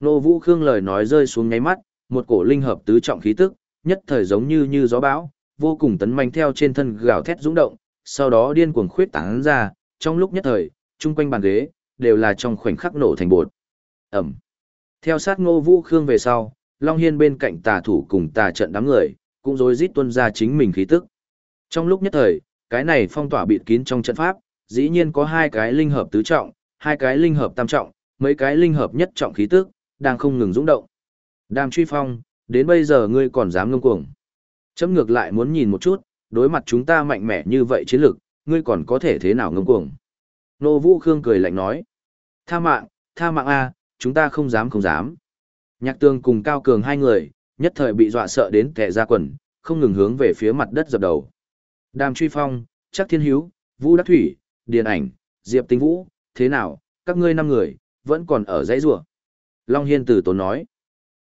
Nô Vũ Khương lời nói rơi xuống ngáy mắt, một cổ linh hợp tứ trọng khí tức, nhất thời giống như như gió bão, vô cùng tấn manh theo trên thân gào thét dũng động, sau đó điên cuồng khuyết tán ra, trong lúc nhất thời, chung quanh bàn ghế, đều là trong khoảnh khắc nổ thành bột. Ẩm. Theo sát Ngô Vũ Khương về sau, Long Hiên bên cạnh tà thủ cùng tà trận đám người, cũng rối rít tuân ra chính mình khí tức. Trong lúc nhất thời, cái này phong tỏa bịt kín trong trận pháp, dĩ nhiên có hai cái linh hợp tứ trọng, hai cái linh hợp tam trọng, mấy cái linh hợp nhất trọng khí tức, đang không ngừng dũng động. Đàm truy phong, đến bây giờ ngươi còn dám ngông cuồng. Chấm ngược lại muốn nhìn một chút, đối mặt chúng ta mạnh mẽ như vậy chiến lực, ngươi còn có thể thế nào ngông cuồng. Nô Vũ Khương cười lạnh nói. Tha mạng, tha mạng A, chúng ta không dám không dám. Nhạc tương cùng Cao Cường hai người, nhất thời bị dọa sợ đến kẻ ra quần, không ngừng hướng về phía mặt đất dập đầu. Đàm truy phong, chắc thiên hiếu, Vũ Đắc Thủy, Điền ảnh, Diệp Tinh Vũ, thế nào, các ngươi năm người, vẫn còn ở dãy rùa. Long Hiên từ tốn nói.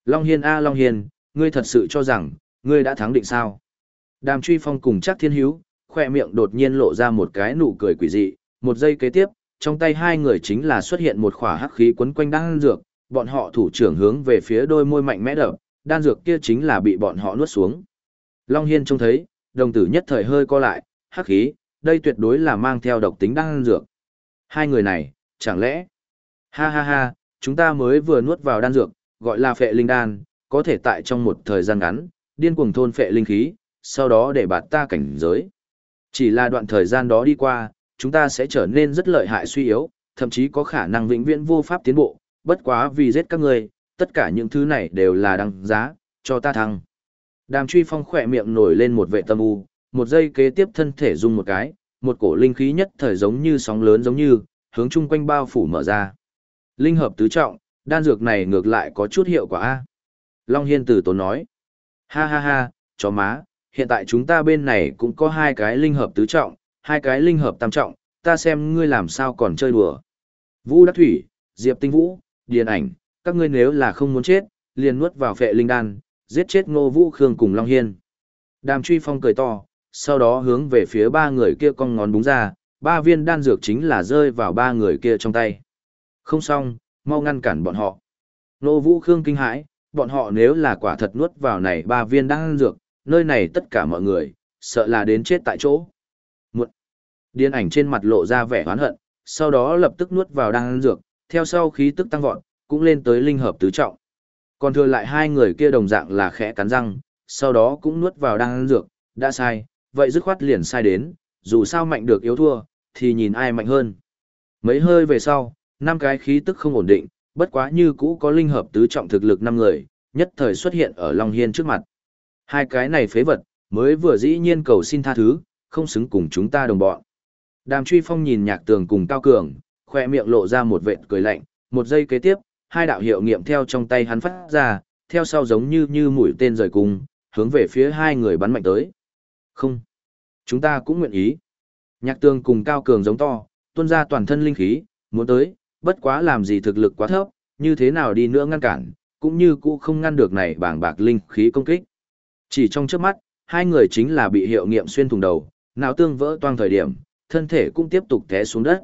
Long Hiên A Long Hiên, ngươi thật sự cho rằng, ngươi đã thắng định sao? Đàm truy phong cùng chắc thiên hữu, khoe miệng đột nhiên lộ ra một cái nụ cười quỷ dị, một giây kế tiếp, trong tay hai người chính là xuất hiện một khỏa hắc khí quấn quanh đan dược, bọn họ thủ trưởng hướng về phía đôi môi mạnh mẽ đập, đan dược kia chính là bị bọn họ nuốt xuống. Long Hiên trông thấy, đồng tử nhất thời hơi co lại, hắc khí, đây tuyệt đối là mang theo độc tính đan dược. Hai người này, chẳng lẽ? Ha ha ha, chúng ta mới vừa nuốt vào đan dược, gọi là phệ linh đan, có thể tại trong một thời gian ngắn, điên cuồng thôn phệ linh khí, sau đó để bạt ta cảnh giới. Chỉ là đoạn thời gian đó đi qua, chúng ta sẽ trở nên rất lợi hại suy yếu, thậm chí có khả năng vĩnh viễn vô pháp tiến bộ, bất quá vì giết các ngươi, tất cả những thứ này đều là đăng giá, cho ta thăng. Đàm truy phong khỏe miệng nổi lên một vệ tâm u, một giây kế tiếp thân thể rung một cái, một cổ linh khí nhất thời giống như sóng lớn giống như, hướng chung quanh bao phủ mở ra. Linh hợp tứ trọng, đan dược này ngược lại có chút hiệu quả a. Long Hiên tử tốn nói. Ha ha ha, chó má, hiện tại chúng ta bên này cũng có hai cái linh hợp tứ trọng, hai cái linh hợp tam trọng, ta xem ngươi làm sao còn chơi đùa. Vũ Đắc Thủy, Diệp Tinh Vũ, Điền Ảnh, các ngươi nếu là không muốn chết, liền nuốt vào phệ linh đan, giết chết Ngô Vũ Khương cùng Long Hiên. Đàm Truy Phong cười to, sau đó hướng về phía ba người kia cong ngón búng ra, ba viên đan dược chính là rơi vào ba người kia trong tay. Không xong, mau ngăn cản bọn họ. Nô Vũ Khương kinh hãi, bọn họ nếu là quả thật nuốt vào này ba viên đan dược, nơi này tất cả mọi người, sợ là đến chết tại chỗ. Một, điên ảnh trên mặt lộ ra vẻ oán hận, sau đó lập tức nuốt vào đan dược, theo sau khí tức tăng vọt, cũng lên tới linh hợp tứ trọng. Còn thừa lại hai người kia đồng dạng là khẽ cắn răng, sau đó cũng nuốt vào đan dược, đã sai, vậy dứt khoát liền sai đến, dù sao mạnh được yếu thua, thì nhìn ai mạnh hơn. Mấy hơi về sau, năm cái khí tức không ổn định, bất quá như cũ có linh hợp tứ trọng thực lực năm người, nhất thời xuất hiện ở Long Hiên trước mặt. Hai cái này phế vật, mới vừa dĩ nhiên cầu xin tha thứ, không xứng cùng chúng ta đồng bọn. Đàm truy phong nhìn nhạc tường cùng cao cường, khoe miệng lộ ra một vệt cười lạnh, một giây kế tiếp, hai đạo hiệu nghiệm theo trong tay hắn phát ra, theo sau giống như như mũi tên rời cung, hướng về phía hai người bắn mạnh tới. Không, chúng ta cũng nguyện ý. Nhạc tường cùng cao cường giống to, tuôn ra toàn thân linh khí, muốn tới, bất quá làm gì thực lực quá thấp, như thế nào đi nữa ngăn cản, cũng như cũ không ngăn được này bảng bạc linh khí công kích. Chỉ trong trước mắt, hai người chính là bị hiệu nghiệm xuyên thủng đầu, não tương vỡ toang thời điểm, thân thể cũng tiếp tục té xuống đất.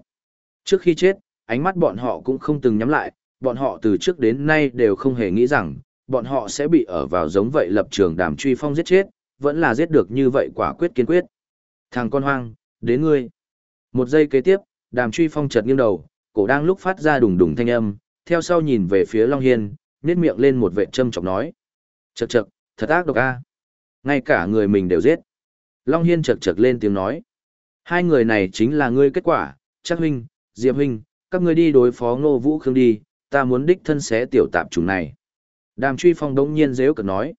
Trước khi chết, ánh mắt bọn họ cũng không từng nhắm lại, bọn họ từ trước đến nay đều không hề nghĩ rằng, bọn họ sẽ bị ở vào giống vậy lập trường đàm truy phong giết chết, vẫn là giết được như vậy quả quyết kiên quyết. Thằng con hoang, đến ngươi. Một giây kế tiếp, đàm truy phong chợt nghiêng đầu, cổ đang lúc phát ra đùng đùng thanh âm, theo sau nhìn về phía Long Hiên, nhếch miệng lên một vệ châm chọc nói. Chậc chậc, thật ác độc a. Ngay cả người mình đều giết. Long Hiên chậc chậc lên tiếng nói. Hai người này chính là ngươi kết quả, chắc huynh, Diệp huynh, các ngươi đi đối phó ngô vũ khương đi, ta muốn đích thân xé tiểu tạp chủng này. Đàm truy phong đống nhiên dễ cực nói.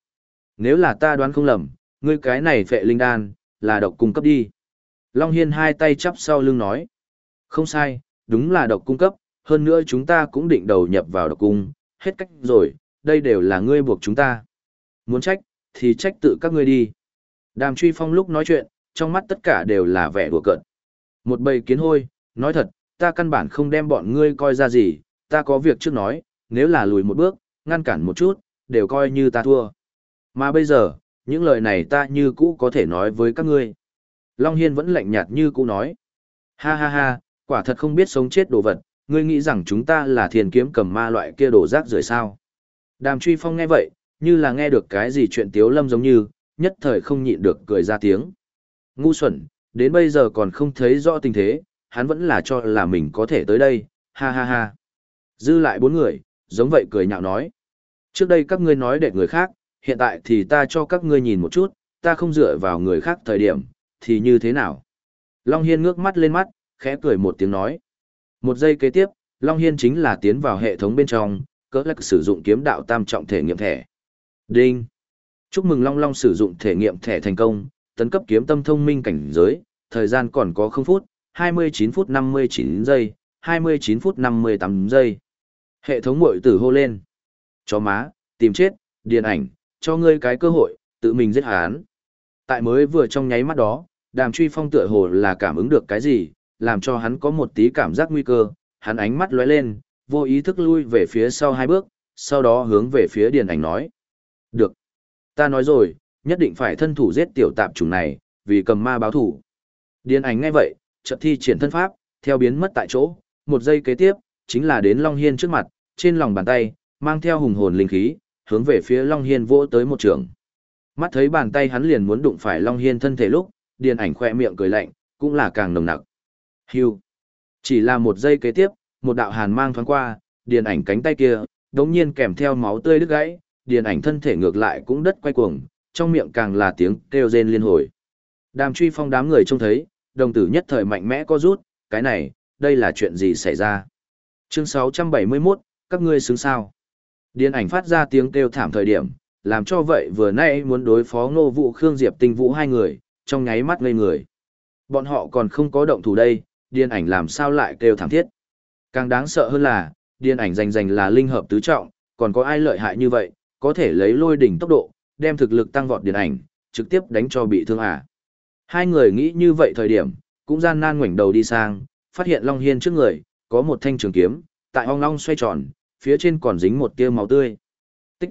Nếu là ta đoán không lầm, ngươi cái này phệ linh đan, là độc cung cấp đi. Long Hiên hai tay chắp sau lưng nói. Không sai, đúng là độc cung cấp, hơn nữa chúng ta cũng định đầu nhập vào độc cung, hết cách rồi, đây đều là ngươi buộc chúng ta. Muốn trách, thì trách tự các ngươi đi. Đàm truy phong lúc nói chuyện, trong mắt tất cả đều là vẻ đùa cợt. Một bầy kiến hôi, nói thật, ta căn bản không đem bọn ngươi coi ra gì, ta có việc trước nói, nếu là lùi một bước, ngăn cản một chút, đều coi như ta thua. Mà bây giờ, những lời này ta như cũ có thể nói với các ngươi. Long Hiên vẫn lạnh nhạt như cũ nói. Ha ha ha, quả thật không biết sống chết đồ vật, ngươi nghĩ rằng chúng ta là thiền kiếm cầm ma loại kia đồ rác rưởi sao. Đàm truy phong nghe vậy, như là nghe được cái gì chuyện tiếu lâm giống như, nhất thời không nhịn được cười ra tiếng. Ngu xuẩn, đến bây giờ còn không thấy rõ tình thế, hắn vẫn là cho là mình có thể tới đây, ha ha ha. Dư lại bốn người, giống vậy cười nhạo nói. Trước đây các ngươi nói để người khác, hiện tại thì ta cho các ngươi nhìn một chút, ta không dựa vào người khác thời điểm, thì như thế nào? Long Hiên ngước mắt lên mắt, khẽ cười một tiếng nói. Một giây kế tiếp, Long Hiên chính là tiến vào hệ thống bên trong, cỡ lắc sử dụng kiếm đạo tam trọng thể nghiệm thẻ. Đinh! Chúc mừng Long Long sử dụng thể nghiệm thẻ thành công, tấn cấp kiếm tâm thông minh cảnh giới, thời gian còn có 0 phút, 29 phút 59 giây, 29 phút 58 giây. Hệ thống mội tử hô lên. Chó má, tìm chết, điện ảnh, cho ngươi cái cơ hội, tự mình giết hắn. Tại mới vừa trong nháy mắt đó, đàm truy phong tựa hồ là cảm ứng được cái gì, làm cho hắn có một tí cảm giác nguy cơ, hắn ánh mắt lóe lên, vô ý thức lui về phía sau hai bước, sau đó hướng về phía Điền ảnh nói. Được. Ta nói rồi, nhất định phải thân thủ giết tiểu tạp chủng này, vì cầm ma báo thủ. Điền ảnh ngay vậy, chợt thi triển thân pháp, theo biến mất tại chỗ, một giây kế tiếp, chính là đến Long Hiên trước mặt, trên lòng bàn tay, mang theo hùng hồn linh khí, hướng về phía Long Hiên vỗ tới một trường. Mắt thấy bàn tay hắn liền muốn đụng phải Long Hiên thân thể lúc, Điền ảnh khoe miệng cười lạnh, cũng là càng nồng nặc. Hưu. Chỉ là một giây kế tiếp, một đạo hàn mang thoáng qua, điện ảnh cánh tay kia, đống nhiên kèm theo máu tươi đứt gãy, điện ảnh thân thể ngược lại cũng đất quay cuồng, trong miệng càng là tiếng kêu rên liên hồi. Đàm truy phong đám người trông thấy, đồng tử nhất thời mạnh mẽ co rút, cái này, đây là chuyện gì xảy ra? Chương 671, các ngươi xứng sao? Điện ảnh phát ra tiếng kêu thảm thời điểm, làm cho vậy vừa nay muốn đối phó ngô vụ Khương Diệp tinh vũ hai người, trong nháy mắt ngây người. Bọn họ còn không có động thủ đây, Điên ảnh làm sao lại kêu thảm thiết. Càng đáng sợ hơn là, điên ảnh giành giành là linh hợp tứ trọng, còn có ai lợi hại như vậy, có thể lấy lôi đỉnh tốc độ, đem thực lực tăng vọt điên ảnh, trực tiếp đánh cho bị thương à. Hai người nghĩ như vậy thời điểm, cũng gian nan ngoảnh đầu đi sang, phát hiện Long Hiên trước người, có một thanh trường kiếm, tại ong long xoay tròn, phía trên còn dính một tia máu tươi. Tích.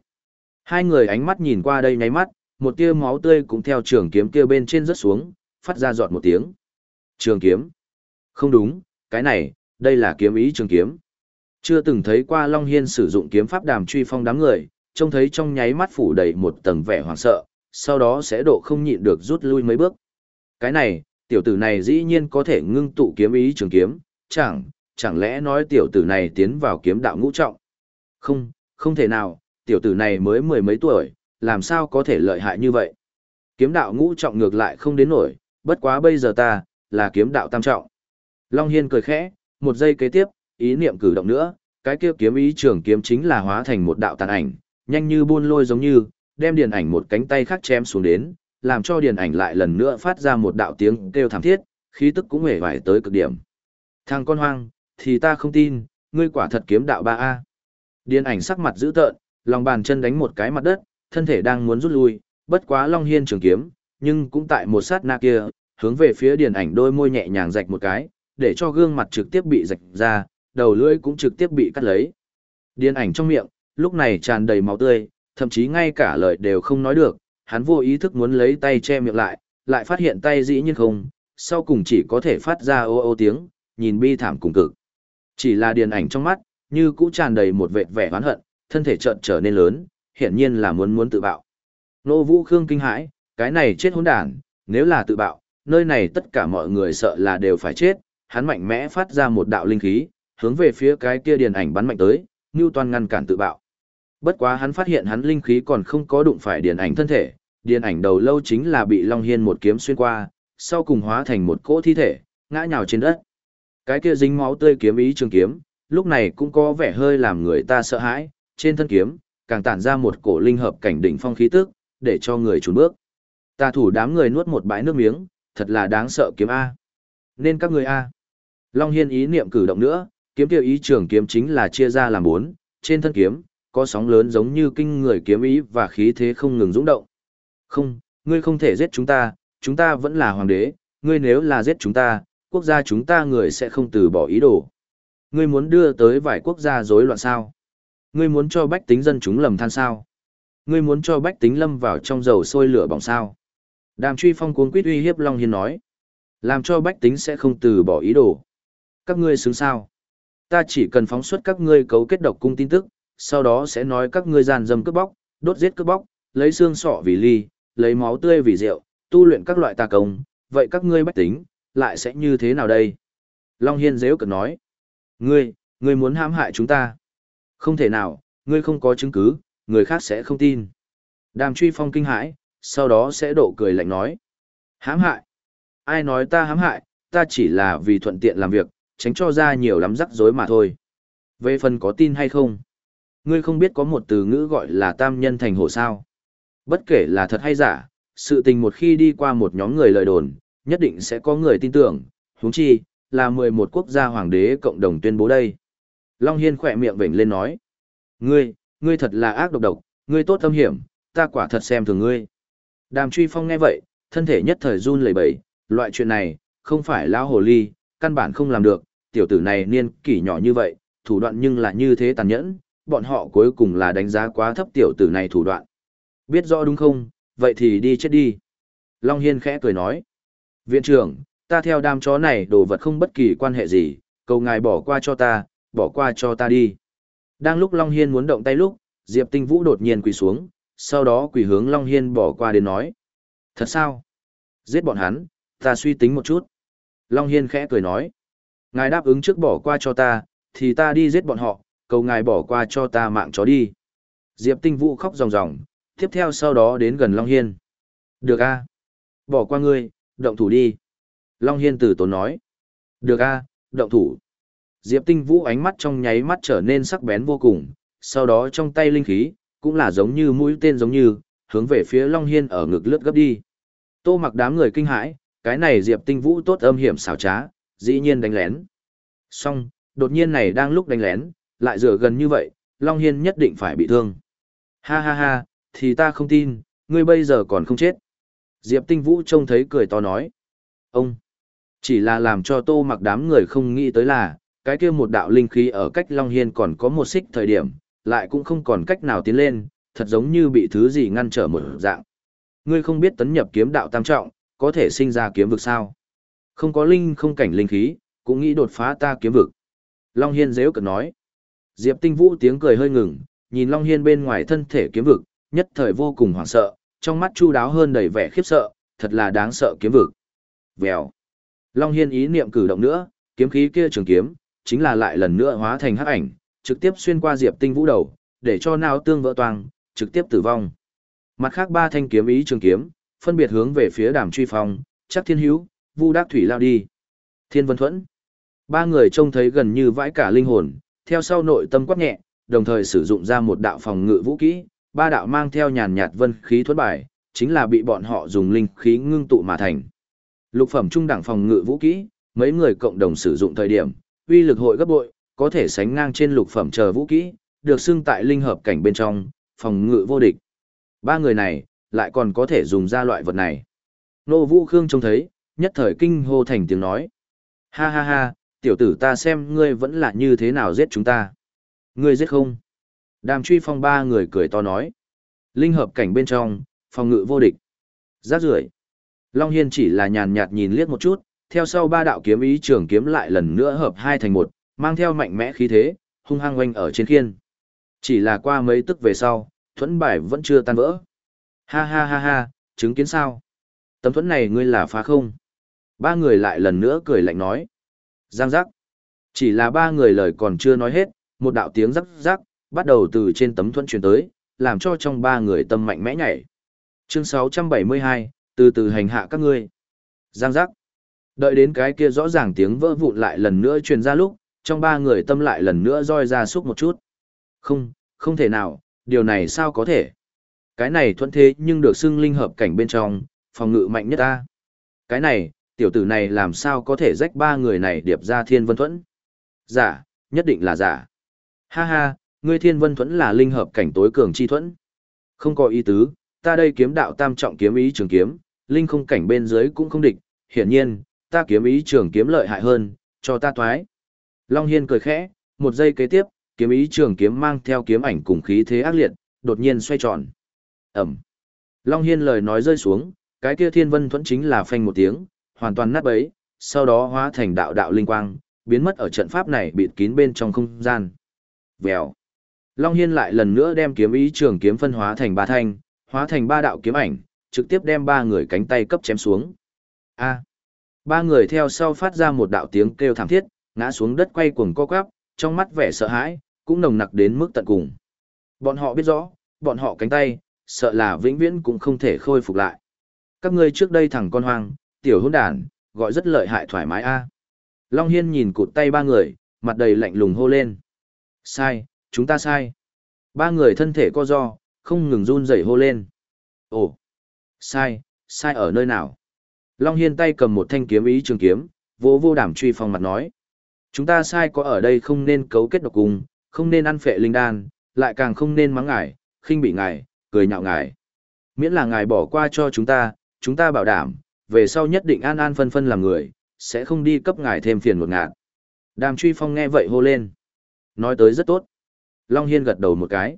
Hai người ánh mắt nhìn qua đây nháy mắt, một tia máu tươi cũng theo trường kiếm kia bên trên rớt xuống, phát ra giọt một tiếng. Trường kiếm. Không đúng, cái này, đây là kiếm ý trường kiếm. Chưa từng thấy qua Long Hiên sử dụng kiếm pháp đàm truy phong đám người, trông thấy trong nháy mắt phủ đầy một tầng vẻ hoảng sợ, sau đó sẽ độ không nhịn được rút lui mấy bước. Cái này, tiểu tử này dĩ nhiên có thể ngưng tụ kiếm ý trường kiếm, chẳng, chẳng lẽ nói tiểu tử này tiến vào kiếm đạo ngũ trọng? Không, không thể nào, tiểu tử này mới mười mấy tuổi, làm sao có thể lợi hại như vậy? Kiếm đạo ngũ trọng ngược lại không đến nổi, bất quá bây giờ ta, là kiếm đạo tam trọng. Long Hiên cười khẽ, một giây kế tiếp, ý niệm cử động nữa, cái kia kiếm ý trường kiếm chính là hóa thành một đạo tàn ảnh, nhanh như buôn lôi giống như, đem điện ảnh một cánh tay khác chém xuống đến, làm cho điện ảnh lại lần nữa phát ra một đạo tiếng kêu thảm thiết, khí tức cũng hề vải tới cực điểm. Thằng con hoang, thì ta không tin, ngươi quả thật kiếm đạo ba a Điện ảnh sắc mặt dữ tợn, lòng bàn chân đánh một cái mặt đất, thân thể đang muốn rút lui, bất quá Long Hiên trường kiếm, nhưng cũng tại một sát na kia, hướng về phía điện ảnh đôi môi nhẹ nhàng rạch một cái, để cho gương mặt trực tiếp bị rạch ra, đầu lưỡi cũng trực tiếp bị cắt lấy. Điên ảnh trong miệng, lúc này tràn đầy máu tươi, thậm chí ngay cả lời đều không nói được, hắn vô ý thức muốn lấy tay che miệng lại, lại phát hiện tay dĩ nhiên không, sau cùng chỉ có thể phát ra ô ô tiếng, nhìn bi thảm cùng cực. Chỉ là điền ảnh trong mắt, như cũ tràn đầy một vệt vẻ oán hận, thân thể chợt trở nên lớn, hiển nhiên là muốn muốn tự bạo. Nô Vũ Khương kinh hãi, cái này chết hỗn đản, nếu là tự bạo, nơi này tất cả mọi người sợ là đều phải chết, hắn mạnh mẽ phát ra một đạo linh khí, hướng về phía cái kia điện ảnh bắn mạnh tới, toàn ngăn cản tự bạo. Bất quá hắn phát hiện hắn linh khí còn không có đụng phải điện ảnh thân thể, điện ảnh đầu lâu chính là bị Long Hiên một kiếm xuyên qua, sau cùng hóa thành một cỗ thi thể, ngã nhào trên đất. Cái kia dính máu tươi kiếm ý trường kiếm, lúc này cũng có vẻ hơi làm người ta sợ hãi, trên thân kiếm, càng tản ra một cổ linh hợp cảnh đỉnh phong khí tức, để cho người chùn bước. Ta thủ đám người nuốt một bãi nước miếng, thật là đáng sợ kiếm A. Nên các người A. Long Hiên ý niệm cử động nữa, kiếm tiêu ý trường kiếm chính là chia ra làm bốn, trên thân kiếm, có sóng lớn giống như kinh người kiếm ý và khí thế không ngừng dũng động. Không, ngươi không thể giết chúng ta, chúng ta vẫn là hoàng đế, ngươi nếu là giết chúng ta, quốc gia chúng ta người sẽ không từ bỏ ý đồ. Ngươi muốn đưa tới vài quốc gia rối loạn sao? Ngươi muốn cho bách tính dân chúng lầm than sao? Ngươi muốn cho bách tính lâm vào trong dầu sôi lửa bỏng sao? Đàm truy phong cuốn quyết uy hiếp Long Hiên nói. Làm cho bách tính sẽ không từ bỏ ý đồ. Các ngươi xứng sao? Ta chỉ cần phóng xuất các ngươi cấu kết độc cung tin tức, sau đó sẽ nói các ngươi gian dâm cướp bóc, đốt giết cướp bóc, lấy xương sọ vì ly, lấy máu tươi vì rượu, tu luyện các loại tà công, vậy các ngươi bách tính, lại sẽ như thế nào đây? Long Hiên dễ cực nói, ngươi, ngươi muốn hãm hại chúng ta. Không thể nào, ngươi không có chứng cứ, người khác sẽ không tin. Đàm truy phong kinh hãi, sau đó sẽ độ cười lạnh nói. Hãm hại? Ai nói ta hãm hại, ta chỉ là vì thuận tiện làm việc, tránh cho ra nhiều lắm rắc rối mà thôi. Về phần có tin hay không? Ngươi không biết có một từ ngữ gọi là tam nhân thành hổ sao. Bất kể là thật hay giả, sự tình một khi đi qua một nhóm người lời đồn, nhất định sẽ có người tin tưởng, huống chi, là 11 quốc gia hoàng đế cộng đồng tuyên bố đây. Long Hiên khỏe miệng vểnh lên nói. Ngươi, ngươi thật là ác độc độc, ngươi tốt tâm hiểm, ta quả thật xem thường ngươi. Đàm truy phong nghe vậy, thân thể nhất thời run lẩy bẩy, loại chuyện này, không phải lão hồ ly, căn bản không làm được, tiểu tử này niên kỷ nhỏ như vậy, thủ đoạn nhưng là như thế tàn nhẫn, bọn họ cuối cùng là đánh giá quá thấp tiểu tử này thủ đoạn. Biết rõ đúng không, vậy thì đi chết đi. Long Hiên khẽ cười nói. Viện trưởng, ta theo đám chó này đồ vật không bất kỳ quan hệ gì, cầu ngài bỏ qua cho ta, bỏ qua cho ta đi. Đang lúc Long Hiên muốn động tay lúc, Diệp Tinh Vũ đột nhiên quỳ xuống, sau đó quỳ hướng Long Hiên bỏ qua đến nói. Thật sao? Giết bọn hắn, ta suy tính một chút. Long Hiên khẽ cười nói. Ngài đáp ứng trước bỏ qua cho ta, thì ta đi giết bọn họ, cầu ngài bỏ qua cho ta mạng chó đi. Diệp Tinh Vũ khóc ròng ròng, tiếp theo sau đó đến gần Long Hiên. Được a Bỏ qua ngươi, động thủ đi. Long Hiên từ tốn nói. Được a động thủ. Diệp Tinh Vũ ánh mắt trong nháy mắt trở nên sắc bén vô cùng, sau đó trong tay linh khí, cũng là giống như mũi tên giống như, hướng về phía Long Hiên ở ngực lướt gấp đi. Tô mặc đám người kinh hãi, cái này Diệp Tinh Vũ tốt âm hiểm xảo trá, dĩ nhiên đánh lén. Xong, đột nhiên này đang lúc đánh lén, lại rửa gần như vậy, Long Hiên nhất định phải bị thương. Ha ha ha, thì ta không tin, ngươi bây giờ còn không chết. Diệp Tinh Vũ trông thấy cười to nói. Ông, chỉ là làm cho tô mặc đám người không nghĩ tới là, cái kia một đạo linh khí ở cách Long Hiên còn có một xích thời điểm, lại cũng không còn cách nào tiến lên, thật giống như bị thứ gì ngăn trở một dạng. Ngươi không biết tấn nhập kiếm đạo tam trọng, có thể sinh ra kiếm vực sao? Không có linh không cảnh linh khí, cũng nghĩ đột phá ta kiếm vực. Long Hiên dễ cực nói. Diệp Tinh Vũ tiếng cười hơi ngừng, nhìn Long Hiên bên ngoài thân thể kiếm vực, nhất thời vô cùng hoảng sợ, trong mắt chu đáo hơn đầy vẻ khiếp sợ, thật là đáng sợ kiếm vực. Vèo. Long Hiên ý niệm cử động nữa, kiếm khí kia trường kiếm, chính là lại lần nữa hóa thành hắc ảnh, trực tiếp xuyên qua Diệp Tinh Vũ đầu, để cho não tương vỡ toang, trực tiếp tử vong. Mặt khác ba thanh kiếm ý trường kiếm, phân biệt hướng về phía Đàm Truy Phong, Chắc Thiên Hữu, Vu Đắc Thủy lao đi. Thiên Vân Thuẫn. Ba người trông thấy gần như vãi cả linh hồn, theo sau nội tâm quát nhẹ, đồng thời sử dụng ra một đạo phòng ngự vũ kỹ, ba đạo mang theo nhàn nhạt vân khí thuẫn bài, chính là bị bọn họ dùng linh khí ngưng tụ mà thành. Lục phẩm trung đẳng phòng ngự vũ kỹ, mấy người cộng đồng sử dụng thời điểm, uy lực hội gấp bội, có thể sánh ngang trên lục phẩm chờ vũ kỹ, được xưng tại linh hợp cảnh bên trong, phòng ngự vô địch. Ba người này, lại còn có thể dùng ra loại vật này. Nô Vũ Khương trông thấy, nhất thời kinh hô thành tiếng nói. Ha ha ha, tiểu tử ta xem ngươi vẫn là như thế nào giết chúng ta. Ngươi giết không? Đàm truy phong ba người cười to nói. Linh hợp cảnh bên trong, phòng ngự vô địch. Giác rưởi Long Hiên chỉ là nhàn nhạt nhìn liếc một chút, theo sau ba đạo kiếm ý trường kiếm lại lần nữa hợp hai thành một, mang theo mạnh mẽ khí thế, hung hăng oanh ở trên khiên. Chỉ là qua mấy tức về sau, thuẫn bài vẫn chưa tan vỡ. Ha ha ha ha, chứng kiến sao? Tấm thuẫn này ngươi là phá không? Ba người lại lần nữa cười lạnh nói. Giang giác. Chỉ là ba người lời còn chưa nói hết, một đạo tiếng rắc rắc, bắt đầu từ trên tấm thuẫn truyền tới, làm cho trong ba người tâm mạnh mẽ nhảy. Chương 672, từ từ hành hạ các ngươi. Giang giác. Đợi đến cái kia rõ ràng tiếng vỡ vụn lại lần nữa truyền ra lúc, trong ba người tâm lại lần nữa roi ra xúc một chút. Không, không thể nào, điều này sao có thể? Cái này thuận thế nhưng được xưng linh hợp cảnh bên trong, phòng ngự mạnh nhất ta. Cái này, tiểu tử này làm sao có thể rách ba người này điệp ra thiên vân thuẫn? Giả, nhất định là giả. Ha ha, ngươi thiên vân thuẫn là linh hợp cảnh tối cường chi thuẫn. Không có ý tứ, ta đây kiếm đạo tam trọng kiếm ý trường kiếm, linh không cảnh bên dưới cũng không địch, hiển nhiên, ta kiếm ý trường kiếm lợi hại hơn, cho ta toái. Long Hiên cười khẽ, một giây kế tiếp, kiếm ý trường kiếm mang theo kiếm ảnh cùng khí thế ác liệt, đột nhiên xoay tròn. Ẩm. Long Hiên lời nói rơi xuống, cái kia thiên vân thuẫn chính là phanh một tiếng, hoàn toàn nát bấy, sau đó hóa thành đạo đạo linh quang, biến mất ở trận pháp này bịt kín bên trong không gian. Vèo. Long Hiên lại lần nữa đem kiếm ý trường kiếm phân hóa thành ba thanh, hóa thành ba đạo kiếm ảnh, trực tiếp đem ba người cánh tay cấp chém xuống. A. Ba người theo sau phát ra một đạo tiếng kêu thảm thiết, ngã xuống đất quay cuồng co quắp, trong mắt vẻ sợ hãi, cũng nồng nặc đến mức tận cùng. Bọn họ biết rõ, bọn họ cánh tay, sợ là vĩnh viễn cũng không thể khôi phục lại. Các ngươi trước đây thẳng con hoang, tiểu hôn đàn, gọi rất lợi hại thoải mái a. Long Hiên nhìn cụt tay ba người, mặt đầy lạnh lùng hô lên. Sai, chúng ta sai. Ba người thân thể co do, không ngừng run rẩy hô lên. Ồ, sai, sai ở nơi nào? Long Hiên tay cầm một thanh kiếm ý trường kiếm, vô vô đảm truy phong mặt nói. Chúng ta sai có ở đây không nên cấu kết độc cùng, không nên ăn phệ linh đan, lại càng không nên mắng ngài, khinh bị ngài, cười nhạo ngài. Miễn là ngài bỏ qua cho chúng ta, chúng ta bảo đảm, về sau nhất định an an phân phân làm người, sẽ không đi cấp ngài thêm phiền một ngạt. Đàm truy phong nghe vậy hô lên. Nói tới rất tốt. Long Hiên gật đầu một cái.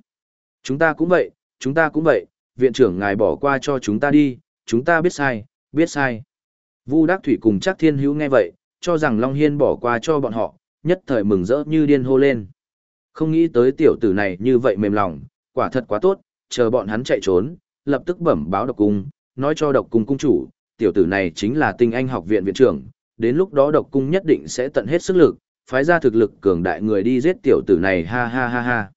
Chúng ta cũng vậy, chúng ta cũng vậy, viện trưởng ngài bỏ qua cho chúng ta đi, chúng ta biết sai, biết sai. Vu Đắc Thủy cùng chắc thiên hữu nghe vậy, cho rằng Long Hiên bỏ qua cho bọn họ, nhất thời mừng rỡ như điên hô lên. Không nghĩ tới tiểu tử này như vậy mềm lòng, quả thật quá tốt, chờ bọn hắn chạy trốn, lập tức bẩm báo độc cung, nói cho độc cung cung chủ, tiểu tử này chính là tinh anh học viện viện trưởng, đến lúc đó độc cung nhất định sẽ tận hết sức lực, phái ra thực lực cường đại người đi giết tiểu tử này ha ha ha ha.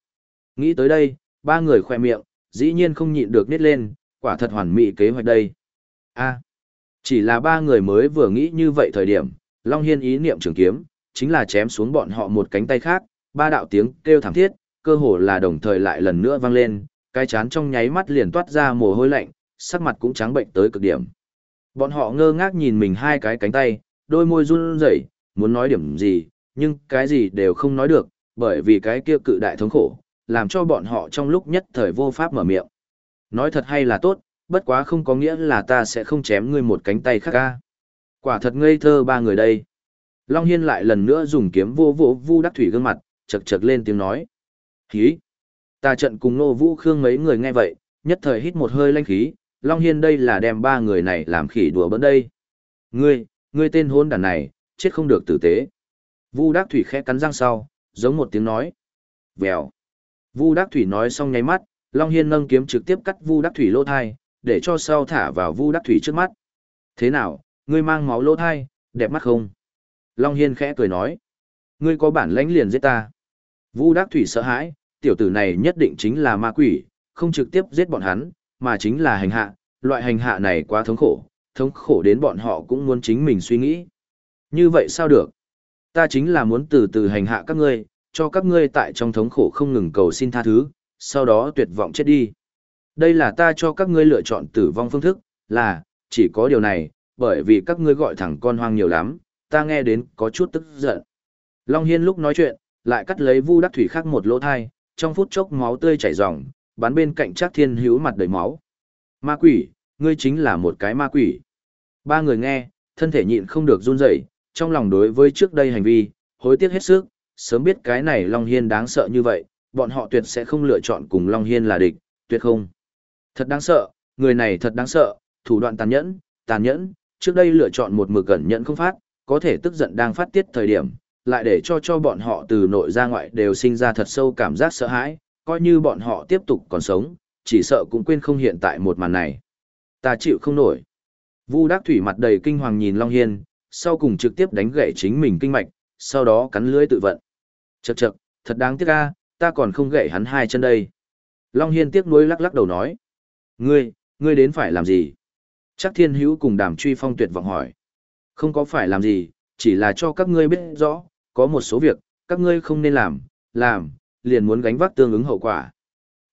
Nghĩ tới đây, ba người khoe miệng, dĩ nhiên không nhịn được nít lên, quả thật hoàn mỹ kế hoạch đây. a chỉ là ba người mới vừa nghĩ như vậy thời điểm, Long Hiên ý niệm trường kiếm, chính là chém xuống bọn họ một cánh tay khác, ba đạo tiếng kêu thảm thiết, cơ hồ là đồng thời lại lần nữa vang lên, cái chán trong nháy mắt liền toát ra mồ hôi lạnh, sắc mặt cũng trắng bệnh tới cực điểm. Bọn họ ngơ ngác nhìn mình hai cái cánh tay, đôi môi run rẩy, muốn nói điểm gì, nhưng cái gì đều không nói được, bởi vì cái kia cự đại thống khổ, làm cho bọn họ trong lúc nhất thời vô pháp mở miệng. Nói thật hay là tốt, bất quá không có nghĩa là ta sẽ không chém ngươi một cánh tay khác ca. Quả thật ngây thơ ba người đây. Long Hiên lại lần nữa dùng kiếm vô vô vu đắc thủy gương mặt, chật chật lên tiếng nói. Khí, Ta trận cùng nô vũ khương mấy người nghe vậy, nhất thời hít một hơi lanh khí, Long Hiên đây là đem ba người này làm khỉ đùa bỡn đây. Ngươi, ngươi tên hôn đàn này, chết không được tử tế. Vu Đắc Thủy khẽ cắn răng sau, giống một tiếng nói. Vèo. Vu Đắc Thủy nói xong nháy mắt, Long Hiên nâng kiếm trực tiếp cắt Vu Đắc Thủy lỗ thai, để cho sau thả vào Vu Đắc Thủy trước mắt. Thế nào, ngươi mang máu lỗ thai, đẹp mắt không? Long Hiên khẽ cười nói. Ngươi có bản lãnh liền giết ta. Vu Đắc Thủy sợ hãi, tiểu tử này nhất định chính là ma quỷ, không trực tiếp giết bọn hắn, mà chính là hành hạ, loại hành hạ này quá thống khổ, thống khổ đến bọn họ cũng muốn chính mình suy nghĩ. Như vậy sao được? Ta chính là muốn từ từ hành hạ các ngươi, cho các ngươi tại trong thống khổ không ngừng cầu xin tha thứ, sau đó tuyệt vọng chết đi. Đây là ta cho các ngươi lựa chọn tử vong phương thức, là, chỉ có điều này, bởi vì các ngươi gọi thẳng con hoang nhiều lắm, ta nghe đến có chút tức giận. Long Hiên lúc nói chuyện, lại cắt lấy vu đắc thủy khác một lỗ thai, trong phút chốc máu tươi chảy ròng, bắn bên cạnh Trác Thiên Hữu mặt đầy máu. Ma quỷ, ngươi chính là một cái ma quỷ. Ba người nghe, thân thể nhịn không được run rẩy, trong lòng đối với trước đây hành vi, hối tiếc hết sức, sớm biết cái này Long Hiên đáng sợ như vậy, bọn họ tuyệt sẽ không lựa chọn cùng Long Hiên là địch, tuyệt không. Thật đáng sợ, người này thật đáng sợ, thủ đoạn tàn nhẫn, tàn nhẫn, trước đây lựa chọn một mực gần nhẫn không phát, có thể tức giận đang phát tiết thời điểm, lại để cho cho bọn họ từ nội ra ngoại đều sinh ra thật sâu cảm giác sợ hãi, coi như bọn họ tiếp tục còn sống, chỉ sợ cũng quên không hiện tại một màn này. Ta chịu không nổi. Vu Đắc Thủy mặt đầy kinh hoàng nhìn Long Hiên, sau cùng trực tiếp đánh gãy chính mình kinh mạch, sau đó cắn lưỡi tự vận. Chậc chậc, thật đáng tiếc a, ta còn không gãy hắn hai chân đây. Long Hiên tiếc nuối lắc lắc đầu nói. Ngươi, ngươi đến phải làm gì? Chắc thiên hữu cùng đàm truy phong tuyệt vọng hỏi. Không có phải làm gì, chỉ là cho các ngươi biết rõ, có một số việc, các ngươi không nên làm, làm, liền muốn gánh vác tương ứng hậu quả.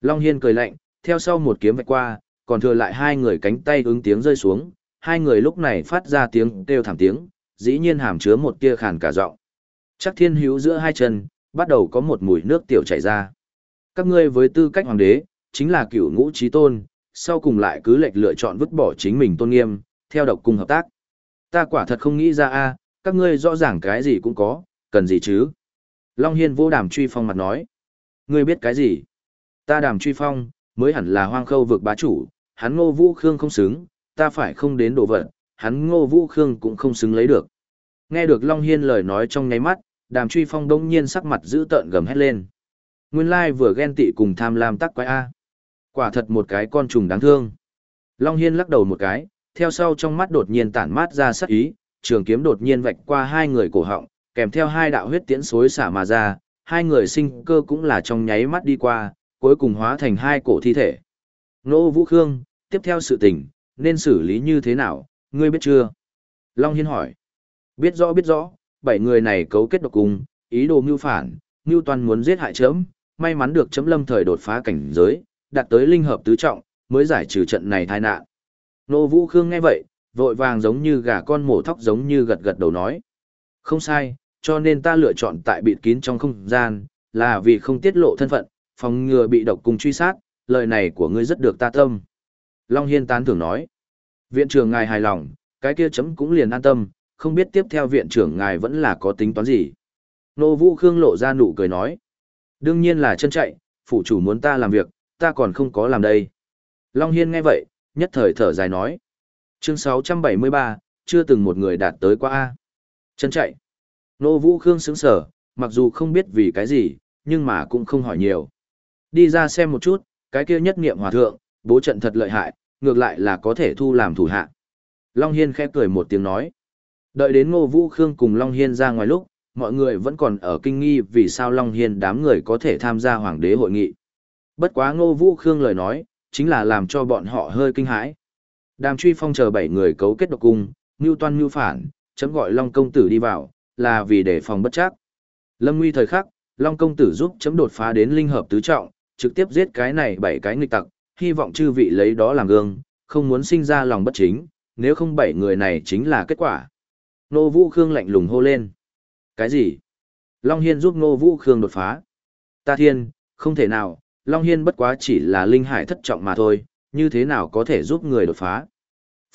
Long Hiên cười lạnh, theo sau một kiếm vạch qua, còn thừa lại hai người cánh tay ứng tiếng rơi xuống, hai người lúc này phát ra tiếng kêu thảm tiếng, dĩ nhiên hàm chứa một tia khàn cả giọng. Chắc thiên hữu giữa hai chân, bắt đầu có một mùi nước tiểu chảy ra. Các ngươi với tư cách hoàng đế, chính là cựu ngũ trí tôn, sau cùng lại cứ lệch lựa chọn vứt bỏ chính mình tôn nghiêm, theo độc cung hợp tác. Ta quả thật không nghĩ ra a, các ngươi rõ ràng cái gì cũng có, cần gì chứ? Long Hiên vô đàm truy phong mặt nói. Ngươi biết cái gì? Ta đàm truy phong, mới hẳn là hoang khâu vực bá chủ, hắn ngô vũ khương không xứng, ta phải không đến đồ vật, hắn ngô vũ khương cũng không xứng lấy được. Nghe được Long Hiên lời nói trong nháy mắt, đàm truy phong đông nhiên sắc mặt giữ tợn gầm hét lên. Nguyên lai vừa ghen tị cùng tham lam tắc quái A. Quả thật một cái con trùng đáng thương. Long Hiên lắc đầu một cái, theo sau trong mắt đột nhiên tản mát ra sắc ý, trường kiếm đột nhiên vạch qua hai người cổ họng, kèm theo hai đạo huyết tiễn xối xả mà ra, hai người sinh cơ cũng là trong nháy mắt đi qua, cuối cùng hóa thành hai cổ thi thể. Nô Vũ Khương, tiếp theo sự tình, nên xử lý như thế nào, ngươi biết chưa? Long Hiên hỏi. Biết rõ biết rõ, bảy người này cấu kết độc cùng, ý đồ mưu phản, mưu toàn muốn giết hại chấm, may mắn được chấm lâm thời đột phá cảnh giới, đạt tới linh hợp tứ trọng, mới giải trừ trận này tai nạn. Nô Vũ Khương nghe vậy, vội vàng giống như gà con mổ thóc giống như gật gật đầu nói. Không sai, cho nên ta lựa chọn tại bịt kín trong không gian, là vì không tiết lộ thân phận, phòng ngừa bị độc cùng truy sát, lời này của ngươi rất được ta tâm. Long Hiên tán thưởng nói. Viện trưởng ngài hài lòng, cái kia chấm cũng liền an tâm, không biết tiếp theo viện trưởng ngài vẫn là có tính toán gì. Nô Vũ Khương lộ ra nụ cười nói. Đương nhiên là chân chạy, phụ chủ muốn ta làm việc, ta còn không có làm đây. Long Hiên nghe vậy, nhất thời thở dài nói. Chương 673, chưa từng một người đạt tới qua A. Chân chạy. Nô Vũ Khương sững sở, mặc dù không biết vì cái gì, nhưng mà cũng không hỏi nhiều. Đi ra xem một chút, cái kia nhất niệm hòa thượng, bố trận thật lợi hại, ngược lại là có thể thu làm thủ hạ. Long Hiên khẽ cười một tiếng nói. Đợi đến Ngô Vũ Khương cùng Long Hiên ra ngoài lúc, mọi người vẫn còn ở kinh nghi vì sao Long Hiên đám người có thể tham gia hoàng đế hội nghị. Bất quá Ngô Vũ Khương lời nói, chính là làm cho bọn họ hơi kinh hãi. Đàm truy phong chờ bảy người cấu kết độc cung, mưu toan mưu phản, chấm gọi Long công tử đi vào, là vì để phòng bất chắc. Lâm nguy thời khắc, Long công tử giúp chấm đột phá đến linh hợp tứ trọng, trực tiếp giết cái này bảy cái nghịch tặc, hy vọng chư vị lấy đó làm gương, không muốn sinh ra lòng bất chính, nếu không bảy người này chính là kết quả. Nô Vũ Khương lạnh lùng hô lên. Cái gì? Long Hiên giúp Nô Vũ Khương đột phá. Ta thiên, không thể nào, Long Hiên bất quá chỉ là linh hải thất trọng mà thôi, như thế nào có thể giúp người đột phá.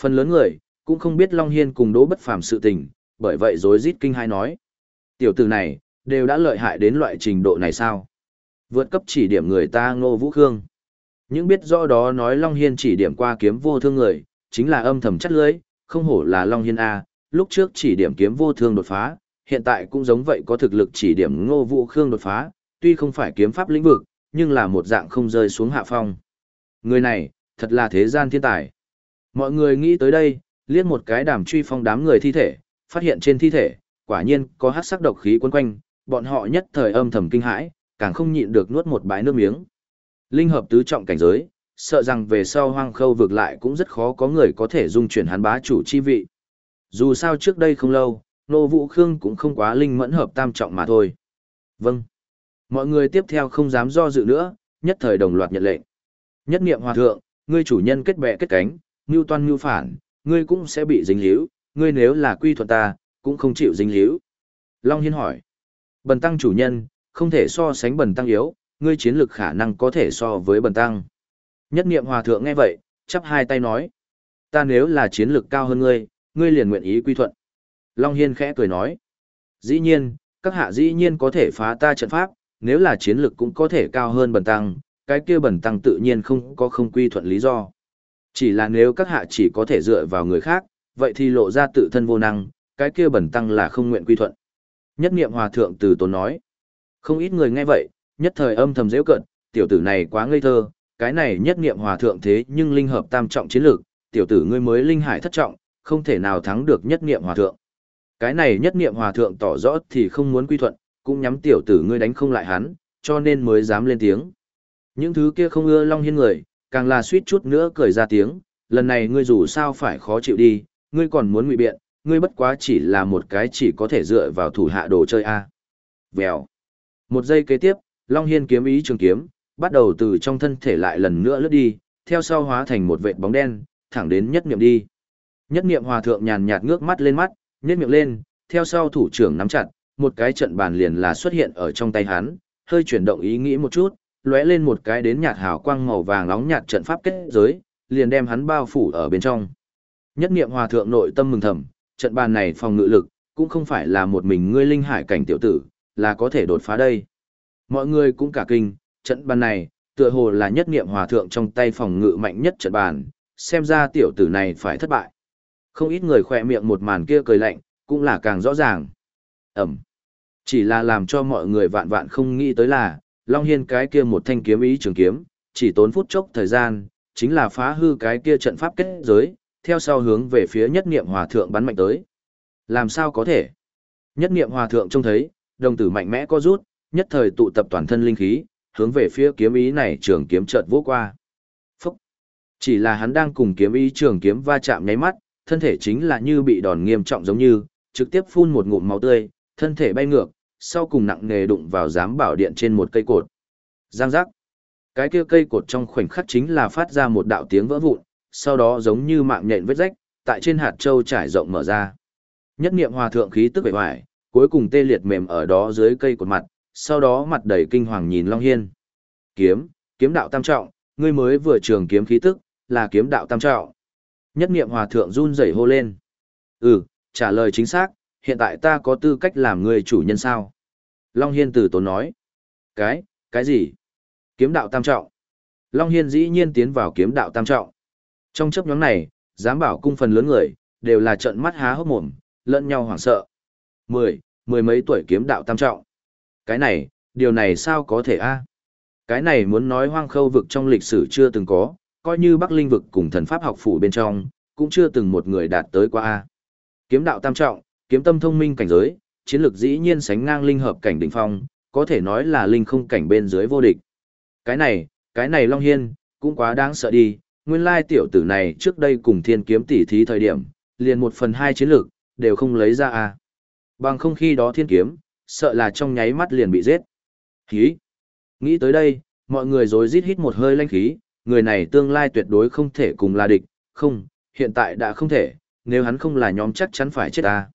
Phần lớn người, cũng không biết Long Hiên cùng đỗ bất phàm sự tình, bởi vậy rối rít kinh hai nói. Tiểu tử này, đều đã lợi hại đến loại trình độ này sao? Vượt cấp chỉ điểm người ta ngô vũ khương. Những biết rõ đó nói Long Hiên chỉ điểm qua kiếm vô thương người, chính là âm thầm chất lưới, không hổ là Long Hiên A, lúc trước chỉ điểm kiếm vô thương đột phá, hiện tại cũng giống vậy có thực lực chỉ điểm ngô vũ khương đột phá, tuy không phải kiếm pháp lĩnh vực, nhưng là một dạng không rơi xuống hạ phong. Người này, thật là thế gian thiên tài. Mọi người nghĩ tới đây, liếc một cái đàm truy phong đám người thi thể, phát hiện trên thi thể, quả nhiên có hát sắc độc khí quấn quanh, bọn họ nhất thời âm thầm kinh hãi, càng không nhịn được nuốt một bãi nước miếng. Linh hợp tứ trọng cảnh giới, sợ rằng về sau hoang khâu vực lại cũng rất khó có người có thể dung chuyển hắn bá chủ chi vị. Dù sao trước đây không lâu, Nô Vũ Khương cũng không quá linh mẫn hợp tam trọng mà thôi. Vâng. Mọi người tiếp theo không dám do dự nữa, nhất thời đồng loạt nhận lệnh. Nhất niệm hòa thượng, ngươi chủ nhân kết bè kết cánh, mưu toan mưu phản, ngươi cũng sẽ bị dính líu, ngươi nếu là quy thuận ta, cũng không chịu dính líu. Long Hiên hỏi. Bần tăng chủ nhân, không thể so sánh bần tăng yếu, ngươi chiến lực khả năng có thể so với bần tăng. Nhất niệm hòa thượng nghe vậy, chắp hai tay nói. Ta nếu là chiến lực cao hơn ngươi, ngươi liền nguyện ý quy thuận. Long Hiên khẽ cười nói. Dĩ nhiên, các hạ dĩ nhiên có thể phá ta trận pháp, nếu là chiến lực cũng có thể cao hơn bần tăng, cái kia bần tăng tự nhiên không có không quy thuận lý do. Chỉ là nếu các hạ chỉ có thể dựa vào người khác, vậy thì lộ ra tự thân vô năng, cái kia bẩn tăng là không nguyện quy thuận. Nhất niệm hòa thượng từ tốn nói. Không ít người nghe vậy, nhất thời âm thầm dễ cận, tiểu tử này quá ngây thơ, cái này nhất niệm hòa thượng thế nhưng linh hợp tam trọng chiến lược, tiểu tử ngươi mới linh hải thất trọng, không thể nào thắng được nhất niệm hòa thượng. Cái này nhất niệm hòa thượng tỏ rõ thì không muốn quy thuận, cũng nhắm tiểu tử ngươi đánh không lại hắn, cho nên mới dám lên tiếng. Những thứ kia không ưa Long Hiên người, càng là suýt chút nữa cười ra tiếng, lần này ngươi dù sao phải khó chịu đi, ngươi còn muốn ngụy biện, ngươi bất quá chỉ là một cái chỉ có thể dựa vào thủ hạ đồ chơi a. Vèo. Một giây kế tiếp, Long Hiên kiếm ý trường kiếm, bắt đầu từ trong thân thể lại lần nữa lướt đi, theo sau hóa thành một vệt bóng đen, thẳng đến nhất niệm đi. Nhất niệm hòa thượng nhàn nhạt ngước mắt lên mắt, nhếch miệng lên, theo sau thủ trưởng nắm chặt, một cái trận bàn liền là xuất hiện ở trong tay hắn, hơi chuyển động ý nghĩ một chút, lóe lên một cái đến nhạt hào quang màu vàng nóng nhạt trận pháp kết giới, liền đem hắn bao phủ ở bên trong. Nhất niệm hòa thượng nội tâm mừng thầm, trận bàn này phòng ngự lực, cũng không phải là một mình ngươi linh hải cảnh tiểu tử, là có thể đột phá đây. Mọi người cũng cả kinh, trận bàn này, tựa hồ là nhất niệm hòa thượng trong tay phòng ngự mạnh nhất trận bàn, xem ra tiểu tử này phải thất bại. Không ít người khỏe miệng một màn kia cười lạnh, cũng là càng rõ ràng. Ẩm. Chỉ là làm cho mọi người vạn vạn không nghĩ tới là, Long Hiên cái kia một thanh kiếm ý trường kiếm, chỉ tốn phút chốc thời gian, chính là phá hư cái kia trận pháp kết giới, theo sau hướng về phía nhất niệm hòa thượng bắn mạnh tới. Làm sao có thể? Nhất niệm hòa thượng trông thấy, đồng tử mạnh mẽ co rút, nhất thời tụ tập toàn thân linh khí, hướng về phía kiếm ý này trường kiếm chợt vỗ qua. Phúc! Chỉ là hắn đang cùng kiếm ý trường kiếm va chạm nháy mắt, thân thể chính là như bị đòn nghiêm trọng giống như, trực tiếp phun một ngụm máu tươi, thân thể bay ngược, sau cùng nặng nề đụng vào giám bảo điện trên một cây cột. Giang giác! Cái kia cây cột trong khoảnh khắc chính là phát ra một đạo tiếng vỡ vụn, sau đó giống như mạng nhện vết rách, tại trên hạt châu trải rộng mở ra. Nhất niệm hòa thượng khí tức bề ngoài, cuối cùng tê liệt mềm ở đó dưới cây cột mặt, sau đó mặt đầy kinh hoàng nhìn Long Hiên. Kiếm, kiếm đạo tam trọng, ngươi mới vừa trường kiếm khí tức, là kiếm đạo tam trọng. Nhất niệm hòa thượng run rẩy hô lên. Ừ, trả lời chính xác, hiện tại ta có tư cách làm người chủ nhân sao? Long Hiên từ tốn nói. Cái, cái gì? Kiếm đạo tam trọng. Long Hiên dĩ nhiên tiến vào kiếm đạo tam trọng. Trong chấp nhóm này, dám bảo cung phần lớn người, đều là trận mắt há hốc mồm, lẫn nhau hoảng sợ. Mười, mười mấy tuổi kiếm đạo tam trọng. Cái này, điều này sao có thể a? À? Cái này muốn nói hoang khâu vực trong lịch sử chưa từng có, coi như Bắc Linh vực cùng thần pháp học phủ bên trong, cũng chưa từng một người đạt tới qua a. Kiếm đạo tam trọng, kiếm tâm thông minh cảnh giới, chiến lược dĩ nhiên sánh ngang linh hợp cảnh đỉnh phong, có thể nói là linh không cảnh bên dưới vô địch. Cái này, cái này Long Hiên, cũng quá đáng sợ đi, nguyên lai tiểu tử này trước đây cùng thiên kiếm tỷ thí thời điểm, liền một phần hai chiến lược, đều không lấy ra à. Bằng không khi đó thiên kiếm, sợ là trong nháy mắt liền bị giết. Khí! Nghĩ tới đây, mọi người rồi rít hít một hơi lanh khí, người này tương lai tuyệt đối không thể cùng là địch, không, hiện tại đã không thể, nếu hắn không là nhóm chắc chắn phải chết ta.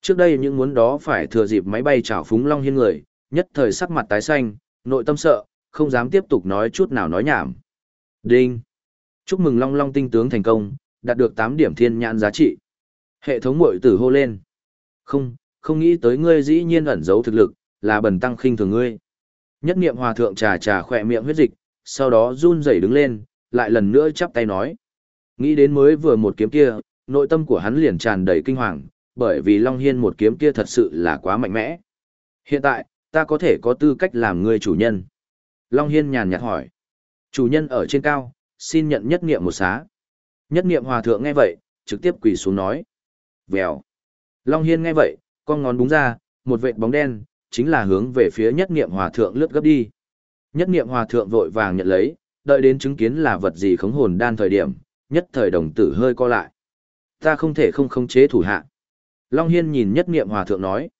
Trước đây những muốn đó phải thừa dịp máy bay chảo phúng long hiên người, nhất thời sắc mặt tái xanh, nội tâm sợ, không dám tiếp tục nói chút nào nói nhảm. Đinh! Chúc mừng long long tinh tướng thành công, đạt được tám điểm thiên nhãn giá trị. Hệ thống mội tử hô lên. Không, không nghĩ tới ngươi dĩ nhiên ẩn giấu thực lực, là bần tăng khinh thường ngươi. Nhất niệm hòa thượng trà trà khỏe miệng huyết dịch, sau đó run rẩy đứng lên, lại lần nữa chắp tay nói. Nghĩ đến mới vừa một kiếm kia, nội tâm của hắn liền tràn đầy kinh hoàng, bởi vì Long Hiên một kiếm kia thật sự là quá mạnh mẽ. Hiện tại, ta có thể có tư cách làm người chủ nhân. Long Hiên nhàn nhạt hỏi. Chủ nhân ở trên cao, xin nhận nhất niệm một xá. Nhất niệm hòa thượng nghe vậy, trực tiếp quỳ xuống nói. Vèo. Long Hiên nghe vậy, con ngón búng ra, một vệt bóng đen, chính là hướng về phía nhất niệm hòa thượng lướt gấp đi. Nhất niệm hòa thượng vội vàng nhận lấy, đợi đến chứng kiến là vật gì khống hồn đan thời điểm, nhất thời đồng tử hơi co lại. Ta không thể không khống chế thủ hạ. Long Hiên nhìn nhất niệm hòa thượng nói.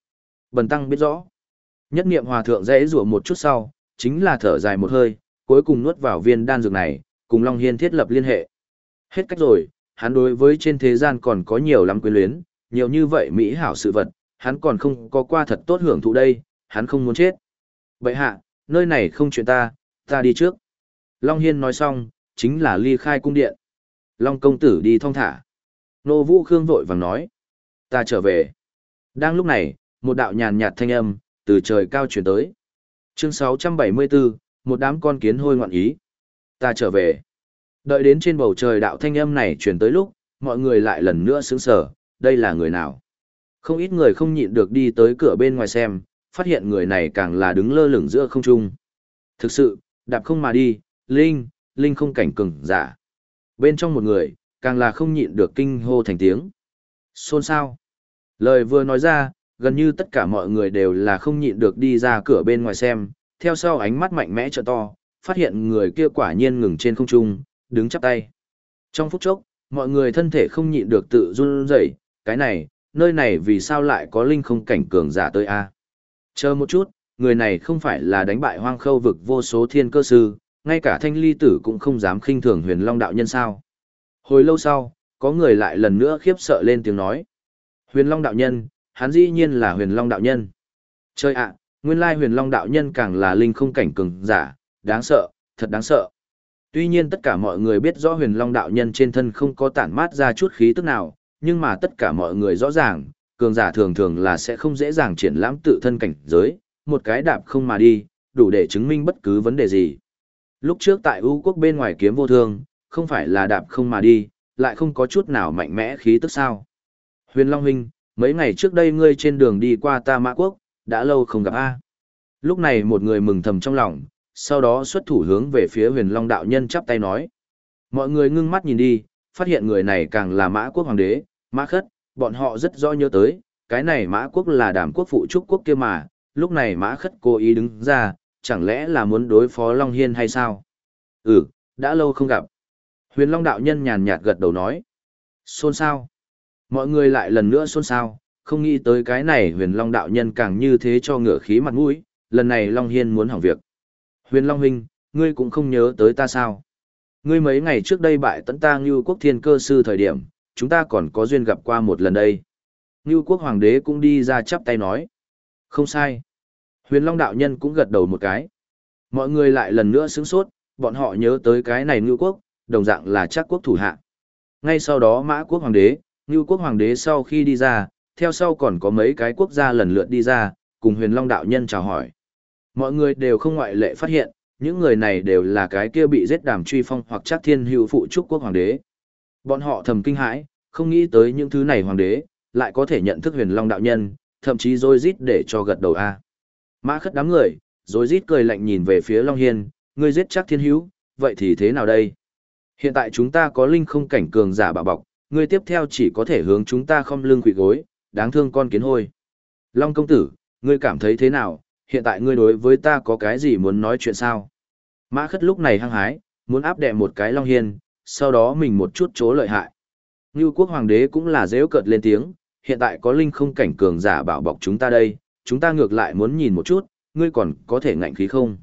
Bần tăng biết rõ. Nhất niệm hòa thượng dễ rủa một chút sau, chính là thở dài một hơi, cuối cùng nuốt vào viên đan dược này, cùng Long Hiên thiết lập liên hệ. Hết cách rồi, hắn đối với trên thế gian còn có nhiều lắm quyến luyến, nhiều như vậy mỹ hảo sự vật, hắn còn không có qua thật tốt hưởng thụ đây, hắn không muốn chết. Vậy hạ, nơi này không chuyện ta, ta đi trước. Long Hiên nói xong, chính là ly khai cung điện. Long công tử đi thong thả. Nô Vũ Khương vội vàng nói. Ta trở về. Đang lúc này, một đạo nhàn nhạt thanh âm, từ trời cao chuyển tới. Chương 674, một đám con kiến hôi ngoạn ý. Ta trở về. Đợi đến trên bầu trời đạo thanh âm này chuyển tới lúc, mọi người lại lần nữa sướng sở, đây là người nào? Không ít người không nhịn được đi tới cửa bên ngoài xem, phát hiện người này càng là đứng lơ lửng giữa không trung. Thực sự, đạp không mà đi, Linh, Linh không cảnh cừng, giả. Bên trong một người, càng là không nhịn được kinh hô thành tiếng. Xôn sao? Lời vừa nói ra, gần như tất cả mọi người đều là không nhịn được đi ra cửa bên ngoài xem, theo sau ánh mắt mạnh mẽ trợ to, phát hiện người kia quả nhiên ngừng trên không trung, đứng chắp tay. Trong phút chốc, mọi người thân thể không nhịn được tự run rẩy, cái này, nơi này vì sao lại có linh không cảnh cường giả tới a? Chờ một chút, người này không phải là đánh bại hoang khâu vực vô số thiên cơ sư, ngay cả thanh ly tử cũng không dám khinh thường huyền long đạo nhân sao. Hồi lâu sau, có người lại lần nữa khiếp sợ lên tiếng nói. Huyền long đạo nhân, hắn dĩ nhiên là huyền long đạo nhân. Chơi ạ, nguyên lai huyền long đạo nhân càng là linh không cảnh cường giả, đáng sợ, thật đáng sợ. Tuy nhiên tất cả mọi người biết rõ huyền long đạo nhân trên thân không có tản mát ra chút khí tức nào, nhưng mà tất cả mọi người rõ ràng, cường giả thường thường là sẽ không dễ dàng triển lãm tự thân cảnh giới, một cái đạp không mà đi, đủ để chứng minh bất cứ vấn đề gì. Lúc trước tại ưu quốc bên ngoài kiếm vô thương, không phải là đạp không mà đi, lại không có chút nào mạnh mẽ khí tức sao. Huyền Long Huynh, mấy ngày trước đây ngươi trên đường đi qua ta mã quốc, đã lâu không gặp A. Lúc này một người mừng thầm trong lòng, sau đó xuất thủ hướng về phía huyền long đạo nhân chắp tay nói. Mọi người ngưng mắt nhìn đi, phát hiện người này càng là mã quốc hoàng đế, mã khất, bọn họ rất rõ nhớ tới, cái này mã quốc là đàm quốc phụ trúc quốc kia mà, lúc này mã khất cố ý đứng ra, chẳng lẽ là muốn đối phó Long Hiên hay sao? Ừ, đã lâu không gặp. Huyền Long đạo nhân nhàn nhạt gật đầu nói. Xôn sao? Mọi người lại lần nữa xôn xao, không nghĩ tới cái này huyền Long đạo nhân càng như thế cho ngựa khí mặt mũi, lần này Long Hiên muốn hỏng việc. Huyền Long huynh, ngươi cũng không nhớ tới ta sao? Ngươi mấy ngày trước đây bại tận ta Ngưu Quốc Thiên Cơ Sư thời điểm, chúng ta còn có duyên gặp qua một lần đây. Ngưu Quốc Hoàng đế cũng đi ra chắp tay nói. Không sai. Huyền Long đạo nhân cũng gật đầu một cái. Mọi người lại lần nữa sướng sốt, bọn họ nhớ tới cái này Ngưu Quốc, đồng dạng là chắc quốc thủ hạ. Ngay sau đó Mã Quốc Hoàng đế, Ngưu Quốc Hoàng đế sau khi đi ra, theo sau còn có mấy cái quốc gia lần lượt đi ra, cùng huyền long đạo nhân chào hỏi. Mọi người đều không ngoại lệ phát hiện, những người này đều là cái kia bị giết đàm truy phong hoặc chắc thiên hữu phụ trúc quốc hoàng đế. Bọn họ thầm kinh hãi, không nghĩ tới những thứ này hoàng đế, lại có thể nhận thức huyền long đạo nhân, thậm chí dối rít để cho gật đầu A. Mã khất đám người, dối rít cười lạnh nhìn về phía Long Hiên, ngươi giết chắc thiên hữu, vậy thì thế nào đây? Hiện tại chúng ta có linh không cảnh cường giả bảo bọc, ngươi tiếp theo chỉ có thể hướng chúng ta không lưng quỷ gối, đáng thương con kiến hôi. Long công tử, ngươi cảm thấy thế nào, hiện tại ngươi đối với ta có cái gì muốn nói chuyện sao? Mã khất lúc này hăng hái, muốn áp đẹ một cái Long Hiên, sau đó mình một chút chỗ lợi hại. Ngưu quốc hoàng đế cũng là dễ cợt lên tiếng, hiện tại có linh không cảnh cường giả bảo bọc chúng ta đây, chúng ta ngược lại muốn nhìn một chút, ngươi còn có thể ngạnh khí không?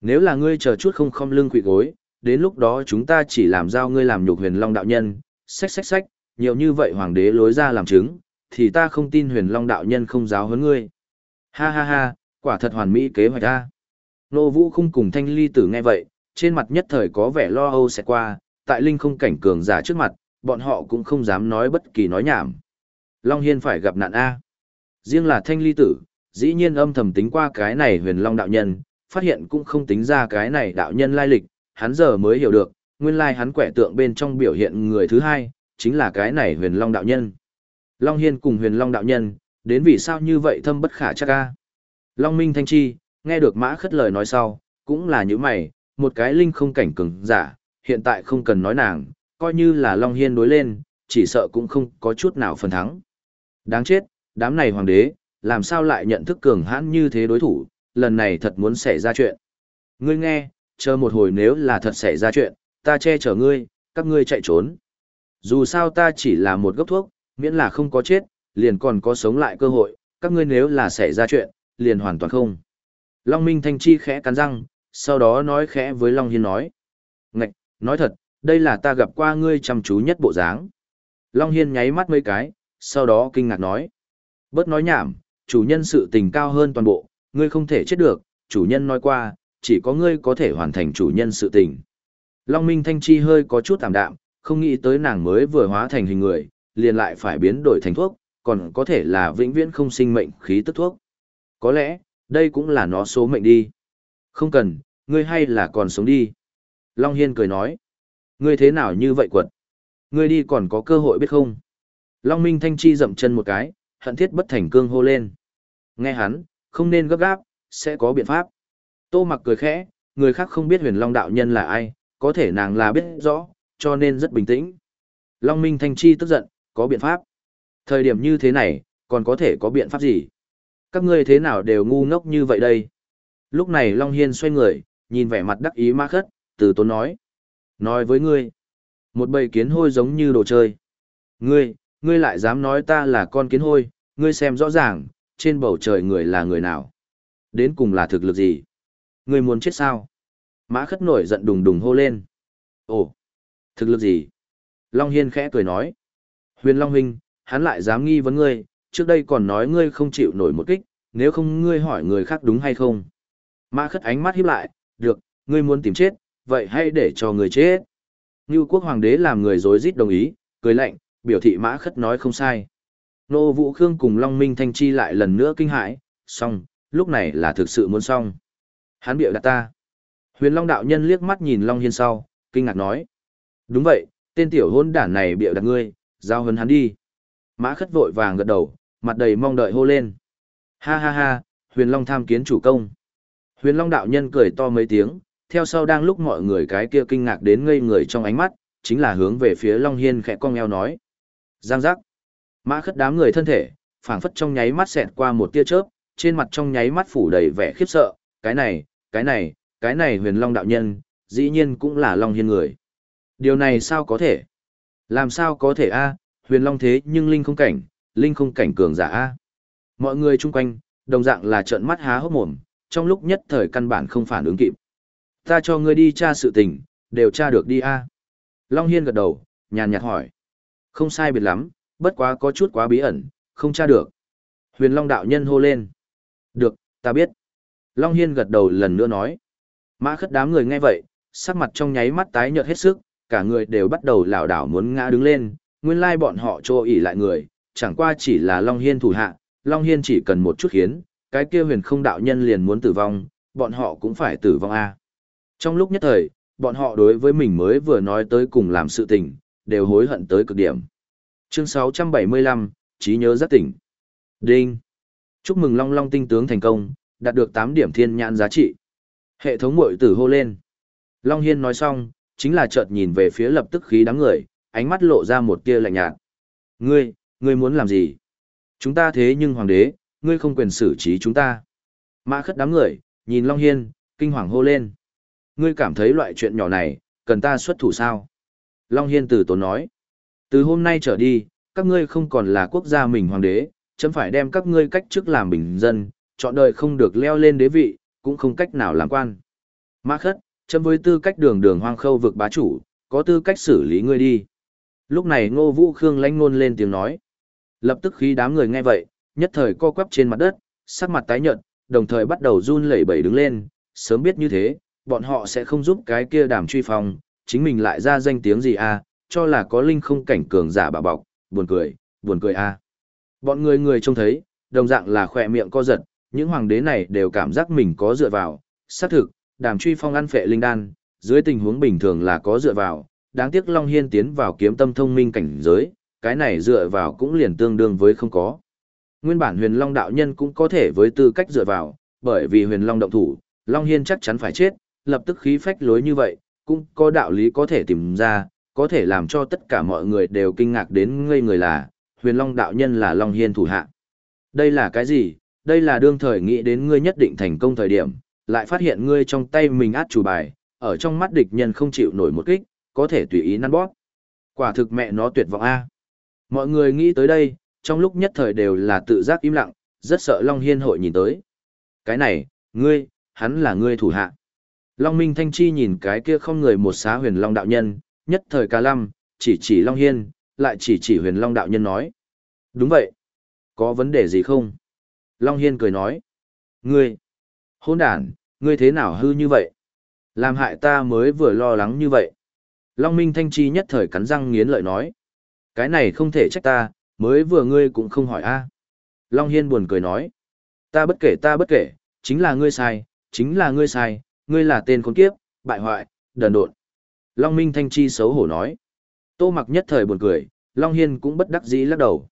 Nếu là ngươi chờ chút không không lưng quỵ gối, đến lúc đó chúng ta chỉ làm giao ngươi làm nhục huyền long đạo nhân, xách xách xách, nhiều như vậy hoàng đế lối ra làm chứng, thì ta không tin huyền long đạo nhân không giáo hơn ngươi. Ha ha ha, quả thật hoàn mỹ kế hoạch ta. Nô vũ không cùng thanh ly tử nghe vậy, trên mặt nhất thời có vẻ lo âu sẽ qua, tại linh không cảnh cường giả trước mặt, bọn họ cũng không dám nói bất kỳ nói nhảm. Long Hiên phải gặp nạn A. Riêng là thanh ly tử, dĩ nhiên âm thầm tính qua cái này huyền long đạo nhân, phát hiện cũng không tính ra cái này đạo nhân lai lịch, hắn giờ mới hiểu được, nguyên lai hắn quẻ tượng bên trong biểu hiện người thứ hai, chính là cái này huyền long đạo nhân. Long Hiên cùng huyền long đạo nhân, đến vì sao như vậy thâm bất khả chắc a. Long Minh Thanh Chi, nghe được mã khất lời nói sau, cũng là như mày, một cái linh không cảnh cứng, giả, hiện tại không cần nói nàng, coi như là Long Hiên đối lên, chỉ sợ cũng không có chút nào phần thắng. Đáng chết, đám này hoàng đế, làm sao lại nhận thức cường hãn như thế đối thủ, lần này thật muốn xảy ra chuyện. Ngươi nghe, chờ một hồi nếu là thật xảy ra chuyện, ta che chở ngươi, các ngươi chạy trốn. Dù sao ta chỉ là một gốc thuốc, miễn là không có chết, liền còn có sống lại cơ hội, các ngươi nếu là xảy ra chuyện, liền hoàn toàn không. Long Minh Thanh Chi khẽ cắn răng, sau đó nói khẽ với Long Hiên nói. Ngạch, nói thật, đây là ta gặp qua ngươi chăm chú nhất bộ dáng. Long Hiên nháy mắt mấy cái, sau đó kinh ngạc nói. Bớt nói nhảm, chủ nhân sự tình cao hơn toàn bộ, ngươi không thể chết được, chủ nhân nói qua, chỉ có ngươi có thể hoàn thành chủ nhân sự tình. Long Minh Thanh Chi hơi có chút tạm đạm, không nghĩ tới nàng mới vừa hóa thành hình người, liền lại phải biến đổi thành thuốc, còn có thể là vĩnh viễn không sinh mệnh khí tức thuốc. Có lẽ, đây cũng là nó số mệnh đi. Không cần, ngươi hay là còn sống đi. Long Hiên cười nói. Ngươi thế nào như vậy quật? Ngươi đi còn có cơ hội biết không? Long Minh Thanh Chi dậm chân một cái, hận thiết bất thành cương hô lên. Nghe hắn, không nên gấp gáp, sẽ có biện pháp. Tô mặc cười khẽ, người khác không biết huyền Long đạo nhân là ai, có thể nàng là biết rõ, cho nên rất bình tĩnh. Long Minh Thanh Chi tức giận, có biện pháp. Thời điểm như thế này, còn có thể có biện pháp gì? Các ngươi thế nào đều ngu ngốc như vậy đây? Lúc này Long Hiên xoay người, nhìn vẻ mặt đắc ý ma khất, từ tốn nói. Nói với ngươi, một bầy kiến hôi giống như đồ chơi. Ngươi, ngươi lại dám nói ta là con kiến hôi, ngươi xem rõ ràng, trên bầu trời người là người nào. Đến cùng là thực lực gì? Ngươi muốn chết sao? Mã khất nổi giận đùng đùng hô lên. Ồ, thực lực gì? Long Hiên khẽ cười nói. Huyền Long Huynh, hắn lại dám nghi vấn ngươi, trước đây còn nói ngươi không chịu nổi một kích, nếu không ngươi hỏi người khác đúng hay không. Mã khất ánh mắt híp lại, được, ngươi muốn tìm chết, vậy hãy để cho người chết. Như quốc hoàng đế làm người dối rít đồng ý, cười lạnh, biểu thị mã khất nói không sai. Nô Vũ Khương cùng Long Minh Thanh Chi lại lần nữa kinh hãi, xong, lúc này là thực sự muốn xong. Hắn biểu đặt ta. Huyền Long đạo nhân liếc mắt nhìn Long Hiên sau, kinh ngạc nói. Đúng vậy, tên tiểu hôn đản này biểu đặt ngươi, giao hấn hắn đi. Mã khất vội vàng gật đầu, mặt đầy mong đợi hô lên. Ha ha ha, huyền long tham kiến chủ công. Huyền Long đạo nhân cười to mấy tiếng, theo sau đang lúc mọi người cái kia kinh ngạc đến ngây người trong ánh mắt, chính là hướng về phía Long Hiên khẽ cong eo nói. Giang giác. Mã khất đám người thân thể, phảng phất trong nháy mắt xẹt qua một tia chớp, trên mặt trong nháy mắt phủ đầy vẻ khiếp sợ, cái này, cái này, cái này huyền long đạo nhân, dĩ nhiên cũng là long hiên người. Điều này sao có thể? Làm sao có thể a huyền long thế nhưng linh không cảnh, linh không cảnh cường giả a Mọi người chung quanh, đồng dạng là trợn mắt há hốc mồm, trong lúc nhất thời căn bản không phản ứng kịp. Ta cho ngươi đi tra sự tình, đều tra được đi a Long hiên gật đầu, nhàn nhạt hỏi. Không sai biệt lắm, bất quá có chút quá bí ẩn, không tra được. Huyền Long đạo nhân hô lên. Được, ta biết. Long Hiên gật đầu lần nữa nói. Mã khất đám người nghe vậy, sắc mặt trong nháy mắt tái nhợt hết sức, cả người đều bắt đầu lảo đảo muốn ngã đứng lên, nguyên lai bọn họ trô ỉ lại người, chẳng qua chỉ là Long Hiên thủ hạ, Long Hiên chỉ cần một chút khiến, cái kia huyền không đạo nhân liền muốn tử vong, bọn họ cũng phải tử vong a Trong lúc nhất thời, bọn họ đối với mình mới vừa nói tới cùng làm sự tình, đều hối hận tới cực điểm. Chương 675, trí nhớ rất tỉnh. Đinh. Chúc mừng Long Long tinh tướng thành công, đạt được 8 điểm thiên nhãn giá trị. Hệ thống mội tử hô lên. Long Hiên nói xong, chính là chợt nhìn về phía lập tức khí đám người, ánh mắt lộ ra một tia lạnh nhạt. Ngươi, ngươi muốn làm gì? Chúng ta thế nhưng hoàng đế, ngươi không quyền xử trí chúng ta. Mã khất đám người, nhìn Long Hiên, kinh hoàng hô lên. Ngươi cảm thấy loại chuyện nhỏ này, cần ta xuất thủ sao? Long Hiên từ tốn nói. Từ hôm nay trở đi, các ngươi không còn là quốc gia mình hoàng đế, chấm phải đem các ngươi cách chức làm bình dân, chọn đời không được leo lên đế vị, cũng không cách nào làm quan. Mã khất, chấm với tư cách đường đường hoang khâu vực bá chủ, có tư cách xử lý ngươi đi. Lúc này ngô vũ khương lanh ngôn lên tiếng nói. Lập tức khi đám người nghe vậy, nhất thời co quắp trên mặt đất, sắc mặt tái nhợt, đồng thời bắt đầu run lẩy bẩy đứng lên, sớm biết như thế, bọn họ sẽ không giúp cái kia đàm truy phong, chính mình lại ra danh tiếng gì à, cho là có linh không cảnh cường giả bà bọc, buồn cười, buồn cười à. Bọn người người trông thấy, đồng dạng là khỏe miệng co giật, những hoàng đế này đều cảm giác mình có dựa vào, xác thực, đàm truy phong ăn phệ linh đan, dưới tình huống bình thường là có dựa vào, đáng tiếc Long Hiên tiến vào kiếm tâm thông minh cảnh giới, cái này dựa vào cũng liền tương đương với không có. Nguyên bản huyền Long đạo nhân cũng có thể với tư cách dựa vào, bởi vì huyền Long động thủ, Long Hiên chắc chắn phải chết, lập tức khí phách lối như vậy, cũng có đạo lý có thể tìm ra, có thể làm cho tất cả mọi người đều kinh ngạc đến ngây người là, huyền long đạo nhân là long hiên thủ hạ. Đây là cái gì? Đây là đương thời nghĩ đến ngươi nhất định thành công thời điểm, lại phát hiện ngươi trong tay mình át chủ bài, ở trong mắt địch nhân không chịu nổi một kích, có thể tùy ý năn bóp. Quả thực mẹ nó tuyệt vọng A. Mọi người nghĩ tới đây, trong lúc nhất thời đều là tự giác im lặng, rất sợ Long Hiên hội nhìn tới. Cái này, ngươi, hắn là ngươi thủ hạ. Long Minh Thanh Chi nhìn cái kia không người một xá huyền Long đạo nhân, nhất thời ca lăm, chỉ chỉ Long Hiên, lại chỉ chỉ huyền Long đạo nhân nói. Đúng vậy. Có vấn đề gì không? Long Hiên cười nói. Ngươi, hôn đàn, ngươi thế nào hư như vậy? Làm hại ta mới vừa lo lắng như vậy. Long Minh Thanh Chi nhất thời cắn răng nghiến lợi nói. Cái này không thể trách ta, mới vừa ngươi cũng không hỏi a Long Hiên buồn cười nói. Ta bất kể ta bất kể, chính là ngươi sai, chính là ngươi sai, ngươi là tên khốn kiếp, bại hoại, đần độn. Long Minh Thanh Chi xấu hổ nói. Tô mặc nhất thời buồn cười, Long Hiên cũng bất đắc dĩ lắc đầu.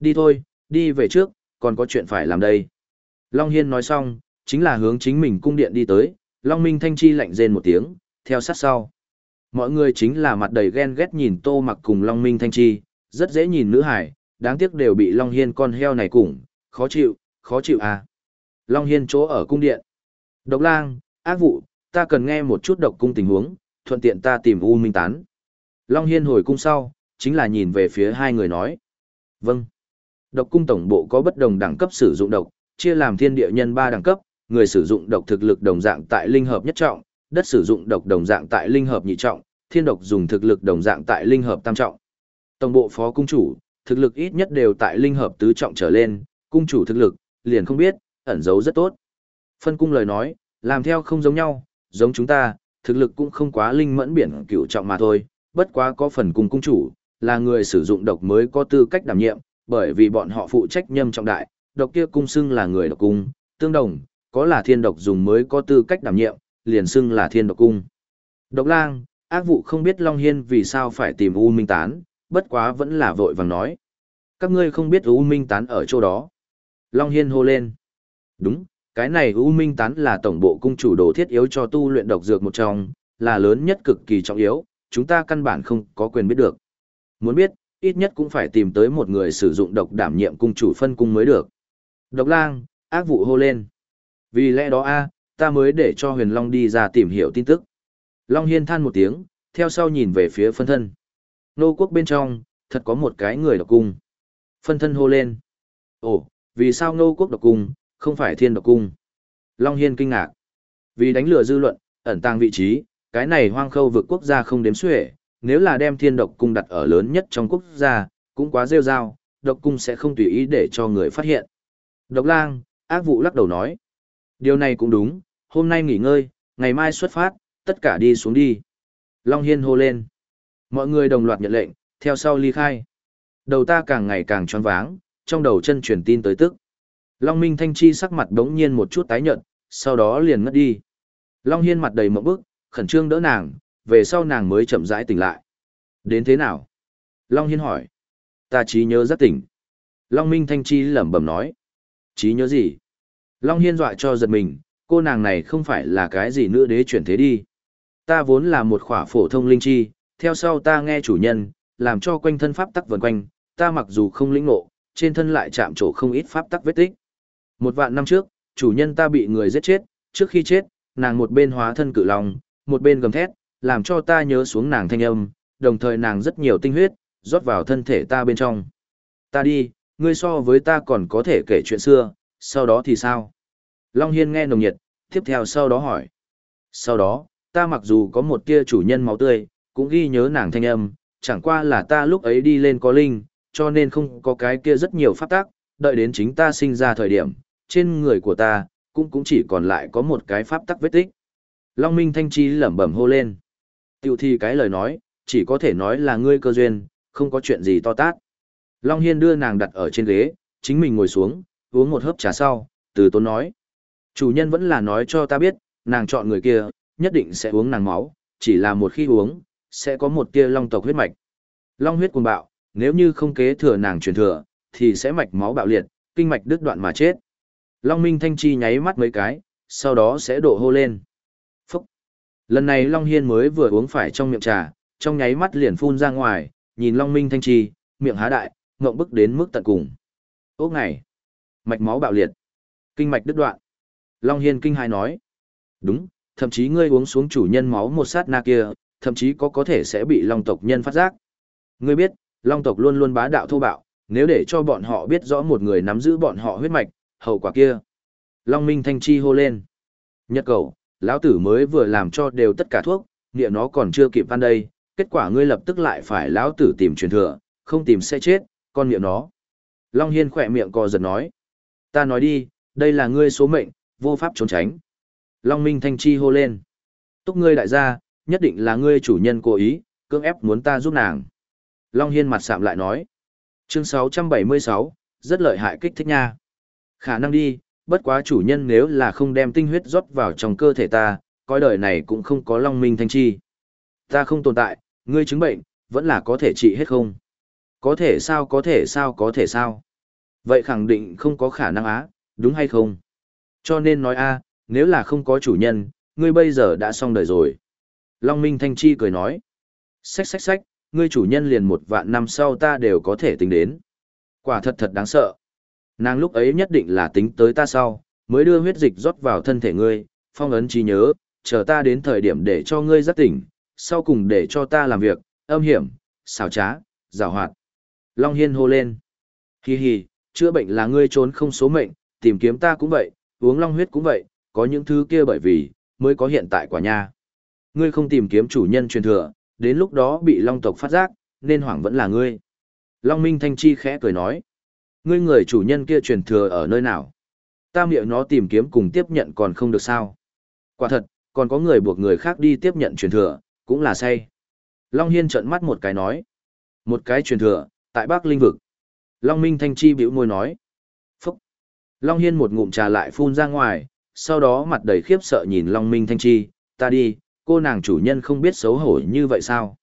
Đi thôi, đi về trước, còn có chuyện phải làm đây. Long Hiên nói xong, chính là hướng chính mình cung điện đi tới, Long Minh Thanh Chi lạnh rên một tiếng, theo sát sau. Mọi người chính là mặt đầy ghen ghét nhìn Tô mặc cùng Long Minh Thanh Chi, rất dễ nhìn nữ hải, đáng tiếc đều bị Long Hiên con heo này cùng, khó chịu, khó chịu à. Long Hiên chỗ ở cung điện. Độc lang, ác vụ, ta cần nghe một chút độc cung tình huống, thuận tiện ta tìm U Minh Tán. Long Hiên hồi cung sau, chính là nhìn về phía hai người nói. Vâng. Độc cung tổng bộ có bất đồng đẳng cấp sử dụng độc, chia làm thiên địa nhân ba đẳng cấp, người sử dụng độc thực lực đồng dạng tại linh hợp nhất trọng, đất sử dụng độc đồng dạng tại linh hợp nhị trọng, thiên độc dùng thực lực đồng dạng tại linh hợp tam trọng. Tổng bộ phó cung chủ, thực lực ít nhất đều tại linh hợp tứ trọng trở lên, cung chủ thực lực, liền không biết, ẩn giấu rất tốt. Phân cung lời nói, làm theo không giống nhau, giống chúng ta, thực lực cũng không quá linh mẫn biển cửu trọng mà thôi, bất quá có phần cung cung chủ, là người sử dụng độc mới có tư cách đảm nhiệm, bởi vì bọn họ phụ trách nhâm trọng đại, độc kia cung xưng là người độc cung, tương đồng, có là thiên độc dùng mới có tư cách đảm nhiệm, liền xưng là thiên độc cung. Độc lang, ác vụ không biết Long Hiên vì sao phải tìm U Minh Tán, bất quá vẫn là vội vàng nói. Các ngươi không biết U Minh Tán ở chỗ đó. Long Hiên hô lên. Đúng, Cái này U Minh tán là tổng bộ cung chủ đồ thiết yếu cho tu luyện độc dược một trong, là lớn nhất cực kỳ trọng yếu, chúng ta căn bản không có quyền biết được. Muốn biết, ít nhất cũng phải tìm tới một người sử dụng độc đảm nhiệm cung chủ phân cung mới được. Độc lang, ác vụ hô lên. Vì lẽ đó a, ta mới để cho huyền long đi ra tìm hiểu tin tức. Long hiên than một tiếng, theo sau nhìn về phía phân thân. Nô quốc bên trong, thật có một cái người độc cung. Phân thân hô lên. Ồ, vì sao nô quốc độc cung, không phải thiên độc cung? Long hiên kinh ngạc. Vì đánh lừa dư luận, ẩn tàng vị trí, cái này hoang khâu vực quốc gia không đếm xuể, nếu là đem thiên độc cung đặt ở lớn nhất trong quốc gia, cũng quá rêu rao, độc cung sẽ không tùy ý để cho người phát hiện. Độc lang, ác vụ lắc đầu nói. Điều này cũng đúng, hôm nay nghỉ ngơi, ngày mai xuất phát, tất cả đi xuống đi. Long Hiên hô lên. Mọi người đồng loạt nhận lệnh, theo sau ly khai. Đầu ta càng ngày càng tròn váng, trong đầu chân truyền tin tới tức. Long Minh Thanh Chi sắc mặt đống nhiên một chút tái nhợt, sau đó liền ngất đi. Long Hiên mặt đầy mộng bức, khẩn trương đỡ nàng, về sau nàng mới chậm rãi tỉnh lại. Đến thế nào? Long Hiên hỏi. Ta trí nhớ rất tỉnh. Long Minh Thanh Chi lẩm bẩm nói. Trí nhớ gì? Long Hiên dọa cho giật mình, cô nàng này không phải là cái gì nữa đế chuyển thế đi. Ta vốn là một khỏa phổ thông linh chi, theo sau ta nghe chủ nhân, làm cho quanh thân pháp tắc vần quanh, ta mặc dù không lĩnh ngộ, trên thân lại chạm trổ không ít pháp tắc vết tích. Một vạn năm trước, chủ nhân ta bị người giết chết, trước khi chết, nàng một bên hóa thân cự lòng, một bên gầm thét, làm cho ta nhớ xuống nàng thanh âm, đồng thời nàng rất nhiều tinh huyết, rót vào thân thể ta bên trong. Ta đi, ngươi so với ta còn có thể kể chuyện xưa, sau đó thì sao? Long Hiên nghe nồng nhiệt, tiếp theo sau đó hỏi. Sau đó, ta mặc dù có một tia chủ nhân máu tươi, cũng ghi nhớ nàng thanh âm, chẳng qua là ta lúc ấy đi lên có linh, cho nên không có cái kia rất nhiều pháp tác, đợi đến chính ta sinh ra thời điểm, trên người của ta, cũng cũng chỉ còn lại có một cái pháp tắc vết tích. Long Minh Thanh Chi lẩm bẩm hô lên. Tiểu thi cái lời nói, chỉ có thể nói là ngươi cơ duyên, không có chuyện gì to tát. Long Hiên đưa nàng đặt ở trên ghế, chính mình ngồi xuống, uống một hớp trà sau, từ tốn nói. Chủ nhân vẫn là nói cho ta biết, nàng chọn người kia, nhất định sẽ uống nàng máu, chỉ là một khi uống, sẽ có một tia long tộc huyết mạch. Long huyết cuồng bạo, nếu như không kế thừa nàng truyền thừa, thì sẽ mạch máu bạo liệt, kinh mạch đứt đoạn mà chết. Long Minh Thanh Chi nháy mắt mấy cái, sau đó sẽ đổ hô lên. Phúc! Lần này Long Hiên mới vừa uống phải trong miệng trà, trong nháy mắt liền phun ra ngoài, nhìn Long Minh Thanh Chi, miệng há đại, ngộng bức đến mức tận cùng. Ốc ngày! Mạch máu bạo liệt! Kinh mạch đứt đoạn! Long Hiên kinh hài nói. Đúng, thậm chí ngươi uống xuống chủ nhân máu một sát na kia, thậm chí có có thể sẽ bị Long tộc nhân phát giác. Ngươi biết, Long tộc luôn luôn bá đạo thô bạo, nếu để cho bọn họ biết rõ một người nắm giữ bọn họ huyết mạch, hậu quả kia. Long Minh Thanh Chi hô lên. Nhất cầu, lão tử mới vừa làm cho đều tất cả thuốc, nghĩa nó còn chưa kịp ăn đây, kết quả ngươi lập tức lại phải lão tử tìm truyền thừa, không tìm sẽ chết, con nghĩa nó. Long Hiên khỏe miệng co giật nói. Ta nói đi, đây là ngươi số mệnh, vô pháp trốn tránh. Long Minh Thanh Chi hô lên. Túc ngươi đại gia, nhất định là ngươi chủ nhân cố ý, cưỡng ép muốn ta giúp nàng. Long Hiên mặt sạm lại nói. Chương 676, rất lợi hại kích thích nha. Khả năng đi, bất quá chủ nhân nếu là không đem tinh huyết rót vào trong cơ thể ta, coi đời này cũng không có Long Minh Thanh Chi. Ta không tồn tại, ngươi chứng bệnh, vẫn là có thể trị hết không? Có thể sao có thể sao có thể sao? Vậy khẳng định không có khả năng á, đúng hay không? Cho nên nói a, nếu là không có chủ nhân, ngươi bây giờ đã xong đời rồi. Long Minh Thanh Chi cười nói. Xách xách xách, ngươi chủ nhân liền một vạn năm sau ta đều có thể tính đến. Quả thật thật đáng sợ. Nàng lúc ấy nhất định là tính tới ta sau, mới đưa huyết dịch rót vào thân thể ngươi, phong ấn trí nhớ, chờ ta đến thời điểm để cho ngươi giác tỉnh, sau cùng để cho ta làm việc, âm hiểm, xảo trá, rào hoạt. Long Hiên hô lên. Hi hi, chữa bệnh là ngươi trốn không số mệnh, tìm kiếm ta cũng vậy, uống long huyết cũng vậy, có những thứ kia bởi vì, mới có hiện tại quả nha. Ngươi không tìm kiếm chủ nhân truyền thừa, đến lúc đó bị long tộc phát giác, nên hoảng vẫn là ngươi. Long Minh Thanh Chi khẽ cười nói. Ngươi người chủ nhân kia truyền thừa ở nơi nào? Ta miệng nó tìm kiếm cùng tiếp nhận còn không được sao. Quả thật, còn có người buộc người khác đi tiếp nhận truyền thừa, cũng là say. Long Hiên trợn mắt một cái nói. Một cái truyền thừa, tại Bắc Linh Vực. Long Minh Thanh Chi bĩu môi nói. Phúc. Long Hiên một ngụm trà lại phun ra ngoài, sau đó mặt đầy khiếp sợ nhìn Long Minh Thanh Chi, ta đi, cô nàng chủ nhân không biết xấu hổ như vậy sao?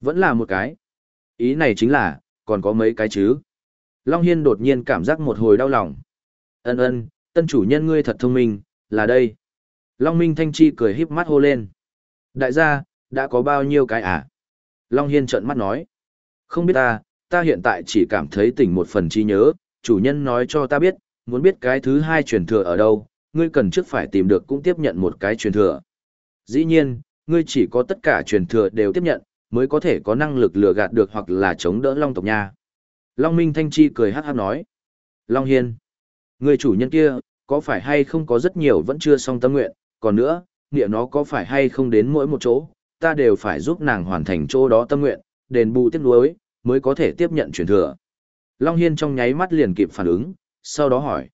Vẫn là một cái. Ý này chính là, còn có mấy cái chứ. Long Hiên đột nhiên cảm giác một hồi đau lòng. Ân ân, Tân chủ nhân ngươi thật thông minh, là đây. Long Minh Thanh Chi cười híp mắt hô lên. Đại gia, đã có bao nhiêu cái à? Long Hiên trợn mắt nói. Không biết ta, ta hiện tại chỉ cảm thấy tỉnh một phần trí nhớ, chủ nhân nói cho ta biết, muốn biết cái thứ hai truyền thừa ở đâu, ngươi cần trước phải tìm được cũng tiếp nhận một cái truyền thừa. Dĩ nhiên, ngươi chỉ có tất cả truyền thừa đều tiếp nhận, mới có thể có năng lực lừa gạt được hoặc là chống đỡ Long tộc nha. Long Minh Thanh Chi cười hát hát nói. Long Hiên, người chủ nhân kia, có phải hay không có rất nhiều vẫn chưa xong tâm nguyện, còn nữa, nghĩa nó có phải hay không đến mỗi một chỗ, ta đều phải giúp nàng hoàn thành chỗ đó tâm nguyện, đền bù tiếc nuối mới có thể tiếp nhận truyền thừa. Long Hiên trong nháy mắt liền kịp phản ứng, sau đó hỏi.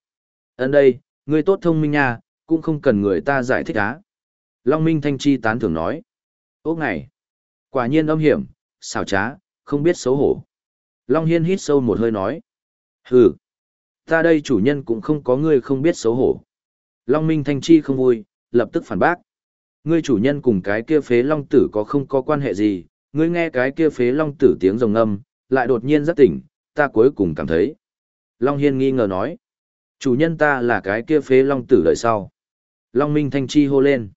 Ấn đây, ngươi tốt thông minh nha, cũng không cần người ta giải thích á. Long Minh Thanh Chi tán thưởng nói. Ốc này, quả nhiên âm hiểm, xảo trá, không biết xấu hổ. Long Hiên hít sâu một hơi nói. Hừ, ta đây chủ nhân cũng không có ngươi không biết xấu hổ. Long Minh Thanh Chi không vui, lập tức phản bác. Ngươi chủ nhân cùng cái kia phế long tử có không có quan hệ gì, ngươi nghe cái kia phế long tử tiếng rồng âm, lại đột nhiên rất tỉnh, ta cuối cùng cảm thấy. Long Hiên nghi ngờ nói, chủ nhân ta là cái kia phế long tử đời sau. Long Minh Thanh Chi hô lên,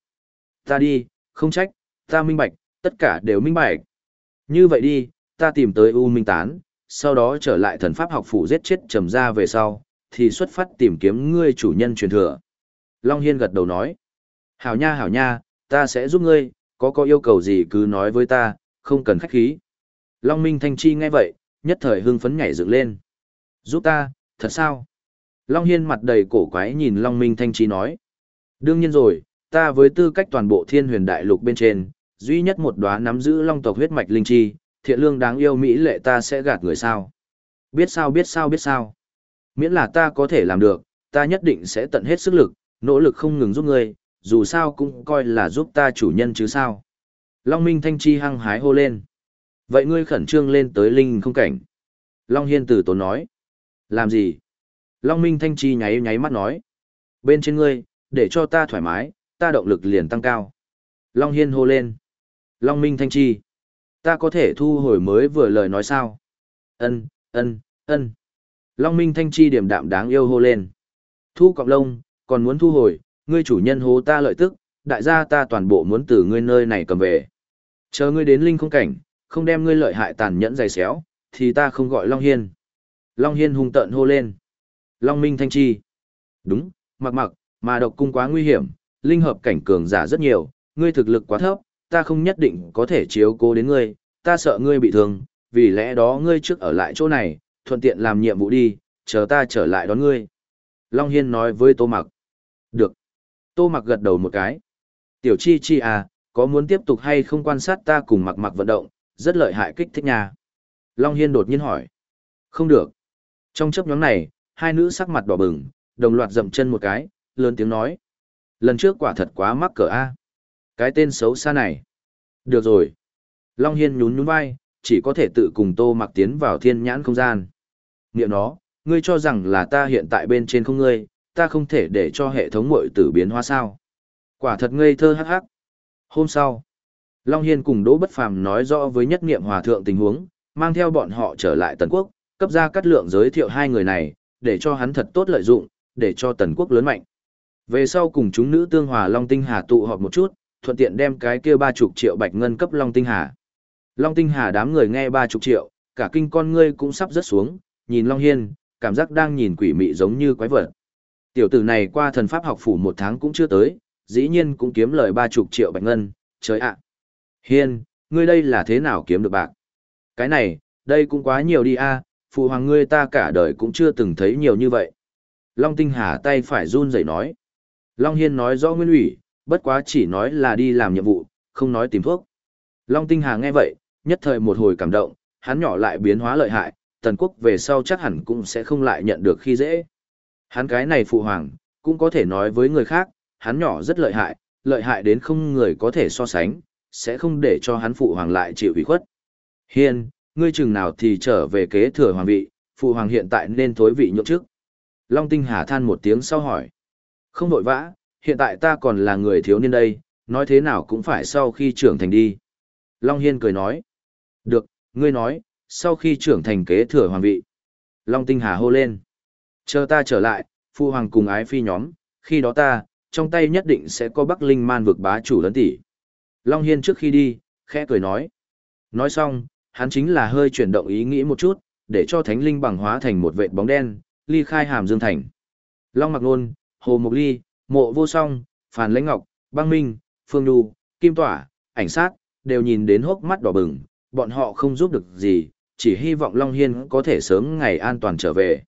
ta đi, không trách, ta minh bạch, tất cả đều minh bạch. Như vậy đi, ta tìm tới U Minh Tán, sau đó trở lại thần pháp học phủ giết chết trầm ra về sau, thì xuất phát tìm kiếm ngươi chủ nhân truyền thừa. Long Hiên gật đầu nói, hảo nha hảo nha, ta sẽ giúp ngươi, có có yêu cầu gì cứ nói với ta, không cần khách khí. Long Minh Thanh Chi nghe vậy, nhất thời hưng phấn nhảy dựng lên. Giúp ta, thật sao? Long Hiên mặt đầy cổ quái nhìn Long Minh Thanh Chi nói. Đương nhiên rồi, ta với tư cách toàn bộ thiên huyền đại lục bên trên, duy nhất một đóa nắm giữ long tộc huyết mạch linh chi, thiện lương đáng yêu mỹ lệ ta sẽ gạt người sao. Biết sao biết sao biết sao. Miễn là ta có thể làm được, ta nhất định sẽ tận hết sức lực, nỗ lực không ngừng giúp ngươi, dù sao cũng coi là giúp ta chủ nhân chứ sao. Long Minh Thanh Chi hăng hái hô lên. Vậy ngươi khẩn trương lên tới linh không cảnh. Long Hiên tử tốn nói. Làm gì? Long Minh Thanh Chi nháy nháy mắt nói. Bên trên ngươi, để cho ta thoải mái, ta động lực liền tăng cao. Long Hiên hô lên. Long Minh Thanh Chi. Ta có thể thu hồi mới vừa lời nói sao? Ân, ân, ân. Long Minh Thanh Chi điểm đạm đáng yêu hô lên. Thu cọng lông, còn muốn thu hồi, ngươi chủ nhân hố ta lợi tức, đại gia ta toàn bộ muốn từ ngươi nơi này cầm về. Chờ ngươi đến linh không cảnh, không đem ngươi lợi hại tàn nhẫn dày xéo, thì ta không gọi Long Hiên. Long Hiên hung tợn hô lên. Long Minh Thanh Chi. Đúng, mặc mặc, mà độc cung quá nguy hiểm, linh hợp cảnh cường giả rất nhiều, ngươi thực lực quá thấp, ta không nhất định có thể chiếu cố đến ngươi, ta sợ ngươi bị thương, vì lẽ đó ngươi trước ở lại chỗ này, thuận tiện làm nhiệm vụ đi, chờ ta trở lại đón ngươi. Long Hiên nói với Tô Mặc. Được. Tô Mặc gật đầu một cái. Tiểu Chi Chi à, có muốn tiếp tục hay không quan sát ta cùng mặc mặc vận động, rất lợi hại kích thích nha. Long Hiên đột nhiên hỏi. Không được. Trong chấp nhóm này, hai nữ sắc mặt đỏ bừng, đồng loạt dậm chân một cái, lớn tiếng nói. Lần trước quả thật quá mắc cỡ A. Cái tên xấu xa này. Được rồi. Long Hiên nhún nhún vai, chỉ có thể tự cùng tô mặc tiến vào thiên nhãn không gian. Niệm nó, ngươi cho rằng là ta hiện tại bên trên không ngươi, ta không thể để cho hệ thống mội tử biến hóa sao. Quả thật ngây thơ hắc hắc. Hôm sau, Long Hiên cùng Đỗ Bất Phàm nói rõ với nhất nghiệm hòa thượng tình huống, mang theo bọn họ trở lại Tần Quốc, cấp ra cắt lượng giới thiệu hai người này, để cho hắn thật tốt lợi dụng, để cho Tần Quốc lớn mạnh. Về sau cùng chúng nữ tương hòa Long Tinh Hà tụ họp một chút, thuận tiện đem cái kia ba chục triệu bạch ngân cấp Long Tinh Hà. Long Tinh Hà đám người nghe ba chục triệu, cả kinh con ngươi cũng sắp rớt xuống, nhìn Long Hiên, cảm giác đang nhìn quỷ mị giống như quái vật. Tiểu tử này qua thần pháp học phủ một tháng cũng chưa tới, dĩ nhiên cũng kiếm lời ba chục triệu bạch ngân, trời ạ. Hiên, ngươi đây là thế nào kiếm được bạc? Cái này, đây cũng quá nhiều đi a, phụ hoàng ngươi ta cả đời cũng chưa từng thấy nhiều như vậy. Long Tinh Hà tay phải run rẩy nói. Long Hiên nói rõ nguyên ủy, bất quá chỉ nói là đi làm nhiệm vụ, không nói tìm thuốc. Long Tinh Hà nghe vậy, nhất thời một hồi cảm động, hắn nhỏ lại biến hóa lợi hại, tần quốc về sau chắc hẳn cũng sẽ không lại nhận được khi dễ. Hắn cái này phụ hoàng, cũng có thể nói với người khác, hắn nhỏ rất lợi hại, lợi hại đến không người có thể so sánh, sẽ không để cho hắn phụ hoàng lại chịu ủy khuất. Hiên, ngươi chừng nào thì trở về kế thừa hoàng vị, phụ hoàng hiện tại nên thối vị nhượng trước. Long Tinh Hà than một tiếng sau hỏi. Không vội vã, hiện tại ta còn là người thiếu niên đây, nói thế nào cũng phải sau khi trưởng thành đi. Long Hiên cười nói. Được, ngươi nói, sau khi trưởng thành kế thừa hoàng vị. Long Tinh Hà hô lên. Chờ ta trở lại, phụ hoàng cùng ái phi nhóm, khi đó ta, trong tay nhất định sẽ có Bắc Linh man vực bá chủ lớn tỷ. Long Hiên trước khi đi, khẽ cười nói. Nói xong, hắn chính là hơi chuyển động ý nghĩ một chút, để cho thánh linh bằng hóa thành một vệt bóng đen, ly khai hàm dương thành. Long Mặc Nôn, Hồ Mục Ly, Mộ Vô Song, Phàn Lãnh Ngọc, Băng Minh, Phương Nhu, Kim Tỏa, Ảnh Sát, đều nhìn đến hốc mắt đỏ bừng, bọn họ không giúp được gì, chỉ hy vọng Long Hiên có thể sớm ngày an toàn trở về.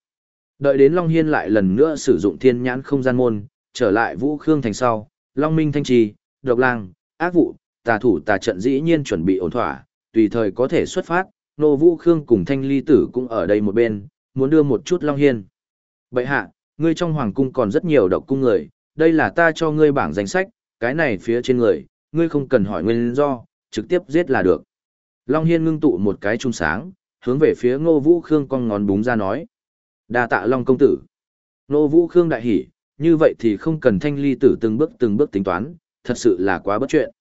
Đợi đến Long Hiên lại lần nữa sử dụng thiên nhãn không gian môn, trở lại Vũ Khương thành sau, Long Minh Thanh Trì, Độc Lang, Ác Vụ, Tà Thủ Tà Trận dĩ nhiên chuẩn bị ổn thỏa, tùy thời có thể xuất phát, Nô Vũ Khương cùng Thanh Ly Tử cũng ở đây một bên, muốn đưa một chút Long Hiên. Bậy hạ, ngươi trong hoàng cung còn rất nhiều độc cung người, đây là ta cho ngươi bảng danh sách, cái này phía trên người, ngươi không cần hỏi nguyên do, trực tiếp giết là được. Long Hiên ngưng tụ một cái trung sáng, hướng về phía Ngô Vũ Khương con ngón búng ra nói. đa tạ Long công tử. Ngô Vũ Khương đại hỉ, như vậy thì không cần thanh ly tử từng bước từng bước tính toán, thật sự là quá bất chuyện.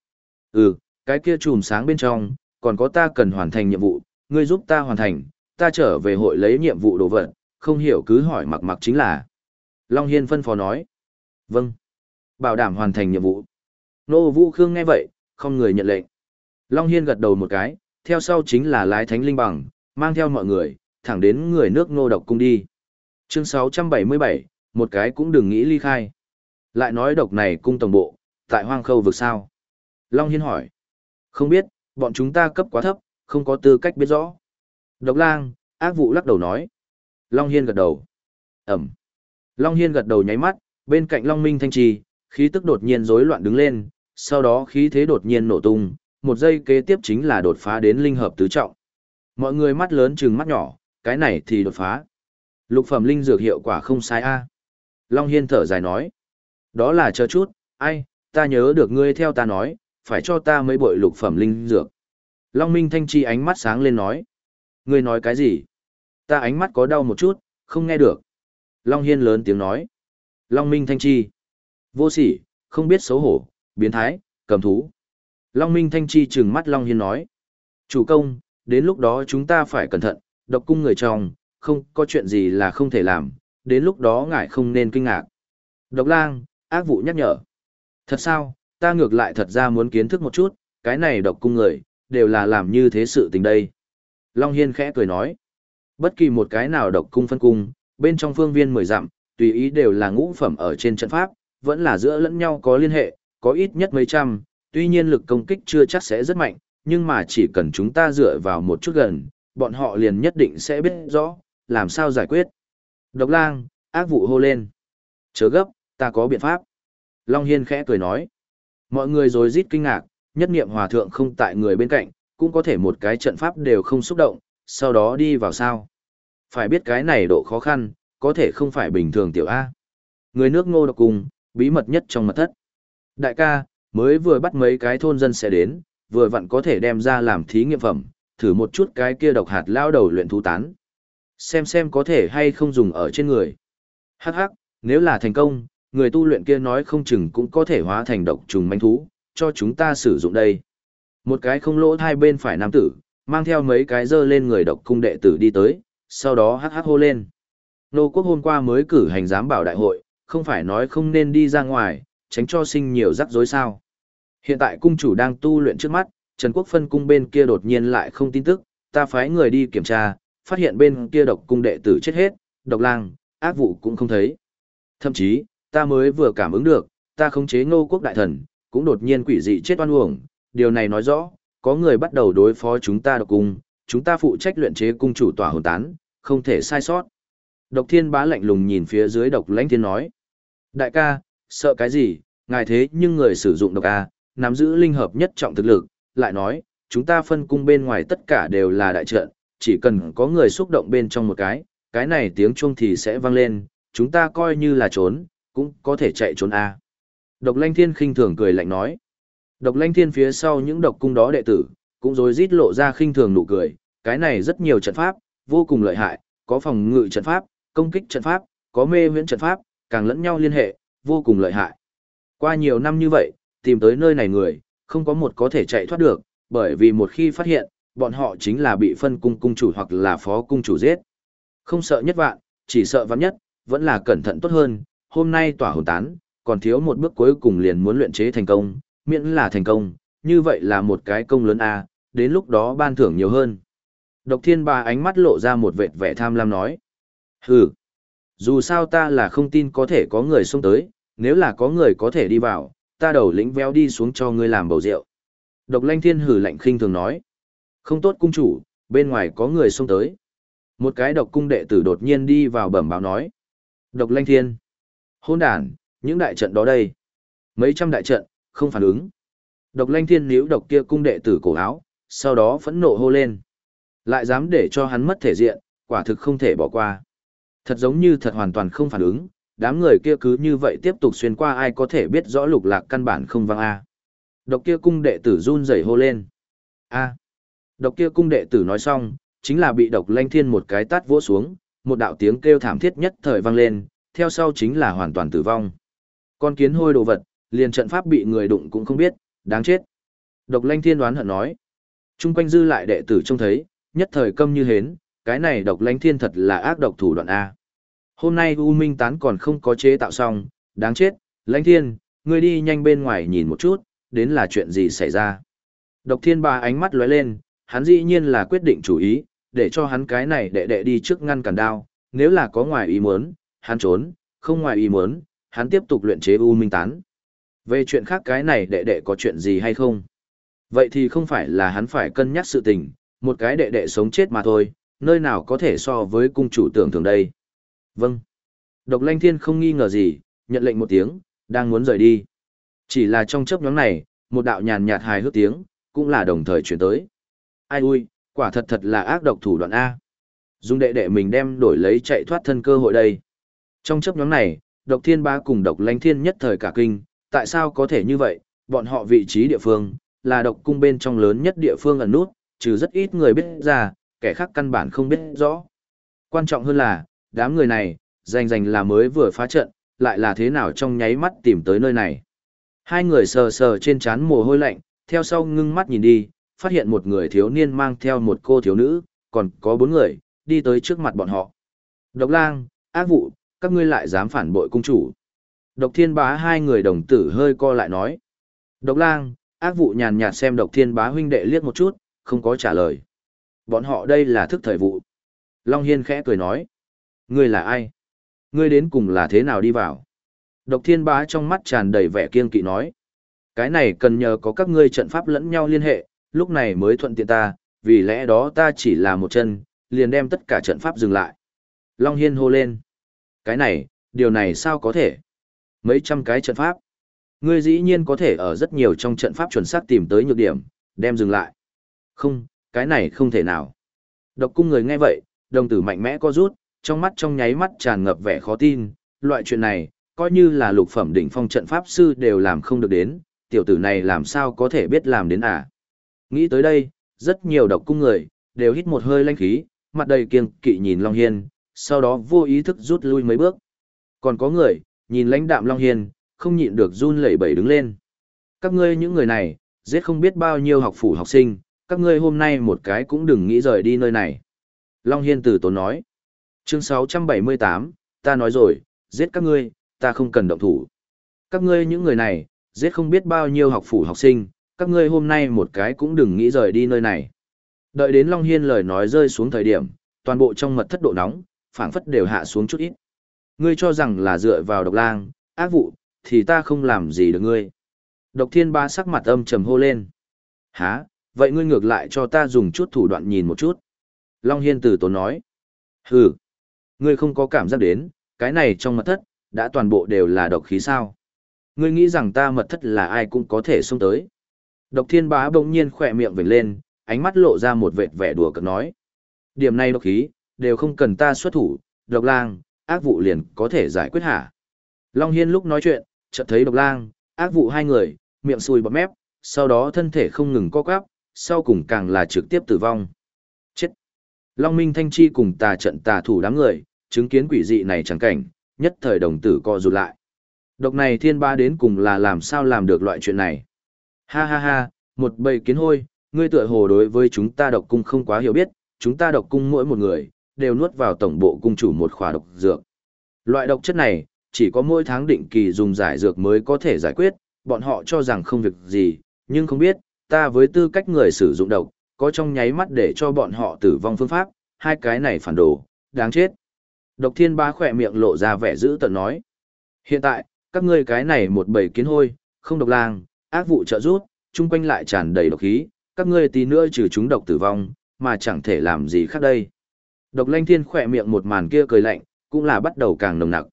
Ừ, cái kia chùm sáng bên trong, còn có ta cần hoàn thành nhiệm vụ, ngươi giúp ta hoàn thành, ta trở về hội lấy nhiệm vụ đồ vật, không hiểu cứ hỏi mặc mặc chính là. Long Hiên phân phó nói. Vâng. Bảo đảm hoàn thành nhiệm vụ. Nô Vũ Khương nghe vậy, không người nhận lệnh. Long Hiên gật đầu một cái, theo sau chính là lái thánh linh bằng, mang theo mọi người, thẳng đến người nước nô độc cung đi. Chương 677, một cái cũng đừng nghĩ ly khai. Lại nói độc này cung tổng bộ, tại hoang khâu vực sao? Long Hiên hỏi. Không biết, bọn chúng ta cấp quá thấp, không có tư cách biết rõ. Độc lang, ác vụ lắc đầu nói. Long Hiên gật đầu. Ẩm. Long Hiên gật đầu nháy mắt, bên cạnh Long Minh Thanh Trì, khí tức đột nhiên rối loạn đứng lên, sau đó khí thế đột nhiên nổ tung, một giây kế tiếp chính là đột phá đến linh hợp tứ trọng. Mọi người mắt lớn chừng mắt nhỏ, cái này thì đột phá. Lục phẩm linh dược hiệu quả không sai a. Long Hiên thở dài nói. Đó là chờ chút, ai, ta nhớ được ngươi theo ta nói, phải cho ta mấy bội lục phẩm linh dược. Long Minh Thanh Chi ánh mắt sáng lên nói. Ngươi nói cái gì? Ta ánh mắt có đau một chút, không nghe được. Long Hiên lớn tiếng nói. Long Minh Thanh Chi. Vô sỉ, không biết xấu hổ, biến thái, cầm thú. Long Minh Thanh Chi trừng mắt Long Hiên nói. Chủ công, đến lúc đó chúng ta phải cẩn thận, độc cung người chồng, không có chuyện gì là không thể làm, đến lúc đó ngài không nên kinh ngạc. Độc lang, ác vụ nhắc nhở. Thật sao, ta ngược lại thật ra muốn kiến thức một chút, cái này độc cung người, đều là làm như thế sự tình đây. Long Hiên khẽ cười nói. Bất kỳ một cái nào độc cung phân cung, bên trong phương viên mười dặm, tùy ý đều là ngũ phẩm ở trên trận pháp, vẫn là giữa lẫn nhau có liên hệ, có ít nhất mấy trăm, tuy nhiên lực công kích chưa chắc sẽ rất mạnh, nhưng mà chỉ cần chúng ta dựa vào một chút gần, bọn họ liền nhất định sẽ biết rõ, làm sao giải quyết. Độc lang, ác vụ hô lên. Chớ gấp, ta có biện pháp. Long Hiên khẽ cười nói. Mọi người rồi rít kinh ngạc, nhất niệm hòa thượng không tại người bên cạnh, cũng có thể một cái trận pháp đều không xúc động, sau đó đi vào sao. Phải biết cái này độ khó khăn, có thể không phải bình thường tiểu A. Người nước ngô độc cùng, bí mật nhất trong mật thất. Đại ca, mới vừa bắt mấy cái thôn dân sẽ đến, vừa vặn có thể đem ra làm thí nghiệm phẩm, thử một chút cái kia độc hạt lao đầu luyện thú tán. Xem xem có thể hay không dùng ở trên người. Hắc hắc, nếu là thành công, người tu luyện kia nói không chừng cũng có thể hóa thành độc trùng manh thú, cho chúng ta sử dụng đây. Một cái không lỗ hai bên phải nam tử, mang theo mấy cái dơ lên người độc cung đệ tử đi tới, sau đó hắc hắc hô lên. Nô quốc hôm qua mới cử hành giám bảo đại hội, không phải nói không nên đi ra ngoài, tránh cho sinh nhiều rắc rối sao. Hiện tại cung chủ đang tu luyện trước mắt, Trần Quốc phân cung bên kia đột nhiên lại không tin tức, ta phái người đi kiểm tra, phát hiện bên kia độc cung đệ tử chết hết, độc lang, ác vụ cũng không thấy. Thậm chí, ta mới vừa cảm ứng được, ta khống chế ngô quốc đại thần, cũng đột nhiên quỷ dị chết oan uổng, điều này nói rõ, có người bắt đầu đối phó chúng ta độc cung, chúng ta phụ trách luyện chế cung chủ tỏa hồn tán, không thể sai sót. Độc thiên bá lạnh lùng nhìn phía dưới độc lãnh thiên nói. Đại ca, sợ cái gì, ngài thế nhưng người sử dụng độc A, nắm giữ linh hợp nhất trọng thực lực, lại nói, chúng ta phân cung bên ngoài tất cả đều là đại trận, chỉ cần có người xúc động bên trong một cái, cái này tiếng chuông thì sẽ vang lên, chúng ta coi như là trốn, cũng có thể chạy trốn A. Độc lanh thiên khinh thường cười lạnh nói. Độc lanh thiên phía sau những độc cung đó đệ tử, cũng rồi rít lộ ra khinh thường nụ cười, cái này rất nhiều trận pháp, vô cùng lợi hại, có phòng ngự trận pháp, công kích trận pháp, có mê huyễn trận pháp, càng lẫn nhau liên hệ, vô cùng lợi hại. Qua nhiều năm như vậy, tìm tới nơi này người, không có một có thể chạy thoát được, bởi vì một khi phát hiện, bọn họ chính là bị phân cung cung chủ hoặc là phó cung chủ giết. Không sợ nhất vạn, chỉ sợ vạn nhất, vẫn là cẩn thận tốt hơn, hôm nay tỏa hồn tán, còn thiếu một bước cuối cùng liền muốn luyện chế thành công, miễn là thành công, như vậy là một cái công lớn a, đến lúc đó ban thưởng nhiều hơn. Độc thiên bà ánh mắt lộ ra một vệt vẻ tham lam nói. Hừ, dù sao ta là không tin có thể có người xông tới, nếu là có người có thể đi vào, ta đầu lĩnh véo đi xuống cho ngươi làm bầu rượu. Độc lanh thiên hử lạnh khinh thường nói. Không tốt cung chủ, bên ngoài có người xông tới. Một cái độc cung đệ tử đột nhiên đi vào bẩm báo nói. Độc lanh thiên. Hôn đàn, những đại trận đó đây. Mấy trăm đại trận, không phản ứng. Độc lanh thiên níu độc kia cung đệ tử cổ áo, sau đó phẫn nộ hô lên. Lại dám để cho hắn mất thể diện, quả thực không thể bỏ qua. Thật giống như thật hoàn toàn không phản ứng, đám người kia cứ như vậy tiếp tục xuyên qua ai có thể biết rõ lục lạc căn bản không văng a. Độc kia cung đệ tử run rẩy hô lên. A. Độc kia cung đệ tử nói xong, chính là bị độc lanh thiên một cái tát vỗ xuống, một đạo tiếng kêu thảm thiết nhất thời vang lên, theo sau chính là hoàn toàn tử vong. Con kiến hôi đồ vật, liền trận pháp bị người đụng cũng không biết, đáng chết. Độc lanh thiên đoán hận nói. Trung quanh dư lại đệ tử trông thấy, nhất thời câm như hến, cái này độc lanh thiên thật là ác độc thủ đoạn A. Hôm nay U Minh tán còn không có chế tạo xong, đáng chết, lãnh thiên, ngươi đi nhanh bên ngoài nhìn một chút, đến là chuyện gì xảy ra. Độc thiên ba ánh mắt lóe lên, hắn dĩ nhiên là quyết định chủ ý, để cho hắn cái này đệ đệ đi trước ngăn cản đao, nếu là có ngoài ý muốn, hắn trốn, không ngoài ý muốn, hắn tiếp tục luyện chế U Minh tán. Về chuyện khác cái này đệ đệ có chuyện gì hay không? Vậy thì không phải là hắn phải cân nhắc sự tình, một cái đệ đệ sống chết mà thôi, nơi nào có thể so với cung chủ tưởng thường đây. Vâng. Độc lanh thiên không nghi ngờ gì, nhận lệnh một tiếng, đang muốn rời đi. Chỉ là trong chớp nhóm này, một đạo nhàn nhạt hài hước tiếng, cũng là đồng thời chuyển tới. Ai ui, quả thật thật là ác độc thủ đoạn A. Dùng đệ đệ mình đem đổi lấy chạy thoát thân cơ hội đây. Trong chấp nhóm này, độc thiên ba cùng độc lanh thiên nhất thời cả kinh, tại sao có thể như vậy, bọn họ vị trí địa phương, là độc cung bên trong lớn nhất địa phương ẩn nút, trừ rất ít người biết ra, kẻ khác căn bản không biết rõ. Quan trọng hơn là, đám người này, danh rành là mới vừa phá trận, lại là thế nào trong nháy mắt tìm tới nơi này. Hai người sờ sờ trên trán mồ hôi lạnh, theo sau ngưng mắt nhìn đi, phát hiện một người thiếu niên mang theo một cô thiếu nữ, còn có bốn người, đi tới trước mặt bọn họ. Độc lang, ác vụ, các ngươi lại dám phản bội cung chủ. Độc thiên bá hai người đồng tử hơi co lại nói. Độc lang, ác vụ nhàn nhạt xem độc thiên bá huynh đệ liếc một chút, không có trả lời. Bọn họ đây là thức thời vụ. Long Hiên khẽ cười nói. Ngươi là ai? Ngươi đến cùng là thế nào đi vào? Độc thiên bá trong mắt tràn đầy vẻ kiên kỵ nói. Cái này cần nhờ có các ngươi trận pháp lẫn nhau liên hệ, lúc này mới thuận tiện ta, vì lẽ đó ta chỉ là một chân, liền đem tất cả trận pháp dừng lại. Long Hiên hô lên. Cái này, điều này sao có thể? Mấy trăm cái trận pháp. Ngươi dĩ nhiên có thể ở rất nhiều trong trận pháp chuẩn xác tìm tới nhược điểm, đem dừng lại. Không, cái này không thể nào. Độc cung người nghe vậy, đồng tử mạnh mẽ co rút, trong mắt trong nháy mắt tràn ngập vẻ khó tin, loại chuyện này, coi như là lục phẩm đỉnh phong trận pháp sư đều làm không được đến, tiểu tử này làm sao có thể biết làm đến à. Nghĩ tới đây, rất nhiều độc cung người, đều hít một hơi lanh khí, mặt đầy kiêng kỵ nhìn Long Hiên, sau đó vô ý thức rút lui mấy bước. Còn có người, nhìn lãnh đạm Long Hiên, không nhịn được run lẩy bẩy đứng lên. Các ngươi những người này, giết không biết bao nhiêu học phủ học sinh, các ngươi hôm nay một cái cũng đừng nghĩ rời đi nơi này. Long Hiên từ tốn nói. Chương 678, ta nói rồi, giết các ngươi, ta không cần động thủ. Các ngươi những người này, giết không biết bao nhiêu học phủ học sinh, các ngươi hôm nay một cái cũng đừng nghĩ rời đi nơi này. Đợi đến Long Hiên lời nói rơi xuống thời điểm, toàn bộ trong mật thất độ nóng, phảng phất đều hạ xuống chút ít. Ngươi cho rằng là dựa vào độc lang, ác vụ, thì ta không làm gì được ngươi. Độc thiên ba sắc mặt âm trầm hô lên. Hả, vậy ngươi ngược lại cho ta dùng chút thủ đoạn nhìn một chút. Long Hiên từ tốn nói. Hừ, ngươi không có cảm giác đến, cái này trong mật thất, đã toàn bộ đều là độc khí sao. Ngươi nghĩ rằng ta mật thất là ai cũng có thể xông tới. Độc thiên bá bỗng nhiên khỏe miệng vểnh lên, ánh mắt lộ ra một vệt vẻ đùa cợt nói. Điểm này độc khí, đều không cần ta xuất thủ, độc lang, ác vụ liền có thể giải quyết hả. Long Hiên lúc nói chuyện, chợt thấy độc lang, ác vụ hai người, miệng sùi bọt mép, sau đó thân thể không ngừng co quắp, sau cùng càng là trực tiếp tử vong. Chết! Long Minh Thanh Chi cùng tà trận tà thủ đám người, chứng kiến quỷ dị này chẳng cảnh, nhất thời đồng tử co rụt lại. Độc này thiên ba đến cùng là làm sao làm được loại chuyện này. Ha ha ha, một bầy kiến hôi, ngươi tựa hồ đối với chúng ta độc cung không quá hiểu biết, chúng ta độc cung mỗi một người, đều nuốt vào tổng bộ cung chủ một khỏa độc dược. Loại độc chất này, chỉ có mỗi tháng định kỳ dùng giải dược mới có thể giải quyết, bọn họ cho rằng không việc gì, nhưng không biết, ta với tư cách người sử dụng độc, có trong nháy mắt để cho bọn họ tử vong phương pháp, hai cái này phản đồ, đáng chết. Độc thiên bá khỏe miệng lộ ra vẻ dữ tợn nói. Hiện tại, các ngươi cái này một bầy kiến hôi, không độc làng ác vụ trợ rút, chung quanh lại tràn đầy độc khí, các ngươi tí nữa trừ chúng độc tử vong, mà chẳng thể làm gì khác đây. Độc lanh thiên khỏe miệng một màn kia cười lạnh, cũng là bắt đầu càng nồng nặc.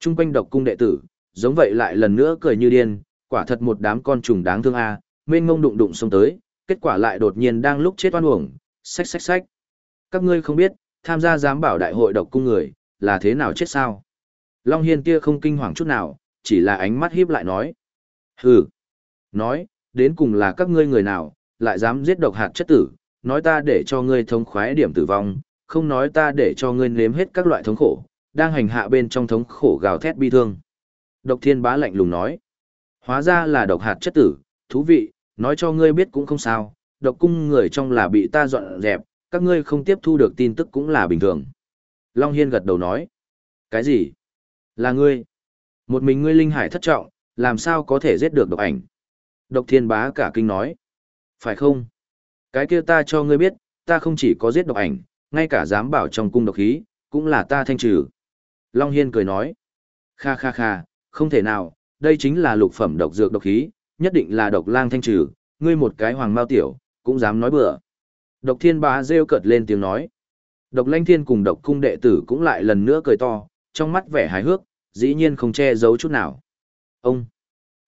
Trung quanh độc cung đệ tử, giống vậy lại lần nữa cười như điên, quả thật một đám con trùng đáng thương a, mênh mông đụng đụng xông tới, kết quả lại đột nhiên đang lúc chết oan uổng, xách xách xách. Các ngươi không biết, tham gia giám bảo đại hội độc cung người, là thế nào chết sao? Long Hiên kia không kinh hoàng chút nào, chỉ là ánh mắt hiếp lại nói. Hừ. Nói, đến cùng là các ngươi người nào, lại dám giết độc hạt chất tử, nói ta để cho ngươi thống khoái điểm tử vong, không nói ta để cho ngươi nếm hết các loại thống khổ, đang hành hạ bên trong thống khổ gào thét bi thương. Độc thiên bá lạnh lùng nói. Hóa ra là độc hạt chất tử, thú vị, nói cho ngươi biết cũng không sao, độc cung người trong là bị ta dọn dẹp, các ngươi không tiếp thu được tin tức cũng là bình thường. Long Hiên gật đầu nói. Cái gì? Là ngươi. Một mình ngươi linh hải thất trọng, làm sao có thể giết được độc ảnh? Độc thiên bá cả kinh nói. Phải không? Cái kia ta cho ngươi biết, ta không chỉ có giết độc ảnh, ngay cả dám bảo trong cung độc khí, cũng là ta thanh trừ. Long Hiên cười nói. Kha kha kha, không thể nào, đây chính là lục phẩm độc dược độc khí, nhất định là độc lang thanh trừ, ngươi một cái hoàng mao tiểu, cũng dám nói bừa. Độc thiên bá rêu cợt lên tiếng nói. Độc lanh thiên cùng độc cung đệ tử cũng lại lần nữa cười to, trong mắt vẻ hài hước, dĩ nhiên không che giấu chút nào. Ông!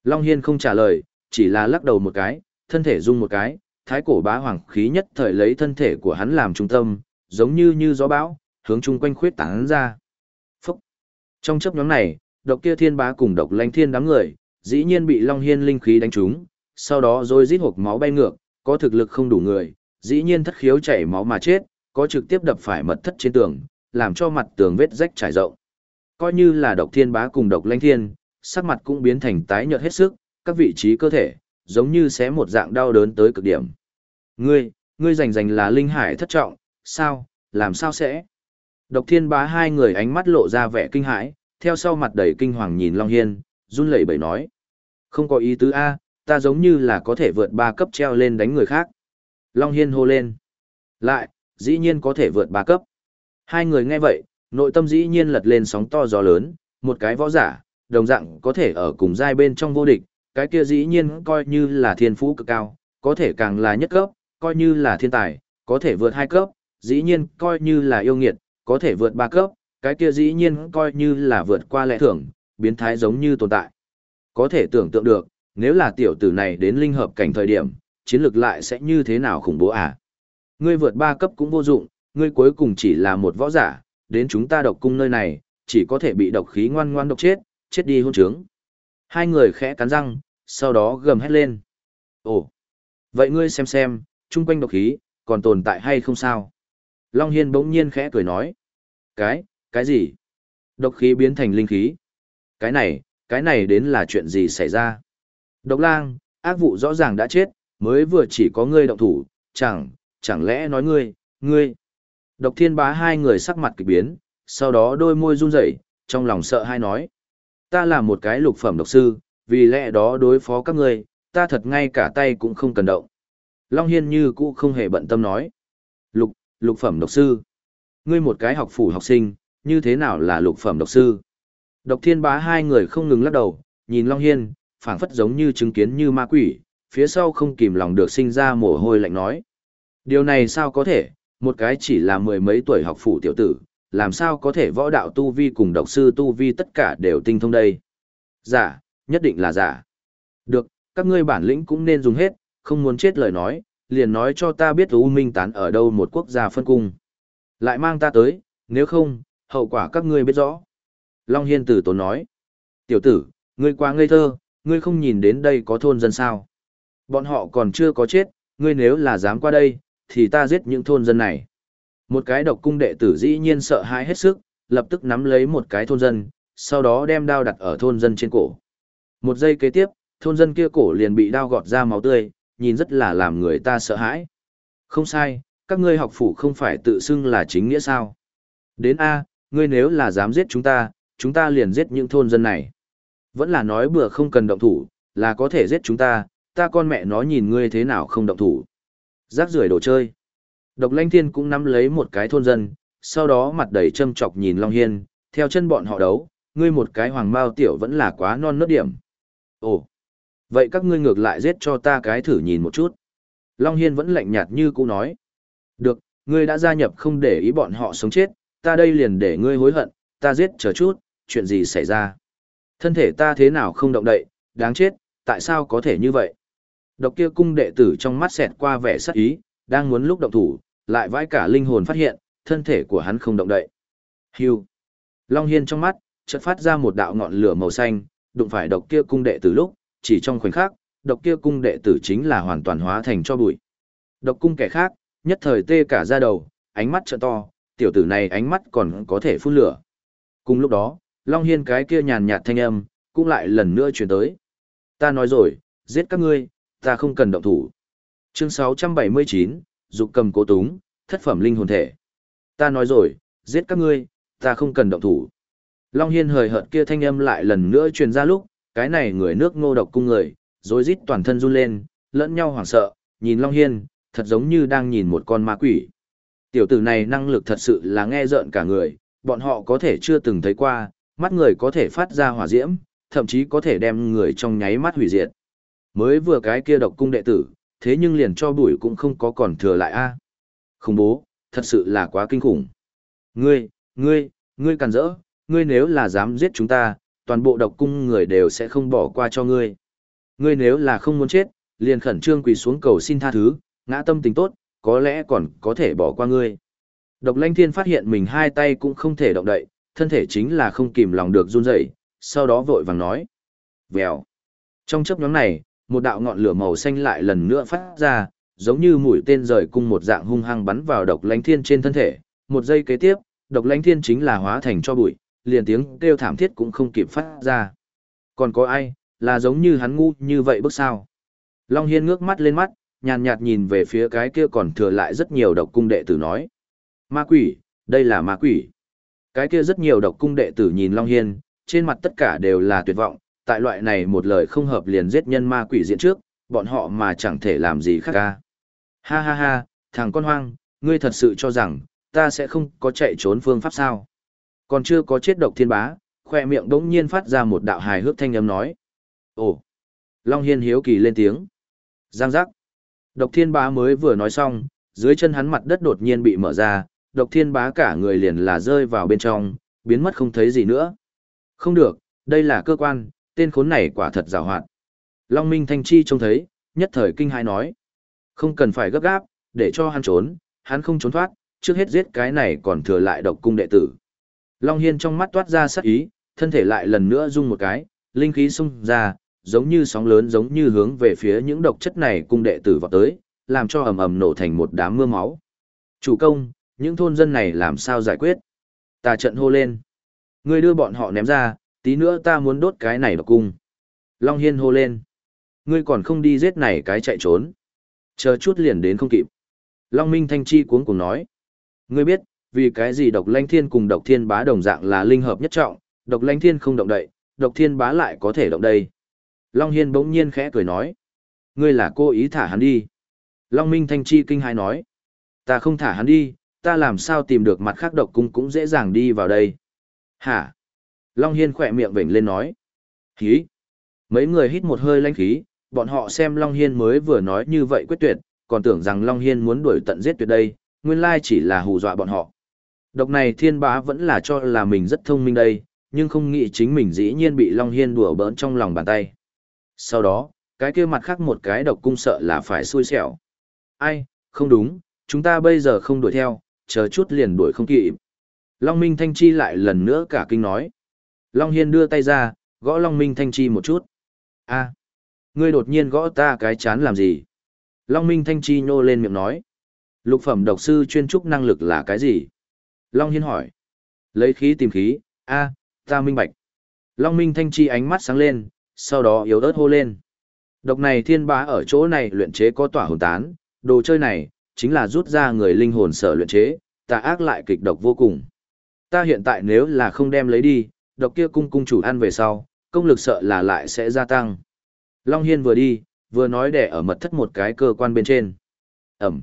Long Hiên không trả lời, chỉ là lắc đầu một cái, thân thể rung một cái, thái cổ bá hoàng khí nhất thời lấy thân thể của hắn làm trung tâm, giống như như gió bão, hướng chung quanh khuyết tán ra. Phúc! Trong chấp nhóm này, độc kia thiên bá cùng độc lãnh thiên đám người, dĩ nhiên bị Long Hiên linh khí đánh trúng, sau đó rồi rít hộp máu bay ngược, có thực lực không đủ người, dĩ nhiên thất khiếu chảy máu mà chết, có trực tiếp đập phải mật thất trên tường, làm cho mặt tường vết rách trải rộng. Coi như là độc thiên bá cùng độc lãnh thiên, sắc mặt cũng biến thành tái nhợt hết sức, các vị trí cơ thể, giống như xé một dạng đau đớn tới cực điểm. Ngươi, ngươi rành rành là linh hải thất trọng, sao, làm sao sẽ? Độc thiên bá hai người ánh mắt lộ ra vẻ kinh hãi, theo sau mặt đầy kinh hoàng nhìn Long Hiên, run lẩy bẩy nói. Không có ý tứ A, ta giống như là có thể vượt ba cấp treo lên đánh người khác. Long Hiên hô lên. Lại, dĩ nhiên có thể vượt ba cấp. Hai người nghe vậy, nội tâm dĩ nhiên lật lên sóng to gió lớn, một cái võ giả, đồng dạng có thể ở cùng giai bên trong vô địch, cái kia dĩ nhiên coi như là thiên phú cực cao, có thể càng là nhất cấp, coi như là thiên tài, có thể vượt hai cấp, dĩ nhiên coi như là yêu nghiệt, có thể vượt ba cấp, cái kia dĩ nhiên coi như là vượt qua lẽ thường, biến thái giống như tồn tại. Có thể tưởng tượng được, nếu là tiểu tử này đến linh hợp cảnh thời điểm, chiến lược lại sẽ như thế nào khủng bố à? Ngươi vượt ba cấp cũng vô dụng, ngươi cuối cùng chỉ là một võ giả, đến chúng ta độc cung nơi này, chỉ có thể bị độc khí ngoan ngoan độc chết, chết đi hôn trướng. Hai người khẽ cắn răng, sau đó gầm hét lên. Ồ, vậy ngươi xem xem, chung quanh độc khí, còn tồn tại hay không sao? Long Hiên bỗng nhiên khẽ cười nói. Cái, cái gì? Độc khí biến thành linh khí. Cái này, cái này đến là chuyện gì xảy ra? Độc lang, ác vụ rõ ràng đã chết, mới vừa chỉ có ngươi động thủ, chẳng, chẳng lẽ nói ngươi, ngươi. Độc thiên bá hai người sắc mặt kịch biến, sau đó đôi môi run rẩy, trong lòng sợ hai nói. Ta là một cái lục phẩm độc sư, vì lẽ đó đối phó các ngươi, ta thật ngay cả tay cũng không cần động. Long Hiên như cũ không hề bận tâm nói. Lục, lục phẩm độc sư. Ngươi một cái học phủ học sinh, như thế nào là lục phẩm độc sư? Độc thiên bá hai người không ngừng lắc đầu, nhìn Long Hiên, phảng phất giống như chứng kiến như ma quỷ, phía sau không kìm lòng được sinh ra mồ hôi lạnh nói. Điều này sao có thể, một cái chỉ là mười mấy tuổi học phủ tiểu tử, làm sao có thể võ đạo tu vi cùng độc sư tu vi tất cả đều tinh thông đây? Giả, nhất định là giả. Được, các ngươi bản lĩnh cũng nên dùng hết, không muốn chết lời nói, liền nói cho ta biết U Minh tán ở đâu một quốc gia phân cung. Lại mang ta tới, nếu không, hậu quả các ngươi biết rõ. Long Hiên tử tốn nói. Tiểu tử, ngươi quá ngây thơ, ngươi không nhìn đến đây có thôn dân sao. Bọn họ còn chưa có chết, ngươi nếu là dám qua đây, thì ta giết những thôn dân này. Một cái độc cung đệ tử dĩ nhiên sợ hãi hết sức, lập tức nắm lấy một cái thôn dân, sau đó đem đao đặt ở thôn dân trên cổ. Một giây kế tiếp, thôn dân kia cổ liền bị đao gọt ra máu tươi, nhìn rất là làm người ta sợ hãi. Không sai, các ngươi học phủ không phải tự xưng là chính nghĩa sao. Đến A, ngươi nếu là dám giết chúng ta, chúng ta liền giết những thôn dân này. Vẫn là nói bừa không cần động thủ, là có thể giết chúng ta, ta con mẹ nó nhìn ngươi thế nào không động thủ. Rác rưởi đồ chơi. Độc Lanh Thiên cũng nắm lấy một cái thôn dân, sau đó mặt đầy châm chọc nhìn Long Hiên, theo chân bọn họ đấu, ngươi một cái hoàng mao tiểu vẫn là quá non nớt điểm. Ồ, vậy các ngươi ngược lại giết cho ta cái thử nhìn một chút. Long Hiên vẫn lạnh nhạt như cũ nói. Được, ngươi đã gia nhập không để ý bọn họ sống chết, ta đây liền để ngươi hối hận, ta giết chờ chút, chuyện gì xảy ra. Thân thể ta thế nào không động đậy, đáng chết, tại sao có thể như vậy? Độc kia cung đệ tử trong mắt xẹt qua vẻ sắc ý, đang muốn lúc động thủ, lại vãi cả linh hồn phát hiện, thân thể của hắn không động đậy. Hưu. Long Hiên trong mắt, chợt phát ra một đạo ngọn lửa màu xanh, đụng phải độc kia cung đệ tử lúc, chỉ trong khoảnh khắc, độc kia cung đệ tử chính là hoàn toàn hóa thành cho bụi. Độc cung kẻ khác, nhất thời tê cả da đầu, ánh mắt trợ to, tiểu tử này ánh mắt còn có thể phun lửa. Cùng lúc đó, Long Hiên cái kia nhàn nhạt thanh âm, cũng lại lần nữa chuyển tới. Ta nói rồi, giết các ngươi, ta không cần động thủ. Chương 679, dục cầm cố túng, thất phẩm linh hồn thể. Ta nói rồi, giết các ngươi, ta không cần động thủ. Long Hiên hời hợt kia thanh âm lại lần nữa truyền ra lúc, cái này người nước ngô độc cung người, rồi rít toàn thân run lên, lẫn nhau hoảng sợ, nhìn Long Hiên, thật giống như đang nhìn một con ma quỷ. Tiểu tử này năng lực thật sự là nghe rợn cả người, bọn họ có thể chưa từng thấy qua, mắt người có thể phát ra hỏa diễm, thậm chí có thể đem người trong nháy mắt hủy diệt. Mới vừa cái kia độc cung đệ tử, thế nhưng liền cho bụi cũng không có còn thừa lại a à. Bố, thật sự là quá kinh khủng. Ngươi, ngươi, ngươi càn rỡ, ngươi nếu là dám giết chúng ta, toàn bộ độc cung người đều sẽ không bỏ qua cho ngươi. Ngươi nếu là không muốn chết, liền khẩn trương quỳ xuống cầu xin tha thứ, ngã tâm tình tốt, có lẽ còn có thể bỏ qua ngươi. Độc lanh thiên phát hiện mình hai tay cũng không thể động đậy, thân thể chính là không kìm lòng được run rẩy, sau đó vội vàng nói. Vèo. Trong chấp nhóm này, một đạo ngọn lửa màu xanh lại lần nữa phát ra, giống như mũi tên rời cung một dạng hung hăng bắn vào độc lanh thiên trên thân thể. Một giây kế tiếp, độc lanh thiên chính là hóa thành cho bụi, liền tiếng kêu thảm thiết cũng không kịp phát ra. Còn có ai, là giống như hắn ngu như vậy bước sao? Long Hiên ngước mắt lên mắt, nhàn nhạt nhìn về phía cái kia còn thừa lại rất nhiều độc cung đệ tử nói. Ma quỷ, đây là ma quỷ. Cái kia rất nhiều độc cung đệ tử nhìn Long Hiên, trên mặt tất cả đều là tuyệt vọng, tại loại này một lời không hợp liền giết nhân ma quỷ diễn trước, bọn họ mà chẳng thể làm gì khác ca. Ha ha ha, thằng con hoang, ngươi thật sự cho rằng, ta sẽ không có chạy trốn phương pháp sao. Còn chưa có chết độc thiên bá, khoe miệng đống nhiên phát ra một đạo hài hước thanh âm nói. Ồ! Long Hiên hiếu kỳ lên tiếng. Giang giác. Độc thiên bá mới vừa nói xong, dưới chân hắn mặt đất đột nhiên bị mở ra, độc thiên bá cả người liền là rơi vào bên trong, biến mất không thấy gì nữa. Không được, đây là cơ quan, tên khốn này quả thật rào hoạt. Long Minh Thanh Chi trông thấy, nhất thời kinh hãi nói. Không cần phải gấp gáp, để cho hắn trốn, hắn không trốn thoát, trước hết giết cái này còn thừa lại độc cung đệ tử. Long Hiên trong mắt toát ra sắc ý, thân thể lại lần nữa rung một cái, linh khí xung ra, giống như sóng lớn giống như hướng về phía những độc chất này cung đệ tử vào tới, làm cho ầm ầm nổ thành một đám mưa máu. Chủ công, những thôn dân này làm sao giải quyết? Tà trận hô lên. Ngươi đưa bọn họ ném ra, tí nữa ta muốn đốt cái này độc cung. Long Hiên hô lên. Ngươi còn không đi giết này cái chạy trốn. Chờ chút liền đến không kịp. Long Minh Thanh Chi cuống cùng nói. Ngươi biết, vì cái gì độc lãnh thiên cùng độc thiên bá đồng dạng là linh hợp nhất trọng, độc lãnh thiên không động đậy, độc thiên bá lại có thể động đây. Long Hiên bỗng nhiên khẽ cười nói. Ngươi là cô ý thả hắn đi. Long Minh Thanh Chi kinh hai nói. Ta không thả hắn đi, ta làm sao tìm được mặt khác độc cung cũng dễ dàng đi vào đây. Hả? Long Hiên khỏe miệng vểnh lên nói. Hí! Mấy người hít một hơi lãnh khí, bọn họ xem Long Hiên mới vừa nói như vậy quyết tuyệt, còn tưởng rằng Long Hiên muốn đuổi tận giết tuyệt đây, nguyên lai chỉ là hù dọa bọn họ. Độc này thiên bá vẫn là cho là mình rất thông minh đây, nhưng không nghĩ chính mình dĩ nhiên bị Long Hiên đùa bỡn trong lòng bàn tay. Sau đó, cái kia mặt khác một cái độc cung sợ là phải xui xẻo. Ai, không đúng, chúng ta bây giờ không đuổi theo, chờ chút liền đuổi không kịp. Long Minh Thanh Chi lại lần nữa cả kinh nói. Long Hiên đưa tay ra, gõ Long Minh Thanh Chi một chút. a ngươi đột nhiên gõ ta cái chán làm gì? Long Minh Thanh Chi nhô lên miệng nói. Lục phẩm độc sư chuyên trúc năng lực là cái gì? Long Hiên hỏi. Lấy khí tìm khí, a ta minh bạch. Long Minh Thanh Chi ánh mắt sáng lên, sau đó yếu ớt hô lên. Độc này thiên bá ở chỗ này luyện chế có tỏa hồn tán, đồ chơi này, chính là rút ra người linh hồn sở luyện chế, tà ác lại kịch độc vô cùng. Ta hiện tại nếu là không đem lấy đi, độc kia cung cung chủ ăn về sau, công lực sợ là lại sẽ gia tăng. Long Hiên vừa đi, vừa nói để ở mật thất một cái cơ quan bên trên. Ẩm.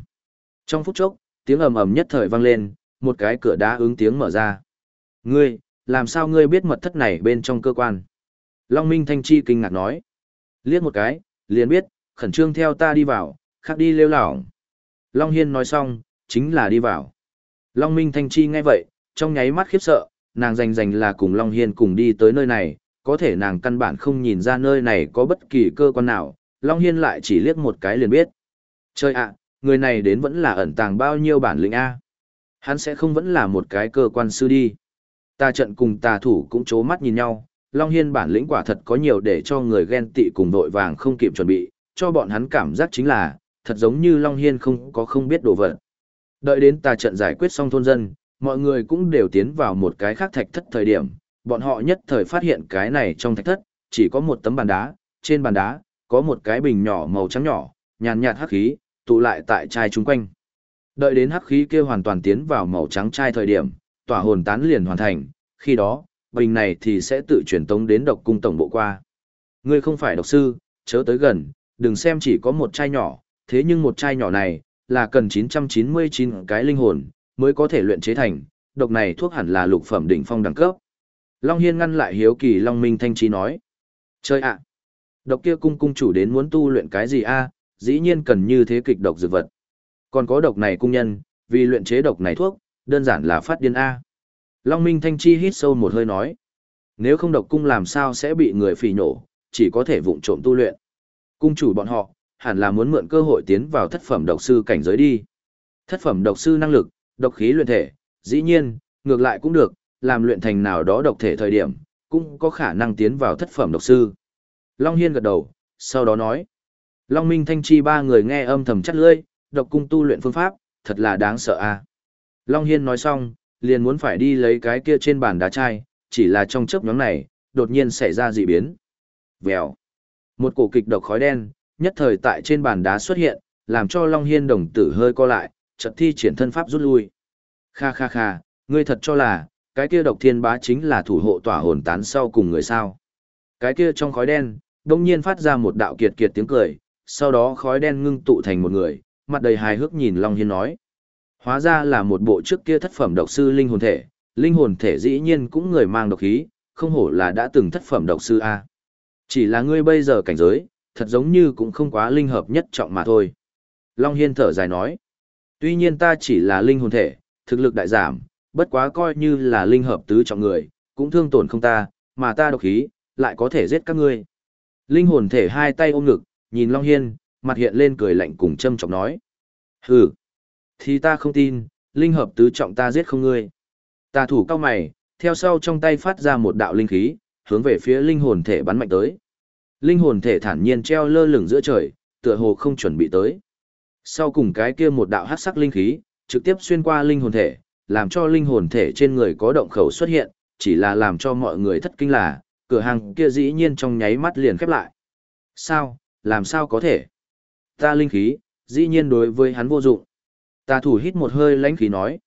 Trong phút chốc, tiếng ầm ầm nhất thời vang lên, một cái cửa đá ứng tiếng mở ra. Ngươi, làm sao ngươi biết mật thất này bên trong cơ quan? Long Minh Thanh Chi kinh ngạc nói. Liếc một cái, liền biết, khẩn trương theo ta đi vào, khác đi lêu lỏng. Long Hiên nói xong, chính là đi vào. Long Minh Thanh Chi nghe vậy, trong nháy mắt khiếp sợ, nàng rành rành là cùng Long Hiên cùng đi tới nơi này, có thể nàng căn bản không nhìn ra nơi này có bất kỳ cơ quan nào, Long Hiên lại chỉ liếc một cái liền biết. Chơi ạ, người này đến vẫn là ẩn tàng bao nhiêu bản lĩnh A. Hắn sẽ không vẫn là một cái cơ quan sư đi. Ta trận cùng tà thủ cũng chố mắt nhìn nhau, Long Hiên bản lĩnh quả thật có nhiều để cho người ghen tị cùng đội vàng không kịp chuẩn bị, cho bọn hắn cảm giác chính là, thật giống như Long Hiên không có không biết đồ vật. Đợi đến tà trận giải quyết xong thôn dân, mọi người cũng đều tiến vào một cái khác thạch thất thời điểm, bọn họ nhất thời phát hiện cái này trong thạch thất, chỉ có một tấm bàn đá, trên bàn đá, có một cái bình nhỏ màu trắng nhỏ, nhàn nhạt hắc khí, tụ lại tại chai chung quanh. Đợi đến hắc khí kia hoàn toàn tiến vào màu trắng chai thời điểm, tỏa hồn tán liền hoàn thành, khi đó, bình này thì sẽ tự chuyển tống đến độc cung tổng bộ qua. Ngươi không phải độc sư, chớ tới gần, đừng xem chỉ có một chai nhỏ, thế nhưng một chai nhỏ này, là cần 999 cái linh hồn, mới có thể luyện chế thành, độc này thuốc hẳn là lục phẩm đỉnh phong đẳng cấp. Long Hiên ngăn lại hiếu kỳ Long Minh Thanh Trí nói. Chơi ạ! Độc kia cung cung chủ đến muốn tu luyện cái gì a dĩ nhiên cần như thế kịch độc dược vật. Còn có độc này cung nhân, vì luyện chế độc này thuốc, đơn giản là phát điên a Long Minh Thanh Chi hít sâu một hơi nói. Nếu không độc cung làm sao sẽ bị người phỉ nổ, chỉ có thể vụng trộm tu luyện. Cung chủ bọn họ, hẳn là muốn mượn cơ hội tiến vào thất phẩm độc sư cảnh giới đi. Thất phẩm độc sư năng lực, độc khí luyện thể, dĩ nhiên, ngược lại cũng được, làm luyện thành nào đó độc thể thời điểm, cũng có khả năng tiến vào thất phẩm độc sư. Long Hiên gật đầu, sau đó nói. Long Minh Thanh Chi ba người nghe âm thầm chắt lưỡi, độc cung tu luyện phương pháp, thật là đáng sợ a. Long Hiên nói xong, liền muốn phải đi lấy cái kia trên bàn đá chai, chỉ là trong chớp nhóm này, đột nhiên xảy ra dị biến. Vèo. Một cổ kịch độc khói đen, nhất thời tại trên bàn đá xuất hiện, làm cho Long Hiên đồng tử hơi co lại, chợt thi triển thân pháp rút lui. Kha kha kha, ngươi thật cho là, cái kia độc thiên bá chính là thủ hộ tỏa hồn tán sau cùng người sao. Cái kia trong khói đen, đông nhiên phát ra một đạo kiệt kiệt tiếng cười, sau đó khói đen ngưng tụ thành một người, mặt đầy hài hước nhìn Long Hiên nói. Hóa ra là một bộ trước kia thất phẩm độc sư linh hồn thể, linh hồn thể dĩ nhiên cũng người mang độc khí, không hổ là đã từng thất phẩm độc sư A. Chỉ là ngươi bây giờ cảnh giới, thật giống như cũng không quá linh hợp nhất trọng mà thôi. Long Hiên thở dài nói. Tuy nhiên ta chỉ là linh hồn thể, thực lực đại giảm, bất quá coi như là linh hợp tứ trọng người, cũng thương tổn không ta, mà ta độc khí, lại có thể giết các ngươi. Linh hồn thể hai tay ôm ngực, nhìn Long Hiên, mặt hiện lên cười lạnh cùng châm trọng nói. Hừ, thì ta không tin, linh hợp tứ trọng ta giết không ngươi. Tà thủ cao mày, theo sau trong tay phát ra một đạo linh khí, hướng về phía linh hồn thể bắn mạnh tới. Linh hồn thể thản nhiên treo lơ lửng giữa trời, tựa hồ không chuẩn bị tới. Sau cùng cái kia một đạo hắc sắc linh khí, trực tiếp xuyên qua linh hồn thể, làm cho linh hồn thể trên người có động khẩu xuất hiện, chỉ là làm cho mọi người thất kinh là, cửa hàng kia dĩ nhiên trong nháy mắt liền khép lại. Sao, làm sao có thể? Ta linh khí, dĩ nhiên đối với hắn vô dụng. Ta thủ hít một hơi lãnh khí nói.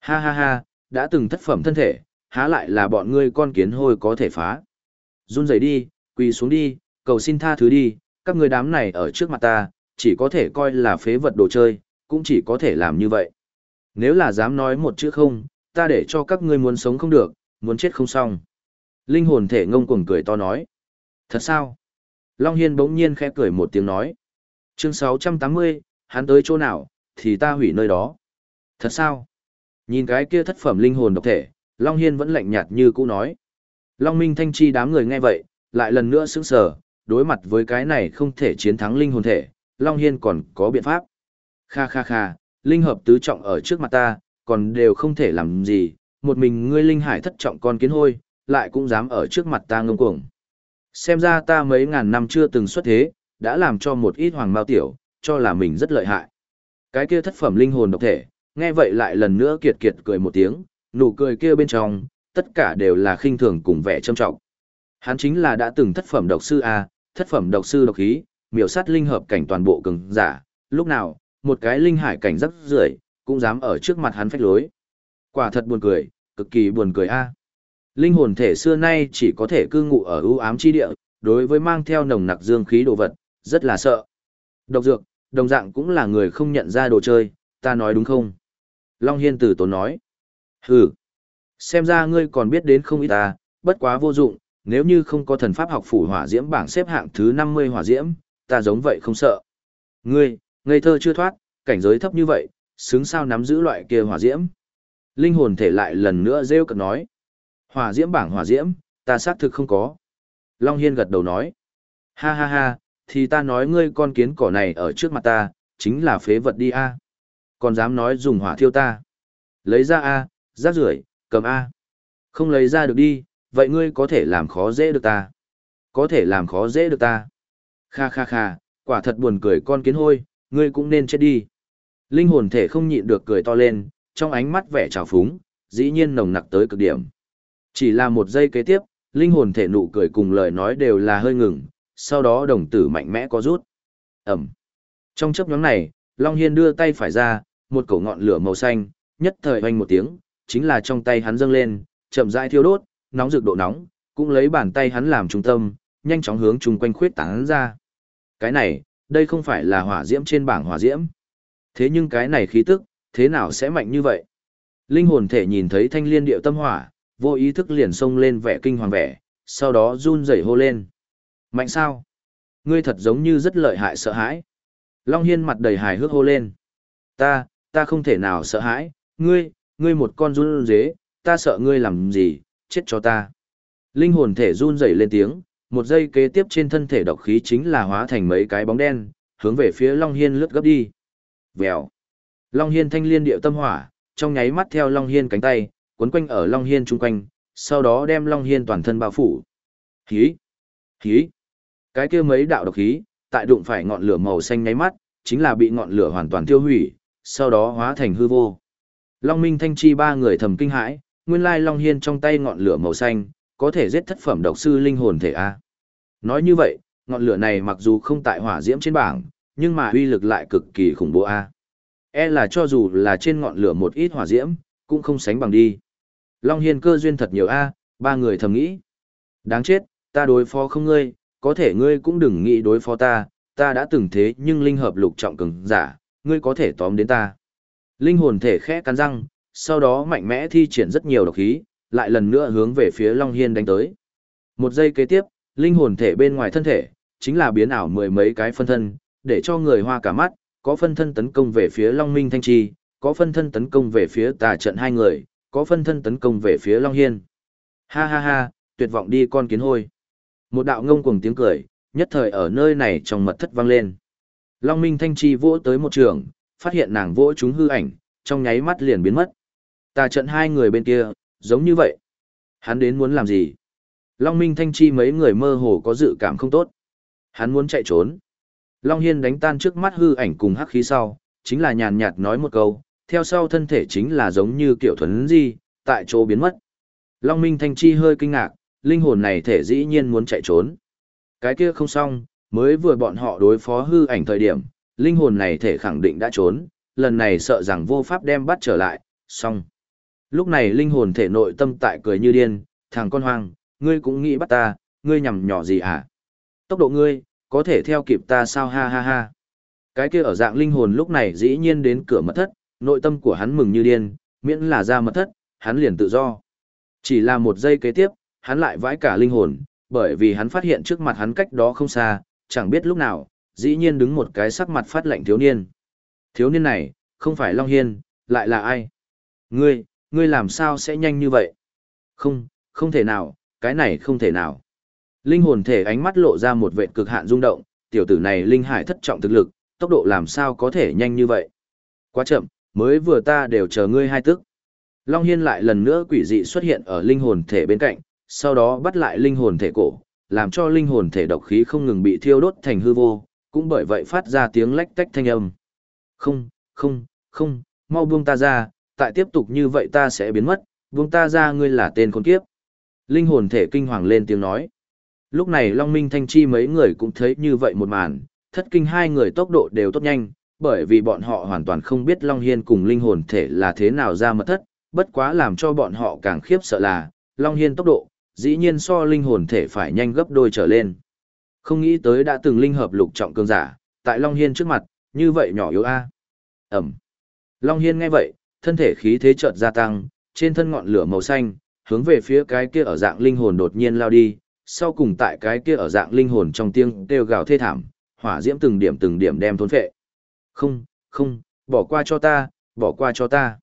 Ha ha ha, đã từng thất phẩm thân thể, há lại là bọn ngươi con kiến hôi có thể phá. Run rẩy đi, quỳ xuống đi, cầu xin tha thứ đi, các người đám này ở trước mặt ta, chỉ có thể coi là phế vật đồ chơi, cũng chỉ có thể làm như vậy. Nếu là dám nói một chữ không, ta để cho các ngươi muốn sống không được, muốn chết không xong. Linh hồn thể ngông cuồng cười to nói. Thật sao? Long Hiên bỗng nhiên khẽ cười một tiếng nói. Chương 680, hắn tới chỗ nào, thì ta hủy nơi đó. Thật sao? Nhìn cái kia thất phẩm linh hồn độc thể, Long Hiên vẫn lạnh nhạt như cũ nói. Long Minh Thanh Chi đám người nghe vậy, lại lần nữa sững sờ, đối mặt với cái này không thể chiến thắng linh hồn thể, Long Hiên còn có biện pháp. Kha kha kha, linh hợp tứ trọng ở trước mặt ta, còn đều không thể làm gì, một mình ngươi linh hải thất trọng con kiến hôi, lại cũng dám ở trước mặt ta ngông cuồng. Xem ra ta mấy ngàn năm chưa từng xuất thế, đã làm cho một ít hoàng mao tiểu, cho là mình rất lợi hại. Cái kia thất phẩm linh hồn độc thể, nghe vậy lại lần nữa kiệt kiệt cười một tiếng, nụ cười kia bên trong, tất cả đều là khinh thường cùng vẻ trâm trọng. Hắn chính là đã từng thất phẩm độc sư A, thất phẩm độc sư độc khí, miểu sát linh hợp cảnh toàn bộ cường giả, lúc nào, một cái linh hải cảnh rất rưởi cũng dám ở trước mặt hắn phách lối. Quả thật buồn cười, cực kỳ buồn cười A. Linh hồn thể xưa nay chỉ có thể cư ngụ ở ưu ám chi địa, đối với mang theo nồng nặc dương khí đồ vật, rất là sợ. Độc dược, đồng dạng cũng là người không nhận ra đồ chơi, ta nói đúng không? Long Hiên tử tốn nói. Hừ, xem ra ngươi còn biết đến không ít ta, bất quá vô dụng, nếu như không có thần pháp học phủ hỏa diễm bảng xếp hạng thứ 50 hỏa diễm, ta giống vậy không sợ. Ngươi, ngây thơ chưa thoát, cảnh giới thấp như vậy, xứng sao nắm giữ loại kia hỏa diễm. Linh hồn thể lại lần nữa rêu cực nói. Hỏa diễm bảng hỏa diễm, ta xác thực không có. Long Hiên gật đầu nói. Ha ha ha, thì ta nói ngươi con kiến cỏ này ở trước mặt ta, chính là phế vật đi a Còn dám nói dùng hỏa thiêu ta. Lấy ra a rác rưởi cầm a Không lấy ra được đi, vậy ngươi có thể làm khó dễ được ta. Có thể làm khó dễ được ta. Kha kha kha, quả thật buồn cười con kiến hôi, ngươi cũng nên chết đi. Linh hồn thể không nhịn được cười to lên, trong ánh mắt vẻ trào phúng, dĩ nhiên nồng nặc tới cực điểm. Chỉ là một giây kế tiếp, linh hồn thể nụ cười cùng lời nói đều là hơi ngừng, sau đó đồng tử mạnh mẽ có rút. Ẩm. Trong chấp nhóm này, Long Hiên đưa tay phải ra, một cổ ngọn lửa màu xanh, nhất thời hoành một tiếng, chính là trong tay hắn dâng lên, chậm rãi thiêu đốt, nóng rực độ nóng, cũng lấy bàn tay hắn làm trung tâm, nhanh chóng hướng chung quanh khuyết tán ra. Cái này, đây không phải là hỏa diễm trên bảng hỏa diễm. Thế nhưng cái này khí tức, thế nào sẽ mạnh như vậy? Linh hồn thể nhìn thấy thanh liên điệu tâm hỏa, vô ý thức liền xông lên vẻ kinh hoàng vẻ, sau đó run rẩy hô lên. Mạnh sao? Ngươi thật giống như rất lợi hại sợ hãi. Long Hiên mặt đầy hài hước hô lên. Ta, ta không thể nào sợ hãi, ngươi, ngươi một con run dế, ta sợ ngươi làm gì, chết cho ta. Linh hồn thể run rẩy lên tiếng, một giây kế tiếp trên thân thể độc khí chính là hóa thành mấy cái bóng đen, hướng về phía Long Hiên lướt gấp đi. Vèo. Long Hiên thanh liên điệu tâm hỏa, trong nháy mắt theo Long Hiên cánh tay, quấn quanh ở Long Hiên chung quanh, sau đó đem Long Hiên toàn thân bao phủ. Hí! Hí! Cái kia mấy đạo độc khí, tại đụng phải ngọn lửa màu xanh nháy mắt, chính là bị ngọn lửa hoàn toàn tiêu hủy, sau đó hóa thành hư vô. Long Minh Thanh Chi ba người thầm kinh hãi, nguyên lai Long Hiên trong tay ngọn lửa màu xanh, có thể giết thất phẩm độc sư linh hồn thể A. Nói như vậy, ngọn lửa này mặc dù không tại hỏa diễm trên bảng, nhưng mà uy lực lại cực kỳ khủng bố A. E là cho dù là trên ngọn lửa một ít hỏa diễm, cũng không sánh bằng đi. Long Hiên cơ duyên thật nhiều A, ba người thầm nghĩ. Đáng chết, ta đối phó không ngươi, có thể ngươi cũng đừng nghĩ đối phó ta, ta đã từng thế nhưng linh hợp lục trọng cường giả, ngươi có thể tóm đến ta. Linh hồn thể khẽ cắn răng, sau đó mạnh mẽ thi triển rất nhiều độc khí, lại lần nữa hướng về phía Long Hiên đánh tới. Một giây kế tiếp, linh hồn thể bên ngoài thân thể, chính là biến ảo mười mấy cái phân thân, để cho người hoa cả mắt, có phân thân tấn công về phía Long Minh Thanh Chi, có phân thân tấn công về phía tà trận hai người, có phân thân tấn công về phía Long Hiên. Ha ha ha, tuyệt vọng đi con kiến hôi. Một đạo ngông cuồng tiếng cười, nhất thời ở nơi này trong mật thất vang lên. Long Minh Thanh Chi vỗ tới một trường, phát hiện nàng vỗ chúng hư ảnh, trong nháy mắt liền biến mất. Tà trận hai người bên kia, giống như vậy. Hắn đến muốn làm gì? Long Minh Thanh Chi mấy người mơ hồ có dự cảm không tốt. Hắn muốn chạy trốn. Long Hiên đánh tan trước mắt hư ảnh cùng hắc khí sau, chính là nhàn nhạt nói một câu, theo sau thân thể chính là giống như kiểu thuấn di, tại chỗ biến mất. Long Minh Thanh Chi hơi kinh ngạc, linh hồn này thể dĩ nhiên muốn chạy trốn. Cái kia không xong, mới vừa bọn họ đối phó hư ảnh thời điểm, linh hồn này thể khẳng định đã trốn, lần này sợ rằng vô pháp đem bắt trở lại, xong. Lúc này linh hồn thể nội tâm tại cười như điên, thằng con hoang, ngươi cũng nghĩ bắt ta, ngươi nhằm nhỏ gì hả? Tốc độ ngươi, có thể theo kịp ta sao ha ha ha. Cái kia ở dạng linh hồn lúc này dĩ nhiên đến cửa mật thất, nội tâm của hắn mừng như điên, miễn là ra mật thất, hắn liền tự do. Chỉ là một giây kế tiếp, hắn lại vãi cả linh hồn, bởi vì hắn phát hiện trước mặt hắn cách đó không xa, chẳng biết lúc nào, dĩ nhiên đứng một cái sắc mặt phát lạnh thiếu niên. Thiếu niên này, không phải Long Hiên, lại là ai? Ngươi, ngươi làm sao sẽ nhanh như vậy? Không, không thể nào, cái này không thể nào. Linh hồn thể ánh mắt lộ ra một vệ cực hạn rung động, tiểu tử này linh hải thất trọng thực lực, tốc độ làm sao có thể nhanh như vậy? Quá chậm, mới vừa ta đều chờ ngươi hai tức. Long Hiên lại lần nữa quỷ dị xuất hiện ở linh hồn thể bên cạnh, sau đó bắt lại linh hồn thể cổ, làm cho linh hồn thể độc khí không ngừng bị thiêu đốt thành hư vô, cũng bởi vậy phát ra tiếng lách tách thanh âm. Không, không, không, mau buông ta ra, tại tiếp tục như vậy ta sẽ biến mất, buông ta ra ngươi là tên con kiếp. Linh hồn thể kinh hoàng lên tiếng nói. Lúc này Long Minh Thanh Chi mấy người cũng thấy như vậy một màn, thất kinh hai người tốc độ đều tốt nhanh, bởi vì bọn họ hoàn toàn không biết Long Hiên cùng linh hồn thể là thế nào ra mật thất, bất quá làm cho bọn họ càng khiếp sợ là, Long Hiên tốc độ, dĩ nhiên so linh hồn thể phải nhanh gấp đôi trở lên. Không nghĩ tới đã từng linh hợp lục trọng cường giả, tại Long Hiên trước mặt, như vậy nhỏ yếu a. Ẩm. Long Hiên nghe vậy, thân thể khí thế chợt gia tăng, trên thân ngọn lửa màu xanh, hướng về phía cái kia ở dạng linh hồn đột nhiên lao đi, sau cùng tại cái kia ở dạng linh hồn trong tiếng kêu gào thê thảm, hỏa diễm từng điểm từng điểm đem thôn phệ. Không, không, bỏ qua cho ta, bỏ qua cho ta.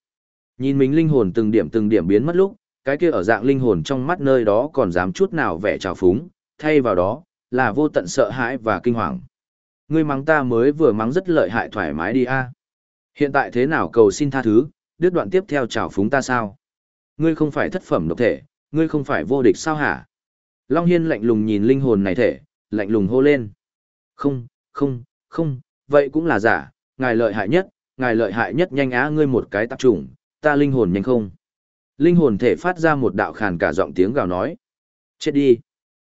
Nhìn mình linh hồn từng điểm từng điểm biến mất lúc, cái kia ở dạng linh hồn trong mắt nơi đó còn dám chút nào vẻ trào phúng, thay vào đó, là vô tận sợ hãi và kinh hoàng. Ngươi mắng ta mới vừa mắng rất lợi hại thoải mái đi a. Hiện tại thế nào cầu xin tha thứ, đứt đoạn tiếp theo trào phúng ta sao? Ngươi không phải thất phẩm độc thể, ngươi không phải vô địch sao hả? Long Hiên lạnh lùng nhìn linh hồn này thể, lạnh lùng hô lên. Không, không, không, vậy cũng là giả, ngài lợi hại nhất, ngài lợi hại nhất nhanh á ngươi một cái tạp trùng, ta linh hồn nhanh không. Linh hồn thể phát ra một đạo khàn cả giọng tiếng gào nói. Chết đi.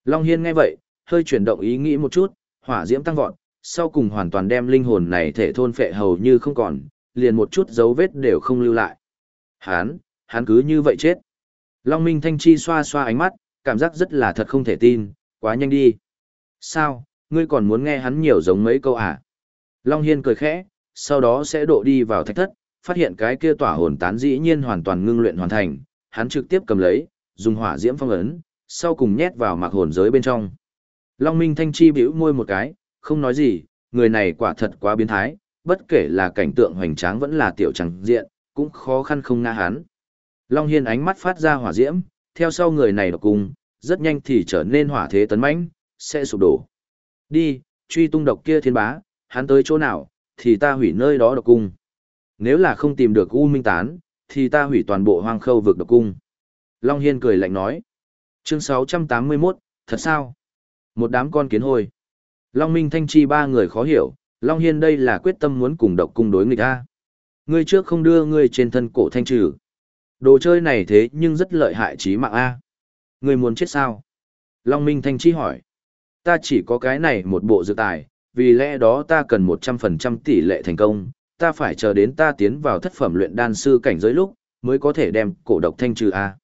Long Hiên nghe vậy, hơi chuyển động ý nghĩ một chút, hỏa diễm tăng vọt, sau cùng hoàn toàn đem linh hồn này thể thôn phệ hầu như không còn, liền một chút dấu vết đều không lưu lại. Hán, hắn cứ như vậy chết. Long Minh Thanh Chi xoa xoa ánh mắt, cảm giác rất là thật không thể tin, quá nhanh đi. Sao, ngươi còn muốn nghe hắn nhiều giống mấy câu à? Long Hiên cười khẽ, sau đó sẽ độ đi vào thạch thất, phát hiện cái kia tỏa hồn tán dĩ nhiên hoàn toàn ngưng luyện hoàn thành, hắn trực tiếp cầm lấy, dùng hỏa diễm phong ấn, sau cùng nhét vào mạc hồn giới bên trong. Long Minh Thanh Chi bĩu môi một cái, không nói gì, người này quả thật quá biến thái, bất kể là cảnh tượng hoành tráng vẫn là tiểu trắng diện, cũng khó khăn không ngã hắn. Long Hiên ánh mắt phát ra hỏa diễm, theo sau người này độc cung, rất nhanh thì trở nên hỏa thế tấn mãnh, sẽ sụp đổ. Đi, truy tung độc kia thiên bá, hắn tới chỗ nào, thì ta hủy nơi đó độc cung. Nếu là không tìm được U Minh Tán, thì ta hủy toàn bộ hoang khâu vực độc cung. Long Hiên cười lạnh nói. Chương 681, thật sao? Một đám con kiến hôi. Long Minh Thanh Chi ba người khó hiểu, Long Hiên đây là quyết tâm muốn cùng độc cung đối nghịch A. Ngươi trước không đưa ngươi trên thân cổ thanh trừ. Đồ chơi này thế nhưng rất lợi hại chí mạng A. Ngươi muốn chết sao? Long Minh Thanh Chi hỏi. Ta chỉ có cái này một bộ dự tài, vì lẽ đó ta cần 100% tỷ lệ thành công, ta phải chờ đến ta tiến vào thất phẩm luyện đan sư cảnh giới lúc, mới có thể đem cổ độc thanh trừ A.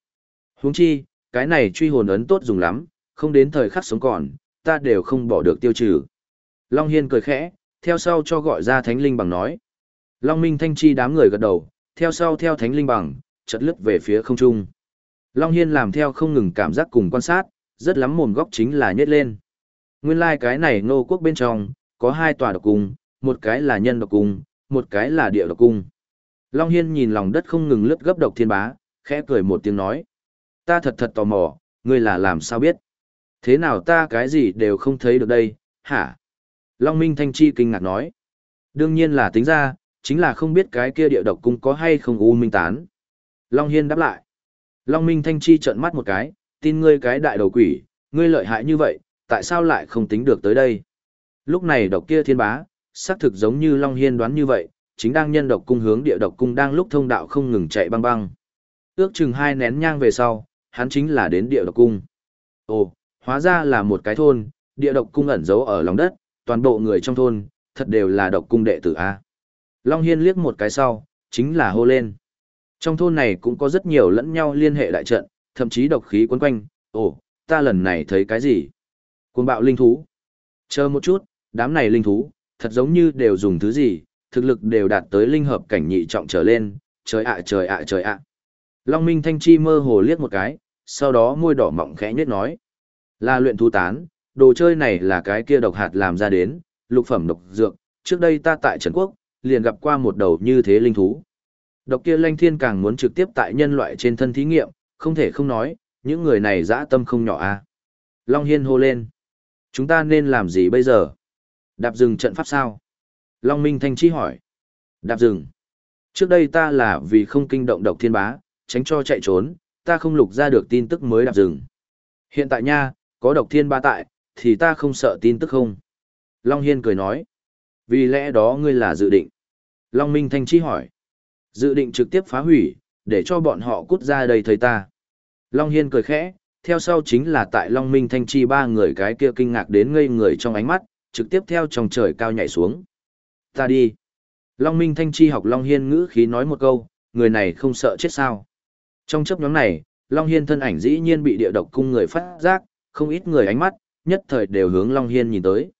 Huống chi, cái này truy hồn ấn tốt dùng lắm, không đến thời khắc sống còn, ta đều không bỏ được tiêu trừ. Long Hiên cười khẽ, theo sau cho gọi ra Thánh Linh bằng nói. Long Minh Thanh Chi đám người gật đầu, theo sau theo Thánh Linh bằng, chật lướt về phía không trung. Long Hiên làm theo không ngừng cảm giác cùng quan sát, rất lắm mồm góc chính là nhét lên. Nguyên lai like cái này nô quốc bên trong, có hai tòa độc cung, một cái là nhân độc cung, một cái là địa độc cung. Long Hiên nhìn lòng đất không ngừng lướt gấp độc thiên bá, khẽ cười một tiếng nói. Ta thật thật tò mò, ngươi là làm sao biết? Thế nào ta cái gì đều không thấy được đây, hả? Long Minh Thanh Chi kinh ngạc nói. Đương nhiên là tính ra, chính là không biết cái kia địa độc cung có hay không u minh tán. Long Hiên đáp lại. Long Minh Thanh Chi trợn mắt một cái, tin ngươi cái đại đầu quỷ, ngươi lợi hại như vậy, tại sao lại không tính được tới đây? Lúc này độc kia thiên bá, xác thực giống như Long Hiên đoán như vậy, chính đang nhân độc cung hướng địa độc cung đang lúc thông đạo không ngừng chạy băng băng. Ước chừng hai nén nhang về sau, hắn chính là đến địa độc cung. Ồ, hóa ra là một cái thôn, địa độc cung ẩn giấu ở lòng đất, toàn bộ người trong thôn, thật đều là độc cung đệ tử A. Long Hiên liếc một cái sau, chính là hô lên. Trong thôn này cũng có rất nhiều lẫn nhau liên hệ đại trận, thậm chí độc khí quấn quanh, ồ, ta lần này thấy cái gì? Cuồng bạo linh thú. Chờ một chút, đám này linh thú, thật giống như đều dùng thứ gì, thực lực đều đạt tới linh hợp cảnh nhị trọng trở lên, trời ạ trời ạ trời ạ. Long Minh Thanh Chi mơ hồ liếc một cái, sau đó môi đỏ mọng khẽ nhếch nói. Là luyện thú tán, đồ chơi này là cái kia độc hạt làm ra đến, lục phẩm độc dược, trước đây ta tại Trần Quốc, liền gặp qua một đầu như thế linh thú. Độc kia lanh thiên càng muốn trực tiếp tại nhân loại trên thân thí nghiệm, không thể không nói, những người này dã tâm không nhỏ a. À. Long Hiên hô lên. Chúng ta nên làm gì bây giờ? Đạp rừng trận pháp sao? Long Minh Thanh Chi hỏi. Đạp rừng. Trước đây ta là vì không kinh động độc thiên bá, tránh cho chạy trốn, ta không lục ra được tin tức mới đạp rừng. Hiện tại nha, có độc thiên bá tại, thì ta không sợ tin tức không? Long Hiên cười nói. Vì lẽ đó ngươi là dự định. Long Minh Thanh Chi hỏi. Dự định trực tiếp phá hủy, để cho bọn họ cút ra đây thấy ta. Long Hiên cười khẽ, theo sau chính là tại Long Minh Thanh Chi ba người cái kia kinh ngạc đến ngây người trong ánh mắt, trực tiếp theo trong trời cao nhảy xuống. Ta đi. Long Minh Thanh Chi học Long Hiên ngữ khí nói một câu, người này không sợ chết sao. Trong chấp nhóm này, Long Hiên thân ảnh dĩ nhiên bị địa độc cung người phát giác, không ít người ánh mắt, nhất thời đều hướng Long Hiên nhìn tới.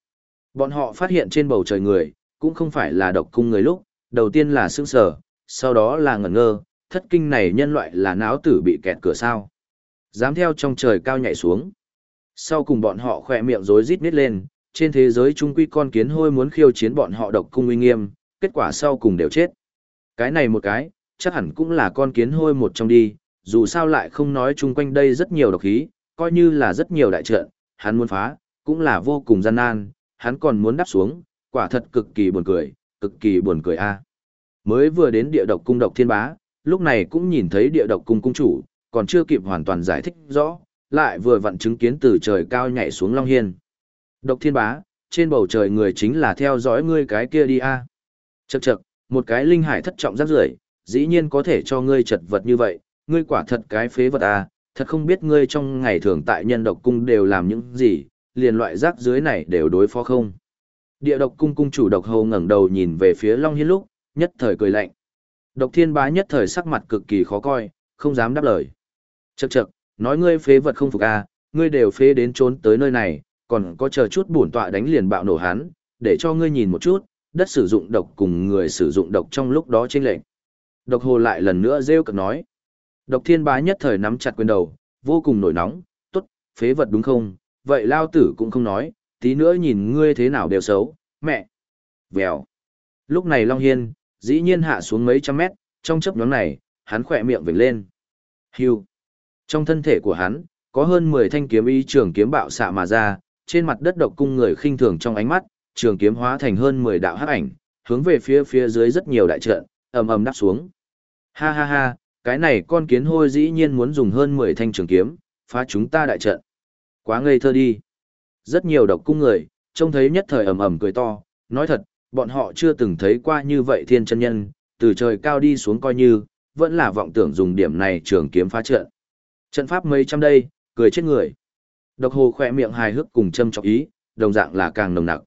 Bọn họ phát hiện trên bầu trời người, cũng không phải là độc cung người lúc, đầu tiên là sững sở, sau đó là ngẩn ngơ, thất kinh này nhân loại là náo tử bị kẹt cửa sao. Dám theo trong trời cao nhảy xuống. Sau cùng bọn họ khỏe miệng rối rít nít lên, trên thế giới trung quy con kiến hôi muốn khiêu chiến bọn họ độc cung uy nghiêm, kết quả sau cùng đều chết. Cái này một cái, chắc hẳn cũng là con kiến hôi một trong đi, dù sao lại không nói chung quanh đây rất nhiều độc khí, coi như là rất nhiều đại trận, hắn muốn phá, cũng là vô cùng gian nan, hắn còn muốn đáp xuống, quả thật cực kỳ buồn cười, cực kỳ buồn cười a. Mới vừa đến địa độc cung độc thiên bá, lúc này cũng nhìn thấy địa độc cung cung chủ, còn chưa kịp hoàn toàn giải thích rõ, lại vừa vặn chứng kiến từ trời cao nhảy xuống Long Hiên. Độc thiên bá, trên bầu trời người chính là theo dõi ngươi cái kia đi a. Chậc chậc, một cái linh hải thất trọng rắc rưởi, dĩ nhiên có thể cho ngươi chật vật như vậy, ngươi quả thật cái phế vật a, thật không biết ngươi trong ngày thường tại nhân độc cung đều làm những gì, liền loại rác dưới này đều đối phó không. Địa độc cung cung chủ độc hầu ngẩng đầu nhìn về phía Long Hiên lúc, nhất thời cười lạnh. Độc thiên bá nhất thời sắc mặt cực kỳ khó coi, không dám đáp lời. Chậc chậc, nói ngươi phế vật không phục a, ngươi đều phế đến trốn tới nơi này, còn có chờ chút bổn tọa đánh liền bạo nổ hắn, để cho ngươi nhìn một chút, đất sử dụng độc cùng người sử dụng độc trong lúc đó trên lệnh. Độc hồ lại lần nữa rêu cực nói. Độc thiên bá nhất thời nắm chặt quyền đầu, vô cùng nổi nóng, tốt, phế vật đúng không, vậy lao tử cũng không nói, tí nữa nhìn ngươi thế nào đều xấu, mẹ. Vèo. Lúc này Long Hiên, dĩ nhiên hạ xuống mấy trăm mét, trong chấp nhóm này, hắn khỏe miệng vểnh lên. Hưu. Trong thân thể của hắn, có hơn 10 thanh kiếm y trường kiếm bạo xạ mà ra, trên mặt đất độc cung người khinh thường trong ánh mắt, trường kiếm hóa thành hơn 10 đạo hắc ảnh, hướng về phía phía dưới rất nhiều đại trận, ầm ầm đáp xuống. Ha ha ha, cái này con kiến hôi dĩ nhiên muốn dùng hơn 10 thanh trường kiếm, phá chúng ta đại trận. Quá ngây thơ đi. Rất nhiều độc cung người, trông thấy nhất thời ầm ầm cười to, nói thật, bọn họ chưa từng thấy qua như vậy thiên chân nhân, từ trời cao đi xuống coi như, vẫn là vọng tưởng dùng điểm này trường kiếm phá trận. Trận pháp mấy trăm đây, cười chết người. Độc hồ khỏe miệng hài hước cùng châm chọc ý, đồng dạng là càng nồng nặc.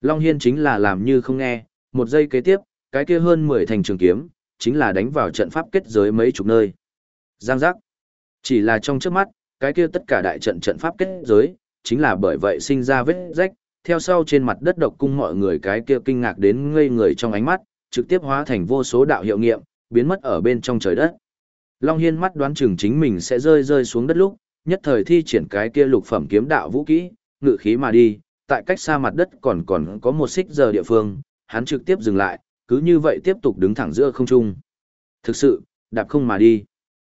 Long Hiên chính là làm như không nghe, một giây kế tiếp, cái kia hơn 10 thành trường kiếm, chính là đánh vào trận pháp kết giới mấy chục nơi. Giang giác. Chỉ là trong trước mắt, cái kia tất cả đại trận trận pháp kết giới, chính là bởi vậy sinh ra vết rách, theo sau trên mặt đất độc cung mọi người cái kia kinh ngạc đến ngây người trong ánh mắt, trực tiếp hóa thành vô số đạo hiệu nghiệm, biến mất ở bên trong trời đất. Long Hiên mắt đoán chừng chính mình sẽ rơi rơi xuống đất lúc, nhất thời thi triển cái kia lục phẩm kiếm đạo vũ kỹ, ngự khí mà đi, tại cách xa mặt đất còn còn có một xích giờ địa phương, hắn trực tiếp dừng lại, cứ như vậy tiếp tục đứng thẳng giữa không trung. Thực sự, đạp không mà đi.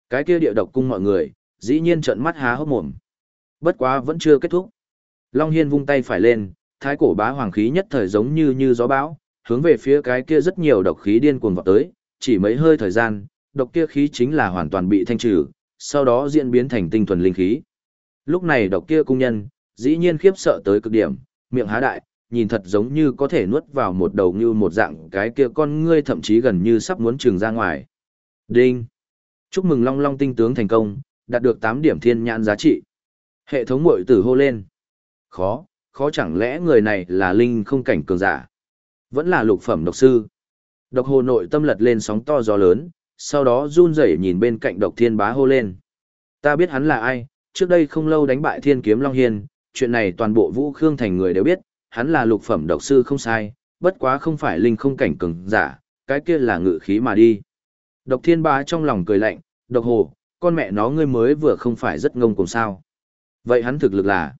Cái kia địa độc cung mọi người, dĩ nhiên trợn mắt há hốc mồm. Bất quá vẫn chưa kết thúc. Long Hiên vung tay phải lên, thái cổ bá hoàng khí nhất thời giống như như gió bão, hướng về phía cái kia rất nhiều độc khí điên cuồng vọt tới, chỉ mấy hơi thời gian, độc kia khí chính là hoàn toàn bị thanh trừ, sau đó diễn biến thành tinh thuần linh khí. Lúc này độc kia cung nhân, dĩ nhiên khiếp sợ tới cực điểm, miệng há đại, nhìn thật giống như có thể nuốt vào một đầu như một dạng cái kia con ngươi thậm chí gần như sắp muốn trừng ra ngoài. Đinh! Chúc mừng Long Long tinh tướng thành công, đạt được 8 điểm thiên nhãn giá trị. Hệ thống mội tử hô lên. Khó, khó chẳng lẽ người này là linh không cảnh cường giả. Vẫn là lục phẩm độc sư. Độc hồ nội tâm lật lên sóng to gió lớn, sau đó run rẩy nhìn bên cạnh độc thiên bá hô lên. Ta biết hắn là ai, trước đây không lâu đánh bại thiên kiếm Long Hiên, chuyện này toàn bộ vũ khương thành người đều biết, hắn là lục phẩm độc sư không sai, bất quá không phải linh không cảnh cường giả, cái kia là ngự khí mà đi. Độc thiên bá trong lòng cười lạnh, độc hồ, con mẹ nó ngươi mới vừa không phải rất ngông cùng sao. Vậy hắn thực lực là?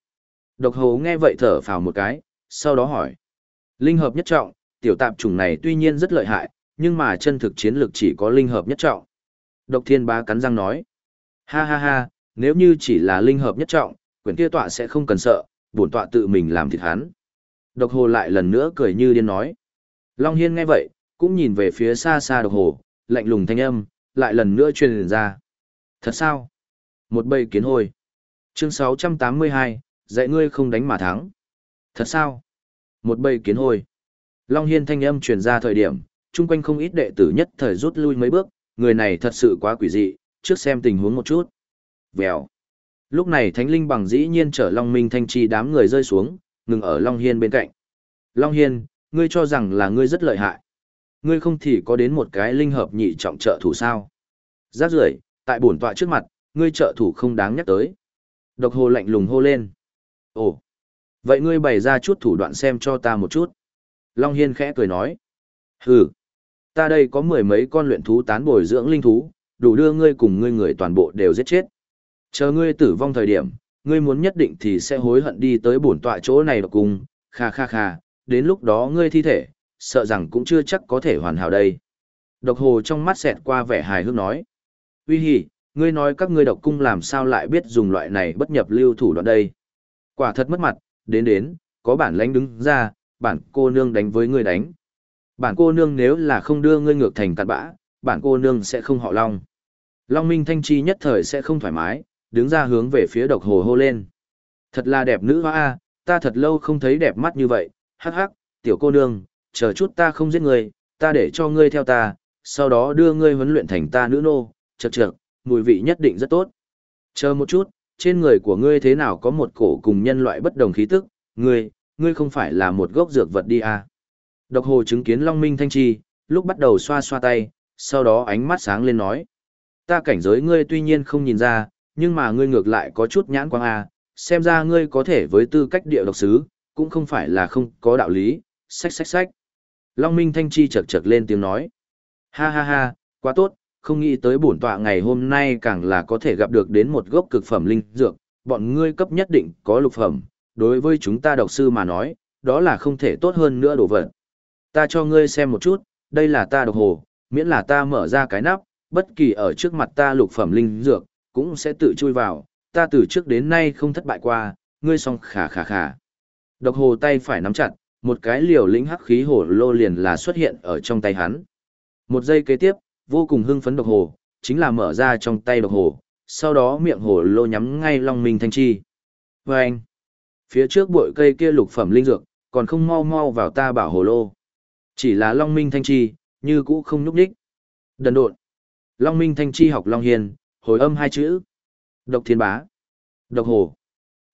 Độc hồ nghe vậy thở phào một cái, sau đó hỏi. Linh hợp nhất trọng, tiểu tạp chủng này tuy nhiên rất lợi hại, nhưng mà chân thực chiến lược chỉ có linh hợp nhất trọng. Độc thiên bá cắn răng nói. Ha ha ha, nếu như chỉ là linh hợp nhất trọng, quyển kia tọa sẽ không cần sợ, bổn tọa tự mình làm thịt hắn. Độc hồ lại lần nữa cười như điên nói. Long Hiên nghe vậy, cũng nhìn về phía xa xa độc hồ, lạnh lùng thanh âm, lại lần nữa truyền ra. Thật sao? Một bầy kiến hồi. Chương 682, dạy ngươi không đánh mà thắng. Thật sao? Một bầy kiến hồi. Long Hiên thanh âm truyền ra thời điểm, chung quanh không ít đệ tử nhất thời rút lui mấy bước, người này thật sự quá quỷ dị, trước xem tình huống một chút. Vèo. Lúc này Thánh Linh bằng dĩ nhiên trở Long Minh Thanh Chi đám người rơi xuống, ngừng ở Long Hiên bên cạnh. Long Hiên, ngươi cho rằng là ngươi rất lợi hại. Ngươi không thì có đến một cái linh hợp nhị trọng trợ thủ sao. Giác rưỡi. tại bổn tọa trước mặt, ngươi trợ thủ không đáng nhắc tới. Độc hồ lạnh lùng hô lên. Ồ, vậy ngươi bày ra chút thủ đoạn xem cho ta một chút. Long Hiên khẽ cười nói. Hừ, ta đây có mười mấy con luyện thú tán bồi dưỡng linh thú, đủ đưa ngươi cùng ngươi người toàn bộ đều giết chết. Chờ ngươi tử vong thời điểm, ngươi muốn nhất định thì sẽ hối hận đi tới bổn tọa chỗ này độc cùng, kha kha kha, đến lúc đó ngươi thi thể, sợ rằng cũng chưa chắc có thể hoàn hảo đây. Độc hồ trong mắt xẹt qua vẻ hài hước nói. Uy hỉ, ngươi nói các ngươi độc cung làm sao lại biết dùng loại này bất nhập lưu thủ đoạn đây. Quả thật mất mặt, đến đến, có bản lãnh đứng ra, bản cô nương đánh với ngươi đánh. Bản cô nương nếu là không đưa ngươi ngược thành cặn bã, bản cô nương sẽ không họ long. Long Minh Thanh Chi nhất thời sẽ không thoải mái, đứng ra hướng về phía độc hồ hô lên. Thật là đẹp nữ hoa a, ta thật lâu không thấy đẹp mắt như vậy, hắc hắc, tiểu cô nương, chờ chút ta không giết ngươi, ta để cho ngươi theo ta, sau đó đưa ngươi huấn luyện thành ta nữ nô, chật chật, mùi vị nhất định rất tốt. Chờ một chút, trên người của ngươi thế nào có một cổ cùng nhân loại bất đồng khí tức, ngươi, ngươi không phải là một gốc dược vật đi à. Độc hồ chứng kiến Long Minh Thanh Chi, lúc bắt đầu xoa xoa tay, sau đó ánh mắt sáng lên nói. Ta cảnh giới ngươi tuy nhiên không nhìn ra, nhưng mà ngươi ngược lại có chút nhãn quang à, xem ra ngươi có thể với tư cách địa độc sứ, cũng không phải là không có đạo lý, sách sách sách. Long Minh Thanh Chi chật chật lên tiếng nói. Ha ha ha, quá tốt, không nghĩ tới bổn tọa ngày hôm nay càng là có thể gặp được đến một gốc cực phẩm linh dược, bọn ngươi cấp nhất định có lục phẩm, đối với chúng ta độc sư mà nói, đó là không thể tốt hơn nữa đồ vật. Ta cho ngươi xem một chút, đây là ta độc hồ, miễn là ta mở ra cái nắp, bất kỳ ở trước mặt ta lục phẩm linh dược, cũng sẽ tự chui vào, ta từ trước đến nay không thất bại qua, ngươi song khả khả khả. Độc hồ tay phải nắm chặt, một cái liều lĩnh hắc khí hồ lô liền là xuất hiện ở trong tay hắn. Một giây kế tiếp, vô cùng hưng phấn độc hồ, chính là mở ra trong tay độc hồ, sau đó miệng hồ lô nhắm ngay Long Minh Thanh Chi. Và anh, phía trước bụi cây kia lục phẩm linh dược, còn không mau mau vào ta bảo hồ lô. Chỉ là Long Minh Thanh Chi, như cũ không nhúc đích. Đần độn. Long Minh Thanh Chi học Long Hiền, hồi âm hai chữ. Độc thiên bá. Độc hồ.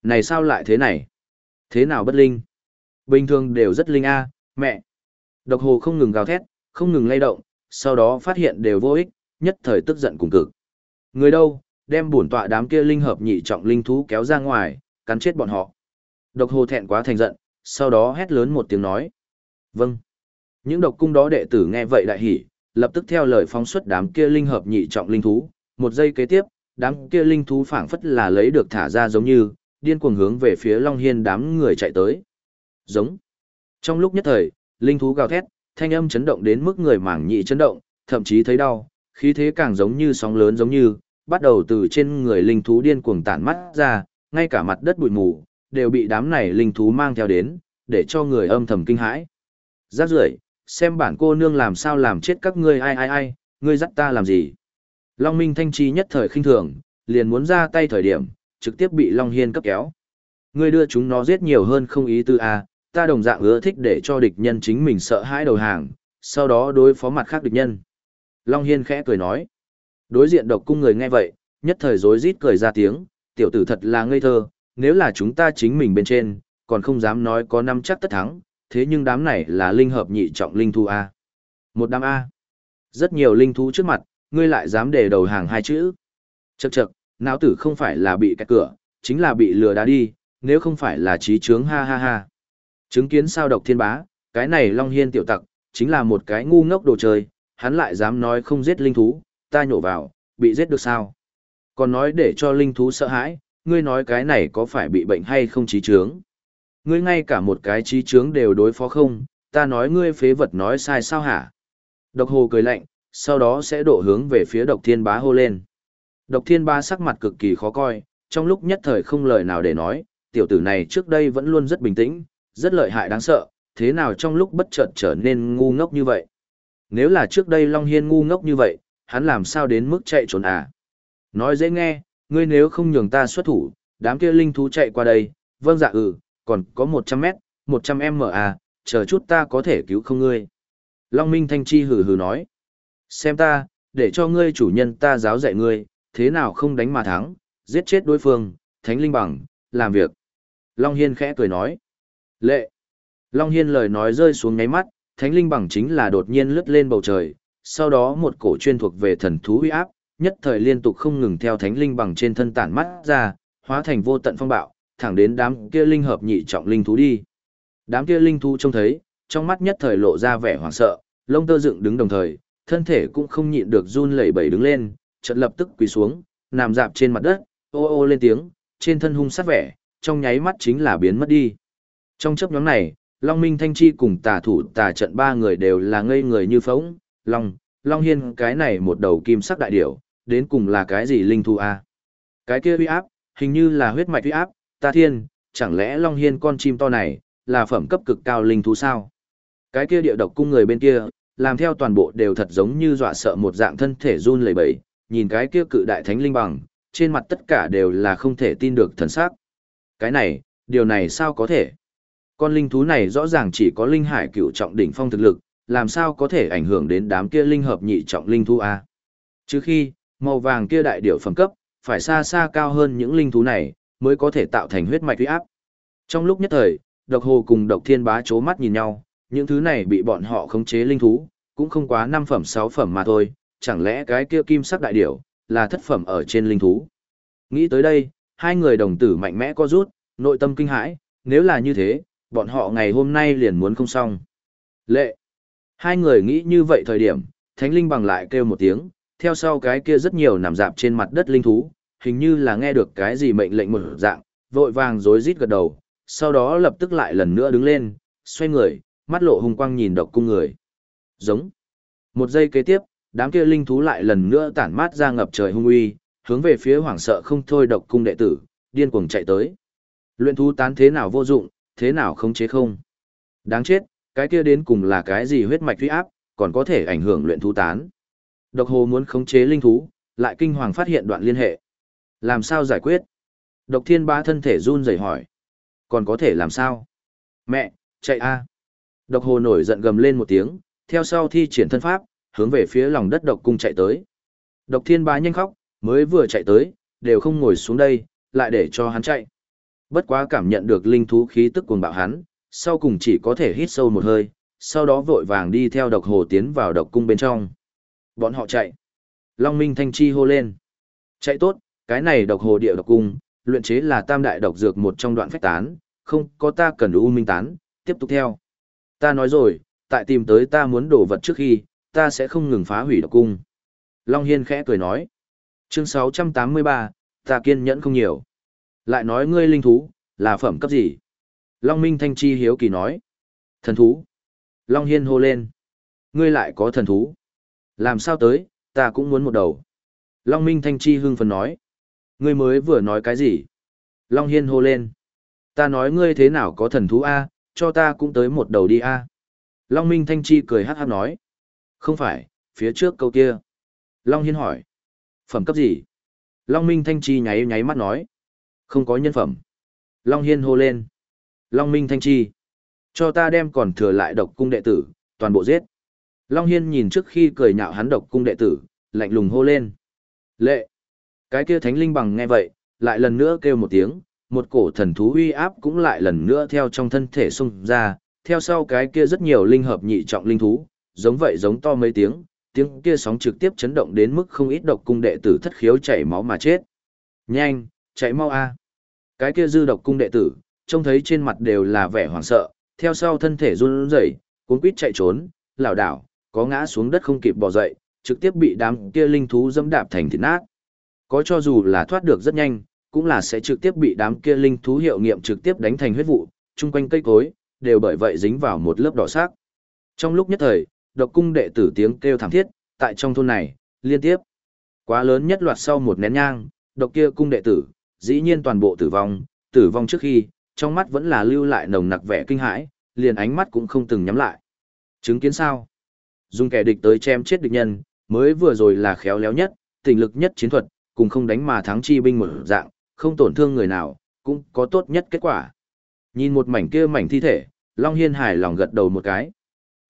Này sao lại thế này? Thế nào bất linh? Bình thường đều rất linh a, mẹ. Độc hồ không ngừng gào thét, không ngừng lay động, sau đó phát hiện đều vô ích, nhất thời tức giận cùng cực. Người đâu, đem bổn tọa đám kia linh hợp nhị trọng linh thú kéo ra ngoài, cắn chết bọn họ. Độc hồ thẹn quá thành giận, sau đó hét lớn một tiếng nói. Vâng. Những độc cung đó đệ tử nghe vậy đại hỉ, lập tức theo lời phóng xuất đám kia linh hợp nhị trọng linh thú. Một giây kế tiếp, đám kia linh thú phảng phất là lấy được thả ra giống như, điên cuồng hướng về phía Long Hiên đám người chạy tới. Giống. Trong lúc nhất thời, linh thú gào thét, thanh âm chấn động đến mức người mảng nhị chấn động, thậm chí thấy đau, khí thế càng giống như sóng lớn giống như, bắt đầu từ trên người linh thú điên cuồng tản mắt ra, ngay cả mặt đất bụi mù, đều bị đám này linh thú mang theo đến, để cho người âm thầm kinh hãi. Giác rưởi, xem bản cô nương làm sao làm chết các ngươi ai ai ai, ngươi dắt ta làm gì. Long Minh Thanh Chi nhất thời khinh thường, liền muốn ra tay thời điểm, trực tiếp bị Long Hiên cấp kéo. Ngươi đưa chúng nó giết nhiều hơn không ý tư a, ta đồng dạng ưa thích để cho địch nhân chính mình sợ hãi đầu hàng, sau đó đối phó mặt khác địch nhân. Long Hiên khẽ cười nói. Đối diện độc cung người nghe vậy, nhất thời rối rít cười ra tiếng, tiểu tử thật là ngây thơ, nếu là chúng ta chính mình bên trên, còn không dám nói có năm chắc tất thắng, thế nhưng đám này là linh hợp nhị trọng linh thu A. Một đám A. Rất nhiều linh thú trước mặt, ngươi lại dám để đầu hàng hai chữ. Chậc chậc, não tử không phải là bị kẹt cửa, chính là bị lừa đá đi, nếu không phải là trí trướng ha ha ha. Chứng kiến sao độc thiên bá, cái này Long Hiên tiểu tặc, chính là một cái ngu ngốc đồ chơi, hắn lại dám nói không giết linh thú, ta nhổ vào, bị giết được sao? Còn nói để cho linh thú sợ hãi, ngươi nói cái này có phải bị bệnh hay không trí trướng? Ngươi ngay cả một cái trí trướng đều đối phó không, ta nói ngươi phế vật nói sai sao hả? Độc hồ cười lạnh, sau đó sẽ đổ hướng về phía độc thiên bá hô lên. Độc thiên bá sắc mặt cực kỳ khó coi, trong lúc nhất thời không lời nào để nói, tiểu tử này trước đây vẫn luôn rất bình tĩnh, rất lợi hại đáng sợ, thế nào trong lúc bất chợt trở nên ngu ngốc như vậy. Nếu là trước đây Long Hiên ngu ngốc như vậy, hắn làm sao đến mức chạy trốn à? Nói dễ nghe, ngươi nếu không nhường ta xuất thủ, đám kia linh thú chạy qua đây, vâng dạ ừ, còn có 100 mét, 100 m à, chờ chút ta có thể cứu không ngươi. Long Minh Thanh Chi hừ hừ nói. Xem ta, để cho ngươi chủ nhân ta giáo dạy ngươi, thế nào không đánh mà thắng, giết chết đối phương, thánh linh bằng, làm việc. Long Hiên khẽ cười nói. Lệ. Long Hiên lời nói rơi xuống ngáy mắt, thánh linh bằng chính là đột nhiên lướt lên bầu trời, sau đó một cổ chuyên thuộc về thần thú uy áp, nhất thời liên tục không ngừng theo thánh linh bằng trên thân tản mắt ra, hóa thành vô tận phong bạo, thẳng đến đám kia linh hợp nhị trọng linh thú đi. Đám kia linh thú trông thấy, trong mắt nhất thời lộ ra vẻ hoảng sợ, lông tơ dựng đứng đồng thời, thân thể cũng không nhịn được run lẩy bẩy đứng lên, chợt lập tức quỳ xuống, nằm dạp trên mặt đất, ô ô lên tiếng, trên thân hung sát vẻ, trong nháy mắt chính là biến mất đi. Trong chấp nhóm này, Long Minh Thanh Chi cùng tà thủ tà trận ba người đều là ngây người như phóng, Long, Long Hiên cái này một đầu kim sắc đại điểu, đến cùng là cái gì linh thu a Cái kia uy áp, hình như là huyết mạch uy áp, ta thiên, chẳng lẽ Long Hiên con chim to này, là phẩm cấp cực cao linh thú sao? Cái kia địa độc cung người bên kia, làm theo toàn bộ đều thật giống như dọa sợ một dạng thân thể run lẩy bẩy, nhìn cái kia cự đại thánh linh bằng, trên mặt tất cả đều là không thể tin được thần sắc. Cái này, điều này sao có thể? Con linh thú này rõ ràng chỉ có linh hải cựu trọng đỉnh phong thực lực, làm sao có thể ảnh hưởng đến đám kia linh hợp nhị trọng linh thú a? Chứ khi, màu vàng kia đại điểu phẩm cấp, phải xa xa cao hơn những linh thú này, mới có thể tạo thành huyết mạch huy áp. Trong lúc nhất thời, độc hồ cùng độc thiên bá chố mắt nhìn nhau, những thứ này bị bọn họ khống chế linh thú, cũng không quá 5 phẩm 6 phẩm mà thôi, chẳng lẽ cái kia kim sắc đại điểu, là thất phẩm ở trên linh thú. Nghĩ tới đây, hai người đồng tử mạnh mẽ co rút, nội tâm kinh hãi, nếu là như thế, bọn họ ngày hôm nay liền muốn không xong. Lệ! Hai người nghĩ như vậy thời điểm, thánh linh bằng lại kêu một tiếng, theo sau cái kia rất nhiều nằm dạp trên mặt đất linh thú, hình như là nghe được cái gì mệnh lệnh một dạng, vội vàng rối rít gật đầu, sau đó lập tức lại lần nữa đứng lên, xoay người, mắt lộ hung quang nhìn độc cung người. Giống. Một giây kế tiếp, đám kia linh thú lại lần nữa tản mát ra ngập trời hung uy, hướng về phía hoảng sợ không thôi độc cung đệ tử, điên cuồng chạy tới. Luyện thú tán thế nào vô dụng, thế nào không chế không. Đáng chết, cái kia đến cùng là cái gì huyết mạch uy áp, còn có thể ảnh hưởng luyện thú tán. Độc hồ muốn khống chế linh thú, lại kinh hoàng phát hiện đoạn liên hệ. Làm sao giải quyết? Độc thiên ba thân thể run rẩy hỏi. Còn có thể làm sao? Mẹ, chạy a! Độc hồ nổi giận gầm lên một tiếng, theo sau thi triển thân pháp, hướng về phía lòng đất độc cung chạy tới. Độc thiên bá nhanh khóc, mới vừa chạy tới, đều không ngồi xuống đây, lại để cho hắn chạy. Bất quá cảm nhận được linh thú khí tức cuồng bạo hắn, sau cùng chỉ có thể hít sâu một hơi, sau đó vội vàng đi theo độc hồ tiến vào độc cung bên trong. Bọn họ chạy. Long Minh Thanh Chi hô lên. Chạy tốt, cái này độc hồ địa độc cung, luyện chế là tam đại độc dược một trong đoạn phách tán, không có ta cần u minh tán, tiếp tục theo. Ta nói rồi, tại tìm tới ta muốn đổ vật trước khi, ta sẽ không ngừng phá hủy độc cung. Long Hiên khẽ cười nói. Chương 683, ta kiên nhẫn không nhiều. Lại nói ngươi linh thú, là phẩm cấp gì? Long Minh Thanh Chi hiếu kỳ nói. Thần thú. Long Hiên hô lên. Ngươi lại có thần thú. Làm sao tới, ta cũng muốn một đầu. Long Minh Thanh Chi hưng phấn nói. Ngươi mới vừa nói cái gì? Long Hiên hô lên. Ta nói ngươi thế nào có thần thú A, cho ta cũng tới một đầu đi A. Long Minh Thanh Chi cười hát hát nói. Không phải, phía trước câu kia. Long Hiên hỏi. Phẩm cấp gì? Long Minh Thanh Chi nháy nháy mắt nói. Không có nhân phẩm. Long Hiên hô lên. Long Minh Thanh Chi. Cho ta đem còn thừa lại độc cung đệ tử, toàn bộ giết. Long Hiên nhìn trước khi cười nhạo hắn độc cung đệ tử, lạnh lùng hô lên. Lệ. Cái kia thánh linh bằng nghe vậy, lại lần nữa kêu một tiếng, một cổ thần thú uy áp cũng lại lần nữa theo trong thân thể xung ra, theo sau cái kia rất nhiều linh hợp nhị trọng linh thú, giống vậy giống to mấy tiếng, tiếng kia sóng trực tiếp chấn động đến mức không ít độc cung đệ tử thất khiếu chảy máu mà chết. Nhanh, chạy mau a. Cái kia dư độc cung đệ tử, trông thấy trên mặt đều là vẻ hoảng sợ, theo sau thân thể run rẩy, cuống quýt chạy trốn, lảo đảo, có ngã xuống đất không kịp bò dậy, trực tiếp bị đám kia linh thú dẫm đạp thành thịt nát. Có cho dù là thoát được rất nhanh, cũng là sẽ trực tiếp bị đám kia linh thú hiệu nghiệm trực tiếp đánh thành huyết vụ, chung quanh cây cối, đều bởi vậy dính vào một lớp đỏ sắc. Trong lúc nhất thời, độc cung đệ tử tiếng kêu thảm thiết, tại trong thôn này, liên tiếp. Quá lớn nhất loạt sau một nén nhang, độc kia cung đệ tử, dĩ nhiên toàn bộ tử vong, tử vong trước khi, trong mắt vẫn là lưu lại nồng nặc vẻ kinh hãi, liền ánh mắt cũng không từng nhắm lại. Chứng kiến sao? Dùng kẻ địch tới chém chết địch nhân, mới vừa rồi là khéo léo nhất, tình lực nhất chiến thuật, cùng không đánh mà thắng chi binh một dạng, không tổn thương người nào, cũng có tốt nhất kết quả. Nhìn một mảnh kia mảnh thi thể, Long Hiên hài lòng gật đầu một cái.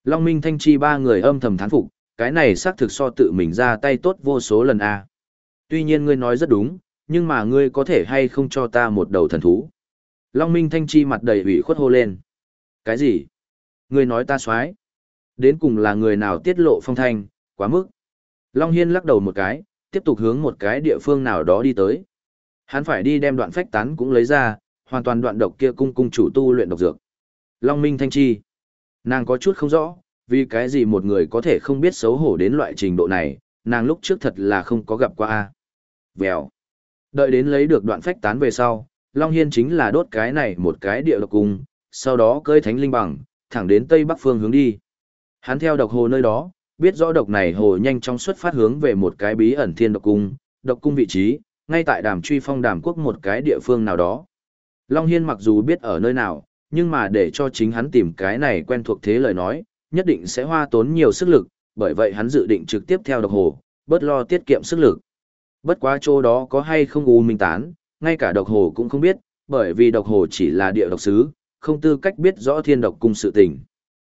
Long Minh Thanh Chi ba người âm thầm thán phục, cái này xác thực so tự mình ra tay tốt vô số lần a. Tuy nhiên ngươi nói rất đúng, nhưng mà ngươi có thể hay không cho ta một đầu thần thú. Long Minh Thanh Chi mặt đầy ủy khuất hô lên. Cái gì? Ngươi nói ta xoái. Đến cùng là người nào tiết lộ phong thanh, quá mức. Long Hiên lắc đầu một cái, tiếp tục hướng một cái địa phương nào đó đi tới. Hắn phải đi đem đoạn phách tán cũng lấy ra, hoàn toàn đoạn độc kia cung cung chủ tu luyện độc dược. Long Minh Thanh Chi. Nàng có chút không rõ, vì cái gì một người có thể không biết xấu hổ đến loại trình độ này, nàng lúc trước thật là không có gặp qua a. Vèo. Đợi đến lấy được đoạn phách tán về sau, Long Hiên chính là đốt cái này một cái địa độc cung, sau đó cơi thánh linh bằng, thẳng đến tây bắc phương hướng đi. Hắn theo độc hồ nơi đó, biết rõ độc này hồ nhanh chóng xuất phát hướng về một cái bí ẩn thiên độc cung, độc cung vị trí, ngay tại đàm truy phong đàm quốc một cái địa phương nào đó. Long Hiên mặc dù biết ở nơi nào, nhưng mà để cho chính hắn tìm cái này quen thuộc thế lời nói, nhất định sẽ hoa tốn nhiều sức lực, bởi vậy hắn dự định trực tiếp theo độc hồ, bớt lo tiết kiệm sức lực. Bất quá chỗ đó có hay không u minh tán, ngay cả độc hồ cũng không biết, bởi vì độc hồ chỉ là địa độc sứ, không tư cách biết rõ thiên độc cung sự tình.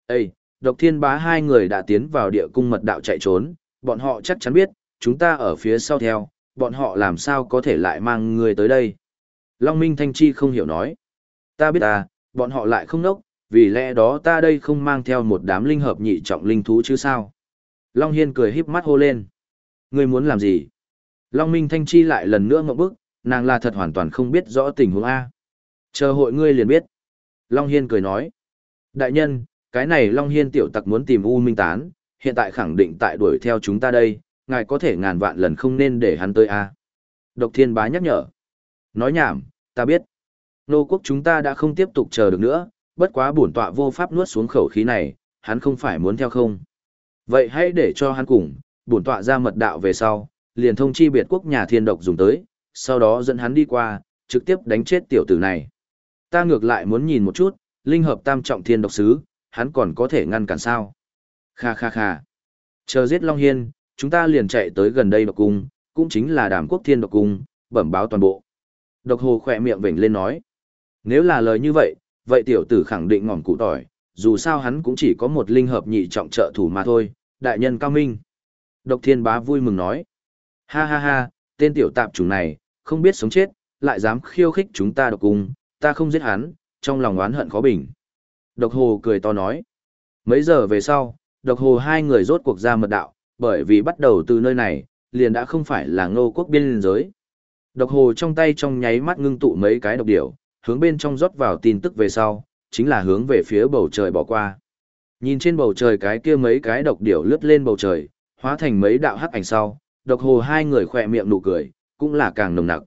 Ê, độc thiên bá hai người đã tiến vào địa cung mật đạo chạy trốn, bọn họ chắc chắn biết, chúng ta ở phía sau theo, bọn họ làm sao có thể lại mang người tới đây. Long Minh Thanh Chi không hiểu nói. Ta biết ta, bọn họ lại không nốc, vì lẽ đó ta đây không mang theo một đám linh hợp nhị trọng linh thú chứ sao. Long Hiên cười híp mắt hô lên. Ngươi muốn làm gì? Long Minh Thanh Chi lại lần nữa ngậm bức, nàng là thật hoàn toàn không biết rõ tình huống A. Chờ hội ngươi liền biết. Long Hiên cười nói. Đại nhân, cái này Long Hiên tiểu tặc muốn tìm U Minh Tán, hiện tại khẳng định tại đuổi theo chúng ta đây, ngài có thể ngàn vạn lần không nên để hắn tới A. Độc Thiên Bá nhắc nhở. Nói nhảm, ta biết. Nô quốc chúng ta đã không tiếp tục chờ được nữa, bất quá bổn tọa vô pháp nuốt xuống khẩu khí này, hắn không phải muốn theo không. Vậy hãy để cho hắn cùng, bổn tọa ra mật đạo về sau, liền thông chi biệt quốc nhà thiên độc dùng tới, sau đó dẫn hắn đi qua, trực tiếp đánh chết tiểu tử này. Ta ngược lại muốn nhìn một chút, linh hợp tam trọng thiên độc sứ, hắn còn có thể ngăn cản sao. Kha kha kha. Chờ giết Long Hiên, chúng ta liền chạy tới gần đây độc cung, cũng chính là đàm quốc thiên độc cung, bẩm báo toàn bộ. Độc hồ khỏe miệng vểnh lên nói. Nếu là lời như vậy, vậy tiểu tử khẳng định ngỏm cụ tỏi, dù sao hắn cũng chỉ có một linh hợp nhị trọng trợ thủ mà thôi, đại nhân cao minh. Độc thiên bá vui mừng nói. Ha ha ha, tên tiểu tạp chủng này, không biết sống chết, lại dám khiêu khích chúng ta độc cung, ta không giết hắn, trong lòng oán hận khó bình. Độc hồ cười to nói. Mấy giờ về sau, độc hồ hai người rốt cuộc ra mật đạo, bởi vì bắt đầu từ nơi này, liền đã không phải là ngô quốc biên giới. Độc hồ trong tay trong nháy mắt ngưng tụ mấy cái độc điểu, hướng bên trong rót vào tin tức về sau, chính là hướng về phía bầu trời bỏ qua. Nhìn trên bầu trời cái kia mấy cái độc điểu lướt lên bầu trời, hóa thành mấy đạo hắc ảnh sau, độc hồ hai người khỏe miệng nụ cười, cũng là càng nồng nặc.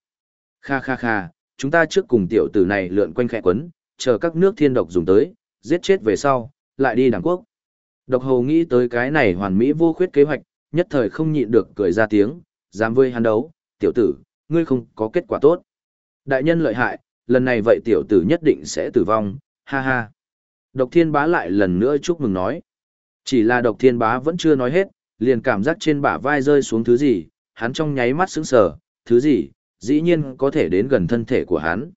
Kha kha kha, chúng ta trước cùng tiểu tử này lượn quanh khẽ quấn, chờ các nước thiên độc dùng tới, giết chết về sau, lại đi đảng quốc. Độc Hầu nghĩ tới cái này hoàn mỹ vô khuyết kế hoạch, nhất thời không nhịn được cười ra tiếng, dám với hắn đấu, tiểu tử, ngươi không có kết quả tốt. Đại nhân lợi hại, lần này vậy tiểu tử nhất định sẽ tử vong, ha ha. Độc thiên bá lại lần nữa chúc mừng nói. Chỉ là độc thiên bá vẫn chưa nói hết, liền cảm giác trên bả vai rơi xuống thứ gì, hắn trong nháy mắt sững sờ, thứ gì, dĩ nhiên có thể đến gần thân thể của hắn.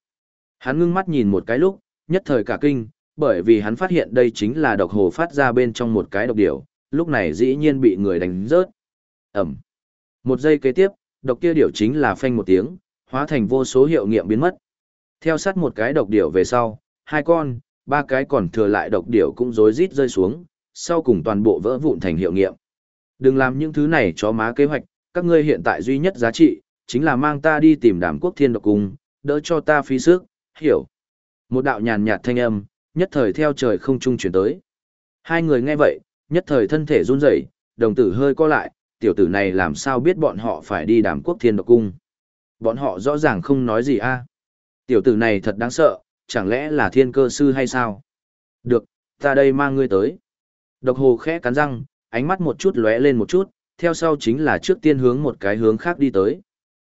Hắn ngưng mắt nhìn một cái lúc, nhất thời cả kinh, bởi vì hắn phát hiện đây chính là độc hồ phát ra bên trong một cái độc điểu, lúc này dĩ nhiên bị người đánh rớt. Ẩm. Một giây kế tiếp, độc kia điểu chính là phanh một tiếng, hóa thành vô số hiệu nghiệm biến mất. Theo sát một cái độc điểu về sau, hai con, ba cái còn thừa lại độc điểu cũng rối rít rơi xuống, sau cùng toàn bộ vỡ vụn thành hiệu nghiệm. Đừng làm những thứ này cho má kế hoạch, các ngươi hiện tại duy nhất giá trị, chính là mang ta đi tìm đàm quốc thiên độc cung, đỡ cho ta phí sức, hiểu. Một đạo nhàn nhạt thanh âm, nhất thời theo trời không trung chuyển tới. Hai người nghe vậy, nhất thời thân thể run rẩy, đồng tử hơi co lại, tiểu tử này làm sao biết bọn họ phải đi đàm quốc thiên độc cung. Bọn họ rõ ràng không nói gì a. Tiểu tử này thật đáng sợ, chẳng lẽ là thiên cơ sư hay sao? Được, ta đây mang ngươi tới. Độc hồ khẽ cắn răng, ánh mắt một chút lóe lên một chút, theo sau chính là trước tiên hướng một cái hướng khác đi tới.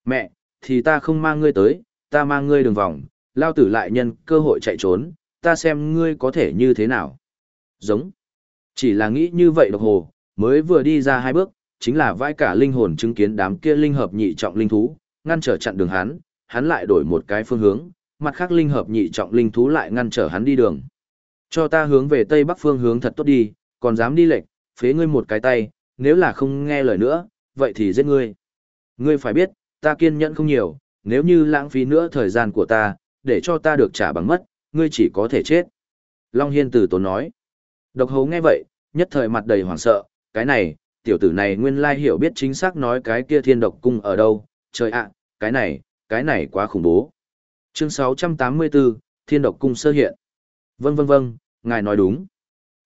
Mẹ, thì ta không mang ngươi tới, ta mang ngươi đường vòng, lao tử lại nhân cơ hội chạy trốn, ta xem ngươi có thể như thế nào. Giống. Chỉ là nghĩ như vậy độc hồ, mới vừa đi ra hai bước, chính là vai cả linh hồn chứng kiến đám kia linh hợp nhị trọng linh thú, ngăn trở chặn đường hắn, hắn lại đổi một cái phương hướng, mặt khác linh hợp nhị trọng linh thú lại ngăn trở hắn đi đường. Cho ta hướng về tây bắc phương hướng thật tốt đi, còn dám đi lệch, phế ngươi một cái tay, nếu là không nghe lời nữa, vậy thì giết ngươi. Ngươi phải biết, ta kiên nhẫn không nhiều, nếu như lãng phí nữa thời gian của ta, để cho ta được trả bằng mất, ngươi chỉ có thể chết. Long Hiên từ tốn nói. Độc hấu nghe vậy, nhất thời mặt đầy hoảng sợ, cái này, tiểu tử này nguyên lai hiểu biết chính xác nói cái kia thiên độc cung ở đâu, trời ạ, cái này, cái này quá khủng bố. Chương 684, Thiên độc cung sơ hiện. Vâng vâng vâng, ngài nói đúng.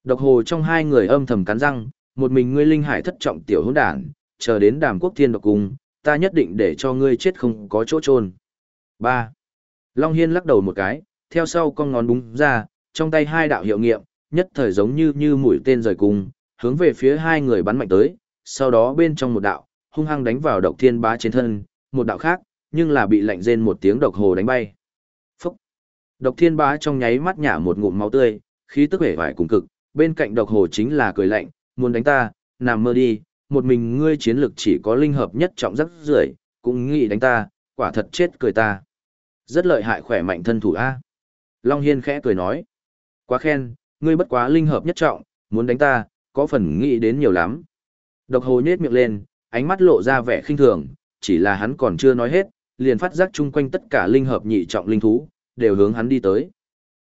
Độc hồ trong hai người âm thầm cắn răng, một mình ngươi linh hải thất trọng tiểu hỗn đản, chờ đến đàm quốc thiên độc cung, ta nhất định để cho ngươi chết không có chỗ trôn. 3. Long Hiên lắc đầu một cái, theo sau con ngón búng ra, trong tay hai đạo hiệu nghiệm, nhất thời giống như như mũi tên rời cung, hướng về phía hai người bắn mạnh tới, sau đó bên trong một đạo, hung hăng đánh vào độc thiên bá trên thân, một đạo khác, nhưng là bị lạnh rên một tiếng độc hồ đánh bay. Phúc! Độc thiên bá trong nháy mắt nhả một ngụm máu tươi, khí tức vẻ vải cùng cực, bên cạnh độc hồ chính là cười lạnh, muốn đánh ta, nằm mơ đi, một mình ngươi chiến lực chỉ có linh hợp nhất trọng rất rưởi, cũng nghĩ đánh ta, quả thật chết cười ta. Rất lợi hại khỏe mạnh thân thủ A. Long Hiên khẽ cười nói. Quá khen, ngươi bất quá linh hợp nhất trọng, muốn đánh ta, có phần nghĩ đến nhiều lắm. Độc hồ nhết miệng lên, ánh mắt lộ ra vẻ khinh thường, chỉ là hắn còn chưa nói hết, liền phát giác chung quanh tất cả linh hợp nhị trọng linh thú, đều hướng hắn đi tới.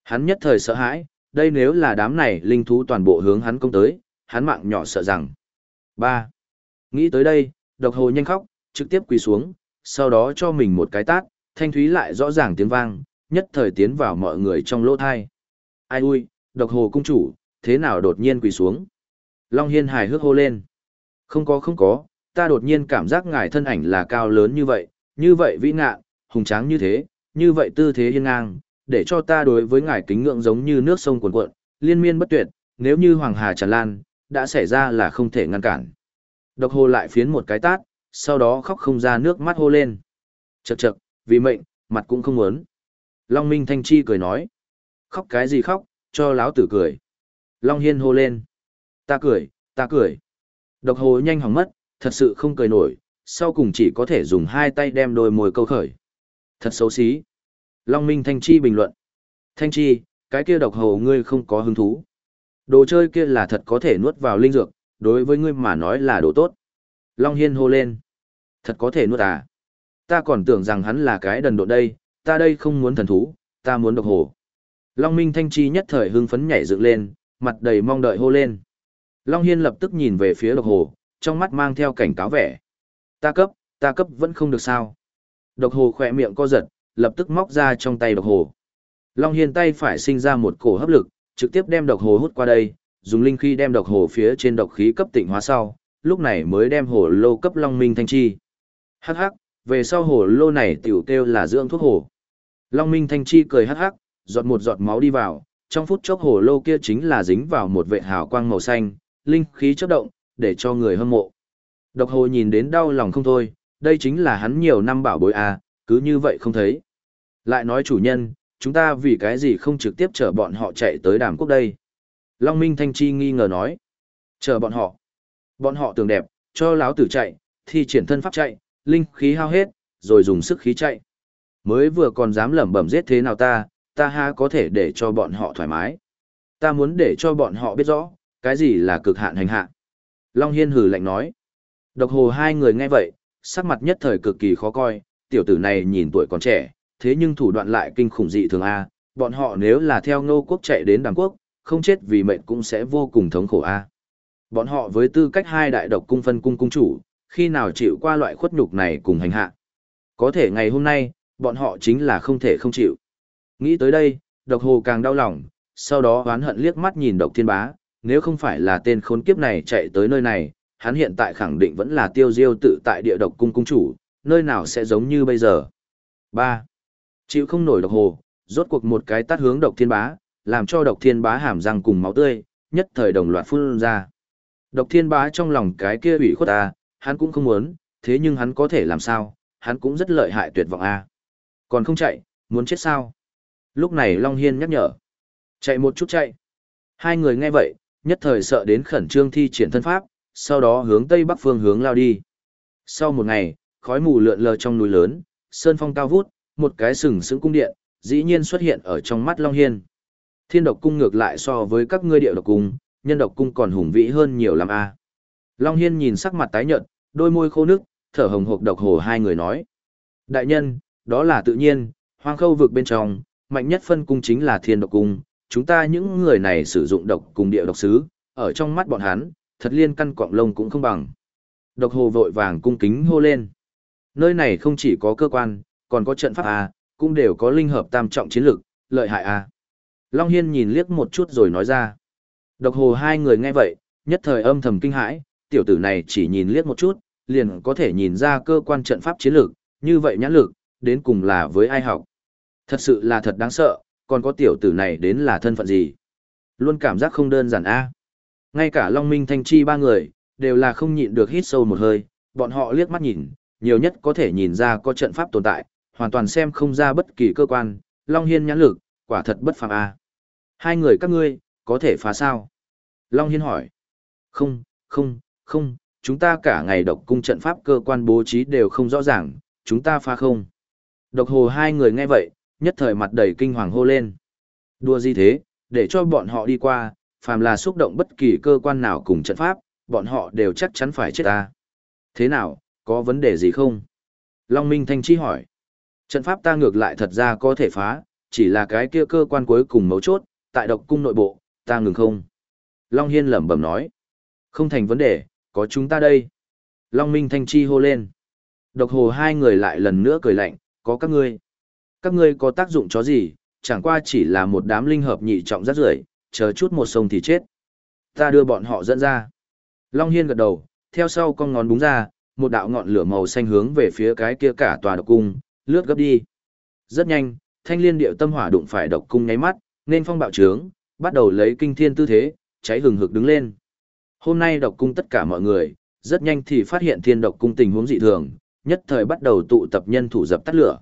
Hắn nhất thời sợ hãi, đây nếu là đám này linh thú toàn bộ hướng hắn công tới, hắn mạng nhỏ sợ rằng. 3. Nghĩ tới đây, độc hồ nhanh khóc, trực tiếp quỳ xuống, sau đó cho mình một cái tát, thanh thúy lại rõ ràng tiếng vang, nhất thời tiến vào mọi người trong lỗ thai. Ai ui, độc hồ cung chủ, thế nào đột nhiên quỳ xuống? Long Hiên hài hước hô lên. Không có không có, ta đột nhiên cảm giác ngài thân ảnh là cao lớn như vậy, như vậy vĩ ngạ, hùng tráng như thế, như vậy tư thế hiên ngang, để cho ta đối với ngài kính ngưỡng giống như nước sông cuồn cuộn, liên miên bất tuyệt, nếu như hoàng hà tràn lan, đã xảy ra là không thể ngăn cản. Độc hồ lại phiến một cái tát, sau đó khóc không ra nước mắt hô lên. Chậc chậc, vì mệnh, mặt cũng không muốn. Long Minh Thanh Chi cười nói. Khóc cái gì khóc, cho láo tử cười. Long Hiên hô lên. Ta cười, ta cười. Độc hồ nhanh hỏng mất, thật sự không cười nổi, sau cùng chỉ có thể dùng hai tay đem đôi môi câu khởi. Thật xấu xí. Long Minh Thanh Chi bình luận. Thanh Chi, cái kia độc hồ ngươi không có hứng thú. Đồ chơi kia là thật có thể nuốt vào linh dược, đối với ngươi mà nói là đồ tốt. Long Hiên hô lên. Thật có thể nuốt à? Ta còn tưởng rằng hắn là cái đần độ đây, ta đây không muốn thần thú, ta muốn độc hồ. Long Minh Thanh Chi nhất thời hưng phấn nhảy dựng lên, mặt đầy mong đợi hô lên. Long Hiên lập tức nhìn về phía độc hồ, trong mắt mang theo cảnh cáo vẻ. Ta cấp, ta cấp vẫn không được sao. Độc hồ khỏe miệng co giật, lập tức móc ra trong tay độc hồ. Long Hiên tay phải sinh ra một cổ hấp lực, trực tiếp đem độc hồ hút qua đây, dùng linh khí đem độc hồ phía trên độc khí cấp tịnh hóa sau, lúc này mới đem hồ lô cấp Long Minh Thanh Chi. Hắc hắc, về sau hồ lô này tiểu kêu là dưỡng thuốc hồ. Long Minh Thanh Chi cười hắc hắc, giọt một giọt máu đi vào, trong phút chốc hồ lô kia chính là dính vào một vệ hào quang màu xanh, linh khí chớp động, để cho người hâm mộ. Độc hồ nhìn đến đau lòng không thôi, đây chính là hắn nhiều năm bảo bối à, cứ như vậy không thấy. Lại nói chủ nhân, chúng ta vì cái gì không trực tiếp chở bọn họ chạy tới đàm quốc đây? Long Minh Thanh Chi nghi ngờ nói. Chờ bọn họ. Bọn họ tưởng đẹp, cho láo tử chạy, thì triển thân pháp chạy, linh khí hao hết, rồi dùng sức khí chạy. Mới vừa còn dám lẩm bẩm giết thế nào ta, ta ha có thể để cho bọn họ thoải mái. Ta muốn để cho bọn họ biết rõ, cái gì là cực hạn hành hạ. Long Hiên hử lạnh nói. Độc hồ hai người nghe vậy, sắc mặt nhất thời cực kỳ khó coi, tiểu tử này nhìn tuổi còn trẻ, thế nhưng thủ đoạn lại kinh khủng dị thường A, bọn họ nếu là theo ngô quốc chạy đến đàng quốc, không chết vì mệnh cũng sẽ vô cùng thống khổ A. Bọn họ với tư cách hai đại độc cung phân cung cung chủ, khi nào chịu qua loại khuất nhục này cùng hành hạ. Có thể ngày hôm nay, bọn họ chính là không thể không chịu. Nghĩ tới đây, độc hồ càng đau lòng, sau đó oán hận liếc mắt nhìn độc thiên bá, nếu không phải là tên khốn kiếp này chạy tới nơi này, hắn hiện tại khẳng định vẫn là tiêu diêu tự tại địa độc cung cung chủ, nơi nào sẽ giống như bây giờ. 3. Chịu không nổi độc hồ, rốt cuộc một cái tát hướng độc thiên bá, làm cho độc thiên bá hàm răng cùng máu tươi, nhất thời đồng loạt phun ra. Độc thiên bá trong lòng cái kia ủy khuất ta, hắn cũng không muốn, thế nhưng hắn có thể làm sao, hắn cũng rất lợi hại tuyệt vọng a. Còn không chạy, muốn chết sao? Lúc này Long Hiên nhắc nhở. Chạy một chút chạy. Hai người nghe vậy, nhất thời sợ đến khẩn trương thi triển thân pháp, sau đó hướng tây bắc phương hướng lao đi. Sau một ngày, khói mù lượn lờ trong núi lớn, sơn phong cao vút, một cái sừng sững cung điện, dĩ nhiên xuất hiện ở trong mắt Long Hiên. Thiên độc cung ngược lại so với các ngươi địa độc cung, nhân độc cung còn hùng vĩ hơn nhiều lắm a. Long Hiên nhìn sắc mặt tái nhợt, đôi môi khô nước, thở hồng hộc độc hồ hai người nói. Đại nhân, đó là tự nhiên, hoang khâu vực bên trong, mạnh nhất phân cung chính là thiên độc cung, chúng ta những người này sử dụng độc cùng địa độc sứ, ở trong mắt bọn hắn, thật liên căn cọng lông cũng không bằng. Độc hồ vội vàng cung kính hô lên. Nơi này không chỉ có cơ quan, còn có trận pháp A, cũng đều có linh hợp tam trọng chiến lực, lợi hại A. Long Hiên nhìn liếc một chút rồi nói ra. Độc hồ hai người nghe vậy, nhất thời âm thầm kinh hãi, tiểu tử này chỉ nhìn liếc một chút, liền có thể nhìn ra cơ quan trận pháp chiến lược, như vậy nhãn lực, đến cùng là với ai học. Thật sự là thật đáng sợ, còn có tiểu tử này đến là thân phận gì. Luôn cảm giác không đơn giản a. Ngay cả Long Minh Thanh Chi ba người, đều là không nhịn được hít sâu một hơi, bọn họ liếc mắt nhìn, nhiều nhất có thể nhìn ra có trận pháp tồn tại, hoàn toàn xem không ra bất kỳ cơ quan, Long Hiên nhãn lực, quả thật bất phàm a. Hai người các ngươi, có thể phá sao? Long Hiên hỏi. Không, không, không, chúng ta cả ngày độc cung trận pháp cơ quan bố trí đều không rõ ràng, chúng ta phá không. Độc hồ hai người nghe vậy, nhất thời mặt đầy kinh hoàng hô lên. Đùa gì thế, để cho bọn họ đi qua, phàm là xúc động bất kỳ cơ quan nào cùng trận pháp, bọn họ đều chắc chắn phải chết ta. Thế nào, có vấn đề gì không? Long Minh Thanh Chi hỏi. Trận pháp ta ngược lại thật ra có thể phá, chỉ là cái kia cơ quan cuối cùng mấu chốt, tại độc cung nội bộ, ta ngừng không. Long Hiên lẩm bẩm nói. Không thành vấn đề, có chúng ta đây. Long Minh Thanh Chi hô lên. Độc hồ hai người lại lần nữa cười lạnh, có các ngươi. Các ngươi có tác dụng chó gì, chẳng qua chỉ là một đám linh hợp nhị trọng rất rưởi chờ chút một sông thì chết. Ta đưa bọn họ dẫn ra. Long Hiên gật đầu, theo sau con ngón búng ra, một đạo ngọn lửa màu xanh hướng về phía cái kia cả tòa độc cung, lướt gấp đi. Rất nhanh, thanh liên điệu tâm hỏa đụng phải độc cung nháy mắt, nên phong bạo trướng, bắt đầu lấy kinh thiên tư thế, cháy hừng hực đứng lên. Hôm nay độc cung tất cả mọi người, rất nhanh thì phát hiện thiên độc cung tình huống dị thường, nhất thời bắt đầu tụ tập nhân thủ dập tắt lửa.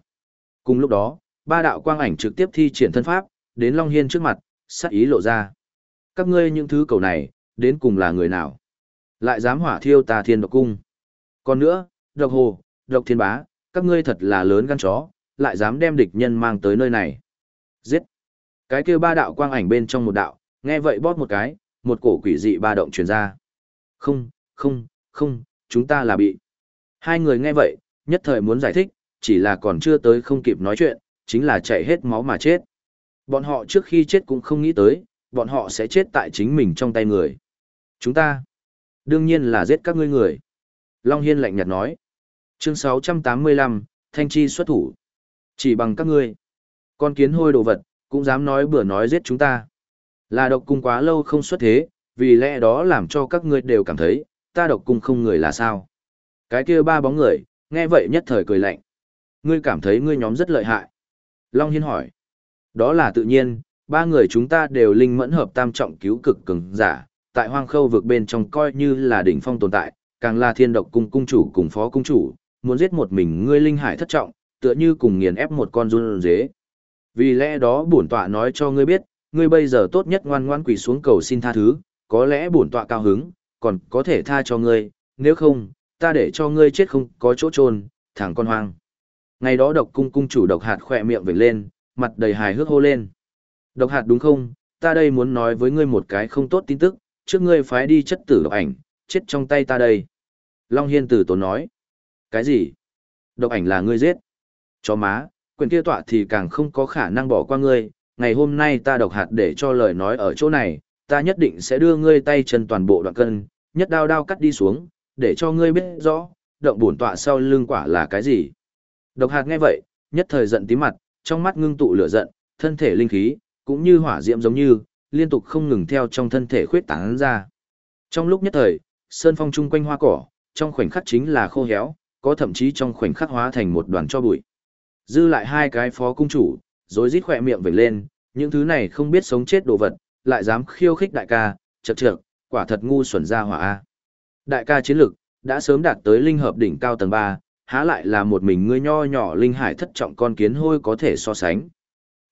Cùng lúc đó, ba đạo quang ảnh trực tiếp thi triển thân pháp, đến Long Hiên trước mặt, sắc ý lộ ra. Các ngươi những thứ cầu này, đến cùng là người nào? Lại dám hỏa thiêu ta thiên độc cung. Còn nữa, độc hồ, độc thiên bá, các ngươi thật là lớn gan chó, lại dám đem địch nhân mang tới nơi này. Giết! Cái kia ba đạo quang ảnh bên trong một đạo, nghe vậy bóp một cái, một cổ quỷ dị ba động truyền ra. Không, không, không, chúng ta là bị. Hai người nghe vậy, nhất thời muốn giải thích, chỉ là còn chưa tới không kịp nói chuyện, chính là chạy hết máu mà chết. Bọn họ trước khi chết cũng không nghĩ tới, bọn họ sẽ chết tại chính mình trong tay người. Chúng ta, đương nhiên là giết các ngươi người. Long Hiên lạnh nhạt nói. Chương 685, Thanh Chi xuất thủ. Chỉ bằng các ngươi. Con kiến hôi đồ vật, cũng dám nói bữa nói giết chúng ta. Là độc cung quá lâu không xuất thế, vì lẽ đó làm cho các ngươi đều cảm thấy, ta độc cung không người là sao. Cái kia ba bóng người, nghe vậy nhất thời cười lạnh. Ngươi cảm thấy ngươi nhóm rất lợi hại. Long Hiên hỏi. Đó là tự nhiên, ba người chúng ta đều linh mẫn hợp tam trọng cứu cực cường giả, tại hoang khâu vực bên trong coi như là đỉnh phong tồn tại, càng là thiên độc cung cung chủ cùng phó cung chủ, muốn giết một mình ngươi linh hải thất trọng, tựa như cùng nghiền ép một con run dế. Vì lẽ đó bổn tọa nói cho ngươi biết, ngươi bây giờ tốt nhất ngoan ngoan quỳ xuống cầu xin tha thứ, có lẽ bổn tọa cao hứng, còn có thể tha cho ngươi, nếu không, ta để cho ngươi chết không có chỗ trôn, thằng con hoang. Ngày đó độc cung cung chủ độc hạt khỏe miệng vểnh lên, mặt đầy hài hước hô lên. Độc hạt đúng không, ta đây muốn nói với ngươi một cái không tốt tin tức, trước ngươi phái đi chất tử độc ảnh, chết trong tay ta đây. Long Hiên tử tốn nói. Cái gì? Độc ảnh là ngươi giết. Chó má, quyền kia tọa thì càng không có khả năng bỏ qua ngươi, ngày hôm nay ta độc hạt để cho lời nói ở chỗ này, ta nhất định sẽ đưa ngươi tay chân toàn bộ đoạn cân, nhất đao đao cắt đi xuống, để cho ngươi biết rõ, động bổn tọa sau lưng quả là cái gì. Độc hạt nghe vậy, nhất thời giận tí mặt, trong mắt ngưng tụ lửa giận, thân thể linh khí, cũng như hỏa diễm giống như, liên tục không ngừng theo trong thân thể khuyết tán ra. Trong lúc nhất thời, sơn phong chung quanh hoa cỏ, trong khoảnh khắc chính là khô héo, có thậm chí trong khoảnh khắc hóa thành một đoàn cho bụi. Dư lại hai cái phó cung chủ, rồi rít khỏe miệng vểnh lên, những thứ này không biết sống chết đồ vật, lại dám khiêu khích đại ca, chật trượt, quả thật ngu xuẩn ra hỏa A. Đại ca chiến lực, đã sớm đạt tới linh hợp đỉnh cao tầng 3, há lại là một mình ngươi nho nhỏ linh hải thất trọng con kiến hôi có thể so sánh.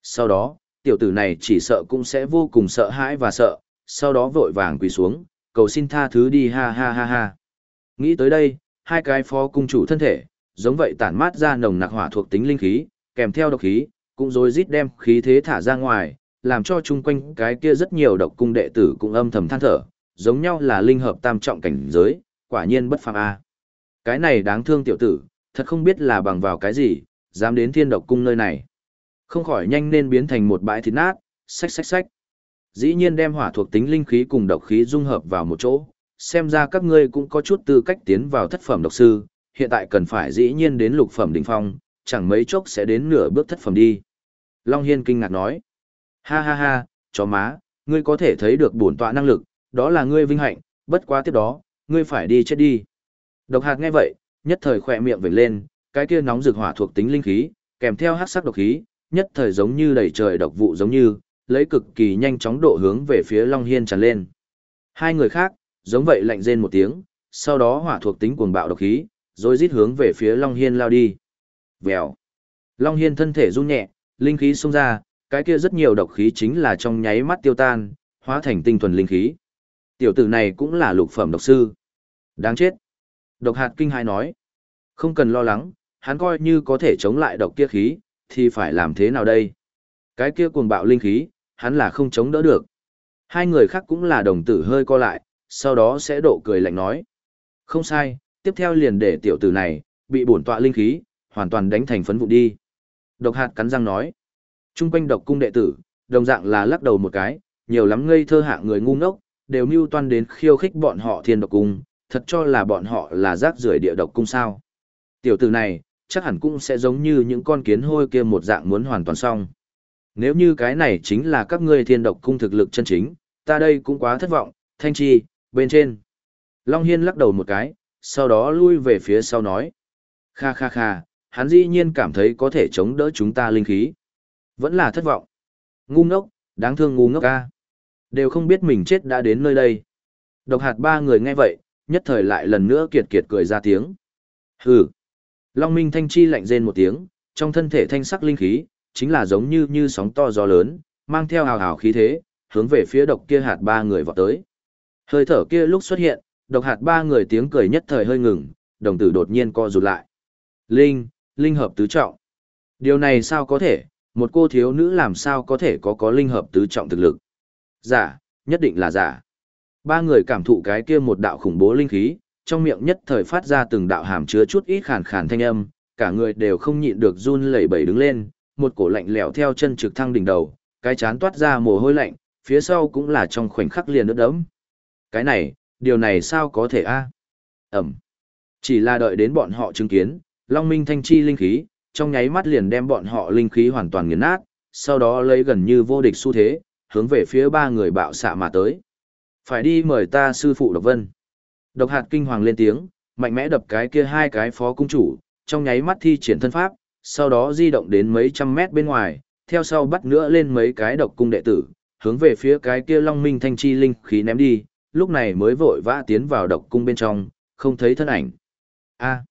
Sau đó, tiểu tử này chỉ sợ cũng sẽ vô cùng sợ hãi và sợ, sau đó vội vàng quỳ xuống, cầu xin tha thứ đi ha ha ha ha. Nghĩ tới đây, hai cái phó cung chủ thân thể, giống vậy tản mát ra nồng nặc hỏa thuộc tính linh khí, kèm theo độc khí, cũng rồi rít đem khí thế thả ra ngoài, làm cho chung quanh cái kia rất nhiều độc cung đệ tử cũng âm thầm than thở, giống nhau là linh hợp tam trọng cảnh giới, quả nhiên bất phàm a. Cái này đáng thương tiểu tử, thật không biết là bằng vào cái gì, dám đến thiên độc cung nơi này. Không khỏi nhanh nên biến thành một bãi thịt nát, xách xách xách. Dĩ nhiên đem hỏa thuộc tính linh khí cùng độc khí dung hợp vào một chỗ, xem ra các ngươi cũng có chút tư cách tiến vào thất phẩm độc sư, hiện tại cần phải dĩ nhiên đến lục phẩm đỉnh phong, chẳng mấy chốc sẽ đến nửa bước thất phẩm đi. Long Hiên kinh ngạc nói, ha ha ha, chó má, ngươi có thể thấy được bổn tọa năng lực, đó là ngươi vinh hạnh, bất quá tiếp đó, ngươi phải đi chết đi. Độc hạt nghe vậy, nhất thời khỏe miệng vểnh lên, cái kia nóng rực hỏa thuộc tính linh khí, kèm theo hắc sắc độc khí, nhất thời giống như đầy trời độc vụ giống như, lấy cực kỳ nhanh chóng độ hướng về phía Long Hiên tràn lên. Hai người khác, giống vậy lạnh rên một tiếng, sau đó hỏa thuộc tính cuồng bạo độc khí, rồi rít hướng về phía Long Hiên lao đi. Vèo. Long Hiên thân thể run nhẹ, linh khí xông ra, cái kia rất nhiều độc khí chính là trong nháy mắt tiêu tan, hóa thành tinh thuần linh khí. Tiểu tử này cũng là lục phẩm độc sư. Đáng chết. Độc hạt kinh hai nói. Không cần lo lắng, hắn coi như có thể chống lại độc kia khí, thì phải làm thế nào đây? Cái kia cuồng bạo linh khí, hắn là không chống đỡ được. Hai người khác cũng là đồng tử hơi co lại, sau đó sẽ độ cười lạnh nói. Không sai, tiếp theo liền để tiểu tử này, bị bổn tọa linh khí, hoàn toàn đánh thành phấn vụ đi. Độc hạt cắn răng nói. Trung quanh độc cung đệ tử, đồng dạng là lắc đầu một cái, nhiều lắm ngây thơ hạng người ngu ngốc, đều mưu toan đến khiêu khích bọn họ thiên độc cung, thật cho là bọn họ là rác rưởi địa độc cung sao. Tiểu tử này, chắc hẳn cũng sẽ giống như những con kiến hôi kia một dạng muốn hoàn toàn xong. Nếu như cái này chính là các ngươi thiên độc cung thực lực chân chính, ta đây cũng quá thất vọng, thanh chi, bên trên. Long Hiên lắc đầu một cái, sau đó lui về phía sau nói. Kha kha kha, hắn dĩ nhiên cảm thấy có thể chống đỡ chúng ta linh khí. Vẫn là thất vọng. Ngu ngốc, đáng thương ngu ngốc ca. Đều không biết mình chết đã đến nơi đây. Độc hạt ba người nghe vậy, nhất thời lại lần nữa kiệt kiệt cười ra tiếng. Hừ. Long Minh Thanh Chi lạnh rên một tiếng, trong thân thể thanh sắc linh khí, chính là giống như như sóng to gió lớn, mang theo hào hào khí thế, hướng về phía độc kia hạt ba người vọt tới. Hơi thở kia lúc xuất hiện, độc hạt ba người tiếng cười nhất thời hơi ngừng, đồng tử đột nhiên co rụt lại. Linh, linh hợp tứ trọng. Điều này sao có thể, một cô thiếu nữ làm sao có thể có có linh hợp tứ trọng thực lực. Giả, nhất định là giả. Ba người cảm thụ cái kia một đạo khủng bố linh khí, trong miệng nhất thời phát ra từng đạo hàm chứa chút ít khàn khàn thanh âm, cả người đều không nhịn được run lẩy bẩy đứng lên, một cổ lạnh lẽo theo chân trực thăng đỉnh đầu, cái chán toát ra mồ hôi lạnh, phía sau cũng là trong khoảnh khắc liền ướt đẫm. Cái này, điều này sao có thể a? Ẩm. Chỉ là đợi đến bọn họ chứng kiến, Long Minh thanh chi linh khí, trong nháy mắt liền đem bọn họ linh khí hoàn toàn nghiền nát, sau đó lấy gần như vô địch xu thế, hướng về phía ba người bạo xạ mà tới. Phải đi mời ta sư phụ Độc Vân. Độc hạt kinh hoàng lên tiếng, mạnh mẽ đập cái kia hai cái phó cung chủ, trong nháy mắt thi triển thân pháp, sau đó di động đến mấy trăm mét bên ngoài, theo sau bắt nữa lên mấy cái độc cung đệ tử, hướng về phía cái kia long minh thanh chi linh khí ném đi, lúc này mới vội vã tiến vào độc cung bên trong, không thấy thân ảnh. A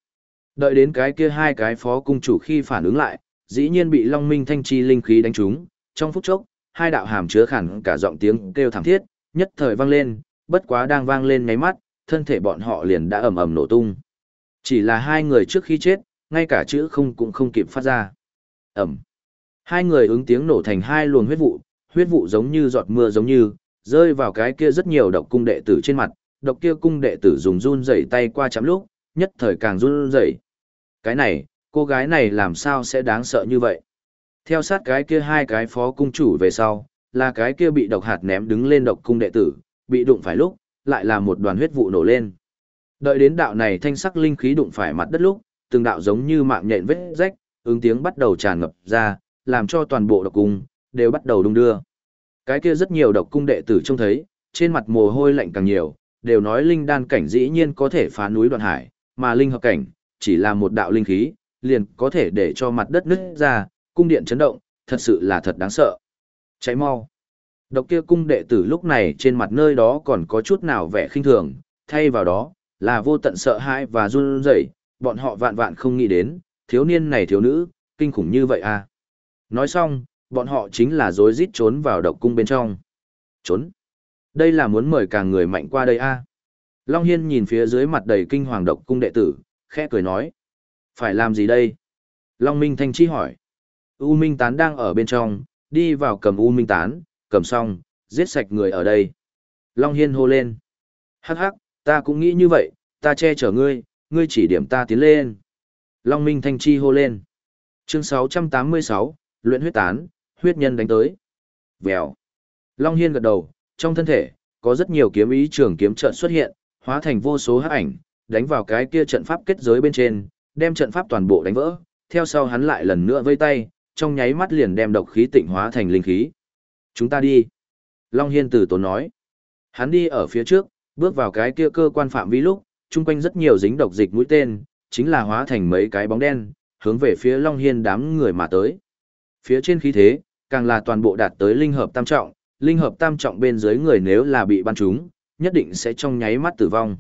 đợi đến cái kia hai cái phó cung chủ khi phản ứng lại, dĩ nhiên bị long minh thanh chi linh khí đánh trúng, trong phút chốc, hai đạo hàm chứa khẳng cả giọng tiếng kêu thảm thiết, nhất thời vang lên, bất quá đang vang lên ngáy mắt, thân thể bọn họ liền đã ầm ầm nổ tung. Chỉ là hai người trước khi chết, ngay cả chữ không cũng không kịp phát ra. Ẩm. Hai người ứng tiếng nổ thành hai luồng huyết vụ, huyết vụ giống như giọt mưa giống như, rơi vào cái kia rất nhiều độc cung đệ tử trên mặt, độc kia cung đệ tử dùng run rẩy tay qua chạm lúc, nhất thời càng run rẩy. Cái này, cô gái này làm sao sẽ đáng sợ như vậy? Theo sát cái kia hai cái phó cung chủ về sau, là cái kia bị độc hạt ném đứng lên độc cung đệ tử, bị đụng phải lúc, lại là một đoàn huyết vụ nổ lên. Đợi đến đạo này thanh sắc linh khí đụng phải mặt đất lúc, từng đạo giống như mạng nhện vết rách, ứng tiếng bắt đầu tràn ngập ra, làm cho toàn bộ độc cung đều bắt đầu đung đưa. Cái kia rất nhiều độc cung đệ tử trông thấy, trên mặt mồ hôi lạnh càng nhiều, đều nói linh đan cảnh dĩ nhiên có thể phá núi đoạn hải, mà linh hợp cảnh chỉ là một đạo linh khí, liền có thể để cho mặt đất nứt ra, cung điện chấn động, thật sự là thật đáng sợ. Cháy mau. Độc kia cung đệ tử lúc này trên mặt nơi đó còn có chút nào vẻ khinh thường, thay vào đó, là vô tận sợ hãi và run rẩy, bọn họ vạn vạn không nghĩ đến, thiếu niên này thiếu nữ, kinh khủng như vậy à. Nói xong, bọn họ chính là rối rít trốn vào độc cung bên trong. Trốn. Đây là muốn mời càng người mạnh qua đây à. Long Hiên nhìn phía dưới mặt đầy kinh hoàng độc cung đệ tử, khẽ cười nói. Phải làm gì đây? Long Minh Thanh Chi hỏi. U Minh Tán đang ở bên trong, đi vào cầm U Minh Tán, cầm xong, giết sạch người ở đây. Long Hiên hô lên. Hắc hắc, ta cũng nghĩ như vậy, ta che chở ngươi, ngươi chỉ điểm ta tiến lên. Long Minh Thanh Chi hô lên. Chương 686, luyện huyết tán, huyết nhân đánh tới. Vèo. Long Hiên gật đầu, trong thân thể, có rất nhiều kiếm ý trường kiếm trận xuất hiện, hóa thành vô số hắc ảnh, đánh vào cái kia trận pháp kết giới bên trên, đem trận pháp toàn bộ đánh vỡ, theo sau hắn lại lần nữa vây tay, trong nháy mắt liền đem độc khí tịnh hóa thành linh khí. Chúng ta đi. Long Hiên Tử tốn nói. Hắn đi ở phía trước, bước vào cái kia cơ quan phạm vi lúc, chung quanh rất nhiều dính độc dịch mũi tên, chính là hóa thành mấy cái bóng đen, hướng về phía Long Hiên đám người mà tới. Phía trên khí thế, càng là toàn bộ đạt tới linh hợp tam trọng, linh hợp tam trọng bên dưới người nếu là bị ban trúng, nhất định sẽ trong nháy mắt tử vong.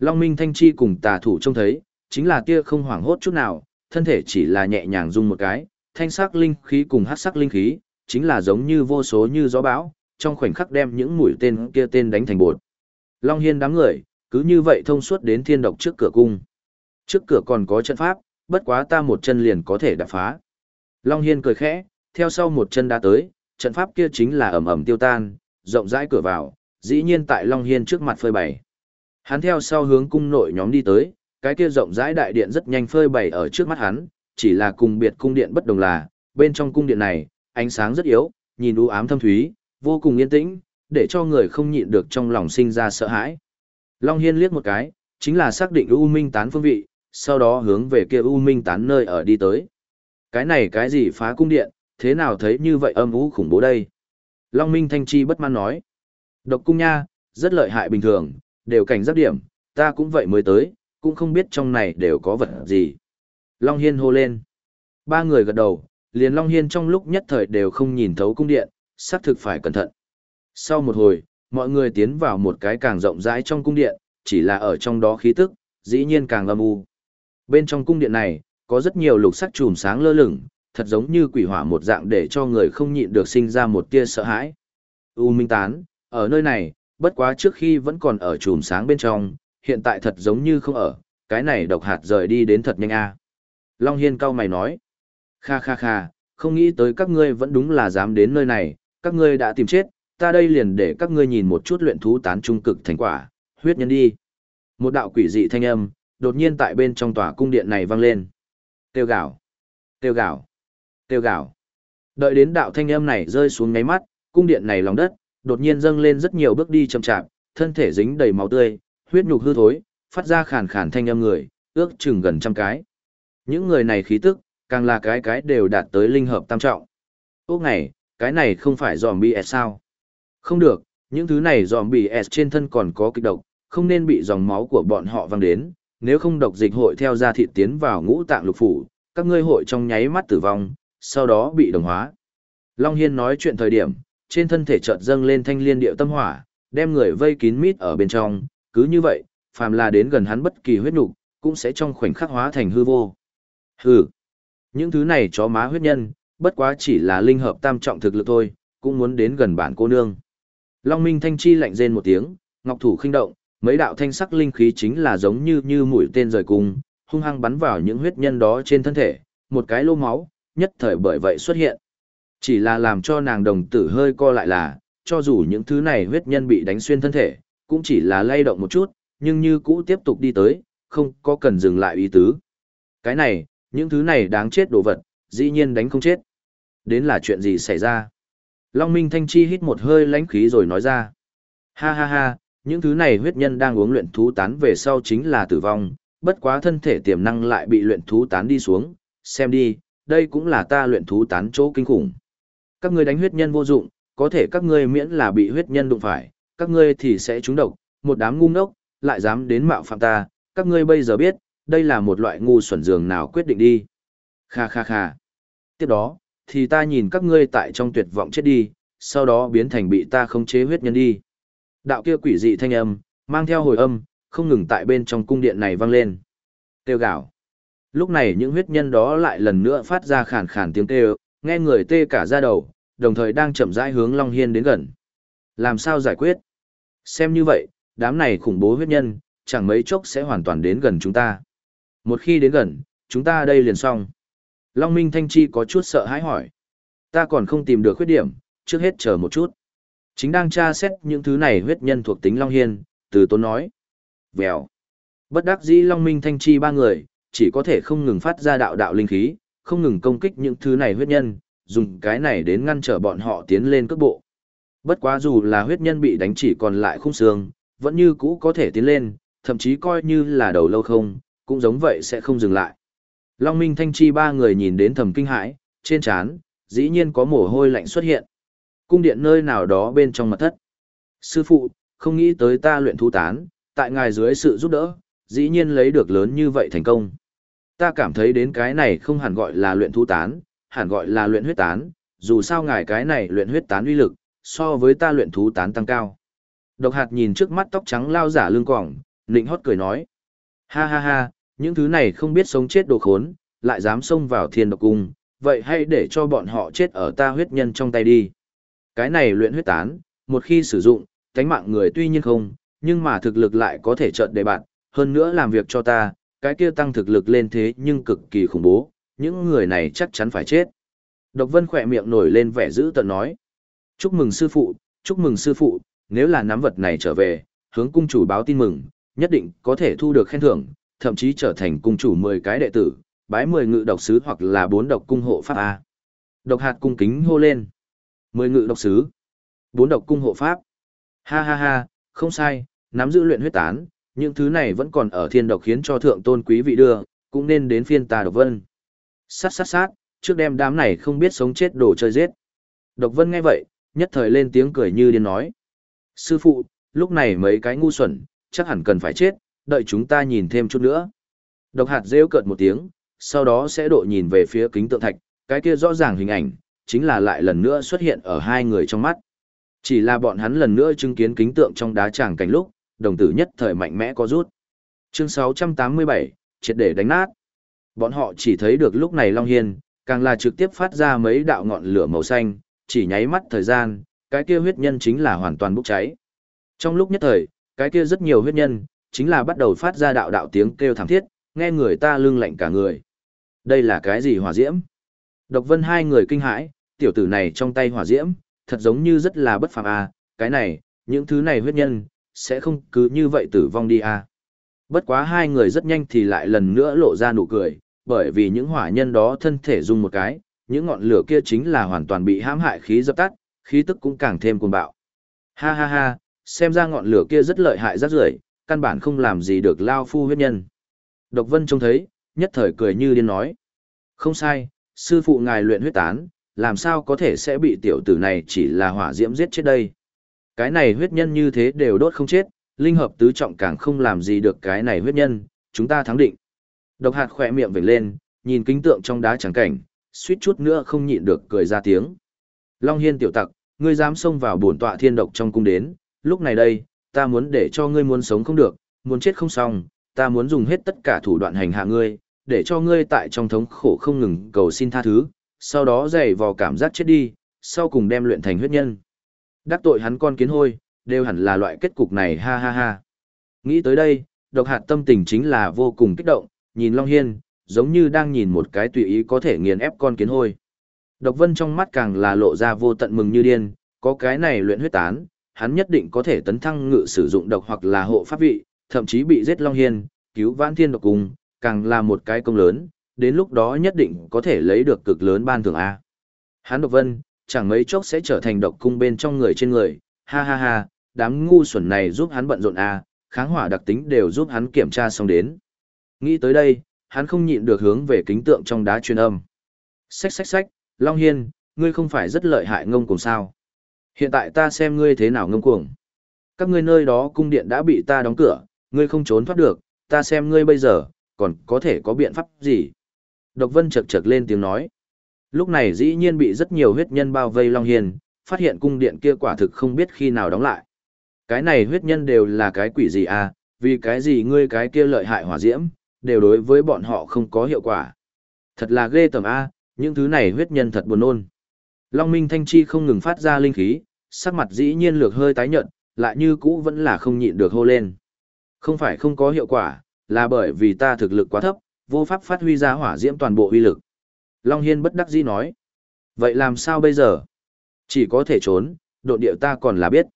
Long Minh Thanh Chi cùng tà thủ trông thấy, chính là kia không hoảng hốt chút nào, thân thể chỉ là nhẹ nhàng rung một cái, thanh sắc linh khí cùng hắc sắc linh khí, chính là giống như vô số như gió bão, trong khoảnh khắc đem những mũi tên kia tên đánh thành bột. Long Hiên đám người, cứ như vậy thông suốt đến thiên độc trước cửa cung. Trước cửa còn có trận pháp, bất quá ta một chân liền có thể đạp phá. Long Hiên cười khẽ, theo sau một chân đã tới, trận pháp kia chính là ẩm ẩm tiêu tan, rộng rãi cửa vào, dĩ nhiên tại Long Hiên trước mặt phơi bày. Hắn theo sau hướng cung nội nhóm đi tới, cái kia rộng rãi đại điện rất nhanh phơi bày ở trước mắt hắn, chỉ là cùng biệt cung điện bất đồng là, bên trong cung điện này, ánh sáng rất yếu, nhìn u ám thâm thúy, vô cùng yên tĩnh, để cho người không nhịn được trong lòng sinh ra sợ hãi. Long Hiên liếc một cái, chính là xác định U Minh tán phương vị, sau đó hướng về kia U Minh tán nơi ở đi tới. Cái này cái gì phá cung điện, thế nào thấy như vậy âm u khủng bố đây? Long Minh Thanh Chi bất mãn nói. Độc cung nha, rất lợi hại bình thường, đều cảnh giác điểm, ta cũng vậy mới tới, cũng không biết trong này đều có vật gì. Long Hiên hô lên. Ba người gật đầu, liền Long Hiên trong lúc nhất thời đều không nhìn thấu cung điện, xác thực phải cẩn thận. Sau một hồi, mọi người tiến vào một cái càng rộng rãi trong cung điện, chỉ là ở trong đó khí tức, dĩ nhiên càng âm u. Bên trong cung điện này, có rất nhiều lục sắc chùm sáng lơ lửng, thật giống như quỷ hỏa một dạng để cho người không nhịn được sinh ra một tia sợ hãi. U Minh Tán, ở nơi này, bất quá trước khi vẫn còn ở chùm sáng bên trong, hiện tại thật giống như không ở, cái này độc hạt rời đi đến thật nhanh a. Long Hiên cao mày nói, kha kha kha, không nghĩ tới các ngươi vẫn đúng là dám đến nơi này, các ngươi đã tìm chết, ta đây liền để các ngươi nhìn một chút luyện thú tán trung cực thành quả, huyết nhân đi. Một đạo quỷ dị thanh âm, đột nhiên tại bên trong tòa cung điện này vang lên. Tiêu gạo, tiêu gạo, tiêu gạo. Đợi đến đạo thanh âm này rơi xuống ngáy mắt, cung điện này lòng đất, đột nhiên dâng lên rất nhiều bước đi chậm chạp, thân thể dính đầy máu tươi, huyết nhục hư thối, phát ra khàn khàn thanh âm người, ước chừng gần trăm cái. Những người này khí tức, càng là cái cái đều đạt tới linh hợp tam trọng. Ốc này, cái này không phải zombie S sao? Không được, những thứ này zombie S trên thân còn có kịch độc, không nên bị dòng máu của bọn họ văng đến, nếu không độc dịch hội theo ra thịt tiến vào ngũ tạng lục phủ, các ngươi hội trong nháy mắt tử vong, sau đó bị đồng hóa. Long Hiên nói chuyện thời điểm, trên thân thể chợt dâng lên thanh liên điệu tâm hỏa, đem người vây kín mít ở bên trong, cứ như vậy, phàm là đến gần hắn bất kỳ huyết nục, cũng sẽ trong khoảnh khắc hóa thành hư vô. Hừ. Những thứ này chó má huyết nhân, bất quá chỉ là linh hợp tam trọng thực lực thôi, cũng muốn đến gần bản cô nương. Long Minh Thanh Chi lạnh rên một tiếng, ngọc thủ khinh động, mấy đạo thanh sắc linh khí chính là giống như như mũi tên rời cung, hung hăng bắn vào những huyết nhân đó trên thân thể, một cái lô máu, nhất thời bởi vậy xuất hiện. Chỉ là làm cho nàng đồng tử hơi co lại là, cho dù những thứ này huyết nhân bị đánh xuyên thân thể, cũng chỉ là lay động một chút, nhưng như cũ tiếp tục đi tới, không có cần dừng lại ý tứ. Cái này, những thứ này đáng chết đồ vật, dĩ nhiên đánh không chết. Đến là chuyện gì xảy ra? Long Minh Thanh Chi hít một hơi lãnh khí rồi nói ra. Ha ha ha, những thứ này huyết nhân đang uống luyện thú tán về sau chính là tử vong, bất quá thân thể tiềm năng lại bị luyện thú tán đi xuống, xem đi, đây cũng là ta luyện thú tán chỗ kinh khủng. Các ngươi đánh huyết nhân vô dụng, có thể các ngươi miễn là bị huyết nhân đụng phải, các ngươi thì sẽ trúng độc, một đám ngu ngốc, lại dám đến mạo phạm ta, các ngươi bây giờ biết, đây là một loại ngu xuẩn dường nào quyết định đi. Kha kha kha. Tiếp đó, thì ta nhìn các ngươi tại trong tuyệt vọng chết đi, sau đó biến thành bị ta không chế huyết nhân đi. Đạo kia quỷ dị thanh âm, mang theo hồi âm, không ngừng tại bên trong cung điện này vang lên. Tiêu gạo. Lúc này những huyết nhân đó lại lần nữa phát ra khàn khàn tiếng kêu, nghe người tê cả ra đầu, đồng thời đang chậm rãi hướng Long Hiên đến gần. Làm sao giải quyết? Xem như vậy, đám này khủng bố huyết nhân, chẳng mấy chốc sẽ hoàn toàn đến gần chúng ta. Một khi đến gần, chúng ta đây liền xong. Long Minh Thanh Chi có chút sợ hãi hỏi. Ta còn không tìm được khuyết điểm, trước hết chờ một chút. Chính đang tra xét những thứ này huyết nhân thuộc tính Long Hiên, từ tốn nói. Vèo. Bất đắc dĩ Long Minh Thanh Chi ba người, chỉ có thể không ngừng phát ra đạo đạo linh khí, không ngừng công kích những thứ này huyết nhân, dùng cái này đến ngăn trở bọn họ tiến lên cước bộ. Bất quá dù là huyết nhân bị đánh chỉ còn lại khung xương, vẫn như cũ có thể tiến lên, thậm chí coi như là đầu lâu không, cũng giống vậy sẽ không dừng lại. Long Minh Thanh Chi ba người nhìn đến thầm kinh hãi, trên trán, dĩ nhiên có mồ hôi lạnh xuất hiện. Cung điện nơi nào đó bên trong mật thất. Sư phụ, không nghĩ tới ta luyện thú tán, tại ngài dưới sự giúp đỡ, dĩ nhiên lấy được lớn như vậy thành công. Ta cảm thấy đến cái này không hẳn gọi là luyện thú tán, hẳn gọi là luyện huyết tán, dù sao ngài cái này luyện huyết tán uy lực, so với ta luyện thú tán tăng cao. Độc hạt nhìn trước mắt tóc trắng lao giả lưng quỏng, nịnh hót cười nói. Ha ha ha, những thứ này không biết sống chết đồ khốn, lại dám xông vào thiên độc cung, vậy hãy để cho bọn họ chết ở ta huyết nhân trong tay đi. Cái này luyện huyết tán, một khi sử dụng, cánh mạng người tuy nhiên không, nhưng mà thực lực lại có thể trợn đề bạn, hơn nữa làm việc cho ta, cái kia tăng thực lực lên thế nhưng cực kỳ khủng bố, những người này chắc chắn phải chết. Độc vân khỏe miệng nổi lên vẻ dữ tợn nói. Chúc mừng sư phụ, chúc mừng sư phụ, nếu là nắm vật này trở về, hướng cung chủ báo tin mừng, nhất định có thể thu được khen thưởng, thậm chí trở thành cung chủ 10 cái đệ tử, bái 10 ngự độc sứ hoặc là 4 độc cung hộ pháp A. Độc hạt cung kính hô lên. 10 ngự độc sứ, 4 độc cung hộ pháp. Ha ha ha, không sai, nắm giữ luyện huyết tán, những thứ này vẫn còn ở thiên độc khiến cho thượng tôn quý vị đưa, cũng nên đến phiên ta độc vân. Sát sát sát, trước đêm đám này không biết sống chết đồ chơi giết. Độc vân nghe vậy, nhất thời lên tiếng cười như điên nói. Sư phụ, lúc này mấy cái ngu xuẩn, chắc hẳn cần phải chết, đợi chúng ta nhìn thêm chút nữa. Độc hạt rêu cợt một tiếng, sau đó sẽ độ nhìn về phía kính tượng thạch, cái kia rõ ràng hình ảnh, chính là lại lần nữa xuất hiện ở hai người trong mắt. Chỉ là bọn hắn lần nữa chứng kiến kính tượng trong đá tràng cảnh lúc, đồng tử nhất thời mạnh mẽ có rút. Chương 687, triệt để đánh nát. Bọn họ chỉ thấy được lúc này Long Hiên, càng là trực tiếp phát ra mấy đạo ngọn lửa màu xanh, chỉ nháy mắt thời gian, cái kia huyết nhân chính là hoàn toàn bốc cháy. Trong lúc nhất thời, cái kia rất nhiều huyết nhân, chính là bắt đầu phát ra đạo đạo tiếng kêu thảm thiết, nghe người ta lưng lạnh cả người. Đây là cái gì hỏa diễm? Độc vân hai người kinh hãi, tiểu tử này trong tay hỏa diễm, thật giống như rất là bất phàm à, cái này, những thứ này huyết nhân, sẽ không cứ như vậy tử vong đi à. Bất quá hai người rất nhanh thì lại lần nữa lộ ra nụ cười, bởi vì những hỏa nhân đó thân thể dùng một cái, những ngọn lửa kia chính là hoàn toàn bị hãm hại khí dập tắt, khí tức cũng càng thêm cuồng bạo. Ha ha ha, xem ra ngọn lửa kia rất lợi hại rất rưởi, căn bản không làm gì được lao phu huyết nhân. Độc Vân trông thấy, nhất thời cười như điên nói. Không sai, sư phụ ngài luyện huyết tán, làm sao có thể sẽ bị tiểu tử này chỉ là hỏa diễm giết chết đây. Cái này huyết nhân như thế đều đốt không chết, linh hợp tứ trọng càng không làm gì được cái này huyết nhân, chúng ta thắng định. Độc hạt khỏe miệng vểnh lên, nhìn kính tượng trong đá trắng cảnh, suýt chút nữa không nhịn được cười ra tiếng. Long hiên tiểu tặc, ngươi dám xông vào bổn tọa thiên độc trong cung đến, lúc này đây, ta muốn để cho ngươi muốn sống không được, muốn chết không xong, ta muốn dùng hết tất cả thủ đoạn hành hạ ngươi, để cho ngươi tại trong thống khổ không ngừng cầu xin tha thứ, sau đó dày vò cảm giác chết đi, sau cùng đem luyện thành huyết nhân. Đắc tội hắn con kiến hôi, đều hẳn là loại kết cục này ha ha ha. Nghĩ tới đây, độc hạt tâm tình chính là vô cùng kích động, nhìn Long Hiên, giống như đang nhìn một cái tùy ý có thể nghiền ép con kiến hôi. Độc vân trong mắt càng là lộ ra vô tận mừng như điên, có cái này luyện huyết tán, hắn nhất định có thể tấn thăng ngự sử dụng độc hoặc là hộ pháp vị, thậm chí bị giết Long Hiên, cứu vãn thiên độc cùng, càng là một cái công lớn, đến lúc đó nhất định có thể lấy được cực lớn ban thưởng A. Hắn độc vân, chẳng mấy chốc sẽ trở thành độc cung bên trong người trên người, ha ha ha, đám ngu xuẩn này giúp hắn bận rộn à kháng hỏa đặc tính đều giúp hắn kiểm tra xong đến. Nghĩ tới đây, hắn không nhịn được hướng về kính tượng trong đá truyền âm. Xách xách xách, Long Hiên, ngươi không phải rất lợi hại ngông cùng sao? Hiện tại ta xem ngươi thế nào ngông cuồng. Các ngươi nơi đó cung điện đã bị ta đóng cửa, ngươi không trốn thoát được, ta xem ngươi bây giờ, còn có thể có biện pháp gì? Độc Vân chật chật lên tiếng nói. Lúc này dĩ nhiên bị rất nhiều huyết nhân bao vây Long Hiên, phát hiện cung điện kia quả thực không biết khi nào đóng lại. Cái này huyết nhân đều là cái quỷ gì à, vì cái gì ngươi cái kia lợi hại hỏa diễm, đều đối với bọn họ không có hiệu quả. Thật là ghê tầm A, những thứ này huyết nhân thật buồn nôn. Long Minh Thanh Chi không ngừng phát ra linh khí, sắc mặt dĩ nhiên lược hơi tái nhợt, lại như cũ vẫn là không nhịn được hô lên. Không phải không có hiệu quả, là bởi vì ta thực lực quá thấp, vô pháp phát huy ra hỏa diễm toàn bộ uy lực. Long Hiên bất đắc dĩ nói. Vậy làm sao bây giờ? Chỉ có thể trốn, độ điệu ta còn là biết.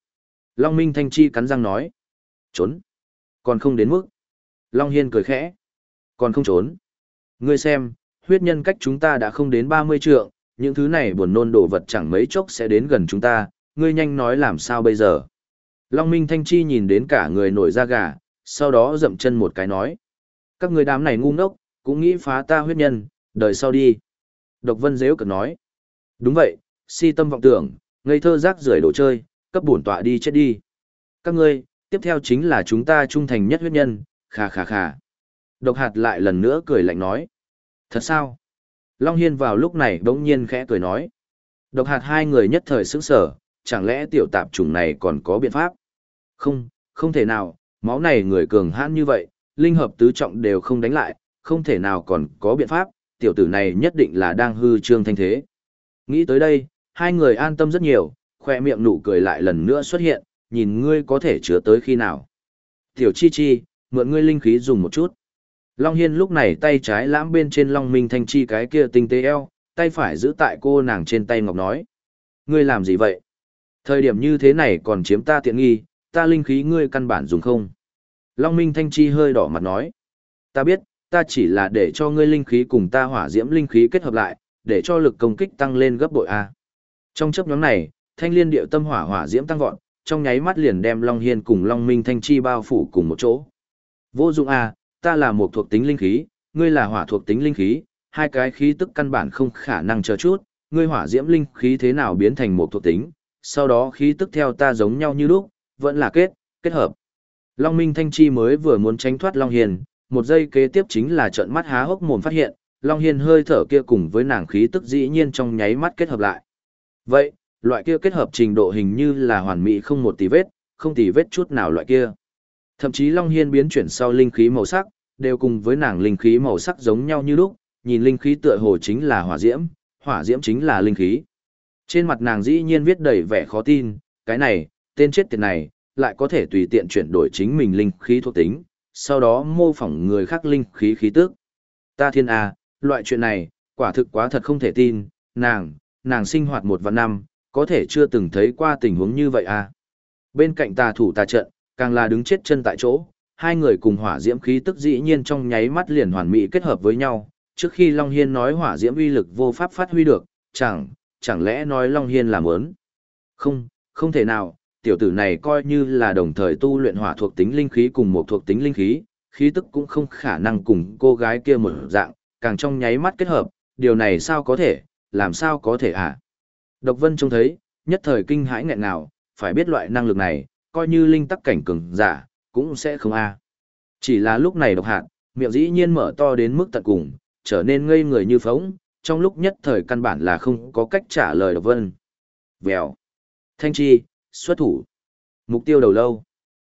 Long Minh Thanh Chi cắn răng nói. Trốn. Còn không đến mức. Long Hiên cười khẽ. Còn không trốn. Ngươi xem, huyết nhân cách chúng ta đã không đến 30 trượng, những thứ này buồn nôn đồ vật chẳng mấy chốc sẽ đến gần chúng ta, ngươi nhanh nói làm sao bây giờ. Long Minh Thanh Chi nhìn đến cả người nổi da gà, sau đó dậm chân một cái nói. Các người đám này ngu ngốc, cũng nghĩ phá ta huyết nhân, đời sau đi. Độc Vân Dễu cực nói. Đúng vậy, si tâm vọng tưởng, ngây thơ rác rưởi đồ chơi, cấp bổn tọa đi chết đi. Các ngươi, tiếp theo chính là chúng ta trung thành nhất huyết nhân, khà khà khà. Độc hạt lại lần nữa cười lạnh nói. Thật sao? Long Hiên vào lúc này đống nhiên khẽ cười nói. Độc hạt hai người nhất thời sững sở, chẳng lẽ tiểu tạp chủng này còn có biện pháp? Không, không thể nào, máu này người cường hãn như vậy, linh hợp tứ trọng đều không đánh lại, không thể nào còn có biện pháp, tiểu tử này nhất định là đang hư trương thanh thế. Nghĩ tới đây, hai người an tâm rất nhiều, khoe miệng nụ cười lại lần nữa xuất hiện, nhìn ngươi có thể chứa tới khi nào. Tiểu chi chi, mượn ngươi linh khí dùng một chút. Long Hiên lúc này tay trái lãm bên trên Long Minh Thanh Chi cái kia tinh tế eo, tay phải giữ tại cô nàng trên tay ngọc nói. Ngươi làm gì vậy? Thời điểm như thế này còn chiếm ta tiện nghi, ta linh khí ngươi căn bản dùng không? Long Minh Thanh Chi hơi đỏ mặt nói. Ta biết, ta chỉ là để cho ngươi linh khí cùng ta hỏa diễm linh khí kết hợp lại, để cho lực công kích tăng lên gấp bội A. Trong chấp nhóm này, thanh liên điệu tâm hỏa hỏa diễm tăng vọt, trong nháy mắt liền đem Long Hiên cùng Long Minh Thanh Chi bao phủ cùng một chỗ. Vô dụng A, ta là một thuộc tính linh khí, ngươi là hỏa thuộc tính linh khí, hai cái khí tức căn bản không khả năng chờ chút, ngươi hỏa diễm linh khí thế nào biến thành một thuộc tính, sau đó khí tức theo ta giống nhau như lúc, vẫn là kết, kết hợp. Long Minh Thanh Chi mới vừa muốn tránh thoát Long Hiền, một giây kế tiếp chính là trận mắt há hốc mồm phát hiện, Long Hiên hơi thở kia cùng với nàng khí tức dĩ nhiên trong nháy mắt kết hợp lại. Vậy, loại kia kết hợp trình độ hình như là hoàn mỹ không một tí vết, không tí vết chút nào loại kia. Thậm chí Long Hiên biến chuyển sau linh khí màu sắc, đều cùng với nàng linh khí màu sắc giống nhau như lúc, nhìn linh khí tựa hồ chính là hỏa diễm, hỏa diễm chính là linh khí. Trên mặt nàng dĩ nhiên viết đầy vẻ khó tin, cái này, tên chết tiệt này, lại có thể tùy tiện chuyển đổi chính mình linh khí thuộc tính, sau đó mô phỏng người khác linh khí khí tức. Ta thiên a, loại chuyện này, quả thực quá thật không thể tin, nàng, nàng sinh hoạt một vạn năm, có thể chưa từng thấy qua tình huống như vậy à. Bên cạnh tà thủ tà trận, càng là đứng chết chân tại chỗ, hai người cùng hỏa diễm khí tức dĩ nhiên trong nháy mắt liền hoàn mỹ kết hợp với nhau, trước khi Long Hiên nói hỏa diễm uy lực vô pháp phát huy được, chẳng, chẳng lẽ nói Long Hiên làm ớn? Không, không thể nào, tiểu tử này coi như là đồng thời tu luyện hỏa thuộc tính linh khí cùng một thuộc tính linh khí, khí tức cũng không khả năng cùng cô gái kia một dạng, càng trong nháy mắt kết hợp, điều này sao có thể, làm sao có thể hả? À? Độc Vân trông thấy, nhất thời kinh hãi nghẹn nào, phải biết loại năng lực này, coi như linh tắc cảnh cường giả, cũng sẽ không a. Chỉ là lúc này độc hạt, miệng dĩ nhiên mở to đến mức tận cùng, trở nên ngây người như phóng, trong lúc nhất thời căn bản là không có cách trả lời độc vân. Vèo. Thanh chi, xuất thủ. Mục tiêu đầu lâu.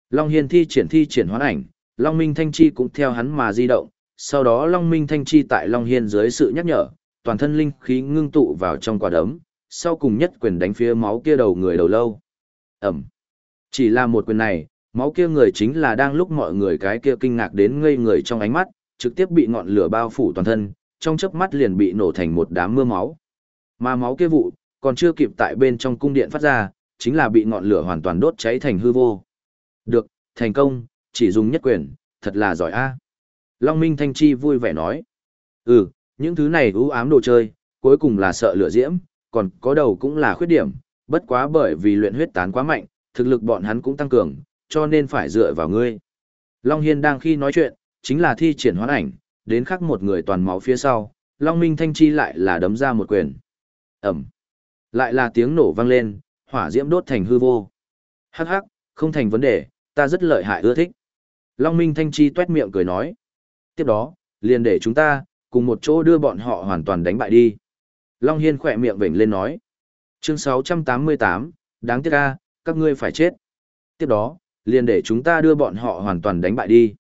Long Hiên thi triển thi triển hoán ảnh, Long Minh Thanh Chi cũng theo hắn mà di động, sau đó Long Minh Thanh Chi tại Long Hiên dưới sự nhắc nhở, toàn thân linh khí ngưng tụ vào trong quả đấm, sau cùng nhất quyền đánh phía máu kia đầu người đầu lâu. Ẩm. Chỉ là một quyền này, máu kia người chính là đang lúc mọi người cái kia kinh ngạc đến ngây người trong ánh mắt, trực tiếp bị ngọn lửa bao phủ toàn thân, trong chớp mắt liền bị nổ thành một đám mưa máu. Mà máu kia vụ, còn chưa kịp tại bên trong cung điện phát ra, chính là bị ngọn lửa hoàn toàn đốt cháy thành hư vô. Được, thành công, chỉ dùng nhất quyền, thật là giỏi a. Long Minh Thanh Chi vui vẻ nói. Ừ, những thứ này ưu ám đồ chơi, cuối cùng là sợ lửa diễm, còn có đầu cũng là khuyết điểm, bất quá bởi vì luyện huyết tán quá mạnh, thực lực bọn hắn cũng tăng cường, cho nên phải dựa vào ngươi. Long Hiên đang khi nói chuyện, chính là thi triển hoán ảnh, đến khắc một người toàn máu phía sau, Long Minh Thanh Chi lại là đấm ra một quyền. Ẩm. Lại là tiếng nổ vang lên, hỏa diễm đốt thành hư vô. Hắc hắc, không thành vấn đề, ta rất lợi hại ưa thích. Long Minh Thanh Chi tuét miệng cười nói. Tiếp đó, liền để chúng ta, cùng một chỗ đưa bọn họ hoàn toàn đánh bại đi. Long Hiên khỏe miệng vểnh lên nói. Chương 688, đáng tiếc ca, các ngươi phải chết. Tiếp đó, liền để chúng ta đưa bọn họ hoàn toàn đánh bại đi.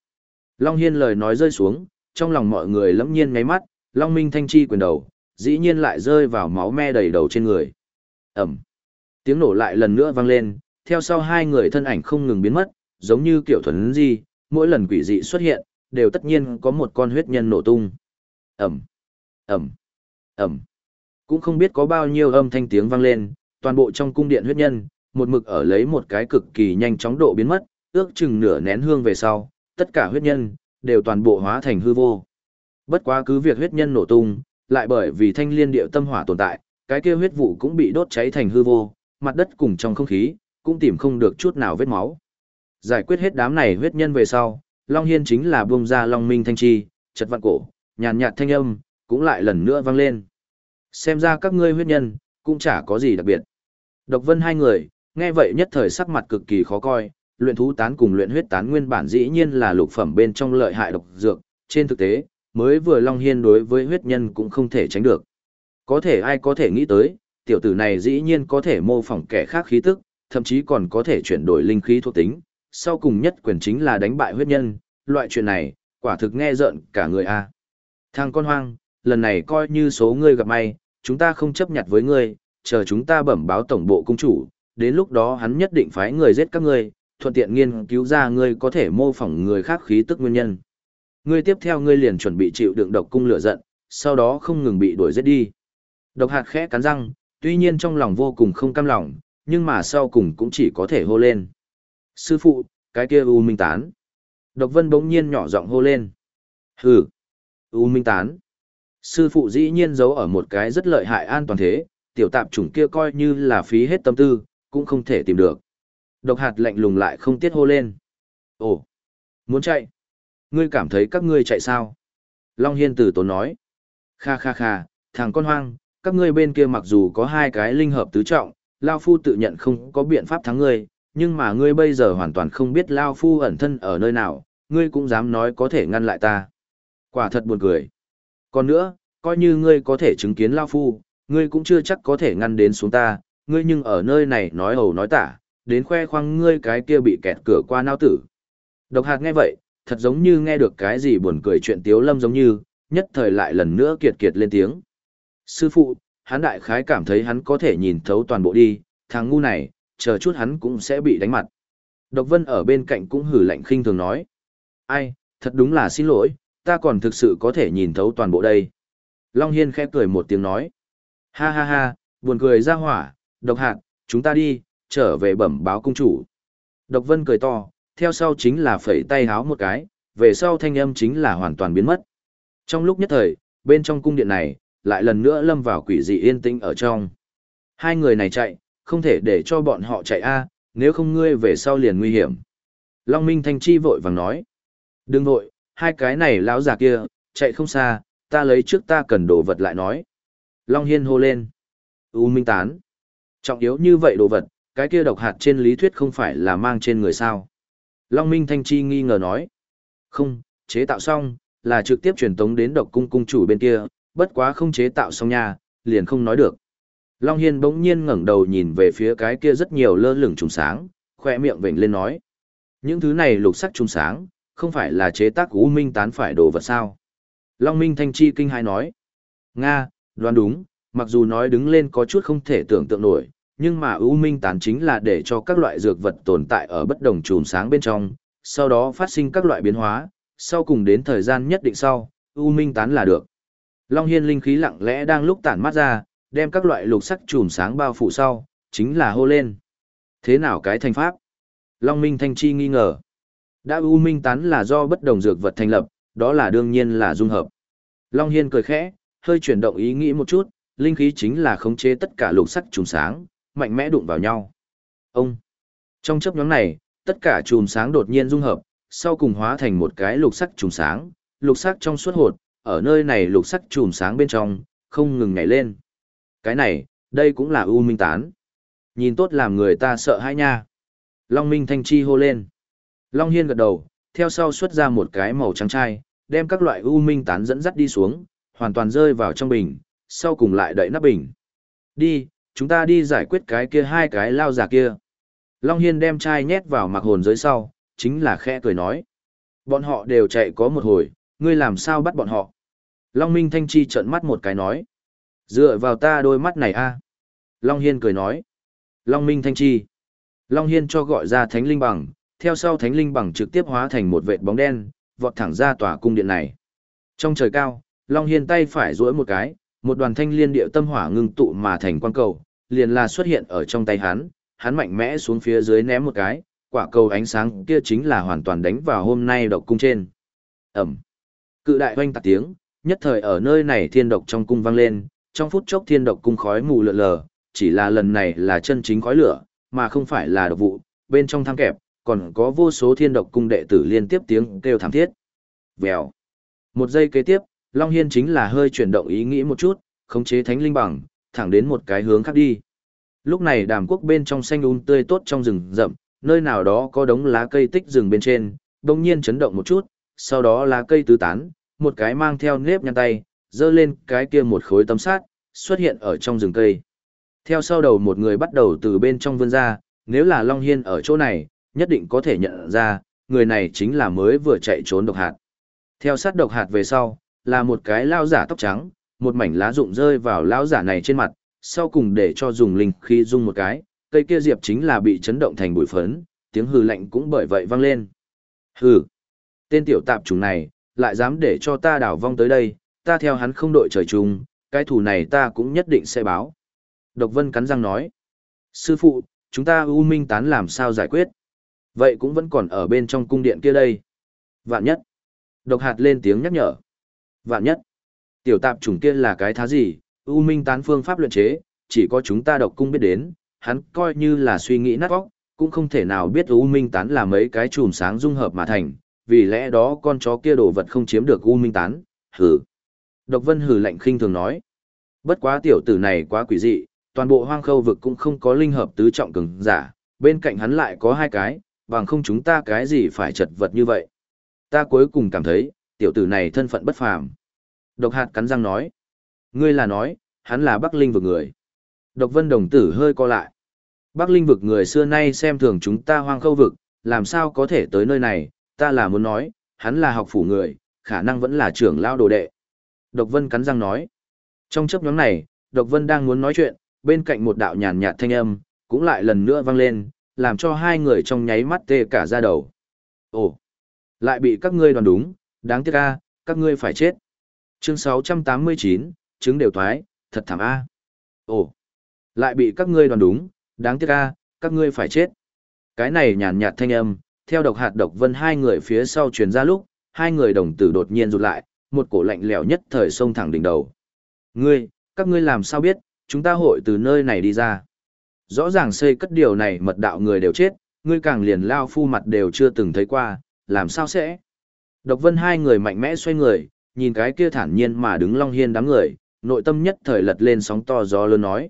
Long Hiên lời nói rơi xuống, trong lòng mọi người lẫm nhiên ngáy mắt, Long Minh Thanh Chi quyền đầu, dĩ nhiên lại rơi vào máu me đầy đầu trên người. Ẩm. Tiếng nổ lại lần nữa vang lên, theo sau hai người thân ảnh không ngừng biến mất, giống như kiểu thuần di, mỗi lần quỷ dị xuất hiện, đều tất nhiên có một con huyết nhân nổ tung. Ẩm. Ẩm. Ẩm. Cũng không biết có bao nhiêu âm thanh tiếng vang lên, toàn bộ trong cung điện huyết nhân, một mực ở lấy một cái cực kỳ nhanh chóng độ biến mất, ước chừng nửa nén hương về sau, tất cả huyết nhân, đều toàn bộ hóa thành hư vô. Bất quá cứ việc huyết nhân nổ tung, lại bởi vì thanh liên điệu tâm hỏa tồn tại, cái kia huyết vụ cũng bị đốt cháy thành hư vô, mặt đất cùng trong không khí, cũng tìm không được chút nào vết máu. Giải quyết hết đám này huyết nhân về sau, Long Hiên chính là buông ra Long Minh Thanh Chi, chật vặn cổ, nhàn nhạt thanh âm, cũng lại lần nữa vang lên. Xem ra các ngươi huyết nhân, cũng chả có gì đặc biệt. Độc vân hai người, nghe vậy nhất thời sắc mặt cực kỳ khó coi, luyện thú tán cùng luyện huyết tán nguyên bản dĩ nhiên là lục phẩm bên trong lợi hại độc dược, trên thực tế, mới vừa Long Hiên đối với huyết nhân cũng không thể tránh được. Có thể ai có thể nghĩ tới, tiểu tử này dĩ nhiên có thể mô phỏng kẻ khác khí tức, thậm chí còn có thể chuyển đổi linh khí thuộc tính, sau cùng nhất quyền chính là đánh bại huyết nhân, loại chuyện này, quả thực nghe rợn cả người a. Thằng con hoang, lần này coi như số ngươi gặp may, chúng ta không chấp nhận với ngươi, chờ chúng ta bẩm báo tổng bộ cung chủ, đến lúc đó hắn nhất định phái người giết các ngươi, thuận tiện nghiên cứu ra ngươi có thể mô phỏng người khác khí tức nguyên nhân. Ngươi tiếp theo ngươi liền chuẩn bị chịu đựng độc cung lửa giận, sau đó không ngừng bị đuổi giết đi. Độc hạt khẽ cắn răng, tuy nhiên trong lòng vô cùng không cam lòng, nhưng mà sau cùng cũng chỉ có thể hô lên. Sư phụ, cái kia U Minh Tán. Độc Vân bỗng nhiên nhỏ giọng hô lên. Hừ, U Minh Tán. Sư phụ dĩ nhiên giấu ở một cái rất lợi hại an toàn thế, tiểu tạp chủng kia coi như là phí hết tâm tư, cũng không thể tìm được. Độc hạt lạnh lùng lại không tiết hô lên. Ồ, muốn chạy. Ngươi cảm thấy các ngươi chạy sao? Long Hiên tử tốn nói. Kha kha kha, thằng con hoang, các ngươi bên kia mặc dù có hai cái linh hợp tứ trọng, Lao Phu tự nhận không có biện pháp thắng ngươi, nhưng mà ngươi bây giờ hoàn toàn không biết Lao Phu ẩn thân ở nơi nào, ngươi cũng dám nói có thể ngăn lại ta. Quả thật buồn cười. Còn nữa, coi như ngươi có thể chứng kiến Lao Phu, ngươi cũng chưa chắc có thể ngăn đến xuống ta, ngươi nhưng ở nơi này nói hầu nói tả, đến khoe khoang ngươi cái kia bị kẹt cửa qua nao tử. Độc hạt nghe vậy, thật giống như nghe được cái gì buồn cười chuyện tiếu lâm giống như, nhất thời lại lần nữa kiệt kiệt lên tiếng. Sư phụ, hắn đại khái cảm thấy hắn có thể nhìn thấu toàn bộ đi, thằng ngu này, chờ chút hắn cũng sẽ bị đánh mặt. Độc vân ở bên cạnh cũng hử lạnh khinh thường nói. Ai, thật đúng là xin lỗi, ta còn thực sự có thể nhìn thấu toàn bộ đây. Long Hiên khẽ cười một tiếng nói. Ha ha ha, buồn cười ra hỏa, độc hạt, chúng ta đi, trở về bẩm báo cung chủ. Độc vân cười to, theo sau chính là phẩy tay háo một cái, về sau thanh âm chính là hoàn toàn biến mất. Trong lúc nhất thời, bên trong cung điện này, lại lần nữa lâm vào quỷ dị yên tĩnh ở trong. Hai người này chạy, không thể để cho bọn họ chạy a, nếu không ngươi về sau liền nguy hiểm. Long Minh Thanh Chi vội vàng nói. Đừng vội, hai cái này lão già kia, chạy không xa, ta lấy trước ta cần đồ vật lại nói. Long Hiên hô lên. U Minh Tán. Trọng yếu như vậy đồ vật, cái kia độc hạt trên lý thuyết không phải là mang trên người sao. Long Minh Thanh Chi nghi ngờ nói. Không, chế tạo xong, là trực tiếp truyền tống đến độc cung cung chủ bên kia, bất quá không chế tạo xong nha, liền không nói được. Long Hiên bỗng nhiên ngẩng đầu nhìn về phía cái kia rất nhiều lơ lửng trùng sáng, khỏe miệng vểnh lên nói. Những thứ này lục sắc trùng sáng, không phải là chế tác U Minh tán phải đồ vật sao. Long Minh Thanh Chi kinh hai nói. Nga, đoán đúng, mặc dù nói đứng lên có chút không thể tưởng tượng nổi, nhưng mà U Minh tán chính là để cho các loại dược vật tồn tại ở bất đồng trùng sáng bên trong, sau đó phát sinh các loại biến hóa, sau cùng đến thời gian nhất định sau, U Minh tán là được. Long Hiên linh khí lặng lẽ đang lúc tản mắt ra, đem các loại lục sắc chùm sáng bao phủ sau, chính là hô lên. Thế nào cái thành pháp? Long Minh Thanh Chi nghi ngờ. Đã U Minh tán là do bất đồng dược vật thành lập, đó là đương nhiên là dung hợp. Long Hiên cười khẽ, hơi chuyển động ý nghĩ một chút, linh khí chính là khống chế tất cả lục sắc chùm sáng, mạnh mẽ đụng vào nhau. Ông! Trong chấp nhóm này, tất cả chùm sáng đột nhiên dung hợp, sau cùng hóa thành một cái lục sắc chùm sáng, lục sắc trong suốt hột, ở nơi này lục sắc chùm sáng bên trong, không ngừng nhảy lên. Cái này, đây cũng là U Minh Tán. Nhìn tốt làm người ta sợ hãi nha. Long Minh Thanh Chi hô lên. Long Hiên gật đầu, theo sau xuất ra một cái màu trắng chai, đem các loại U Minh Tán dẫn dắt đi xuống, hoàn toàn rơi vào trong bình, sau cùng lại đậy nắp bình. Đi, chúng ta đi giải quyết cái kia hai cái lao giả kia. Long Hiên đem chai nhét vào mặc hồn dưới sau, chính là khẽ cười nói. Bọn họ đều chạy có một hồi, ngươi làm sao bắt bọn họ? Long Minh Thanh Chi trợn mắt một cái nói. Dựa vào ta đôi mắt này a Long Hiên cười nói. Long Minh Thanh Chi. Long Hiên cho gọi ra Thánh Linh Bằng, theo sau Thánh Linh Bằng trực tiếp hóa thành một vệt bóng đen, vọt thẳng ra tòa cung điện này. Trong trời cao, Long Hiên tay phải duỗi một cái, một đoàn thanh liên điệu tâm hỏa ngưng tụ mà thành quang cầu, liền là xuất hiện ở trong tay hắn, hắn mạnh mẽ xuống phía dưới ném một cái, quả cầu ánh sáng kia chính là hoàn toàn đánh vào hôm nay độc cung trên. Ẩm. Cự đại oanh tạc tiếng, nhất thời ở nơi này thiên độc trong cung vang lên, trong phút chốc thiên độc cung khói mù lượn lờ, chỉ là lần này là chân chính khói lửa, mà không phải là độc vụ, bên trong thang kẹp, còn có vô số thiên độc cung đệ tử liên tiếp tiếng kêu thảm thiết. Vèo. Một giây kế tiếp, Long Hiên chính là hơi chuyển động ý nghĩ một chút, khống chế thánh linh bằng, thẳng đến một cái hướng khác đi. Lúc này đàm quốc bên trong xanh un tươi tốt trong rừng rậm, nơi nào đó có đống lá cây tích rừng bên trên, đồng nhiên chấn động một chút, sau đó lá cây tứ tán, một cái mang theo nếp nhăn tay, dơ lên cái kia một khối tấm sát, xuất hiện ở trong rừng cây. Theo sau đầu một người bắt đầu từ bên trong vươn ra, nếu là Long Hiên ở chỗ này, nhất định có thể nhận ra, người này chính là mới vừa chạy trốn độc hạt. Theo sát độc hạt về sau, là một cái lao giả tóc trắng, một mảnh lá rụng rơi vào lao giả này trên mặt, sau cùng để cho dùng linh khi dung một cái, cây kia diệp chính là bị chấn động thành bụi phấn, tiếng hừ lạnh cũng bởi vậy vang lên. Hừ, tên tiểu tạp chủng này, lại dám để cho ta đảo vong tới đây, ta theo hắn không đội trời chung, cái thủ này ta cũng nhất định sẽ báo. Độc Vân cắn răng nói, sư phụ, chúng ta U Minh tán làm sao giải quyết? Vậy cũng vẫn còn ở bên trong cung điện kia đây. Vạn nhất. Độc hạt lên tiếng nhắc nhở. Vạn nhất. Tiểu tạp chủng kia là cái thá gì, U Minh tán phương pháp luyện chế, chỉ có chúng ta độc cung biết đến, hắn coi như là suy nghĩ nát óc, cũng không thể nào biết U Minh tán là mấy cái chùm sáng dung hợp mà thành, vì lẽ đó con chó kia đồ vật không chiếm được U Minh tán, hừ Độc Vân hừ lạnh khinh thường nói. Bất quá tiểu tử này quá quỷ dị, toàn bộ hoang khâu vực cũng không có linh hợp tứ trọng cường giả, bên cạnh hắn lại có hai cái, bằng không chúng ta cái gì phải chật vật như vậy. Ta cuối cùng cảm thấy, tiểu tử này thân phận bất phàm. Độc hạt cắn răng nói. Ngươi là nói, hắn là Bắc Linh vực người. Độc vân đồng tử hơi co lại. Bắc Linh vực người xưa nay xem thường chúng ta hoang khâu vực, làm sao có thể tới nơi này, ta là muốn nói, hắn là học phủ người, khả năng vẫn là trưởng lao đồ đệ. Độc vân cắn răng nói. Trong chấp nhóm này, Độc vân đang muốn nói chuyện, bên cạnh một đạo nhàn nhạt thanh âm, cũng lại lần nữa vang lên, làm cho hai người trong nháy mắt tê cả ra đầu. Ồ, lại bị các ngươi đoán đúng, đáng tiếc a, các ngươi phải chết. Chương 689, chứng đều thoái, thật thảm a. Ồ, lại bị các ngươi đoán đúng, đáng tiếc a, các ngươi phải chết. Cái này nhàn nhạt thanh âm, theo độc hạt độc vân hai người phía sau truyền ra lúc, hai người đồng tử đột nhiên rụt lại, một cổ lạnh lẽo nhất thời xông thẳng đỉnh đầu. Ngươi, các ngươi làm sao biết, chúng ta hội từ nơi này đi ra. Rõ ràng xây cất điều này mật đạo người đều chết, ngươi càng liền lao phu mặt đều chưa từng thấy qua, làm sao sẽ? Độc vân hai người mạnh mẽ xoay người, nhìn cái kia thản nhiên mà đứng long hiên đám người, nội tâm nhất thời lật lên sóng to gió lớn nói.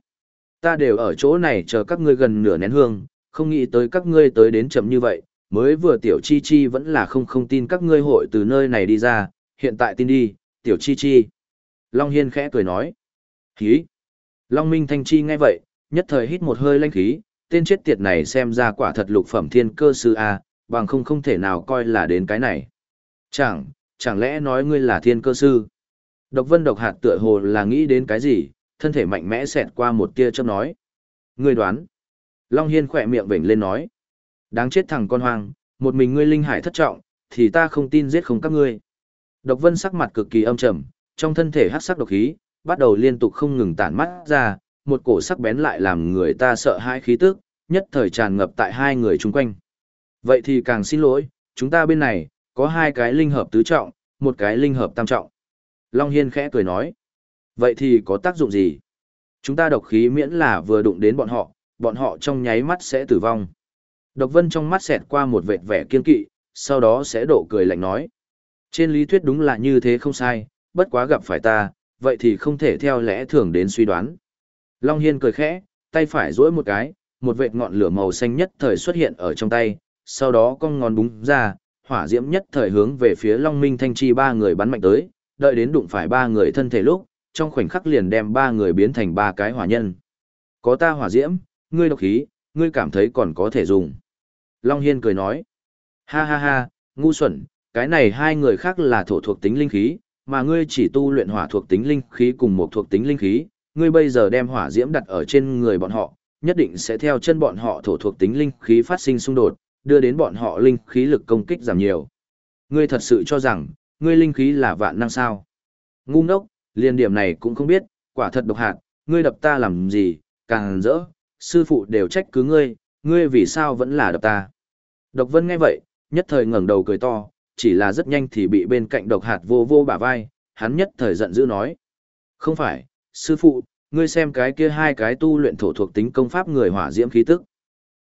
Ta đều ở chỗ này chờ các ngươi gần nửa nén hương, không nghĩ tới các ngươi tới đến chậm như vậy, mới vừa tiểu chi chi vẫn là không không tin các ngươi hội từ nơi này đi ra, hiện tại tin đi, tiểu chi chi. Long Hiên khẽ cười nói. khí Long Minh Thanh Chi nghe vậy, nhất thời hít một hơi lanh khí, tên chết tiệt này xem ra quả thật lục phẩm thiên cơ sư A, bằng không không thể nào coi là đến cái này. Chẳng, chẳng lẽ nói ngươi là thiên cơ sư? Độc vân độc hạt tựa hồ là nghĩ đến cái gì, thân thể mạnh mẽ xẹt qua một tia chớp nói. Ngươi đoán. Long Hiên khỏe miệng vểnh lên nói. Đáng chết thằng con hoang, một mình ngươi linh hải thất trọng, thì ta không tin giết không các ngươi. Độc vân sắc mặt cực kỳ âm trầm, trong thân thể hát sắc độc khí, bắt đầu liên tục không ngừng tản mắt ra, một cổ sắc bén lại làm người ta sợ hãi khí tức, nhất thời tràn ngập tại hai người chung quanh. Vậy thì càng xin lỗi, chúng ta bên này, có hai cái linh hợp tứ trọng, một cái linh hợp tam trọng. Long Hiên khẽ cười nói. Vậy thì có tác dụng gì? Chúng ta độc khí miễn là vừa đụng đến bọn họ, bọn họ trong nháy mắt sẽ tử vong. Độc vân trong mắt xẹt qua một vệt vẻ kiên kỵ, sau đó sẽ độ cười lạnh nói. Trên lý thuyết đúng là như thế không sai, bất quá gặp phải ta, vậy thì không thể theo lẽ thường đến suy đoán. Long Hiên cười khẽ, tay phải duỗi một cái, một vệt ngọn lửa màu xanh nhất thời xuất hiện ở trong tay, sau đó cong ngón búng ra, hỏa diễm nhất thời hướng về phía Long Minh Thanh Chi ba người bắn mạnh tới, đợi đến đụng phải ba người thân thể lúc, trong khoảnh khắc liền đem ba người biến thành ba cái hỏa nhân. Có ta hỏa diễm, ngươi độc khí, ngươi cảm thấy còn có thể dùng. Long Hiên cười nói, ha ha ha, ngu xuẩn, cái này hai người khác là thổ thuộc tính linh khí, mà ngươi chỉ tu luyện hỏa thuộc tính linh khí cùng một thuộc tính linh khí, ngươi bây giờ đem hỏa diễm đặt ở trên người bọn họ, nhất định sẽ theo chân bọn họ thổ thuộc tính linh khí phát sinh xung đột, đưa đến bọn họ linh khí lực công kích giảm nhiều. Ngươi thật sự cho rằng, ngươi linh khí là vạn năng sao? Ngu ngốc, liên điểm này cũng không biết, quả thật độc hạt, ngươi đập ta làm gì, càng rỡ, sư phụ đều trách cứ ngươi, ngươi vì sao vẫn là đập ta. Độc vân nghe vậy, nhất thời ngẩng đầu cười to, chỉ là rất nhanh thì bị bên cạnh độc hạt vô vô bả vai, hắn nhất thời giận dữ nói. Không phải, sư phụ, ngươi xem cái kia hai cái tu luyện thổ thuộc tính công pháp người hỏa diễm khí tức.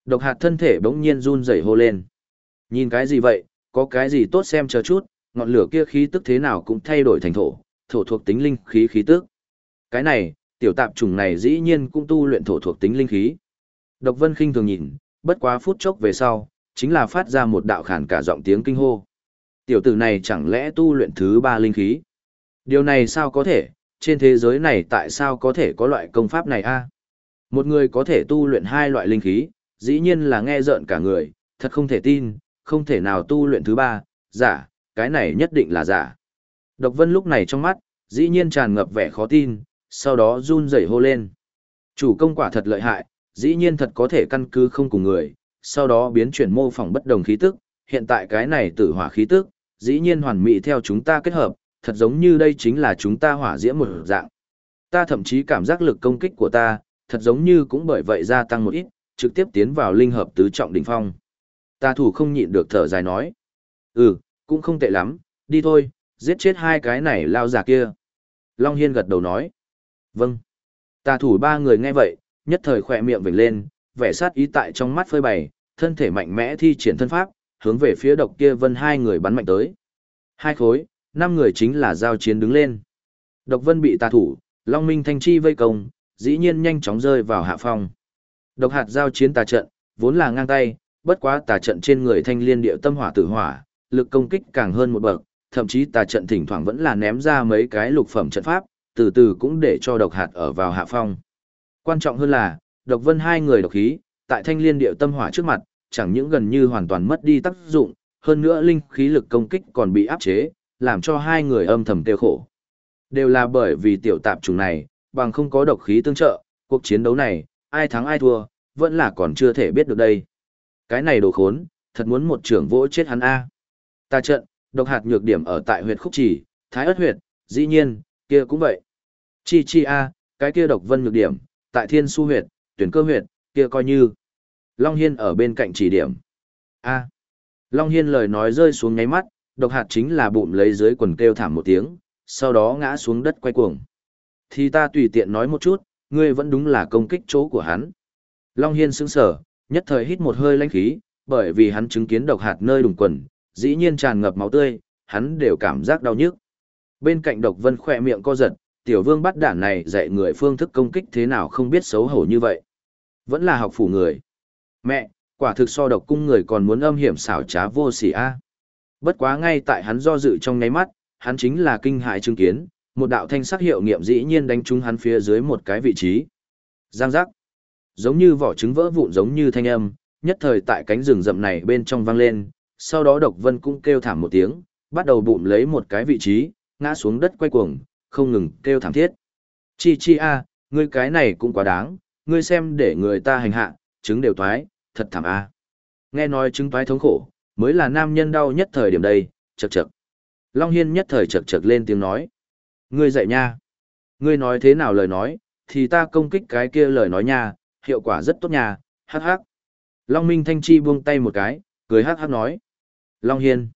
Độc hạt thân thể bỗng nhiên run rẩy hô lên. Nhìn cái gì vậy, có cái gì tốt xem chờ chút, ngọn lửa kia khí tức thế nào cũng thay đổi thành thổ, thổ thuộc tính linh khí khí tức. Cái này, tiểu tạp trùng này dĩ nhiên cũng tu luyện thổ thuộc tính linh khí. Độc Vân khinh thường nhìn, bất quá phút chốc về sau, chính là phát ra một đạo khản cả giọng tiếng kinh hô. Tiểu tử này chẳng lẽ tu luyện thứ ba linh khí? Điều này sao có thể, trên thế giới này tại sao có thể có loại công pháp này a? Một người có thể tu luyện hai loại linh khí, dĩ nhiên là nghe rợn cả người, thật không thể tin, không thể nào tu luyện thứ ba, giả, cái này nhất định là giả. Độc Vân lúc này trong mắt, dĩ nhiên tràn ngập vẻ khó tin, sau đó run rẩy hô lên. Chủ công quả thật lợi hại, dĩ nhiên thật có thể căn cứ không cùng người, sau đó biến chuyển mô phỏng bất đồng khí tức, hiện tại cái này tử hỏa khí tức, dĩ nhiên hoàn mỹ theo chúng ta kết hợp, thật giống như đây chính là chúng ta hỏa diễm một dạng. Ta thậm chí cảm giác lực công kích của ta, thật giống như cũng bởi vậy gia tăng một ít, trực tiếp tiến vào linh hợp tứ trọng đỉnh phong. Ta thủ không nhịn được thở dài nói. Ừ, cũng không tệ lắm, đi thôi, giết chết hai cái này lao già kia. Long Hiên gật đầu nói. Vâng. Ta thủ ba người nghe vậy, nhất thời khỏe miệng vểnh lên, vẻ sát ý tại trong mắt phơi bày, thân thể mạnh mẽ thi triển thân pháp, hướng về phía độc kia vân hai người bắn mạnh tới. Hai khối, năm người chính là giao chiến đứng lên. Độc vân bị tà thủ, Long Minh Thanh Chi vây công, dĩ nhiên nhanh chóng rơi vào hạ phong. Độc hạt giao chiến tà trận, vốn là ngang tay, bất quá tà trận trên người thanh liên điệu tâm hỏa tử hỏa, lực công kích càng hơn một bậc, thậm chí tà trận thỉnh thoảng vẫn là ném ra mấy cái lục phẩm trận pháp, từ từ cũng để cho độc hạt ở vào hạ phong. Quan trọng hơn là, độc vân hai người độc khí, tại thanh liên điệu tâm hỏa trước mặt, chẳng những gần như hoàn toàn mất đi tác dụng, hơn nữa linh khí lực công kích còn bị áp chế, làm cho hai người âm thầm tiêu khổ. Đều là bởi vì tiểu tạp trùng này, bằng không có độc khí tương trợ, cuộc chiến đấu này, ai thắng ai thua, vẫn là còn chưa thể biết được đây. Cái này đồ khốn, thật muốn một trưởng vỗ chết hắn A. Ta trận, độc hạt nhược điểm ở tại huyệt khúc chỉ, thái ớt huyệt, dĩ nhiên, kia cũng vậy. Chi chi A, cái kia độc vân nhược điểm, tại thiên su huyệt, tuyển cơ huyệt, kia coi như. Long Hiên ở bên cạnh chỉ điểm. A. Long Hiên lời nói rơi xuống ngáy mắt, độc hạt chính là bụng lấy dưới quần kêu thảm một tiếng, sau đó ngã xuống đất quay cuồng. Thì ta tùy tiện nói một chút, ngươi vẫn đúng là công kích chỗ của hắn. Long Hiên sững sở, nhất thời hít một hơi lãnh khí, bởi vì hắn chứng kiến độc hạt nơi đùng quần, dĩ nhiên tràn ngập máu tươi, hắn đều cảm giác đau nhức. Bên cạnh độc vân khỏe miệng co giật, tiểu vương bắt đản này dạy người phương thức công kích thế nào không biết xấu hổ như vậy. Vẫn là học phủ người. Mẹ, quả thực so độc cung người còn muốn âm hiểm xảo trá vô sỉ a. Bất quá ngay tại hắn do dự trong nháy mắt, hắn chính là kinh hại chứng kiến, một đạo thanh sắc hiệu nghiệm dĩ nhiên đánh trúng hắn phía dưới một cái vị trí. Giang giác. Giống như vỏ trứng vỡ vụn giống như thanh âm, nhất thời tại cánh rừng rậm này bên trong vang lên, sau đó độc vân cũng kêu thảm một tiếng, bắt đầu bụng lấy một cái vị trí, ngã xuống đất quay cuồng, không ngừng kêu thảm thiết. Chi chi a, ngươi cái này cũng quá đáng, ngươi xem để người ta hành hạ, trứng đều toái, thật thảm a. Nghe nói trứng toái thống khổ, mới là nam nhân đau nhất thời điểm đây, chậc chậc. Long Hiên nhất thời chậc chậc lên tiếng nói. Ngươi dạy nha. Ngươi nói thế nào lời nói, thì ta công kích cái kia lời nói nha, hiệu quả rất tốt nha, hắc hắc. Long Minh Thanh Chi buông tay một cái, cười hắc hắc nói. Long Hiên.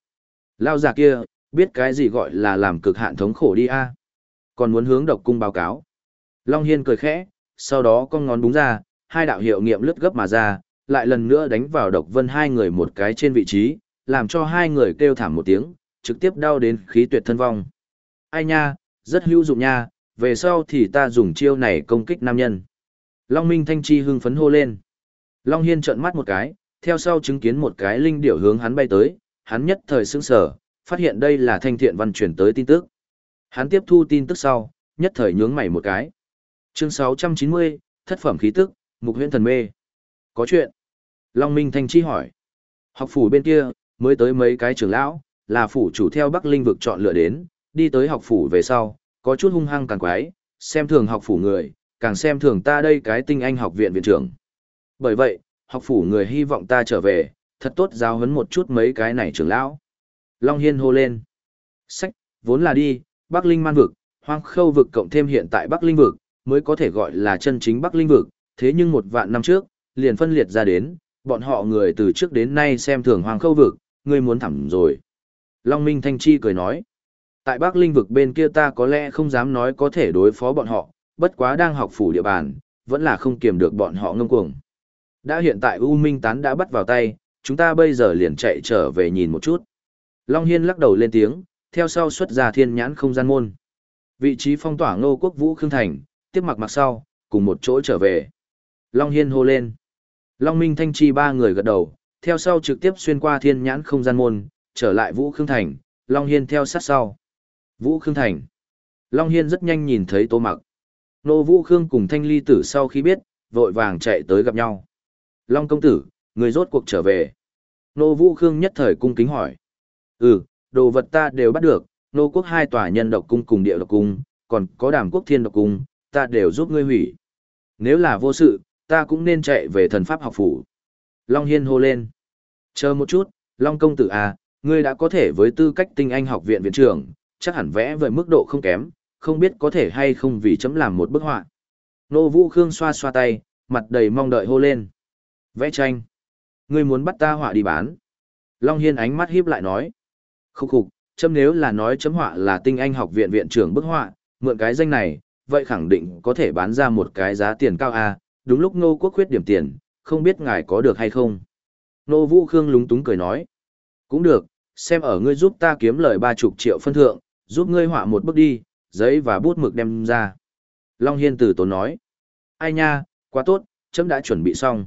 Lao giả kia, biết cái gì gọi là làm cực hạn thống khổ đi a còn muốn hướng độc cung báo cáo. Long Hiên cười khẽ, sau đó con ngón búng ra, hai đạo hiệu nghiệm lướt gấp mà ra, lại lần nữa đánh vào độc vân hai người một cái trên vị trí, làm cho hai người kêu thảm một tiếng, trực tiếp đau đến khí tuyệt thân vong. Ai nha, rất hữu dụng nha, về sau thì ta dùng chiêu này công kích nam nhân. Long Minh Thanh Chi hưng phấn hô lên. Long Hiên trợn mắt một cái, theo sau chứng kiến một cái linh điểu hướng hắn bay tới, hắn nhất thời sững sở, phát hiện đây là thanh thiện văn chuyển tới tin tức. Hắn tiếp thu tin tức sau, nhất thời nhướng mày một cái. Chương 690, thất phẩm khí tức, mục huyễn thần mê. Có chuyện. Long Minh Thanh Chi hỏi. Học phủ bên kia, mới tới mấy cái trưởng lão, là phủ chủ theo Bắc Linh vực chọn lựa đến, đi tới học phủ về sau, có chút hung hăng càng quái, xem thường học phủ người, càng xem thường ta đây cái tinh anh học viện viện trưởng. Bởi vậy, học phủ người hy vọng ta trở về, thật tốt giáo huấn một chút mấy cái này trưởng lão. Long Hiên hô lên. Sách, vốn là đi, Bắc Linh man vực, hoang khâu vực cộng thêm hiện tại Bắc Linh vực, mới có thể gọi là chân chính Bắc Linh vực, thế nhưng một vạn năm trước, liền phân liệt ra đến, bọn họ người từ trước đến nay xem thường hoang khâu vực, ngươi muốn thẳng rồi. Long Minh Thanh Chi cười nói, tại Bắc Linh vực bên kia ta có lẽ không dám nói có thể đối phó bọn họ, bất quá đang học phủ địa bàn, vẫn là không kiềm được bọn họ ngâm cuồng. Đã hiện tại U Minh Tán đã bắt vào tay, chúng ta bây giờ liền chạy trở về nhìn một chút. Long Hiên lắc đầu lên tiếng, theo sau xuất ra thiên nhãn không gian môn. Vị trí phong tỏa ngô quốc vũ khương thành, tiếp mặc mặc sau, cùng một chỗ trở về. Long Hiên hô lên. Long Minh Thanh Chi ba người gật đầu, theo sau trực tiếp xuyên qua thiên nhãn không gian môn, trở lại Vũ Khương Thành, Long Hiên theo sát sau. Vũ Khương Thành. Long Hiên rất nhanh nhìn thấy Tô Mặc. Nô Vũ Khương cùng Thanh Ly Tử sau khi biết, vội vàng chạy tới gặp nhau. Long công tử, người rốt cuộc trở về. Nô Vũ Khương nhất thời cung kính hỏi. Ừ, đồ vật ta đều bắt được, nô quốc hai tòa nhân độc cung cùng địa độc cung, còn có đàm quốc thiên độc cung, ta đều giúp ngươi hủy. Nếu là vô sự, ta cũng nên chạy về thần pháp học phủ. Long Hiên hô lên. Chờ một chút, Long công tử à, ngươi đã có thể với tư cách tinh anh học viện viện trưởng, chắc hẳn vẽ với mức độ không kém, không biết có thể hay không vì chấm làm một bức họa. Nô Vũ Khương xoa xoa tay, mặt đầy mong đợi hô lên. Vẽ tranh. Ngươi muốn bắt ta họa đi bán. Long Hiên ánh mắt hiếp lại nói. Khúc khục, chấm nếu là nói chấm họa là tinh anh học viện viện trưởng bức họa, mượn cái danh này, vậy khẳng định có thể bán ra một cái giá tiền cao a đúng lúc Nô Quốc khuyết điểm tiền, không biết ngài có được hay không. Nô Vũ Khương lúng túng cười nói. Cũng được, xem ở ngươi giúp ta kiếm lời ba chục triệu phân thượng, giúp ngươi họa một bức đi, giấy và bút mực đem ra. Long Hiên Tử tốn nói. Ai nha, quá tốt, chấm đã chuẩn bị xong.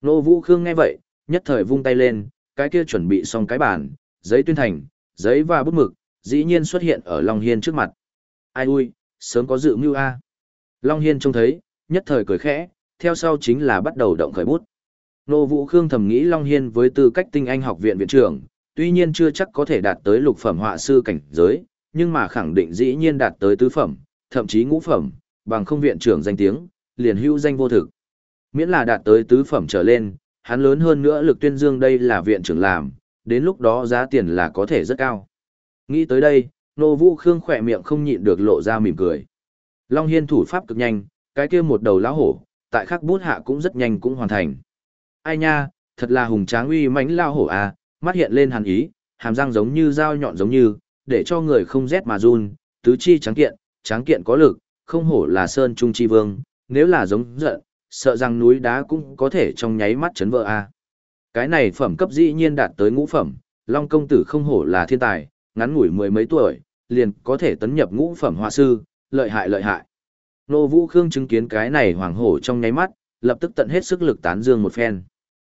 Nô Vũ Khương nghe vậy, nhất thời vung tay lên, cái kia chuẩn bị xong cái bản, giấy tuyên thành, giấy và bút mực, dĩ nhiên xuất hiện ở Long Hiên trước mặt. Ai ui, sớm có dự mưu a Long Hiên trông thấy, nhất thời cười khẽ, theo sau chính là bắt đầu động khởi bút. Nô Vũ Khương thầm nghĩ Long Hiên với tư cách tinh anh học viện viện trưởng, tuy nhiên chưa chắc có thể đạt tới lục phẩm họa sư cảnh giới, nhưng mà khẳng định dĩ nhiên đạt tới tứ phẩm, thậm chí ngũ phẩm, bằng không viện trưởng danh tiếng, liền hữu danh vô thực. Miễn là đạt tới tứ phẩm trở lên, hắn lớn hơn nữa lực tuyên dương đây là viện trưởng làm, đến lúc đó giá tiền là có thể rất cao. Nghĩ tới đây, Nô Vũ Khương khỏe miệng không nhịn được lộ ra mỉm cười. Long Hiên thủ pháp cực nhanh, cái kia một đầu lão hổ, tại khắc bút hạ cũng rất nhanh cũng hoàn thành. Ai nha, thật là hùng tráng uy mãnh lao hổ à, mắt hiện lên hàn ý, hàm răng giống như dao nhọn giống như, để cho người không rét mà run, tứ chi trắng kiện, trắng kiện có lực, không hổ là sơn trung chi vương, nếu là giống giận, sợ rằng núi đá cũng có thể trong nháy mắt chấn vỡ a. Cái này phẩm cấp dĩ nhiên đạt tới ngũ phẩm, Long công tử không hổ là thiên tài, ngắn ngủi mười mấy tuổi, liền có thể tấn nhập ngũ phẩm họa sư, lợi hại lợi hại. Nô Vũ Khương chứng kiến cái này hoàng hổ trong nháy mắt, lập tức tận hết sức lực tán dương một phen.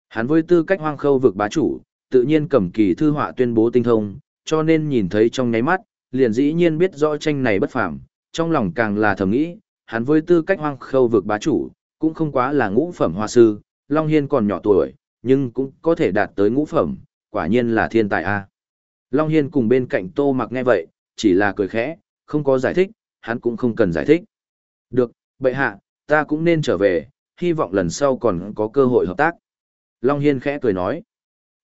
Hắn với tư cách hoang khâu vực bá chủ, tự nhiên cầm kỳ thư họa tuyên bố tinh thông, cho nên nhìn thấy trong nháy mắt, liền dĩ nhiên biết rõ tranh này bất phàm, trong lòng càng là thầm nghĩ, hắn với tư cách hoang khâu vực bá chủ, cũng không quá là ngũ phẩm hoa sư, Long Hiên còn nhỏ tuổi, nhưng cũng có thể đạt tới ngũ phẩm, quả nhiên là thiên tài a. Long Hiên cùng bên cạnh Tô Mặc nghe vậy, chỉ là cười khẽ, không có giải thích, hắn cũng không cần giải thích. Được, bệ hạ, ta cũng nên trở về, hy vọng lần sau còn có cơ hội hợp tác. Long Hiên khẽ cười nói.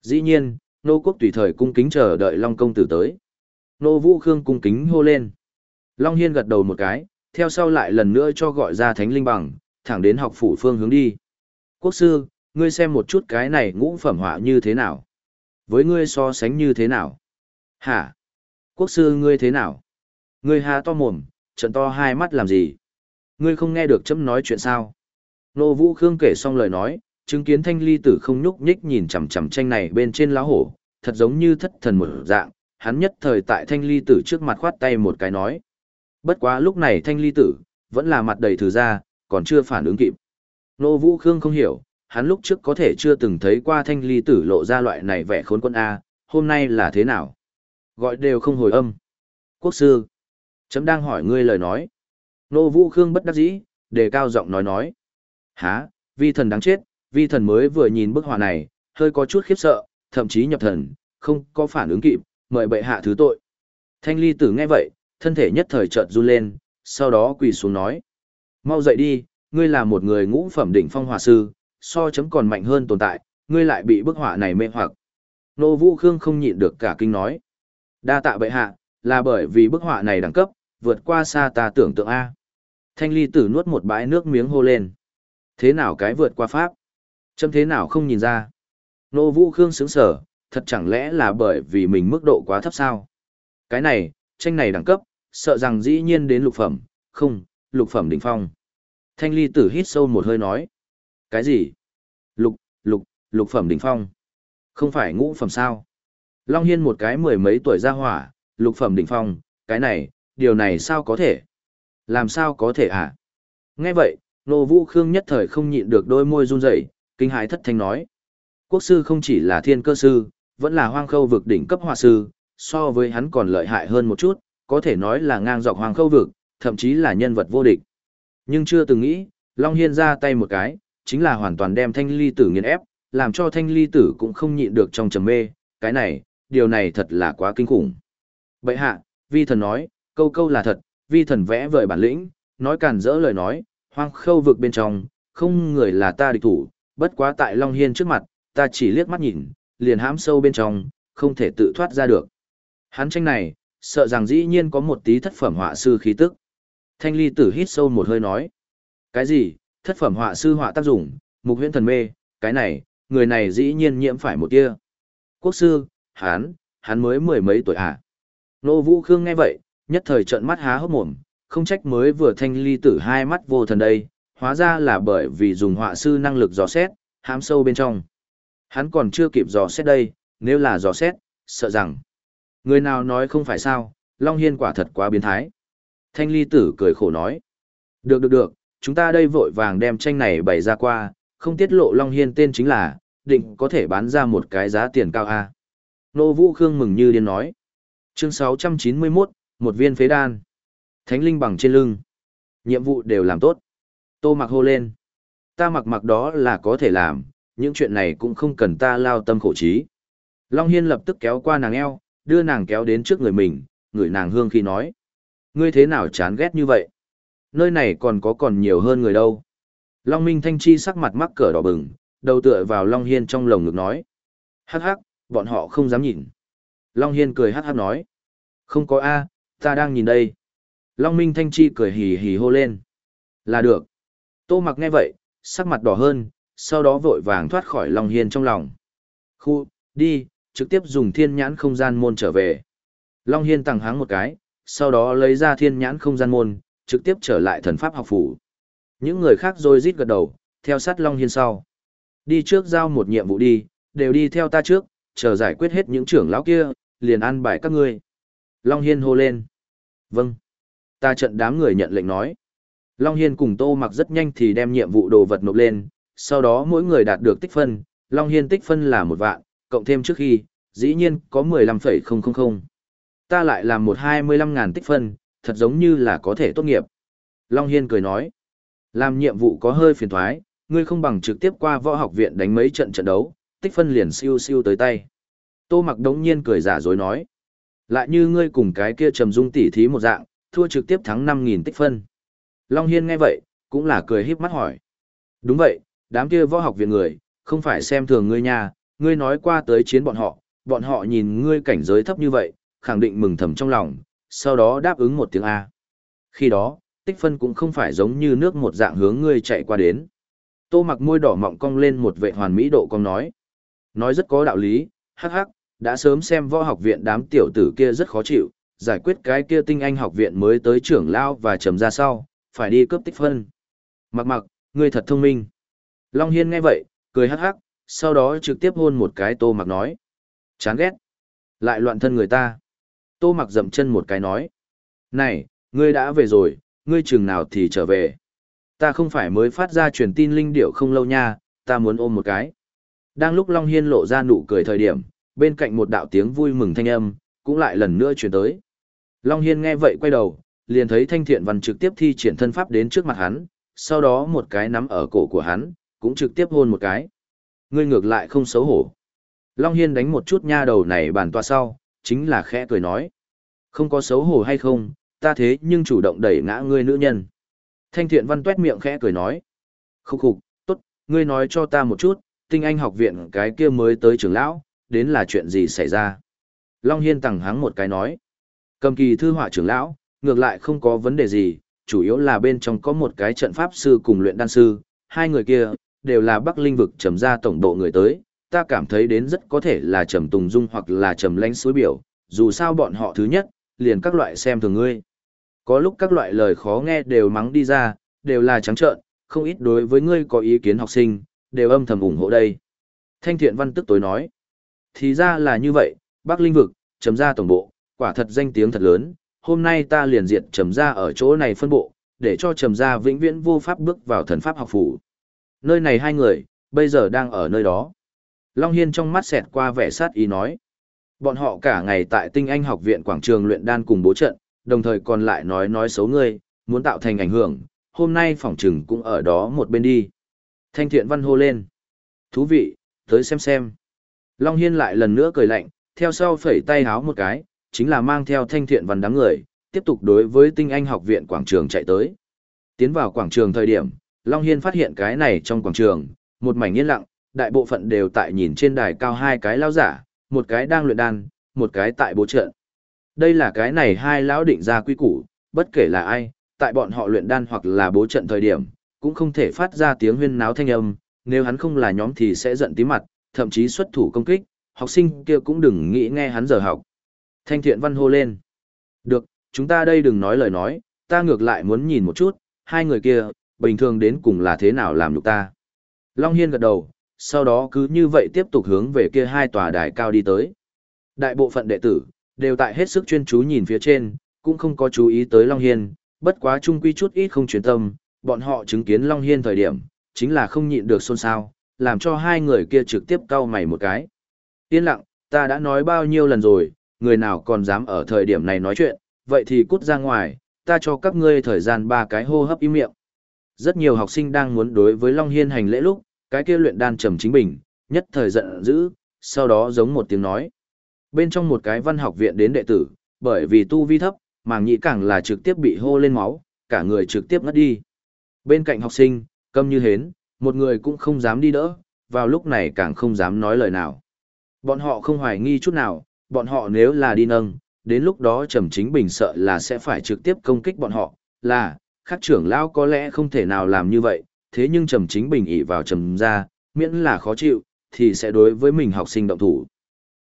Dĩ nhiên, nô quốc tùy thời cung kính chờ đợi Long công tử tới. Nô Vũ Khương cung kính hô lên. Long Hiên gật đầu một cái, theo sau lại lần nữa cho gọi ra Thánh Linh Bằng, thẳng đến học phủ phương hướng đi. Quốc sư, ngươi xem một chút cái này ngũ phẩm họa như thế nào? Với ngươi so sánh như thế nào? Hả? Quốc sư ngươi thế nào? Ngươi hà to mồm, trận to hai mắt làm gì? Ngươi không nghe được chấm nói chuyện sao? Nô Vũ Khương kể xong lời nói, chứng kiến thanh ly tử không nhúc nhích nhìn chằm chằm tranh này bên trên lá hổ, thật giống như thất thần một dạng, hắn nhất thời tại thanh ly tử trước mặt khoát tay một cái nói. Bất quá lúc này thanh ly tử, vẫn là mặt đầy thử ra, còn chưa phản ứng kịp. Nô Vũ Khương không hiểu, hắn lúc trước có thể chưa từng thấy qua thanh ly tử lộ ra loại này vẻ khốn quân A, hôm nay là thế nào? Gọi đều không hồi âm. Quốc sư. Chấm đang hỏi ngươi lời nói. Nô Vũ Khương bất đắc dĩ, đề cao giọng nói nói. Hả, vi thần đáng chết, vi thần mới vừa nhìn bức họa này, hơi có chút khiếp sợ, thậm chí nhập thần, không có phản ứng kịp, mời bệ hạ thứ tội. Thanh ly tử nghe vậy, thân thể nhất thời chợt run lên, sau đó quỳ xuống nói. Mau dậy đi, ngươi là một người ngũ phẩm đỉnh phong hòa sư, so chấm còn mạnh hơn tồn tại, ngươi lại bị bức họa này mê hoặc. Nô Vũ Khương không nhịn được cả kinh nói. Đa tạ bệ hạ, là bởi vì bức họa này đẳng cấp, vượt qua xa ta tưởng tượng A. Thanh ly tử nuốt một bãi nước miếng hô lên. Thế nào cái vượt qua pháp? Chấm thế nào không nhìn ra? Nô Vũ Khương sướng sở, thật chẳng lẽ là bởi vì mình mức độ quá thấp sao? Cái này, tranh này đẳng cấp, sợ rằng dĩ nhiên đến lục phẩm, không, lục phẩm đỉnh phong. Thanh ly tử hít sâu một hơi nói. Cái gì? Lục, lục, lục phẩm đỉnh phong. Không phải ngũ phẩm sao? Long Hiên một cái mười mấy tuổi ra hỏa, lục phẩm đỉnh phong, cái này, điều này sao có thể? Làm sao có thể à? Nghe vậy, Nô Vũ Khương nhất thời không nhịn được đôi môi run rẩy, kinh hãi thất thanh nói. Quốc sư không chỉ là thiên cơ sư, vẫn là hoang khâu vực đỉnh cấp họa sư, so với hắn còn lợi hại hơn một chút, có thể nói là ngang dọc hoang khâu vực, thậm chí là nhân vật vô địch. Nhưng chưa từng nghĩ, Long Hiên ra tay một cái, chính là hoàn toàn đem thanh ly tử nghiền ép, làm cho thanh ly tử cũng không nhịn được trong trầm mê, cái này, điều này thật là quá kinh khủng. Bậy hạ, vi thần nói, câu câu là thật, vi thần vẽ vời bản lĩnh, nói càn rỡ lời nói, hoang khâu vực bên trong, không người là ta địch thủ, bất quá tại Long Hiên trước mặt, ta chỉ liếc mắt nhìn, liền hãm sâu bên trong, không thể tự thoát ra được. Hắn tranh này, sợ rằng dĩ nhiên có một tí thất phẩm họa sư khí tức. Thanh ly tử hít sâu một hơi nói. Cái gì, thất phẩm họa sư họa tác dụng, mục huyễn thần mê, cái này, người này dĩ nhiên nhiễm phải một tia. Quốc sư, hắn, hắn mới mười mấy tuổi à. Nô Vũ Khương nghe vậy, nhất thời trợn mắt há hốc mồm, không trách mới vừa thanh ly tử hai mắt vô thần đây, hóa ra là bởi vì dùng họa sư năng lực dò xét, hám sâu bên trong. Hắn còn chưa kịp dò xét đây, nếu là dò xét, sợ rằng. Người nào nói không phải sao, Long Hiên quả thật quá biến thái. Thanh ly tử cười khổ nói. Được được được, chúng ta đây vội vàng đem tranh này bày ra qua, không tiết lộ Long Hiên tên chính là, định có thể bán ra một cái giá tiền cao A. Nô Vũ Khương mừng như điên nói. Chương 691, một viên phế đan. Thánh linh bằng trên lưng. Nhiệm vụ đều làm tốt. Tô mặc hô lên. Ta mặc mặc đó là có thể làm, những chuyện này cũng không cần ta lao tâm khổ trí. Long Hiên lập tức kéo qua nàng eo, đưa nàng kéo đến trước người mình, người nàng hương khi nói. Ngươi thế nào chán ghét như vậy? Nơi này còn có còn nhiều hơn người đâu. Long Minh Thanh Chi sắc mặt mắc cỡ đỏ bừng, đầu tựa vào Long Hiên trong lồng ngực nói. Hắc hắc, bọn họ không dám nhìn. Long Hiên cười hắc hắc nói. Không có A, ta đang nhìn đây. Long Minh Thanh Chi cười hì hì hô lên. Là được. Tô mặc nghe vậy, sắc mặt đỏ hơn, sau đó vội vàng thoát khỏi Long Hiên trong lòng. Khu, đi, trực tiếp dùng thiên nhãn không gian môn trở về. Long Hiên tặng háng một cái, sau đó lấy ra thiên nhãn không gian môn, trực tiếp trở lại thần pháp học phủ. Những người khác rồi rít gật đầu, theo sát Long Hiên sau. Đi trước giao một nhiệm vụ đi, đều đi theo ta trước, chờ giải quyết hết những trưởng lão kia, liền ăn bài các ngươi. Long Hiên hô lên. Vâng. Ta trận đám người nhận lệnh nói. Long Hiên cùng Tô Mặc rất nhanh thì đem nhiệm vụ đồ vật nộp lên, sau đó mỗi người đạt được tích phân, Long Hiên tích phân là một vạn, cộng thêm trước khi, dĩ nhiên có 15,000. Ta lại làm một 25.000 tích phân, thật giống như là có thể tốt nghiệp. Long Hiên cười nói, làm nhiệm vụ có hơi phiền thoái, ngươi không bằng trực tiếp qua võ học viện đánh mấy trận trận đấu, tích phân liền siêu siêu tới tay. Tô mặc đống nhiên cười giả dối nói, lại như ngươi cùng cái kia trầm dung tỉ thí một dạng, thua trực tiếp thắng 5.000 tích phân. Long Hiên nghe vậy, cũng là cười híp mắt hỏi. Đúng vậy, đám kia võ học viện người, không phải xem thường ngươi nha, ngươi nói qua tới chiến bọn họ, bọn họ nhìn ngươi cảnh giới thấp như vậy, khẳng định mừng thầm trong lòng, sau đó đáp ứng một tiếng A. Khi đó, tích phân cũng không phải giống như nước một dạng hướng ngươi chạy qua đến. Tô mặc môi đỏ mọng cong lên một vệ hoàn mỹ độ cong nói. Nói rất có đạo lý, hắc hắc, đã sớm xem võ học viện đám tiểu tử kia rất khó chịu, giải quyết cái kia tinh anh học viện mới tới trưởng lao và trầm ra sau, phải đi cướp tích phân. Mặc mặc, ngươi thật thông minh. Long Hiên nghe vậy, cười hắc hắc, sau đó trực tiếp hôn một cái tô mặc nói. Chán ghét. Lại loạn thân người ta. Tô mặc dậm chân một cái nói. Này, ngươi đã về rồi, ngươi chừng nào thì trở về. Ta không phải mới phát ra truyền tin linh điệu không lâu nha, ta muốn ôm một cái. Đang lúc Long Hiên lộ ra nụ cười thời điểm, bên cạnh một đạo tiếng vui mừng thanh âm, cũng lại lần nữa truyền tới. Long Hiên nghe vậy quay đầu, liền thấy thanh thiện văn trực tiếp thi triển thân pháp đến trước mặt hắn, sau đó một cái nắm ở cổ của hắn, cũng trực tiếp hôn một cái. Ngươi ngược lại không xấu hổ. Long Hiên đánh một chút nha đầu này bàn toa sau, chính là khẽ cười nói. Không có xấu hổ hay không, ta thế nhưng chủ động đẩy ngã ngươi nữ nhân. Thanh thiện văn tuét miệng khẽ cười nói. Khúc khục, tốt, ngươi nói cho ta một chút, tinh anh học viện cái kia mới tới trưởng lão, đến là chuyện gì xảy ra. Long Hiên tẳng hắng một cái nói. Cầm kỳ thư họa trưởng lão, ngược lại không có vấn đề gì, chủ yếu là bên trong có một cái trận pháp sư cùng luyện đan sư, hai người kia, đều là Bắc Linh vực trầm ra tổng độ người tới, ta cảm thấy đến rất có thể là trầm tùng dung hoặc là trầm Lánh suối biểu, dù sao bọn họ thứ nhất, liền các loại xem thường ngươi. Có lúc các loại lời khó nghe đều mắng đi ra, đều là trắng trợn, không ít đối với ngươi có ý kiến học sinh, đều âm thầm ủng hộ đây. Thanh thiện văn tức tối nói. Thì ra là như vậy, Bắc Linh Vực, trầm ra tổng bộ, quả thật danh tiếng thật lớn, hôm nay ta liền diệt trầm ra ở chỗ này phân bộ, để cho trầm ra vĩnh viễn vô pháp bước vào thần pháp học phủ. Nơi này hai người, bây giờ đang ở nơi đó. Long Hiên trong mắt xẹt qua vẻ sát ý nói. Bọn họ cả ngày tại tinh anh học viện quảng trường luyện đan cùng bố trận, đồng thời còn lại nói nói xấu ngươi, muốn tạo thành ảnh hưởng, hôm nay phỏng trừng cũng ở đó một bên đi. Thanh thiện văn hô lên. Thú vị, tới xem xem. Long Hiên lại lần nữa cười lạnh, theo sau phẩy tay háo một cái, chính là mang theo thanh thiện văn đám người, tiếp tục đối với tinh anh học viện quảng trường chạy tới. Tiến vào quảng trường thời điểm, Long Hiên phát hiện cái này trong quảng trường, một mảnh yên lặng, đại bộ phận đều tại nhìn trên đài cao hai cái lão giả, một cái đang luyện đan, một cái tại bố trận. Đây là cái này hai lão định ra quy củ, bất kể là ai, tại bọn họ luyện đan hoặc là bố trận thời điểm, cũng không thể phát ra tiếng huyên náo thanh âm, nếu hắn không là nhóm thì sẽ giận tí mặt, thậm chí xuất thủ công kích, học sinh kia cũng đừng nghĩ nghe hắn giờ học. Thanh thiện văn hô lên. Được, chúng ta đây đừng nói lời nói, ta ngược lại muốn nhìn một chút, hai người kia, bình thường đến cùng là thế nào làm nhục ta. Long Hiên gật đầu, sau đó cứ như vậy tiếp tục hướng về kia hai tòa đài cao đi tới. Đại bộ phận đệ tử, đều tại hết sức chuyên chú nhìn phía trên, cũng không có chú ý tới Long Hiên, bất quá chung quy chút ít không chuyên tâm, bọn họ chứng kiến Long Hiên thời điểm, chính là không nhịn được xôn xao, làm cho hai người kia trực tiếp cau mày một cái. Yên lặng, ta đã nói bao nhiêu lần rồi, người nào còn dám ở thời điểm này nói chuyện, vậy thì cút ra ngoài, ta cho các ngươi thời gian ba cái hô hấp im miệng. Rất nhiều học sinh đang muốn đối với Long Hiên hành lễ lúc, cái kia luyện đan trầm chính bình, nhất thời giận dữ, sau đó giống một tiếng nói. Bên trong một cái văn học viện đến đệ tử, bởi vì tu vi thấp, màng nhĩ càng là trực tiếp bị hô lên máu, cả người trực tiếp ngất đi. Bên cạnh học sinh, câm như hến, một người cũng không dám đi đỡ, vào lúc này càng không dám nói lời nào. Bọn họ không hoài nghi chút nào, bọn họ nếu là đi nâng, đến lúc đó Trầm Chính Bình sợ là sẽ phải trực tiếp công kích bọn họ, là, khắc trưởng lão có lẽ không thể nào làm như vậy, thế nhưng Trầm Chính Bình ỷ vào Trầm ra, miễn là khó chịu, thì sẽ đối với mình học sinh động thủ.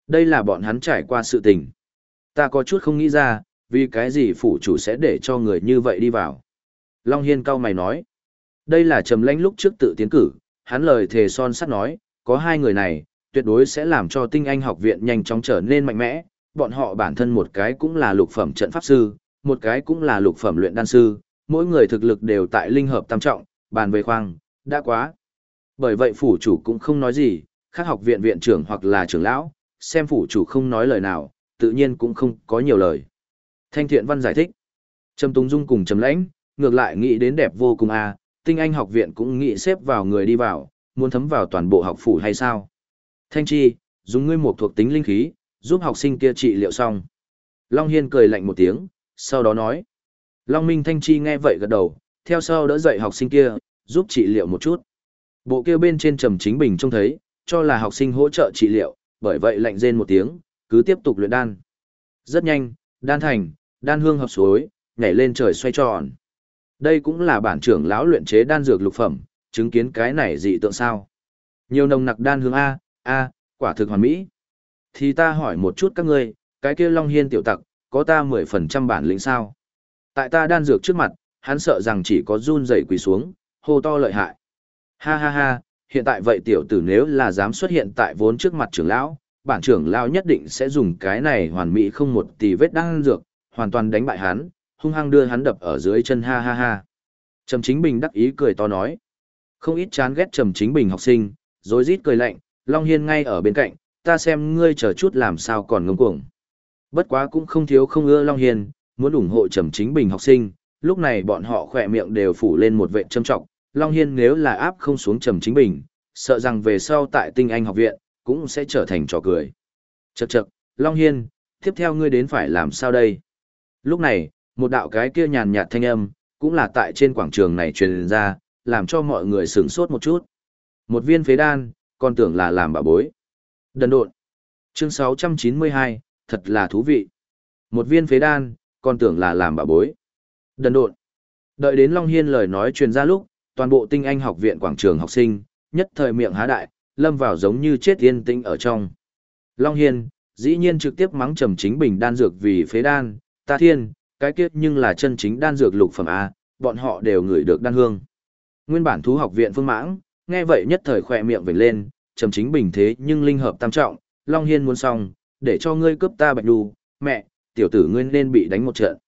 Đây là bọn hắn trải qua sự tình. Ta có chút không nghĩ ra, vì cái gì phủ chủ sẽ để cho người như vậy đi vào. Long Hiên cao mày nói. Đây là Trầm lãnh lúc trước tự tiến cử, hắn lời thề son sắt nói, có hai người này, tuyệt đối sẽ làm cho tinh anh học viện nhanh chóng trở nên mạnh mẽ. Bọn họ bản thân một cái cũng là lục phẩm trận pháp sư, một cái cũng là lục phẩm luyện đan sư, mỗi người thực lực đều tại linh hợp tam trọng, bàn về khoang, đã quá. Bởi vậy phủ chủ cũng không nói gì, khác học viện viện trưởng hoặc là trưởng lão, xem phủ chủ không nói lời nào, tự nhiên cũng không có nhiều lời. Thanh thiện văn giải thích. Trầm Tùng Dung cùng Trầm Lãnh, ngược lại nghĩ đến đẹp vô cùng a, tinh anh học viện cũng nghĩ xếp vào người đi vào, muốn thấm vào toàn bộ học phủ hay sao? Thanh Chi, dùng ngươi một thuộc tính linh khí, giúp học sinh kia trị liệu xong. Long Hiên cười lạnh một tiếng, sau đó nói. Long Minh Thanh Chi nghe vậy gật đầu, theo sau đỡ dậy học sinh kia, giúp trị liệu một chút. Bộ kia bên trên trầm chính bình trông thấy, cho là học sinh hỗ trợ trị liệu, bởi vậy lạnh rên một tiếng, cứ tiếp tục luyện đan. Rất nhanh, đan thành, đan hương hợp suối, nhảy lên trời xoay tròn. Đây cũng là bản trưởng lão luyện chế đan dược lục phẩm, chứng kiến cái này dị tượng sao. Nhiều nồng nặc đan hương A, A, quả thực hoàn mỹ. Thì ta hỏi một chút các ngươi, cái kia Long Hiên tiểu tặc, có ta 10% bản lĩnh sao? Tại ta đan dược trước mặt, hắn sợ rằng chỉ có run rẩy quỳ xuống, hô to lợi hại. Ha ha ha, hiện tại vậy tiểu tử nếu là dám xuất hiện tại vốn trước mặt trưởng lão, bản trưởng lão nhất định sẽ dùng cái này hoàn mỹ không một tì vết đan dược, hoàn toàn đánh bại hắn, hung hăng đưa hắn đập ở dưới chân ha ha ha. Trầm Chính Bình đắc ý cười to nói. Không ít chán ghét Trầm Chính Bình học sinh, rồi rít cười lạnh, Long Hiên ngay ở bên cạnh, ta xem ngươi chờ chút làm sao còn ngông cuồng. Bất quá cũng không thiếu không ưa Long Hiên, muốn ủng hộ Trầm Chính Bình học sinh, lúc này bọn họ khỏe miệng đều phủ lên một vệ châm trọng, Long Hiên nếu là áp không xuống Trầm Chính Bình, sợ rằng về sau tại Tinh Anh học viện, cũng sẽ trở thành trò cười. Chậc chậc, Long Hiên, tiếp theo ngươi đến phải làm sao đây? Lúc này, một đạo cái kia nhàn nhạt thanh âm, cũng là tại trên quảng trường này truyền ra, làm cho mọi người sửng sốt một chút. Một viên phế đan, còn tưởng là làm bà bối. Đần độn. Chương 692, thật là thú vị. Một viên phế đan, còn tưởng là làm bà bối. Đần độn. Đợi đến Long Hiên lời nói truyền ra lúc, toàn bộ tinh anh học viện quảng trường học sinh, nhất thời miệng há đại, lâm vào giống như chết yên tĩnh ở trong. Long Hiên, dĩ nhiên trực tiếp mắng trầm chính bình đan dược vì phế đan, ta thiên, cái kiếp nhưng là chân chính đan dược lục phẩm A, bọn họ đều ngửi được đan hương. Nguyên bản thú học viện phương mãng, nghe vậy nhất thời khỏe miệng vểnh lên, trầm chính bình thế nhưng linh hợp tam trọng, Long Hiên muốn xong, để cho ngươi cướp ta bạch đù mẹ, tiểu tử ngươi nên bị đánh một trận.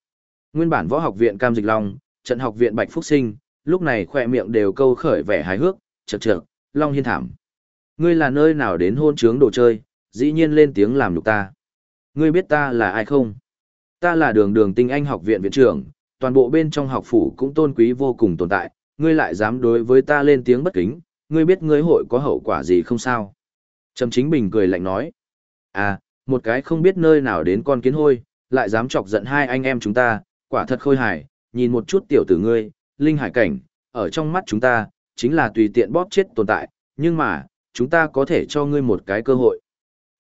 Nguyên bản võ học viện Cam Dịch Long, trận học viện Bạch Phúc Sinh, lúc này khỏe miệng đều câu khởi vẻ hài hước, chật chật, Long Hiên thảm. Ngươi là nơi nào đến hôn trướng đồ chơi, dĩ nhiên lên tiếng làm nhục ta. Ngươi biết ta là ai không? Ta là đường đường tinh anh học viện viện trưởng, toàn bộ bên trong học phủ cũng tôn quý vô cùng tồn tại, ngươi lại dám đối với ta lên tiếng bất kính, ngươi biết ngươi hội có hậu quả gì không sao? Trầm chính bình cười lạnh nói. À, một cái không biết nơi nào đến con kiến hôi, lại dám chọc giận hai anh em chúng ta, quả thật khôi hài, nhìn một chút tiểu tử ngươi, linh hải cảnh, ở trong mắt chúng ta, chính là tùy tiện bóp chết tồn tại, nhưng mà, chúng ta có thể cho ngươi một cái cơ hội.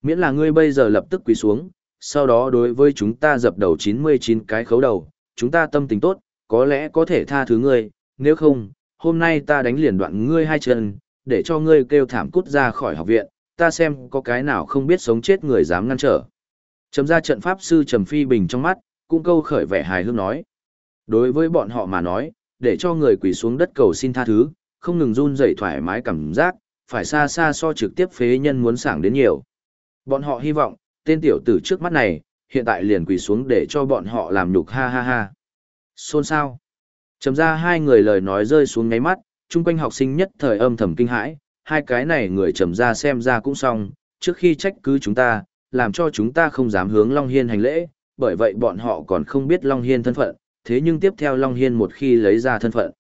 Miễn là ngươi bây giờ lập tức quỳ xuống, sau đó đối với chúng ta dập đầu 99 cái khấu đầu, chúng ta tâm tình tốt, có lẽ có thể tha thứ ngươi, nếu không, hôm nay ta đánh liền đoạn ngươi hai chân, để cho ngươi kêu thảm cút ra khỏi học viện, ta xem có cái nào không biết sống chết người dám ngăn trở. Chấm ra trận pháp sư Trầm Phi Bình trong mắt, cũng câu khởi vẻ hài hước nói. Đối với bọn họ mà nói, để cho người quỳ xuống đất cầu xin tha thứ, không ngừng run rẩy thoải mái cảm giác, phải xa xa so trực tiếp phế nhân muốn sảng đến nhiều. Bọn họ hy vọng, tên tiểu tử trước mắt này, hiện tại liền quỳ xuống để cho bọn họ làm nhục ha ha ha. Xôn sao? Chấm ra hai người lời nói rơi xuống ngáy mắt, chung quanh học sinh nhất thời âm thầm kinh hãi, hai cái này người trầm ra xem ra cũng xong, trước khi trách cứ chúng ta, làm cho chúng ta không dám hướng Long Hiên hành lễ, bởi vậy bọn họ còn không biết Long Hiên thân phận, thế nhưng tiếp theo Long Hiên một khi lấy ra thân phận.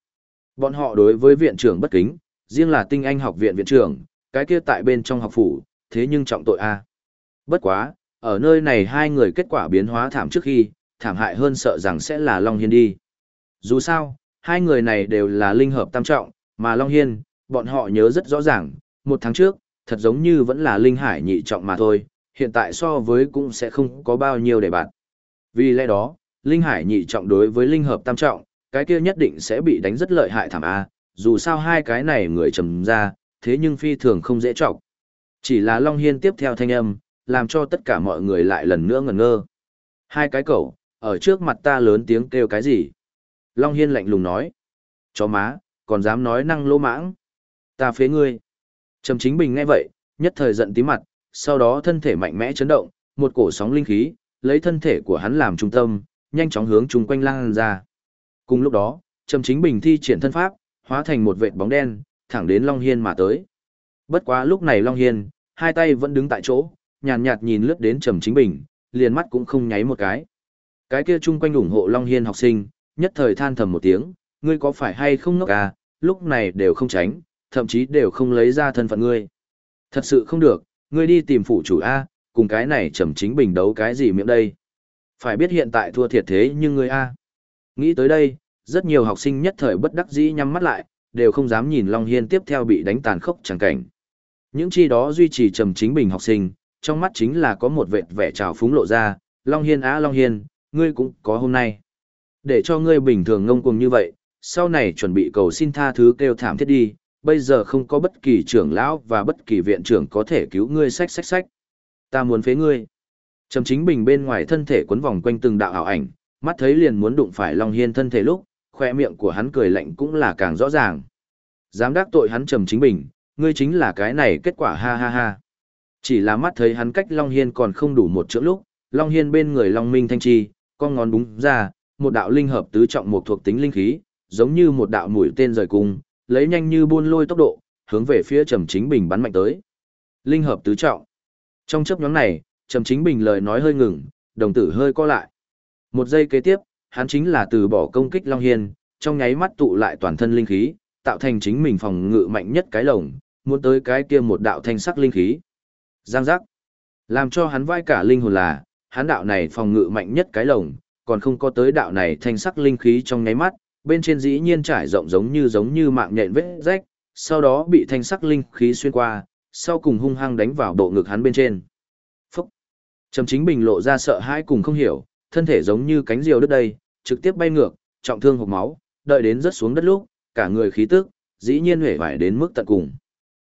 Bọn họ đối với viện trưởng bất kính, riêng là tinh anh học viện viện trưởng, cái kia tại bên trong học phủ, thế nhưng trọng tội A. Bất quá, ở nơi này hai người kết quả biến hóa thảm trước khi, thảm hại hơn sợ rằng sẽ là Long Hiên đi. Dù sao, hai người này đều là linh hợp tam trọng, mà Long Hiên, bọn họ nhớ rất rõ ràng, một tháng trước, thật giống như vẫn là linh hải nhị trọng mà thôi, hiện tại so với cũng sẽ không có bao nhiêu để bạn. Vì lẽ đó, linh hải nhị trọng đối với linh hợp tam trọng, cái kia nhất định sẽ bị đánh rất lợi hại thảm A, dù sao hai cái này người trầm ra, thế nhưng phi thường không dễ trọng. Chỉ là Long Hiên tiếp theo thanh âm, làm cho tất cả mọi người lại lần nữa ngẩn ngơ. Hai cái cậu, ở trước mặt ta lớn tiếng kêu cái gì? Long Hiên lạnh lùng nói. Chó má, còn dám nói năng lô mãng. Ta phế ngươi. Trầm chính bình nghe vậy, nhất thời giận tí mặt, sau đó thân thể mạnh mẽ chấn động, một cổ sóng linh khí, lấy thân thể của hắn làm trung tâm, nhanh chóng hướng chung quanh lan ra. Cùng lúc đó, Trầm chính bình thi triển thân pháp, hóa thành một vệt bóng đen, thẳng đến Long Hiên mà tới. Bất quá lúc này Long Hiên, hai tay vẫn đứng tại chỗ, nhàn nhạt, nhạt nhìn lướt đến Trầm chính bình, liền mắt cũng không nháy một cái. Cái kia chung quanh ủng hộ Long Hiên học sinh, nhất thời than thầm một tiếng, ngươi có phải hay không ngốc à, lúc này đều không tránh, thậm chí đều không lấy ra thân phận ngươi. Thật sự không được, ngươi đi tìm phụ chủ A, cùng cái này trầm chính bình đấu cái gì miệng đây. Phải biết hiện tại thua thiệt thế nhưng ngươi A. Nghĩ tới đây, rất nhiều học sinh nhất thời bất đắc dĩ nhắm mắt lại, đều không dám nhìn Long Hiên tiếp theo bị đánh tàn khốc chẳng cảnh. Những chi đó duy trì trầm chính bình học sinh, trong mắt chính là có một vệt vẻ trào phúng lộ ra, Long Hiên á Long Hiên, ngươi cũng có hôm nay. Để cho ngươi bình thường ngông cuồng như vậy, sau này chuẩn bị cầu xin tha thứ kêu thảm thiết đi, bây giờ không có bất kỳ trưởng lão và bất kỳ viện trưởng có thể cứu ngươi sách sách sách. Ta muốn phế ngươi. Trầm chính bình bên ngoài thân thể quấn vòng quanh từng đạo ảo ảnh, mắt thấy liền muốn đụng phải Long Hiên thân thể lúc, khoe miệng của hắn cười lạnh cũng là càng rõ ràng. Dám đắc tội hắn trầm chính bình, ngươi chính là cái này kết quả ha ha ha. Chỉ là mắt thấy hắn cách Long Hiên còn không đủ một chữ lúc, Long Hiên bên người Long Minh Thanh Chi, con ngón búng ra, một đạo linh hợp tứ trọng một thuộc tính linh khí, giống như một đạo mũi tên rời cung, lấy nhanh như buôn lôi tốc độ, hướng về phía Trầm Chính Bình bắn mạnh tới. Linh hợp tứ trọng. Trong chớp nhóm này, Trầm Chính Bình lời nói hơi ngừng, đồng tử hơi co lại. Một giây kế tiếp, hắn chính là từ bỏ công kích Long Hiên, trong nháy mắt tụ lại toàn thân linh khí, tạo thành chính mình phòng ngự mạnh nhất cái lồng, muốn tới cái kia một đạo thanh sắc linh khí. Giang giác. Làm cho hắn vai cả linh hồn là, hắn đạo này phòng ngự mạnh nhất cái lồng, còn không có tới đạo này thanh sắc linh khí trong nháy mắt, bên trên dĩ nhiên trải rộng giống như giống như mạng nhện vết rách, sau đó bị thanh sắc linh khí xuyên qua, sau cùng hung hăng đánh vào bộ ngực hắn bên trên. Trầm chính bình lộ ra sợ hãi cùng không hiểu, thân thể giống như cánh diều đất đây, trực tiếp bay ngược, trọng thương hộc máu, đợi đến rớt xuống đất lúc, cả người khí tức, dĩ nhiên hể vải đến mức tận cùng.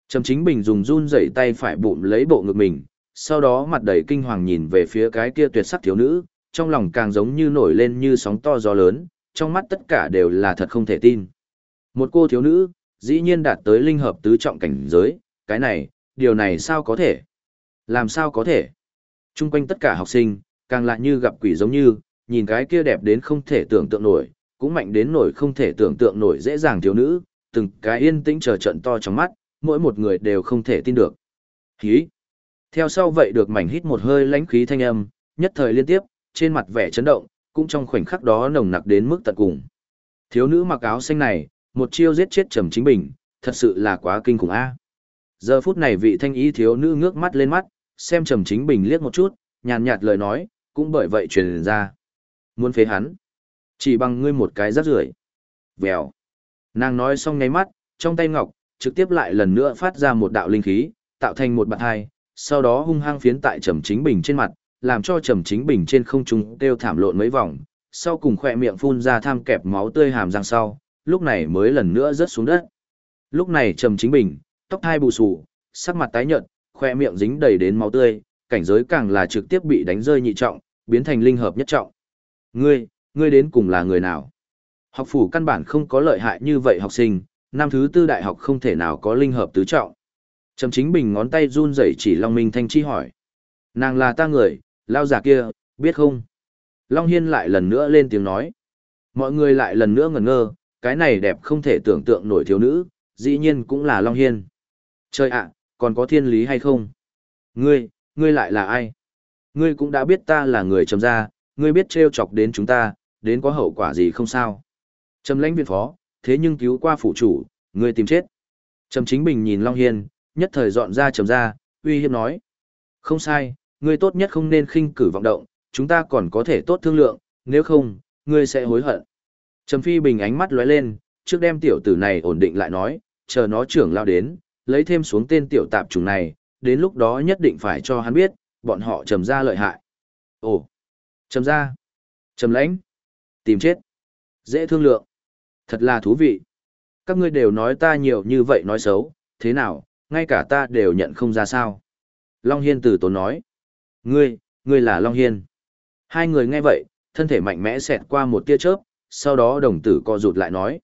Trầm chính bình dùng run rẩy tay phải bụng lấy bộ ngực mình, sau đó mặt đầy kinh hoàng nhìn về phía cái kia tuyệt sắc thiếu nữ, trong lòng càng giống như nổi lên như sóng to gió lớn, trong mắt tất cả đều là thật không thể tin. Một cô thiếu nữ, dĩ nhiên đạt tới linh hợp tứ trọng cảnh giới, cái này, điều này sao có thể? Làm sao có thể? Trung quanh tất cả học sinh, càng lại như gặp quỷ giống như, nhìn cái kia đẹp đến không thể tưởng tượng nổi, cũng mạnh đến nổi không thể tưởng tượng nổi dễ dàng thiếu nữ, từng cái yên tĩnh chờ trận to trong mắt, mỗi một người đều không thể tin được. Hí! Theo sau vậy được mảnh hít một hơi lãnh khí thanh âm, nhất thời liên tiếp, trên mặt vẻ chấn động, cũng trong khoảnh khắc đó nồng nặc đến mức tận cùng. Thiếu nữ mặc áo xanh này, một chiêu giết chết Trầm Chính Bình, thật sự là quá kinh khủng a. Giờ phút này vị thanh ý thiếu nữ ngước mắt lên mắt, xem Trầm Chính Bình liếc một chút, nhàn nhạt lời nói, cũng bởi vậy truyền ra. Muốn phế hắn, chỉ bằng ngươi một cái rác rưởi. Vèo. Nàng nói xong ngay mắt, trong tay ngọc, trực tiếp lại lần nữa phát ra một đạo linh khí, tạo thành một bạt hai, sau đó hung hăng phiến tại Trầm Chính Bình trên mặt, làm cho Trầm Chính Bình trên không trung kêu thảm lộn mấy vòng, sau cùng khỏe miệng phun ra tham kẹp máu tươi hàm răng sau, lúc này mới lần nữa rớt xuống đất. Lúc này Trầm Chính Bình, tóc hai bù xù, sắc mặt tái nhợt, khoe miệng dính đầy đến máu tươi, cảnh giới càng là trực tiếp bị đánh rơi nhị trọng, biến thành linh hợp nhất trọng. Ngươi, ngươi đến cùng là người nào? Học phủ căn bản không có lợi hại như vậy học sinh, năm thứ tư đại học không thể nào có linh hợp tứ trọng. Trầm chính bình ngón tay run rẩy chỉ Long Minh Thanh Chi hỏi. Nàng là ta người, lao giả kia, biết không? Long Hiên lại lần nữa lên tiếng nói. Mọi người lại lần nữa ngẩn ngơ, cái này đẹp không thể tưởng tượng nổi thiếu nữ, dĩ nhiên cũng là Long Hiên. Trời ạ, còn có thiên lý hay không? Ngươi, ngươi lại là ai? Ngươi cũng đã biết ta là người trầm gia, ngươi biết trêu chọc đến chúng ta, đến có hậu quả gì không sao? Trầm lãnh viện phó, thế nhưng cứu qua phụ chủ, ngươi tìm chết. Trầm chính bình nhìn Long Hiên, nhất thời dọn ra trầm ra, uy hiếp nói. Không sai, ngươi tốt nhất không nên khinh cử vọng động, chúng ta còn có thể tốt thương lượng, nếu không, ngươi sẽ hối hận. Trầm phi bình ánh mắt lóe lên, trước đem tiểu tử này ổn định lại nói, chờ nó trưởng lao đến, lấy thêm xuống tên tiểu tạp chủng này, đến lúc đó nhất định phải cho hắn biết, bọn họ trầm ra lợi hại. Ồ, trầm ra, trầm lãnh, tìm chết, dễ thương lượng, thật là thú vị. Các ngươi đều nói ta nhiều như vậy nói xấu, thế nào, ngay cả ta đều nhận không ra sao. Long Hiên từ tốn nói, ngươi, ngươi là Long Hiên. Hai người nghe vậy, thân thể mạnh mẽ xẹt qua một tia chớp, sau đó đồng tử co rụt lại nói.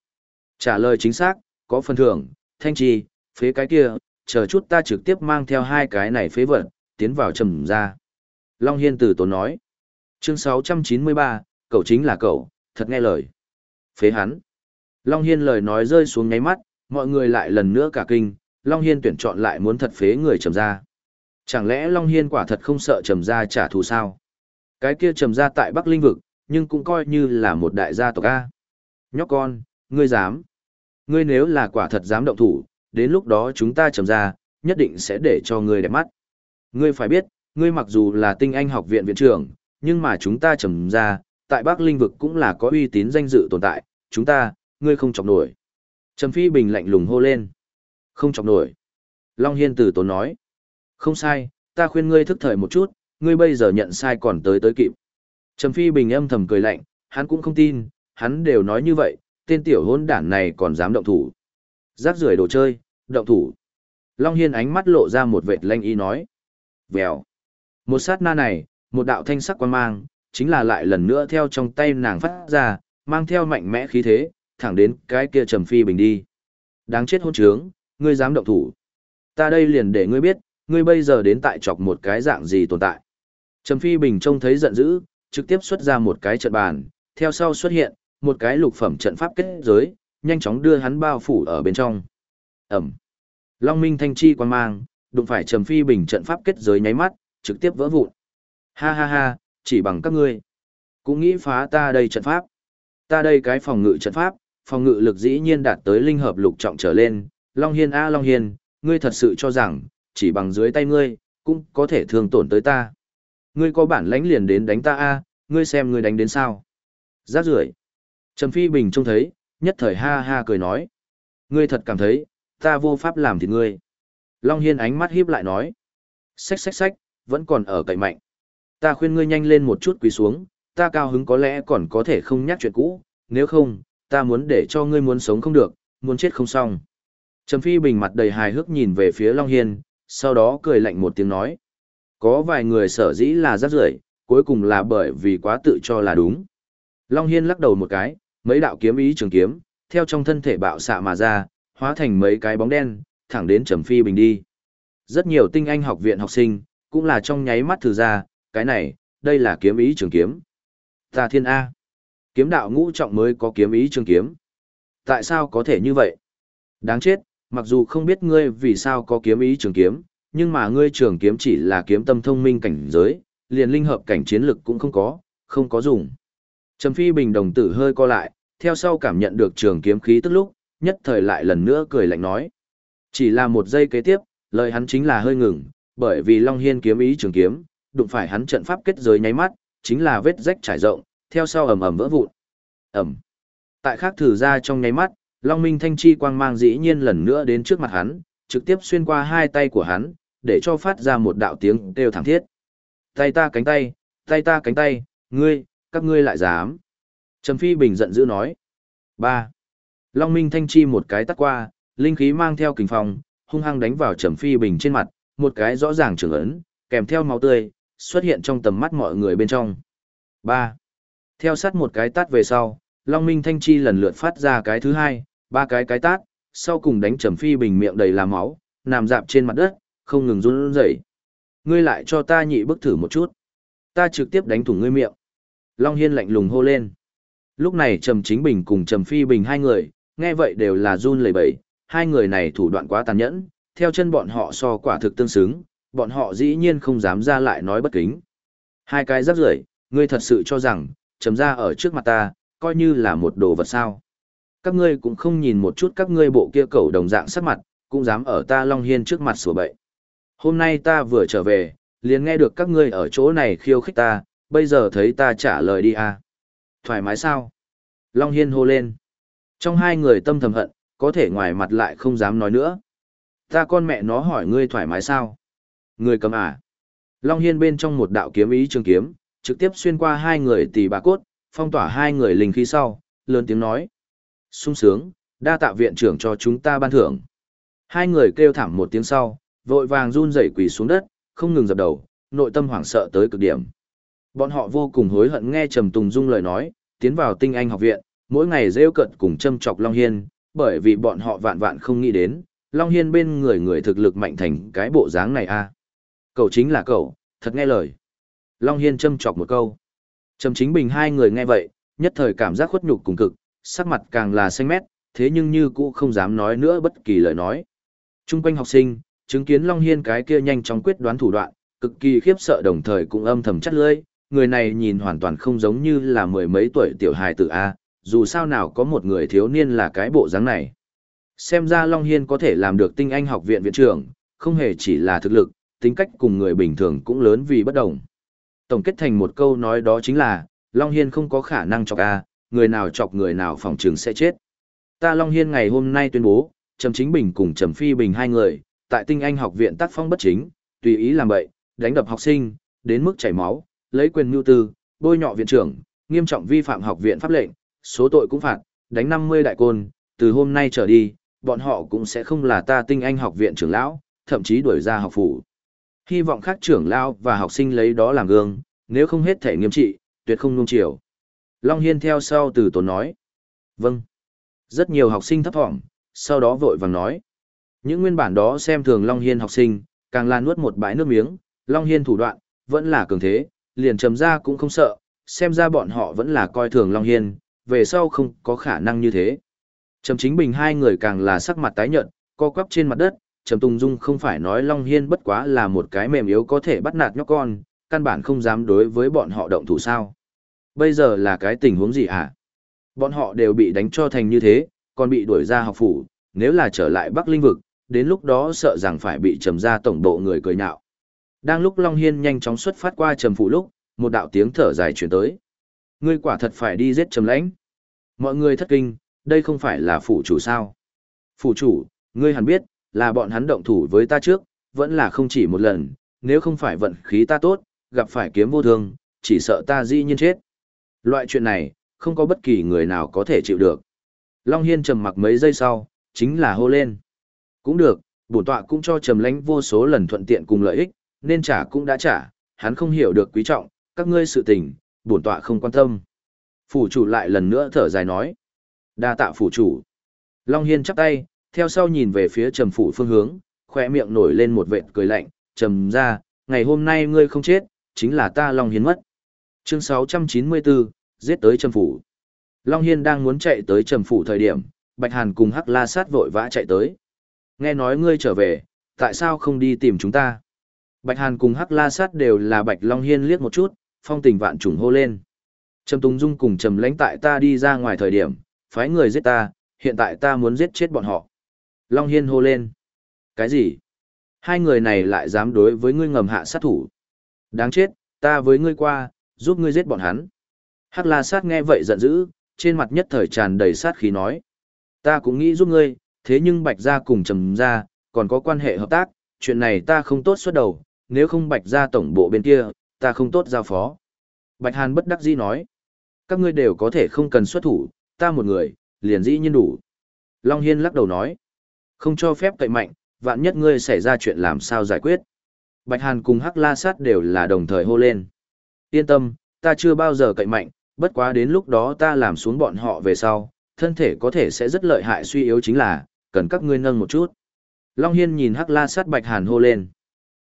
Trả lời chính xác, có phần thưởng, thanh trì, phế cái kia, chờ chút ta trực tiếp mang theo hai cái này phế vật, tiến vào trầm ra. Long Hiên từ tốn nói. Chương 693, cậu chính là cậu, thật nghe lời. Phế hắn. Long Hiên lời nói rơi xuống ngáy mắt, mọi người lại lần nữa cả kinh, Long Hiên tuyển chọn lại muốn thật phế người trầm ra. Chẳng lẽ Long Hiên quả thật không sợ trầm ra trả thù sao? Cái kia trầm ra tại Bắc Linh Vực, nhưng cũng coi như là một đại gia tộc A. Nhóc con, ngươi dám. Ngươi nếu là quả thật dám động thủ, đến lúc đó chúng ta trầm ra, nhất định sẽ để cho ngươi đẹp mắt. Ngươi phải biết, ngươi mặc dù là tinh anh học viện viện trưởng, nhưng mà chúng ta trầm ra, tại Bắc Linh Vực cũng là có uy tín danh dự tồn tại, chúng ta, ngươi không chọc nổi. Trầm Phi Bình lạnh lùng hô lên. Không chọc nổi. Long Hiên Tử tốn nói. Không sai, ta khuyên ngươi thức thời một chút, ngươi bây giờ nhận sai còn tới tới kịp. Trầm Phi Bình âm thầm cười lạnh, hắn cũng không tin, hắn đều nói như vậy, tên tiểu hôn đản này còn dám động thủ. Rác rưởi đồ chơi, động thủ. Long Hiên ánh mắt lộ ra một vệt lanh ý nói. Vèo. Một sát na này, một đạo thanh sắc quan mang, chính là lại lần nữa theo trong tay nàng phát ra, mang theo mạnh mẽ khí thế, thẳng đến cái kia Trầm Phi Bình đi. Đáng chết hôn trướng, ngươi dám động thủ. Ta đây liền để ngươi biết, ngươi bây giờ đến tại chọc một cái dạng gì tồn tại. Trầm Phi Bình trông thấy giận dữ, trực tiếp xuất ra một cái trận bàn, theo sau xuất hiện, một cái lục phẩm trận pháp kết giới, nhanh chóng đưa hắn bao phủ ở bên trong. Ẩm. Long Minh thanh chi quan mang, đụng phải Trầm Phi Bình trận pháp kết giới nháy mắt, trực tiếp vỡ vụn. Ha ha ha, chỉ bằng các ngươi. Cũng nghĩ phá ta đây trận pháp. Ta đây cái phòng ngự trận pháp, phòng ngự lực dĩ nhiên đạt tới linh hợp lục trọng trở lên, Long Hiên a Long Hiên, ngươi thật sự cho rằng, chỉ bằng dưới tay ngươi, cũng có thể thương tổn tới ta. Ngươi có bản lãnh liền đến đánh ta a ngươi xem ngươi đánh đến sao. Giác rưởi Trầm Phi Bình trông thấy, nhất thời ha ha cười nói. Ngươi thật cảm thấy, ta vô pháp làm thì ngươi. Long Hiên ánh mắt híp lại nói. Xách xách xách, vẫn còn ở cậy mạnh. Ta khuyên ngươi nhanh lên một chút quỳ xuống, ta cao hứng có lẽ còn có thể không nhắc chuyện cũ, nếu không, ta muốn để cho ngươi muốn sống không được, muốn chết không xong. Trầm Phi Bình mặt đầy hài hước nhìn về phía Long Hiên, sau đó cười lạnh một tiếng nói. Có vài người sở dĩ là rác rưởi cuối cùng là bởi vì quá tự cho là đúng. Long Hiên lắc đầu một cái, mấy đạo kiếm ý trường kiếm, theo trong thân thể bạo xạ mà ra, hóa thành mấy cái bóng đen, thẳng đến Trầm Phi Bình đi. Rất nhiều tinh anh học viện học sinh, cũng là trong nháy mắt thử ra, cái này, đây là kiếm ý trường kiếm. Ta thiên A. Kiếm đạo ngũ trọng mới có kiếm ý trường kiếm. Tại sao có thể như vậy? Đáng chết, mặc dù không biết ngươi vì sao có kiếm ý trường kiếm, nhưng mà ngươi trường kiếm chỉ là kiếm tâm thông minh cảnh giới, liền linh hợp cảnh chiến lực cũng không có, không có dùng. Trầm Phi Bình đồng tử hơi co lại, theo sau cảm nhận được trường kiếm khí tức lúc, nhất thời lại lần nữa cười lạnh nói. Chỉ là một giây kế tiếp, lời hắn chính là hơi ngừng, bởi vì Long Hiên kiếm ý trường kiếm, đụng phải hắn trận pháp kết giới nháy mắt, chính là vết rách trải rộng, theo sau ầm ầm vỡ vụn. Ầm. Tại khác thử ra trong nháy mắt, Long Minh Thanh Chi quang mang dĩ nhiên lần nữa đến trước mặt hắn, trực tiếp xuyên qua hai tay của hắn, để cho phát ra một đạo tiếng kêu thảm thiết. Tay ta cánh tay, tay ta cánh tay, ngươi, các ngươi lại dám. Trầm Phi Bình giận dữ nói. ba Long Minh Thanh Chi một cái tắt qua, linh khí mang theo kình phong, hung hăng đánh vào Trầm Phi Bình trên mặt, một cái rõ ràng trường ấn, kèm theo máu tươi, xuất hiện trong tầm mắt mọi người bên trong. ba Theo sát một cái tát về sau, Long Minh Thanh Chi lần lượt phát ra cái thứ hai, ba cái cái tát, sau cùng đánh Trầm Phi Bình miệng đầy là máu, nằm dạp trên mặt đất, không ngừng run rẩy. Ngươi lại cho ta nhị bức thử một chút. Ta trực tiếp đánh thủng ngươi miệng. Long Hiên lạnh lùng hô lên. Lúc này Trầm Chính Bình cùng Trầm Phi Bình hai người, nghe vậy đều là run lẩy bẩy, hai người này thủ đoạn quá tàn nhẫn, theo chân bọn họ so quả thực tương xứng, bọn họ dĩ nhiên không dám ra lại nói bất kính. Hai cái rắc rưởi, ngươi thật sự cho rằng, Trầm ra ở trước mặt ta, coi như là một đồ vật sao. Các ngươi cũng không nhìn một chút các ngươi bộ kia cẩu đồng dạng sắc mặt, cũng dám ở ta Long Hiên trước mặt sủa bậy. Hôm nay ta vừa trở về, liền nghe được các ngươi ở chỗ này khiêu khích ta, bây giờ thấy ta trả lời đi à. Thoải mái sao? Long Hiên hô lên. Trong hai người tâm thầm hận, có thể ngoài mặt lại không dám nói nữa. Ta con mẹ nó hỏi ngươi thoải mái sao? ngươi cầm à? Long Hiên bên trong một đạo kiếm ý trường kiếm, trực tiếp xuyên qua hai người tỷ bà cốt, phong tỏa hai người linh khí sau, lớn tiếng nói. sung sướng, đa tạ viện trưởng cho chúng ta ban thưởng. Hai người kêu thảm một tiếng sau, vội vàng run rẩy quỳ xuống đất, không ngừng dập đầu, nội tâm hoảng sợ tới cực điểm. Bọn họ vô cùng hối hận nghe Trầm Tùng Dung lời nói, tiến vào tinh anh học viện, mỗi ngày rêu cận cùng châm chọc Long Hiên, bởi vì bọn họ vạn vạn không nghĩ đến, Long Hiên bên người người thực lực mạnh thành cái bộ dáng này a à. Cậu chính là cậu, thật nghe lời. Long Hiên châm chọc một câu. Trầm chính bình hai người nghe vậy, nhất thời cảm giác khuất nhục cùng cực, sắc mặt càng là xanh mét, thế nhưng như cũ không dám nói nữa bất kỳ lời nói. Trung quanh học sinh, chứng kiến Long Hiên cái kia nhanh chóng quyết đoán thủ đoạn, cực kỳ khiếp sợ đồng thời cũng âm thầm chắt lưỡi, người này nhìn hoàn toàn không giống như là mười mấy tuổi tiểu hài tử A, dù sao nào có một người thiếu niên là cái bộ dáng này. Xem ra Long Hiên có thể làm được tinh anh học viện viện trưởng, không hề chỉ là thực lực, tính cách cùng người bình thường cũng lớn vì bất đồng. Tổng kết thành một câu nói đó chính là, Long Hiên không có khả năng chọc A, người nào chọc người nào phòng trường sẽ chết. Ta Long Hiên ngày hôm nay tuyên bố, Trầm Chính Bình cùng Trầm Phi Bình hai người, tại tinh anh học viện tác phong bất chính, tùy ý làm bậy, đánh đập học sinh, đến mức chảy máu, lấy quyền mưu tư, bôi nhọ viện trưởng, nghiêm trọng vi phạm học viện pháp lệnh, số tội cũng phạt, đánh 50 đại côn, từ hôm nay trở đi, bọn họ cũng sẽ không là ta tinh anh học viện trưởng lão, thậm chí đuổi ra học phủ. Hy vọng các trưởng lão và học sinh lấy đó làm gương, nếu không hết thể nghiêm trị, tuyệt không nung chiều. Long Hiên theo sau từ tốn nói. Vâng. Rất nhiều học sinh thấp thỏm, sau đó vội vàng nói. Những nguyên bản đó xem thường Long Hiên học sinh, càng là nuốt một bãi nước miếng, Long Hiên thủ đoạn, vẫn là cường thế, liền trầm ra cũng không sợ, xem ra bọn họ vẫn là coi thường Long Hiên, về sau không có khả năng như thế. Trầm chính bình hai người càng là sắc mặt tái nhợt, co quắp trên mặt đất, Trầm Tùng Dung không phải nói Long Hiên bất quá là một cái mềm yếu có thể bắt nạt nhóc con, căn bản không dám đối với bọn họ động thủ sao. Bây giờ là cái tình huống gì hả? Bọn họ đều bị đánh cho thành như thế, còn bị đuổi ra học phủ, nếu là trở lại Bắc Linh Vực, đến lúc đó sợ rằng phải bị trầm ra tổng bộ người cười nhạo. Đang lúc Long Hiên nhanh chóng xuất phát qua trầm phủ lúc, một đạo tiếng thở dài chuyển tới. Ngươi quả thật phải đi giết trầm lãnh. Mọi người thất kinh, đây không phải là phủ chủ sao. Phủ chủ, ngươi hẳn biết, là bọn hắn động thủ với ta trước, vẫn là không chỉ một lần, nếu không phải vận khí ta tốt, gặp phải kiếm vô thương, chỉ sợ ta dĩ nhiên chết. Loại chuyện này, không có bất kỳ người nào có thể chịu được. Long Hiên trầm mặc mấy giây sau, chính là hô lên. Cũng được, bổn tọa cũng cho trầm lãnh vô số lần thuận tiện cùng lợi ích, nên trả cũng đã trả, hắn không hiểu được quý trọng, các ngươi sự tình, bổn tọa không quan tâm. Phủ chủ lại lần nữa thở dài nói. đa tạ phủ chủ. Long Hiên chắp tay, theo sau nhìn về phía trầm phủ phương hướng, khỏe miệng nổi lên một vệt cười lạnh, trầm ra, ngày hôm nay ngươi không chết, chính là ta Long Hiên mất. Chương 694, giết tới trầm phủ. Long Hiên đang muốn chạy tới trầm phủ thời điểm, Bạch Hàn cùng Hắc La Sát vội vã chạy tới. Nghe nói ngươi trở về, tại sao không đi tìm chúng ta? Bạch Hàn cùng Hắc La Sát đều là Bạch Long Hiên liếc một chút, phong tình vạn trùng hô lên. Trầm Tùng Dung cùng Trầm Lãnh tại ta đi ra ngoài thời điểm, phái người giết ta, hiện tại ta muốn giết chết bọn họ. Long Hiên hô lên. Cái gì? Hai người này lại dám đối với ngươi ngầm hạ sát thủ. Đáng chết, ta với ngươi qua, giúp ngươi giết bọn hắn. Hắc La Sát nghe vậy giận dữ, trên mặt nhất thời tràn đầy sát khí nói. Ta cũng nghĩ giúp ngươi, thế nhưng Bạch Gia cùng Trầm Gia, còn có quan hệ hợp tác, chuyện này ta không tốt xuất đầu, nếu không Bạch ra tổng bộ bên kia, ta không tốt giao phó. Bạch Hàn bất đắc dĩ nói. Các ngươi đều có thể không cần xuất thủ, ta một người, liền dĩ nhiên đủ. Long Hiên lắc đầu nói. Không cho phép cậy mạnh, vạn nhất ngươi xảy ra chuyện làm sao giải quyết. Bạch Hàn cùng Hắc La Sát đều là đồng thời hô lên. Yên tâm, ta chưa bao giờ cậy mạnh, bất quá đến lúc đó ta làm xuống bọn họ về sau, thân thể có thể sẽ rất lợi hại suy yếu chính là, cần các ngươi nâng một chút. Long Hiên nhìn Hắc La Sát Bạch Hàn hô lên.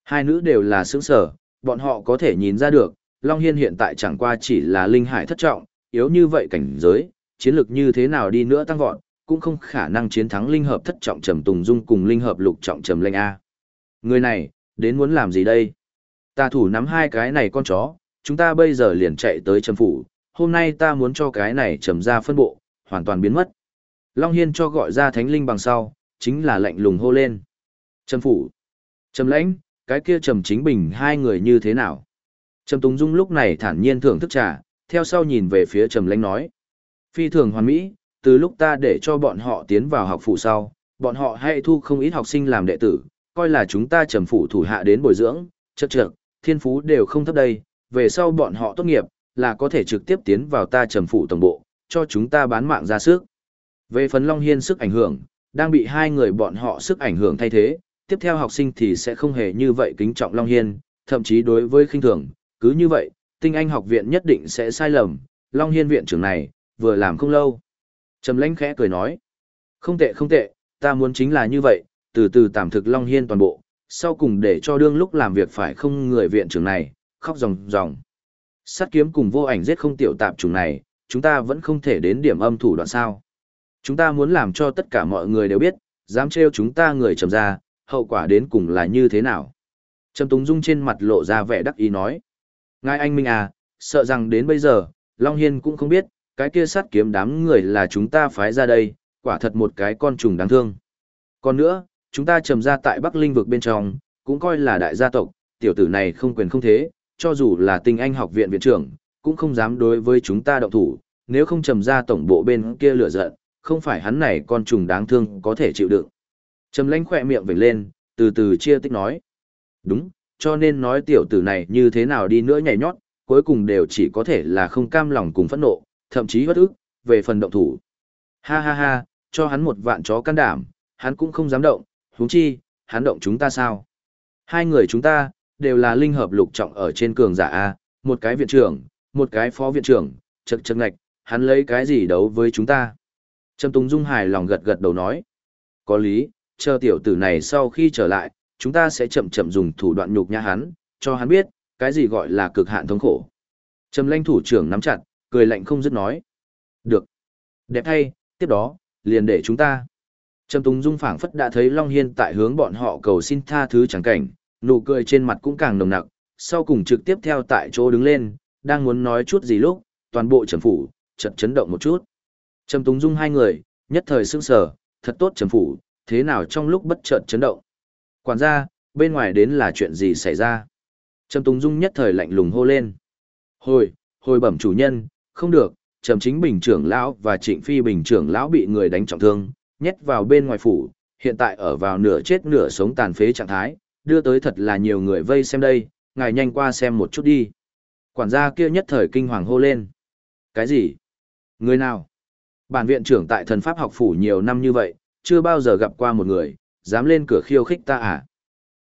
Hai nữ đều là sướng sở, bọn họ có thể nhìn ra được, Long Hiên hiện tại chẳng qua chỉ là linh hải thất trọng, yếu như vậy cảnh giới, chiến lược như thế nào đi nữa tăng vọt, cũng không khả năng chiến thắng linh hợp thất trọng trầm tùng dung cùng linh hợp lục trọng trầm lệnh A. Người này, đến muốn làm gì đây? Ta thủ nắm hai cái này con chó, chúng ta bây giờ liền chạy tới trầm phủ, hôm nay ta muốn cho cái này trầm ra phân bộ, hoàn toàn biến mất. Long Hiên cho gọi ra thánh linh bằng sau, chính là lệnh lùng hô lên. Trầm phủ, trầm lãnh, cái kia trầm chính bình hai người như thế nào? Trầm Tùng Dung lúc này thản nhiên thưởng thức trà, theo sau nhìn về phía trầm lãnh nói. Phi thường hoàn mỹ, từ lúc ta để cho bọn họ tiến vào học phủ sau, bọn họ hay thu không ít học sinh làm đệ tử, coi là chúng ta trầm phủ thủ hạ đến bồi dưỡng, chất trợt, thiên phú đều không thấp đây, về sau bọn họ tốt nghiệp, là có thể trực tiếp tiến vào ta trầm phủ tổng bộ, cho chúng ta bán mạng ra sức. Về phần Long Hiên sức ảnh hưởng, đang bị hai người bọn họ sức ảnh hưởng thay thế, tiếp theo học sinh thì sẽ không hề như vậy kính trọng Long Hiên, thậm chí đối với khinh thường, cứ như vậy, tinh anh học viện nhất định sẽ sai lầm, Long Hiên viện trưởng này, vừa làm không lâu. Trầm lãnh khẽ cười nói, không tệ không tệ, ta muốn chính là như vậy, từ từ tạm thực Long Hiên toàn bộ, sau cùng để cho đương lúc làm việc phải không người viện trưởng này, khóc ròng ròng. Sát kiếm cùng vô ảnh giết không tiểu tạp chủng này, chúng ta vẫn không thể đến điểm âm thủ đoạn sao. Chúng ta muốn làm cho tất cả mọi người đều biết, dám trêu chúng ta người trầm ra, hậu quả đến cùng là như thế nào. Trầm Tùng Dung trên mặt lộ ra vẻ đắc ý nói. Ngài anh Minh à, sợ rằng đến bây giờ, Long Hiên cũng không biết, cái kia sát kiếm đám người là chúng ta phái ra đây, quả thật một cái con trùng đáng thương. Còn nữa, chúng ta trầm ra tại Bắc Linh vực bên trong, cũng coi là đại gia tộc, tiểu tử này không quyền không thế, cho dù là tinh anh học viện viện trưởng, cũng không dám đối với chúng ta động thủ, nếu không trầm ra tổng bộ bên kia lửa giận, không phải hắn này con trùng đáng thương có thể chịu đựng. Trầm lãnh khỏe miệng vểnh lên, từ từ chia tích nói. Đúng, cho nên nói tiểu tử này như thế nào đi nữa nhảy nhót, cuối cùng đều chỉ có thể là không cam lòng cùng phẫn nộ, thậm chí bất ức, về phần động thủ. Ha ha ha, cho hắn một vạn chó can đảm, hắn cũng không dám động, huống chi, hắn động chúng ta sao? Hai người chúng ta, đều là linh hợp lục trọng ở trên cường giả A, một cái viện trưởng, một cái phó viện trưởng, chật chật ngạch, hắn lấy cái gì đấu với chúng ta? Trầm Tùng Dung hài lòng gật gật đầu nói. Có lý, chờ tiểu tử này sau khi trở lại, chúng ta sẽ chậm chậm dùng thủ đoạn nhục nhã hắn, cho hắn biết, cái gì gọi là cực hạn thống khổ. Trầm lãnh thủ trưởng nắm chặt, cười lạnh không dứt nói. Được. Đẹp thay tiếp đó, liền để chúng ta. Trầm Tùng Dung phảng phất đã thấy Long Hiên tại hướng bọn họ cầu xin tha thứ chẳng cảnh, nụ cười trên mặt cũng càng nồng nặc, sau cùng trực tiếp theo tại chỗ đứng lên, đang muốn nói chút gì lúc, toàn bộ trầm phủ, chợt chấn động một chút. Trầm Tùng Dung hai người, nhất thời sững sờ, thật tốt trầm phủ, thế nào trong lúc bất chợt chấn động. Quản gia, bên ngoài đến là chuyện gì xảy ra? Trầm Tùng Dung nhất thời lạnh lùng hô lên. Hồi, hồi bẩm chủ nhân, không được, Trầm Chính Bình trưởng lão và Trịnh Phi Bình trưởng lão bị người đánh trọng thương, nhét vào bên ngoài phủ, hiện tại ở vào nửa chết nửa sống tàn phế trạng thái, đưa tới thật là nhiều người vây xem đây, ngài nhanh qua xem một chút đi. Quản gia kia nhất thời kinh hoàng hô lên. Cái gì? Người nào? Bản viện trưởng tại thần pháp học phủ nhiều năm như vậy, chưa bao giờ gặp qua một người, dám lên cửa khiêu khích ta à?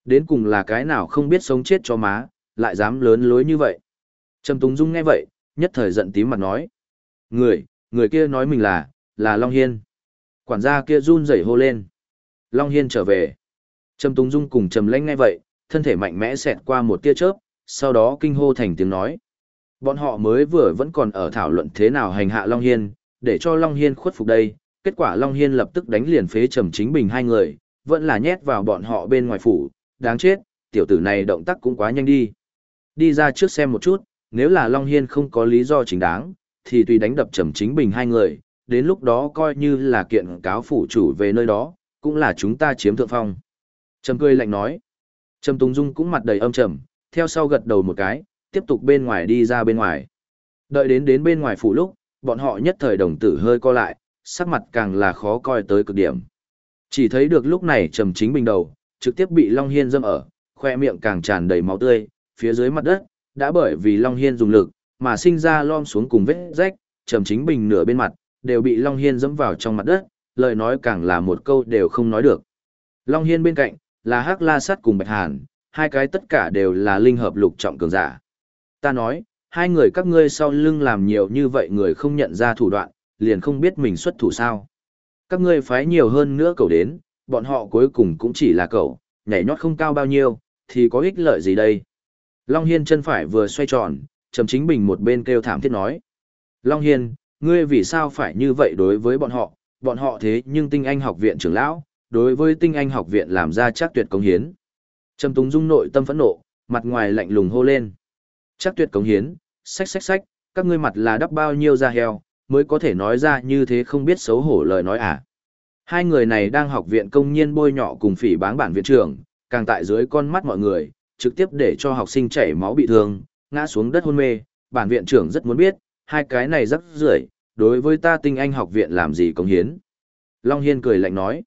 Đến cùng là cái nào không biết sống chết cho má, lại dám lớn lối như vậy? Trầm Tùng Dung nghe vậy, nhất thời giận tím mặt nói. Người, người kia nói mình là, là Long Hiên. Quản gia kia run rẩy hô lên. Long Hiên trở về. Trầm Tùng Dung cùng Trầm lanh ngay vậy, thân thể mạnh mẽ xẹt qua một tia chớp, sau đó kinh hô thành tiếng nói. Bọn họ mới vừa vẫn còn ở thảo luận thế nào hành hạ Long Hiên, để cho Long Hiên khuất phục đây, kết quả Long Hiên lập tức đánh liền phế Trầm Chính Bình hai người, vẫn là nhét vào bọn họ bên ngoài phủ, đáng chết, tiểu tử này động tác cũng quá nhanh đi. Đi ra trước xem một chút, nếu là Long Hiên không có lý do chính đáng, thì tùy đánh đập Trầm Chính Bình hai người, đến lúc đó coi như là kiện cáo phủ chủ về nơi đó, cũng là chúng ta chiếm thượng phong. Trầm cười lạnh nói. Trầm Tùng Dung cũng mặt đầy âm trầm, theo sau gật đầu một cái, tiếp tục bên ngoài đi ra bên ngoài. Đợi đến đến bên ngoài phủ lúc, bọn họ nhất thời đồng tử hơi co lại, sắc mặt càng là khó coi tới cực điểm. Chỉ thấy được lúc này Trầm Chính Bình đầu, trực tiếp bị Long Hiên dâm ở, khoe miệng càng tràn đầy máu tươi, phía dưới mặt đất, đã bởi vì Long Hiên dùng lực, mà sinh ra lom xuống cùng vết rách, Trầm Chính Bình nửa bên mặt, đều bị Long Hiên dẫm vào trong mặt đất, lời nói càng là một câu đều không nói được. Long Hiên bên cạnh, là Hắc La Sát cùng Bạch Hàn, hai cái tất cả đều là linh hợp lục trọng cường giả. Ta nói, hai người các ngươi sau lưng làm nhiều như vậy người không nhận ra thủ đoạn, liền không biết mình xuất thủ sao. Các ngươi phái nhiều hơn nữa cầu đến, bọn họ cuối cùng cũng chỉ là cầu, nhảy nhót không cao bao nhiêu, thì có ích lợi gì đây. Long Hiên chân phải vừa xoay tròn, Trầm Chính Bình một bên kêu thảm thiết nói. Long Hiên, ngươi vì sao phải như vậy đối với bọn họ, bọn họ thế nhưng tinh anh học viện trưởng lão, đối với tinh anh học viện làm ra chắc tuyệt công hiến. Trầm Tùng Dung nội tâm phẫn nộ, mặt ngoài lạnh lùng hô lên. Chắc tuyệt công hiến, sách sách sách, các ngươi mặt là đắp bao nhiêu da heo, mới có thể nói ra như thế không biết xấu hổ lời nói à. Hai người này đang học viện công nhiên bôi nhọ cùng phỉ báng bản viện trưởng, càng tại dưới con mắt mọi người, trực tiếp để cho học sinh chảy máu bị thương, ngã xuống đất hôn mê, bản viện trưởng rất muốn biết, hai cái này rất rưởi đối với ta tinh anh học viện làm gì công hiến. Long Hiên cười lạnh nói.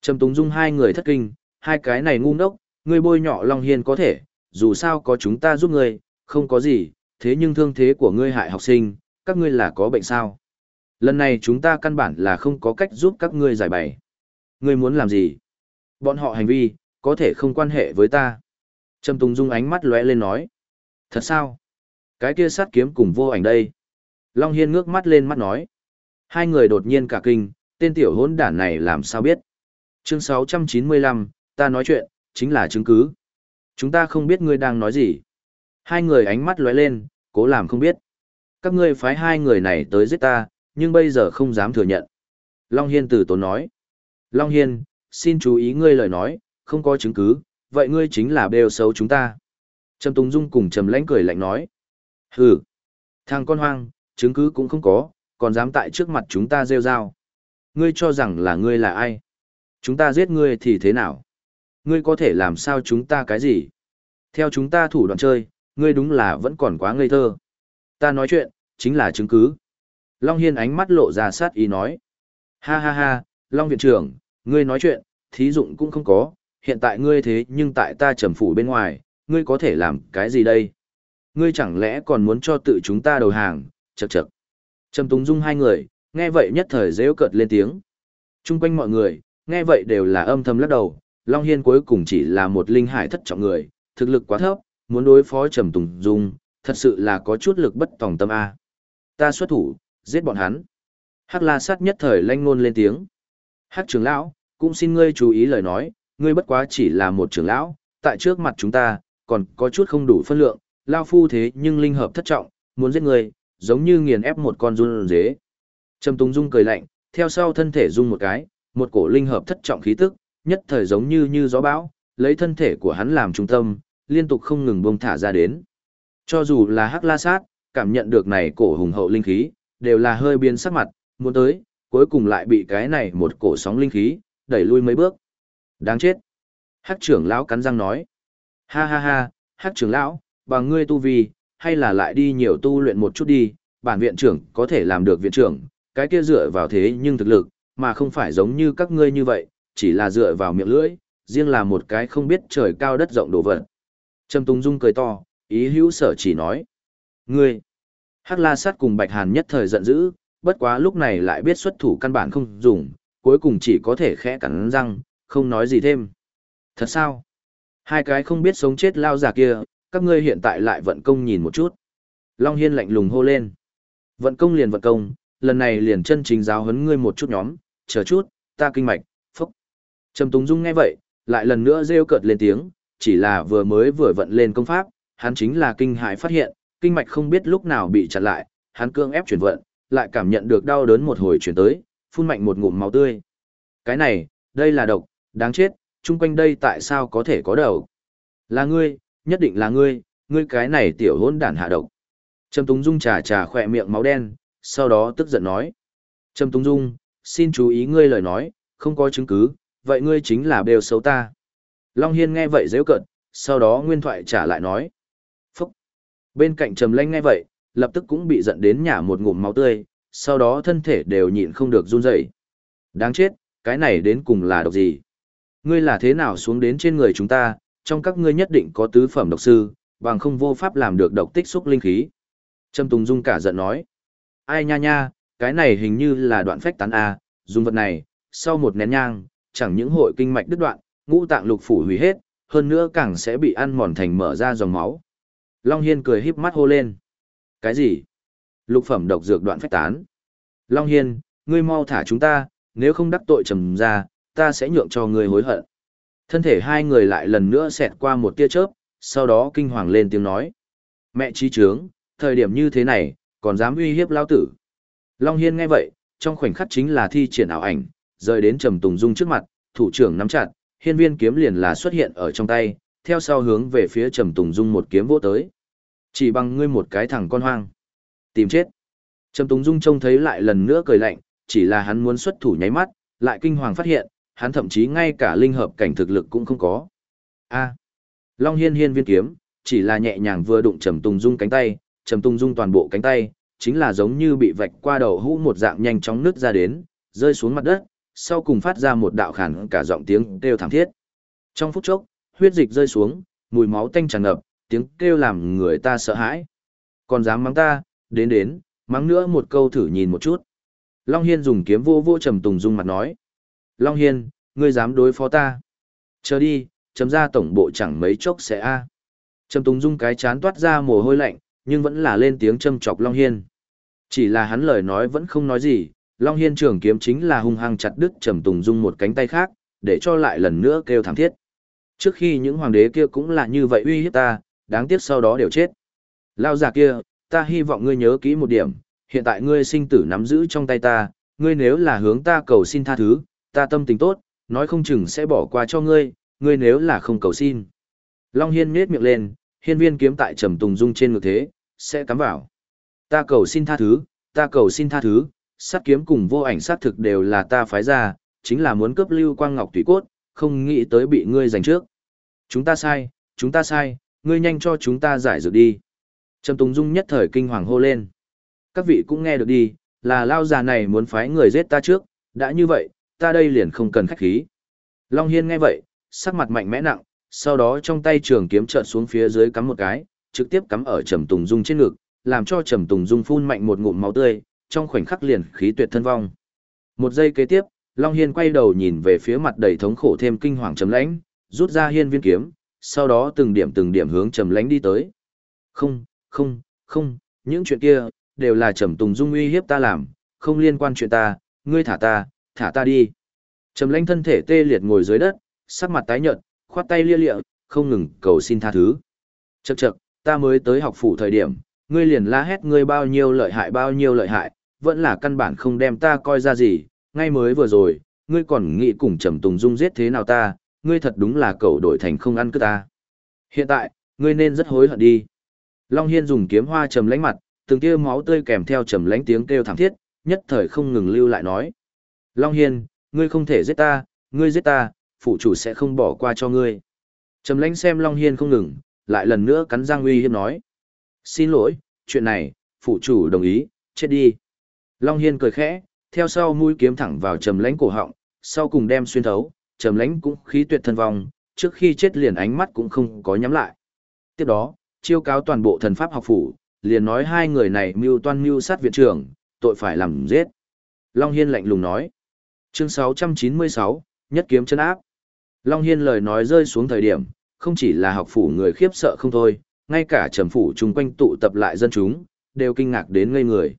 Trầm Tùng Dung hai người thất kinh, hai cái này ngu ngốc, ngươi bôi nhọ Long Hiên có thể, dù sao có chúng ta giúp ngươi, không có gì, thế nhưng thương thế của ngươi hại học sinh, các ngươi là có bệnh sao? Lần này chúng ta căn bản là không có cách giúp các ngươi giải bày. Ngươi muốn làm gì? Bọn họ hành vi, có thể không quan hệ với ta. Trầm Tùng Dung ánh mắt lóe lên nói. Thật sao? Cái kia sát kiếm cùng vô ảnh đây. Long Hiên ngước mắt lên mắt nói. Hai người đột nhiên cả kinh, tên tiểu hỗn đản này làm sao biết. Chương 695, ta nói chuyện, chính là chứng cứ. Chúng ta không biết ngươi đang nói gì. Hai người ánh mắt lóe lên, cố làm không biết. Các ngươi phái hai người này tới giết ta, nhưng bây giờ không dám thừa nhận. Long Hiên từ tốn nói. Long Hiên, xin chú ý ngươi lời nói, không có chứng cứ, vậy ngươi chính là bêu xấu chúng ta. Trầm Tùng Dung cùng Trầm Lãnh cười lạnh nói. Hừ, thằng con hoang, chứng cứ cũng không có, còn dám tại trước mặt chúng ta rêu rao. Ngươi cho rằng là ngươi là ai? Chúng ta giết ngươi thì thế nào? Ngươi có thể làm sao chúng ta cái gì? Theo chúng ta thủ đoạn chơi, ngươi đúng là vẫn còn quá ngây thơ. Ta nói chuyện, chính là chứng cứ. Long Hiên ánh mắt lộ ra sát ý nói. Ha ha ha, Long Viện trưởng, ngươi nói chuyện, thí dụng cũng không có, hiện tại ngươi thế nhưng tại ta trầm phủ bên ngoài, ngươi có thể làm cái gì đây? Ngươi chẳng lẽ còn muốn cho tự chúng ta đầu hàng, chật chật. Trầm Túng Dung hai người, nghe vậy nhất thời rêu cợt lên tiếng. Trung quanh mọi người, nghe vậy đều là âm thầm lắc đầu, Long Hiên cuối cùng chỉ là một linh hải thất trọng người, thực lực quá thấp, muốn đối phó Trầm Tùng Dung, thật sự là có chút lực bất tòng tâm A. Ta xuất thủ, giết bọn hắn. Hắc la sát nhất thời lanh ngôn lên tiếng. Hắc trưởng lão, cũng xin ngươi chú ý lời nói, ngươi bất quá chỉ là một trưởng lão, tại trước mặt chúng ta, còn có chút không đủ phân lượng, lao phu thế nhưng linh hợp thất trọng, muốn giết ngươi, giống như nghiền ép một con run dế. Trầm Tùng Dung cười lạnh, theo sau thân thể Dung một cái, một cổ linh hợp thất trọng khí tức, nhất thời giống như như gió bão, lấy thân thể của hắn làm trung tâm, liên tục không ngừng bông thả ra đến. Cho dù là Hắc La Sát, cảm nhận được này cổ hùng hậu linh khí, đều là hơi biến sắc mặt, muốn tới, cuối cùng lại bị cái này một cổ sóng linh khí, đẩy lui mấy bước. Đáng chết. Hắc trưởng lão cắn răng nói. Ha ha ha, Hắc trưởng lão, bằng ngươi tu vi, hay là lại đi nhiều tu luyện một chút đi, bản viện trưởng có thể làm được viện trưởng, cái kia dựa vào thế nhưng thực lực, mà không phải giống như các ngươi như vậy, chỉ là dựa vào miệng lưỡi, riêng là một cái không biết trời cao đất rộng đồ vật. Trầm Tùng Dung cười to, ý hữu sở chỉ nói. Ngươi! Hắc La Sát cùng Bạch Hàn nhất thời giận dữ, bất quá lúc này lại biết xuất thủ căn bản không dùng, cuối cùng chỉ có thể khẽ cắn răng, không nói gì thêm. Thật sao? Hai cái không biết sống chết lao giả kia, các ngươi hiện tại lại vận công nhìn một chút. Long Hiên lạnh lùng hô lên. Vận công liền vận công, lần này liền chân chính giáo huấn ngươi một chút nhóm, chờ chút, ta kinh mạch, phúc. Trầm Tùng Dung nghe vậy, lại lần nữa rêu cợt lên tiếng, chỉ là vừa mới vừa vận lên công pháp, hắn chính là kinh hãi phát hiện, kinh mạch không biết lúc nào bị chặn lại, hắn cương ép chuyển vận, lại cảm nhận được đau đớn một hồi chuyển tới, phun mạnh một ngụm máu tươi. Cái này, đây là độc, đáng chết, chung quanh đây tại sao có thể có đầu? Là ngươi, nhất định là ngươi, ngươi cái này tiểu hôn đản hạ độc. Trầm Túng Dung trà trà khỏe miệng máu đen, sau đó tức giận nói. Trầm Túng Dung, xin chú ý ngươi lời nói, không có chứng cứ, vậy ngươi chính là bêu xấu ta. Long Hiên nghe vậy dễ cận, sau đó nguyên thoại trả lại nói. Bên cạnh Trầm Lanh nghe vậy, lập tức cũng bị giận đến nhả một ngụm máu tươi, sau đó thân thể đều nhịn không được run rẩy. Đáng chết, cái này đến cùng là độc gì? Ngươi là thế nào xuống đến trên người chúng ta, trong các ngươi nhất định có tứ phẩm độc sư, bằng không vô pháp làm được độc tích xúc linh khí. trầm Tùng Dung cả giận nói. Ai nha nha, cái này hình như là đoạn phách tán A, dùng vật này, sau một nén nhang, chẳng những hội kinh mạch đứt đoạn, ngũ tạng lục phủ hủy hết, hơn nữa càng sẽ bị ăn mòn thành mở ra dòng máu. Long Hiên cười híp mắt hô lên. Cái gì? Lục phẩm độc dược đoạn phách tán. Long Hiên, ngươi mau thả chúng ta, nếu không đắc tội trầm ra, ta sẽ nhượng cho ngươi hối hận. Thân thể hai người lại lần nữa xẹt qua một tia chớp, sau đó kinh hoàng lên tiếng nói. Mẹ trí trướng, thời điểm như thế này, còn dám uy hiếp lao tử. Long Hiên nghe vậy, trong khoảnh khắc chính là thi triển ảo ảnh, rời đến Trầm Tùng Dung trước mặt, thủ trưởng nắm chặt, hiên viên kiếm liền là xuất hiện ở trong tay, theo sau hướng về phía Trầm Tùng Dung một kiếm vỗ tới. Chỉ bằng ngươi một cái thằng con hoang. Tìm chết. Trầm Tùng Dung trông thấy lại lần nữa cười lạnh, chỉ là hắn muốn xuất thủ nháy mắt, lại kinh hoàng phát hiện, hắn thậm chí ngay cả linh hợp cảnh thực lực cũng không có. A. Long Hiên Hiên viên kiếm, chỉ là nhẹ nhàng vừa đụng Trầm Tùng Dung cánh tay, Trầm Tùng Dung toàn bộ cánh tay, chính là giống như bị vạch qua đầu hũ một dạng nhanh chóng nứt ra đến, rơi xuống mặt đất, sau cùng phát ra một đạo khản cả giọng tiếng kêu thảm thiết. Trong phút chốc, huyết dịch rơi xuống, mùi máu tanh tràn ngập, tiếng kêu làm người ta sợ hãi. Còn dám mắng ta, đến đến, mắng nữa một câu thử nhìn một chút. Long Hiên dùng kiếm vô vô trầm tùng dung mặt nói. Long Hiên, ngươi dám đối phó ta. Chờ đi, chấm ra tổng bộ chẳng mấy chốc sẽ a Trầm tùng dung cái chán toát ra mồ hôi lạnh, nhưng vẫn là lên tiếng châm chọc Long Hiên. Chỉ là hắn lời nói vẫn không nói gì, Long Hiên trưởng kiếm chính là hung hăng chặt đứt Trầm Tùng Dung một cánh tay khác, để cho lại lần nữa kêu thảm thiết. Trước khi những hoàng đế kia cũng là như vậy uy hiếp ta, đáng tiếc sau đó đều chết. Lao già kia, ta hy vọng ngươi nhớ kỹ một điểm, hiện tại ngươi sinh tử nắm giữ trong tay ta, ngươi nếu là hướng ta cầu xin tha thứ, ta tâm tình tốt, nói không chừng sẽ bỏ qua cho ngươi, ngươi nếu là không cầu xin. Long Hiên nhếch miệng lên, hiên viên kiếm tại trầm tùng dung trên ngực thế, sẽ cắm vào. Ta cầu xin tha thứ, ta cầu xin tha thứ, sát kiếm cùng vô ảnh sát thực đều là ta phái ra, chính là muốn cướp lưu quang ngọc tùy cốt, không nghĩ tới bị ngươi giành trước. Chúng ta sai, chúng ta sai, ngươi nhanh cho chúng ta giải dược đi. Trầm Tùng Dung nhất thời kinh hoàng hô lên. Các vị cũng nghe được đi, là lao già này muốn phái người giết ta trước, đã như vậy, ta đây liền không cần khách khí. Long Hiên nghe vậy, sắc mặt mạnh mẽ nặng, sau đó trong tay trường kiếm trợn xuống phía dưới cắm một cái, trực tiếp cắm ở Trầm Tùng Dung trên ngực, làm cho Trầm Tùng Dung phun mạnh một ngụm máu tươi, trong khoảnh khắc liền khí tuyệt thân vong. Một giây kế tiếp, Long Hiên quay đầu nhìn về phía mặt đầy thống khổ thêm kinh hoàng Trầm Lãnh, rút ra hiên viên kiếm, sau đó từng điểm từng điểm hướng Trầm lánh đi tới. Không, không, không, những chuyện kia đều là Trầm Tùng Dung uy hiếp ta làm, không liên quan chuyện ta, ngươi thả ta, thả ta đi. Trầm lánh thân thể tê liệt ngồi dưới đất, sắc mặt tái nhợt, khoát tay lia lịa, không ngừng cầu xin tha thứ. Chậc chậc, ta mới tới học phủ thời điểm, ngươi liền la hét ngươi bao nhiêu lợi hại bao nhiêu lợi hại, vẫn là căn bản không đem ta coi ra gì, ngay mới vừa rồi, ngươi còn nghĩ cùng Trầm Tùng Dung giết thế nào ta, ngươi thật đúng là cậu đổi thành không ăn cứ ta. Hiện tại, ngươi nên rất hối hận đi. Long Hiên dùng kiếm hoa trầm lánh mặt, từng tia máu tươi kèm theo trầm lánh tiếng kêu thảm thiết, nhất thời không ngừng lưu lại nói. Long Hiên, ngươi không thể giết ta, ngươi giết ta, phụ chủ sẽ không bỏ qua cho ngươi. Trầm lánh xem Long Hiên không ngừng, lại lần nữa cắn răng uy hiếp nói. Xin lỗi, chuyện này, phụ chủ đồng ý, chết đi. Long Hiên cười khẽ, theo sau mũi kiếm thẳng vào trầm lánh cổ họng, sau cùng đem xuyên thấu, trầm lãnh cũng khí tuyệt thân vong, trước khi chết liền ánh mắt cũng không có nhắm lại. Tiếp đó, chiêu cáo toàn bộ thần pháp học phủ, liền nói hai người này mưu toan mưu sát viện trưởng, tội phải làm giết. Long Hiên lạnh lùng nói. Chương 696, nhất kiếm chân áp. Long Hiên lời nói rơi xuống thời điểm, không chỉ là học phủ người khiếp sợ không thôi, ngay cả trầm phủ chung quanh tụ tập lại dân chúng, đều kinh ngạc đến ngây người.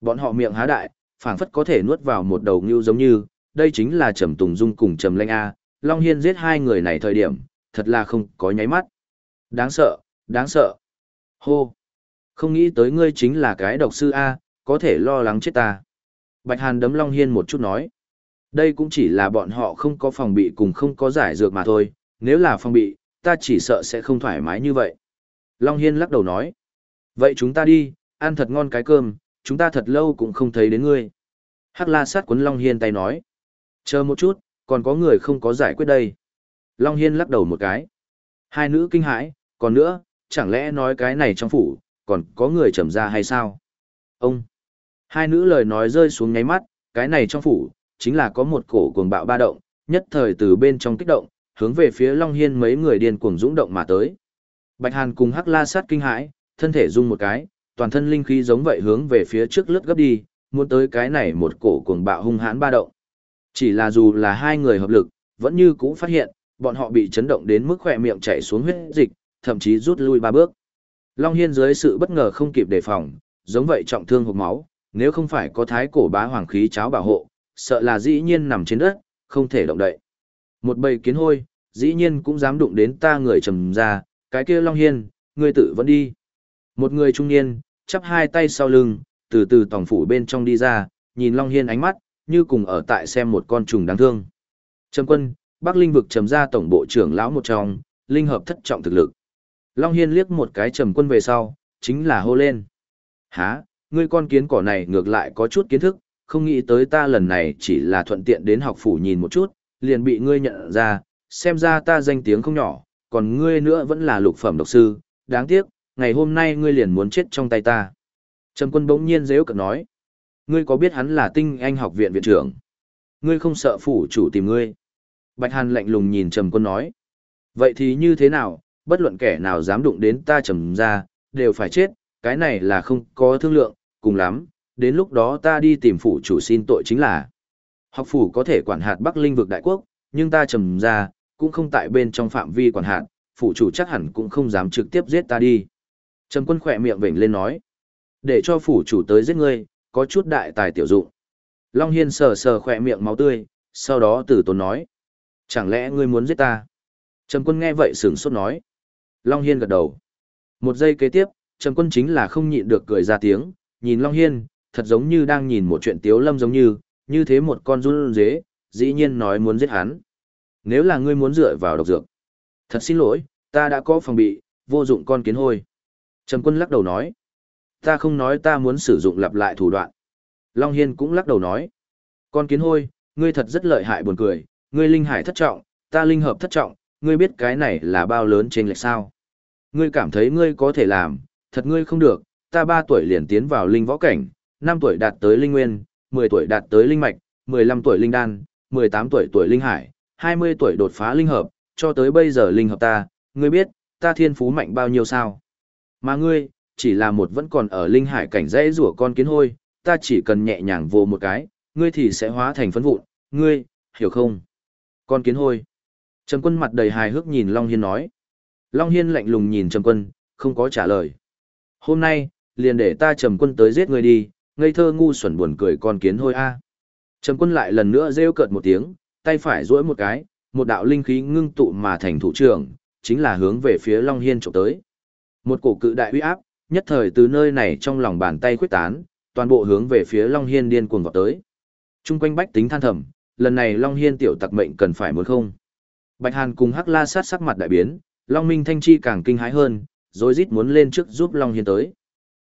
Bọn họ miệng há đại, phảng phất có thể nuốt vào một đầu ngưu giống như, đây chính là trầm tùng dung cùng trầm lanh A, Long Hiên giết hai người này thời điểm, thật là không có nháy mắt. Đáng sợ, đáng sợ. Hô. Không nghĩ tới ngươi chính là cái độc sư A, có thể lo lắng chết ta. Bạch Hàn đấm Long Hiên một chút nói. Đây cũng chỉ là bọn họ không có phòng bị cùng không có giải dược mà thôi, nếu là phòng bị, ta chỉ sợ sẽ không thoải mái như vậy. Long Hiên lắc đầu nói. Vậy chúng ta đi, ăn thật ngon cái cơm, chúng ta thật lâu cũng không thấy đến ngươi. Hắc la sát quấn Long Hiên tay nói. Chờ một chút, còn có người không có giải quyết đây. Long Hiên lắc đầu một cái. Hai nữ kinh hãi, còn nữa, chẳng lẽ nói cái này trong phủ, còn có người trầm ra hay sao? Ông! Hai nữ lời nói rơi xuống nháy mắt, cái này trong phủ, chính là có một cổ cuồng bạo ba động, nhất thời từ bên trong kích động, hướng về phía Long Hiên mấy người điên cuồng dũng động mà tới. Bạch Hàn cùng Hắc La sát kinh hãi, thân thể rung một cái, toàn thân linh khí giống vậy hướng về phía trước lướt gấp đi, muốn tới cái này một cổ cuồng bạo hung hãn ba động. Chỉ là dù là hai người hợp lực, vẫn như cũ phát hiện, bọn họ bị chấn động đến mức khỏe miệng chảy xuống huyết dịch, thậm chí rút lui ba bước. Long Hiên dưới sự bất ngờ không kịp đề phòng, giống vậy trọng thương hộp máu, nếu không phải có thái cổ bá hoàng khí cháo bảo hộ, sợ là dĩ nhiên nằm trên đất, không thể động đậy. Một bầy kiến hôi, dĩ nhiên cũng dám đụng đến ta người trầm ra, cái kia Long Hiên, ngươi tự vẫn đi. Một người trung niên, chắp hai tay sau lưng, từ từ tổng phủ bên trong đi ra, nhìn Long Hiên ánh mắt, như cùng ở tại xem một con trùng đáng thương. Trầm quân, Bắc Linh vực trầm ra tổng bộ trưởng lão một trong, linh hợp thất trọng thực lực. Long Hiên liếc một cái trầm quân về sau, chính là hô lên. Hả, ngươi con kiến cỏ này ngược lại có chút kiến thức, không nghĩ tới ta lần này chỉ là thuận tiện đến học phủ nhìn một chút, liền bị ngươi nhận ra, xem ra ta danh tiếng không nhỏ, còn ngươi nữa vẫn là lục phẩm độc sư, đáng tiếc, ngày hôm nay ngươi liền muốn chết trong tay ta. Trầm quân bỗng nhiên dễ cực nói, ngươi có biết hắn là tinh anh học viện viện trưởng? Ngươi không sợ phủ chủ tìm ngươi. Bạch Hàn lạnh lùng nhìn Trầm quân nói, vậy thì như thế nào, bất luận kẻ nào dám đụng đến ta trầm ra, đều phải chết, cái này là không có thương lượng, cùng lắm, đến lúc đó ta đi tìm phủ chủ xin tội chính là. Học phủ có thể quản hạt Bắc Linh vực đại quốc, nhưng ta trầm ra, cũng không tại bên trong phạm vi quản hạt, phủ chủ chắc hẳn cũng không dám trực tiếp giết ta đi. Trầm quân khỏe miệng vểnh lên nói, để cho phủ chủ tới giết ngươi, có chút đại tài tiểu dụng. Long Hiên sờ sờ khỏe miệng máu tươi, sau đó tử tốn nói, chẳng lẽ ngươi muốn giết ta? Trầm quân nghe vậy sửng sốt nói, Long Hiên gật đầu. Một giây kế tiếp, Trầm Quân chính là không nhịn được cười ra tiếng, nhìn Long Hiên, thật giống như đang nhìn một chuyện tiếu lâm giống như, như thế một con run dế, dĩ nhiên nói muốn giết hắn. Nếu là ngươi muốn dựa vào độc dược. Thật xin lỗi, ta đã có phòng bị, vô dụng con kiến hôi. Trầm Quân lắc đầu nói. Ta không nói ta muốn sử dụng lặp lại thủ đoạn. Long Hiên cũng lắc đầu nói. Con kiến hôi, ngươi thật rất lợi hại buồn cười, ngươi linh hải thất trọng, ta linh hợp thất trọng, ngươi biết cái này là bao lớn trên lệch sao. Ngươi cảm thấy ngươi có thể làm, thật ngươi không được, ta 3 tuổi liền tiến vào linh võ cảnh, 5 tuổi đạt tới linh nguyên, 10 tuổi đạt tới linh mạch, 15 tuổi linh đan, 18 tuổi tuổi linh hải, 20 tuổi đột phá linh hợp, cho tới bây giờ linh hợp ta, ngươi biết, ta thiên phú mạnh bao nhiêu sao? Mà ngươi, chỉ là một vẫn còn ở linh hải cảnh dãy rủa con kiến hôi, ta chỉ cần nhẹ nhàng vô một cái, ngươi thì sẽ hóa thành phấn vụn, ngươi, hiểu không? Con kiến hôi. Trầm quân mặt đầy hài hước nhìn Long Hiên nói. Long Hiên lạnh lùng nhìn Trầm Quân, không có trả lời. Hôm nay, liền để ta Trầm Quân tới giết ngươi đi, ngây thơ ngu xuẩn buồn cười con kiến hôi a. Trầm Quân lại lần nữa rêu cợt một tiếng, tay phải duỗi một cái, một đạo linh khí ngưng tụ mà thành thủ trưởng, chính là hướng về phía Long Hiên trộm tới. Một cổ cự đại uy áp, nhất thời từ nơi này trong lòng bàn tay khuyết tán, toàn bộ hướng về phía Long Hiên điên cuồng vọt tới. Trung quanh bách tính than thầm, lần này Long Hiên tiểu tặc mệnh cần phải muốn không. Bạch Hàn cùng Hắc La sát sắc mặt đại biến, Long Minh Thanh Chi càng kinh hãi hơn, rồi rít muốn lên trước giúp Long Hiên tới.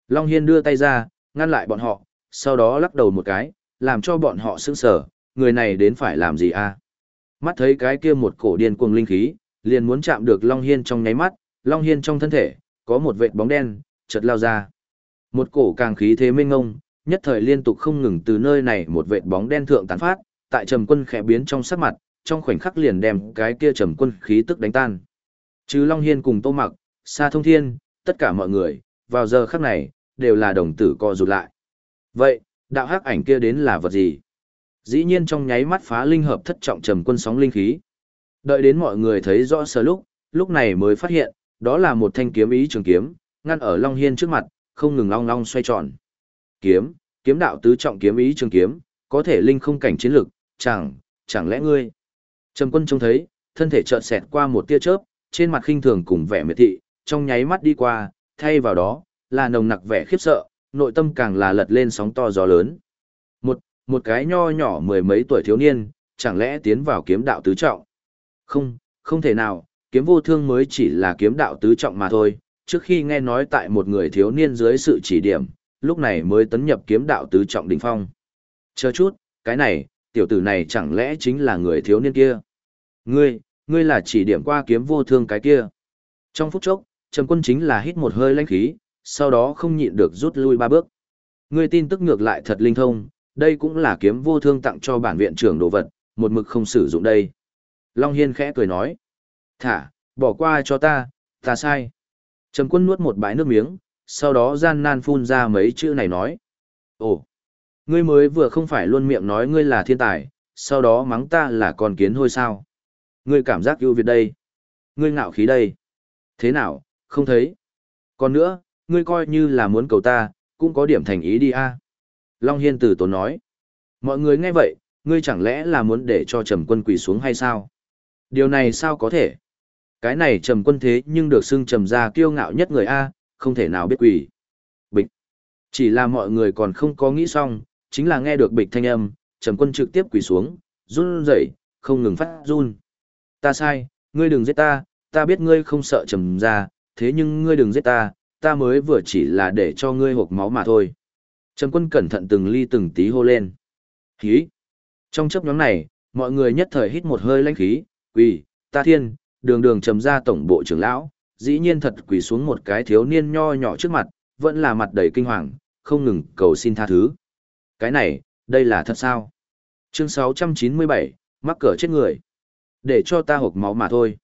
Long Hiên đưa tay ra, ngăn lại bọn họ, sau đó lắc đầu một cái, làm cho bọn họ sững sờ, người này đến phải làm gì a? Mắt thấy cái kia một cổ điên cuồng linh khí, liền muốn chạm được Long Hiên trong nháy mắt, Long Hiên trong thân thể, có một vệt bóng đen, chợt lao ra. Một cổ càng khí thế mênh ngông, nhất thời liên tục không ngừng từ nơi này một vệt bóng đen thượng tán phát, tại trầm quân khẽ biến trong sắc mặt, trong khoảnh khắc liền đem cái kia trầm quân khí tức đánh tan. Chứ Long Hiên cùng Tô Mặc, Sa Thông Thiên, tất cả mọi người, vào giờ khắc này, đều là đồng tử co rụt lại. Vậy, đạo hắc ảnh kia đến là vật gì? Dĩ nhiên trong nháy mắt phá linh hợp thất trọng trầm quân sóng linh khí. Đợi đến mọi người thấy rõ sơ lúc, lúc này mới phát hiện, đó là một thanh kiếm ý trường kiếm, ngăn ở Long Hiên trước mặt, không ngừng long long xoay tròn. Kiếm, kiếm đạo tứ trọng kiếm ý trường kiếm, có thể linh không cảnh chiến lực, chẳng, chẳng lẽ ngươi Trầm quân trông thấy, thân thể chợt xẹt qua một tia chớp, trên mặt khinh thường cùng vẻ miệt thị, trong nháy mắt đi qua, thay vào đó, là nồng nặc vẻ khiếp sợ, nội tâm càng là lật lên sóng to gió lớn. Một, một cái nho nhỏ mười mấy tuổi thiếu niên, chẳng lẽ tiến vào kiếm đạo tứ trọng? Không, không thể nào, kiếm vô thương mới chỉ là kiếm đạo tứ trọng mà thôi, trước khi nghe nói tại một người thiếu niên dưới sự chỉ điểm, lúc này mới tấn nhập kiếm đạo tứ trọng đỉnh phong. Chờ chút, cái này, tiểu tử này chẳng lẽ chính là người thiếu niên kia? Ngươi, ngươi là chỉ điểm qua kiếm vô thương cái kia. Trong phút chốc, Trầm Quân chính là hít một hơi lãnh khí, sau đó không nhịn được rút lui ba bước. Ngươi tin tức ngược lại thật linh thông, đây cũng là kiếm vô thương tặng cho bản viện trưởng đồ vật, một mực không sử dụng đây. Long Hiên khẽ cười nói. Thả, bỏ qua cho ta, ta sai. Trầm quân nuốt một bãi nước miếng, sau đó gian nan phun ra mấy chữ này nói. Ồ, ngươi mới vừa không phải luôn miệng nói ngươi là thiên tài, sau đó mắng ta là con kiến hôi sao. Ngươi cảm giác ưu việt đây. Ngươi ngạo khí đây. Thế nào, không thấy. Còn nữa, ngươi coi như là muốn cầu ta, cũng có điểm thành ý đi a. Long Hiên Tử tốn nói. Mọi người nghe vậy, ngươi chẳng lẽ là muốn để cho trầm quân quỳ xuống hay sao? Điều này sao có thể? Cái này trầm quân thế nhưng được xưng trầm ra kiêu ngạo nhất người A, không thể nào biết quỳ. Bịch. Chỉ là mọi người còn không có nghĩ xong, chính là nghe được bịch thanh âm, trầm quân trực tiếp quỳ xuống, run rẩy, không ngừng phát run. Ta sai, ngươi đừng giết ta, ta biết ngươi không sợ trầm ra, thế nhưng ngươi đừng giết ta, ta mới vừa chỉ là để cho ngươi hộp máu mà thôi. Trầm quân cẩn thận từng ly từng tí hô lên. Hí! Trong chấp nhóm này, mọi người nhất thời hít một hơi lãnh khí, quỳ, ta thiên, đường đường trầm ra tổng bộ trưởng lão, dĩ nhiên thật quỳ xuống một cái thiếu niên nho nhỏ trước mặt, vẫn là mặt đầy kinh hoàng, không ngừng cầu xin tha thứ. Cái này, đây là thật sao? Chương 697, mắc cỡ chết người. Để cho ta hộp máu mà thôi.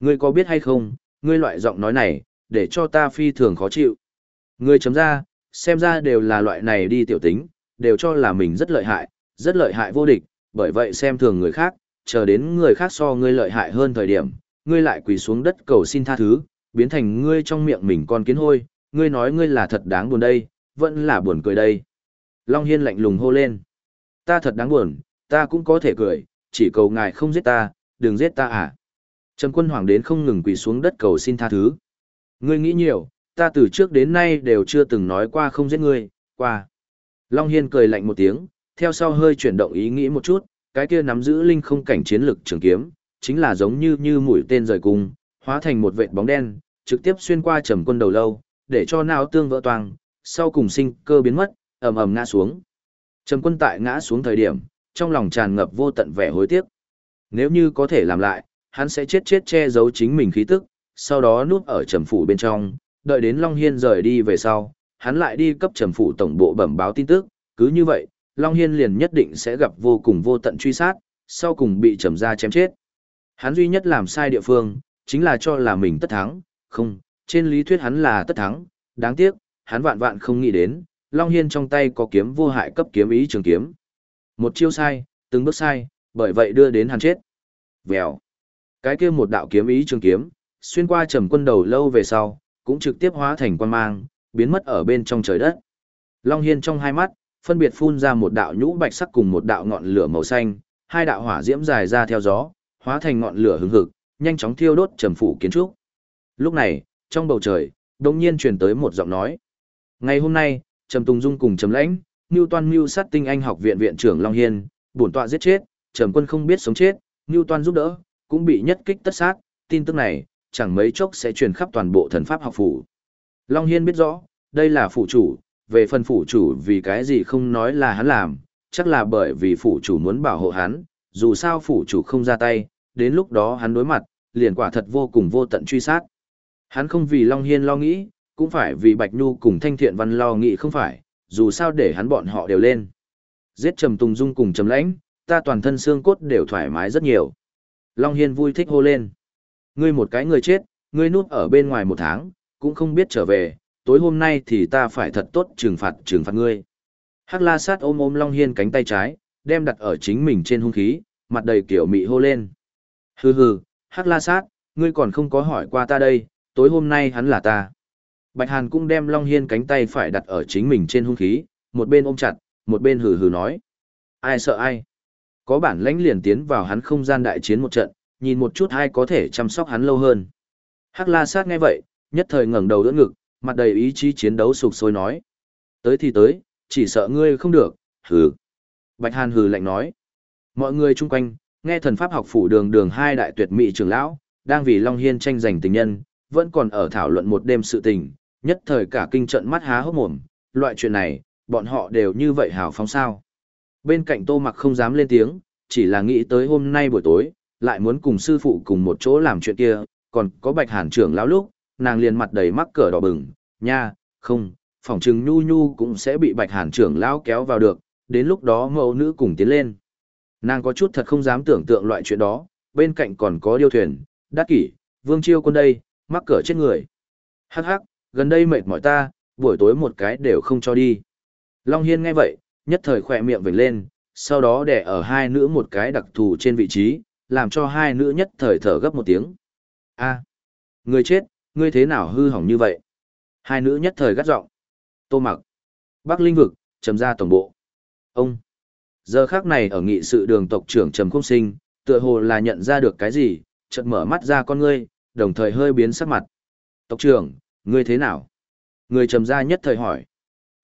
Ngươi có biết hay không, ngươi loại giọng nói này, để cho ta phi thường khó chịu. Ngươi chấm ra, xem ra đều là loại này đi tiểu tính, đều cho là mình rất lợi hại, rất lợi hại vô địch, bởi vậy xem thường người khác, chờ đến người khác so ngươi lợi hại hơn thời điểm, ngươi lại quỳ xuống đất cầu xin tha thứ, biến thành ngươi trong miệng mình con kiến hôi, ngươi nói ngươi là thật đáng buồn đây, vẫn là buồn cười đây. Long Hiên lạnh lùng hô lên. Ta thật đáng buồn, ta cũng có thể cười, chỉ cầu ngài không giết ta, đừng giết ta à. Trầm quân hoàng đến không ngừng quỳ xuống đất cầu xin tha thứ. Ngươi nghĩ nhiều, ta từ trước đến nay đều chưa từng nói qua không giết ngươi, qua. Long Hiên cười lạnh một tiếng, theo sau hơi chuyển động ý nghĩ một chút, cái kia nắm giữ linh không cảnh chiến lực trường kiếm, chính là giống như như mũi tên rời cung, hóa thành một vệt bóng đen, trực tiếp xuyên qua trầm quân đầu lâu, để cho não tương vỡ toang, sau cùng sinh cơ biến mất, ầm ầm ngã xuống. Trầm quân tại ngã xuống thời điểm, trong lòng tràn ngập vô tận vẻ hối tiếc. Nếu như có thể làm lại, hắn sẽ chết chết che giấu chính mình khí tức, sau đó núp ở trầm phủ bên trong, đợi đến Long Hiên rời đi về sau, hắn lại đi cấp trầm phủ tổng bộ bẩm báo tin tức, cứ như vậy, Long Hiên liền nhất định sẽ gặp vô cùng vô tận truy sát, sau cùng bị trầm ra chém chết. Hắn duy nhất làm sai địa phương, chính là cho là mình tất thắng, không, trên lý thuyết hắn là tất thắng, đáng tiếc, hắn vạn vạn không nghĩ đến, Long Hiên trong tay có kiếm vô hại cấp kiếm ý trường kiếm. Một chiêu sai, từng bước sai, bởi vậy đưa đến hắn chết. Vèo. Cái kia một đạo kiếm ý trường kiếm, xuyên qua trầm quân đầu lâu về sau, cũng trực tiếp hóa thành quan mang, biến mất ở bên trong trời đất. Long Hiên trong hai mắt, phân biệt phun ra một đạo nhũ bạch sắc cùng một đạo ngọn lửa màu xanh, hai đạo hỏa diễm dài ra theo gió, hóa thành ngọn lửa hứng hực, nhanh chóng thiêu đốt trầm phủ kiến trúc. Lúc này, trong bầu trời, đột nhiên truyền tới một giọng nói. Ngày hôm nay, Trầm Tùng Dung cùng Trầm Lãnh, Newton Mưu sát tinh anh học viện viện trưởng Long Hiên, bổn tọa giết chết, Trầm Quân không biết sống chết, Newton giúp đỡ, cũng bị nhất kích tất sát, tin tức này, chẳng mấy chốc sẽ truyền khắp toàn bộ thần pháp học phủ. Long Hiên biết rõ, đây là phụ chủ, về phần phủ chủ vì cái gì không nói là hắn làm, chắc là bởi vì phủ chủ muốn bảo hộ hắn, dù sao phủ chủ không ra tay, đến lúc đó hắn đối mặt, liền quả thật vô cùng vô tận truy sát. Hắn không vì Long Hiên lo nghĩ, cũng phải vì Bạch Nhu cùng Thanh Thiện Văn lo nghĩ không phải, dù sao để hắn bọn họ đều lên. Giết Trầm Tùng Dung cùng Trầm Lãnh, ta toàn thân xương cốt đều thoải mái rất nhiều. Long Hiên vui thích hô lên. Ngươi một cái người chết, ngươi núp ở bên ngoài một tháng, cũng không biết trở về, tối hôm nay thì ta phải thật tốt trừng phạt trừng phạt ngươi. Hắc La Sát ôm ôm Long Hiên cánh tay trái, đem đặt ở chính mình trên hung khí, mặt đầy kiểu mị hô lên. Hừ hừ, Hắc La Sát, ngươi còn không có hỏi qua ta đây, tối hôm nay hắn là ta. Bạch Hàn cũng đem Long Hiên cánh tay phải đặt ở chính mình trên hung khí, một bên ôm chặt, một bên hừ hừ nói. Ai sợ ai? Có bản lãnh liền tiến vào hắn không gian đại chiến một trận, nhìn một chút ai có thể chăm sóc hắn lâu hơn. Hắc La Sát nghe vậy, nhất thời ngẩng đầu đỡ ngực, mặt đầy ý chí chiến đấu sục sôi nói. Tới thì tới, chỉ sợ ngươi không được, hừ. Bạch Hàn hừ lạnh nói. Mọi người chung quanh, nghe thần pháp học phủ đường đường hai đại tuyệt mỹ trưởng lão, đang vì Long Hiên tranh giành tình nhân, vẫn còn ở thảo luận một đêm sự tình, nhất thời cả kinh trận mắt há hốc mồm, loại chuyện này, bọn họ đều như vậy hào phóng sao. Bên cạnh tô mặc không dám lên tiếng, chỉ là nghĩ tới hôm nay buổi tối, lại muốn cùng sư phụ cùng một chỗ làm chuyện kia, còn có bạch hàn trưởng lão lúc, nàng liền mặt đầy mắc cỡ đỏ bừng, nha, không, phỏng chừng nhu nhu cũng sẽ bị bạch hàn trưởng lão kéo vào được, đến lúc đó mẫu nữ cùng tiến lên. Nàng có chút thật không dám tưởng tượng loại chuyện đó, bên cạnh còn có điêu thuyền, đắc kỷ, vương chiêu quân đây, mắc cỡ chết người. Hắc hắc, gần đây mệt mỏi ta, buổi tối một cái đều không cho đi. Long Hiên nghe vậy, nhất thời khỏe miệng vểnh lên, sau đó để ở hai nữ một cái đặc thù trên vị trí, làm cho hai nữ nhất thời thở gấp một tiếng. a người chết, ngươi thế nào hư hỏng như vậy? Hai nữ nhất thời gắt giọng Tô mặc. Bắc Linh Vực, trầm ra tổng bộ. Ông. Giờ khác này ở nghị sự đường tộc trưởng Trầm Không Sinh, tựa hồ là nhận ra được cái gì, chợt mở mắt ra con ngươi, đồng thời hơi biến sắc mặt. Tộc trưởng, ngươi thế nào? Người trầm gia nhất thời hỏi.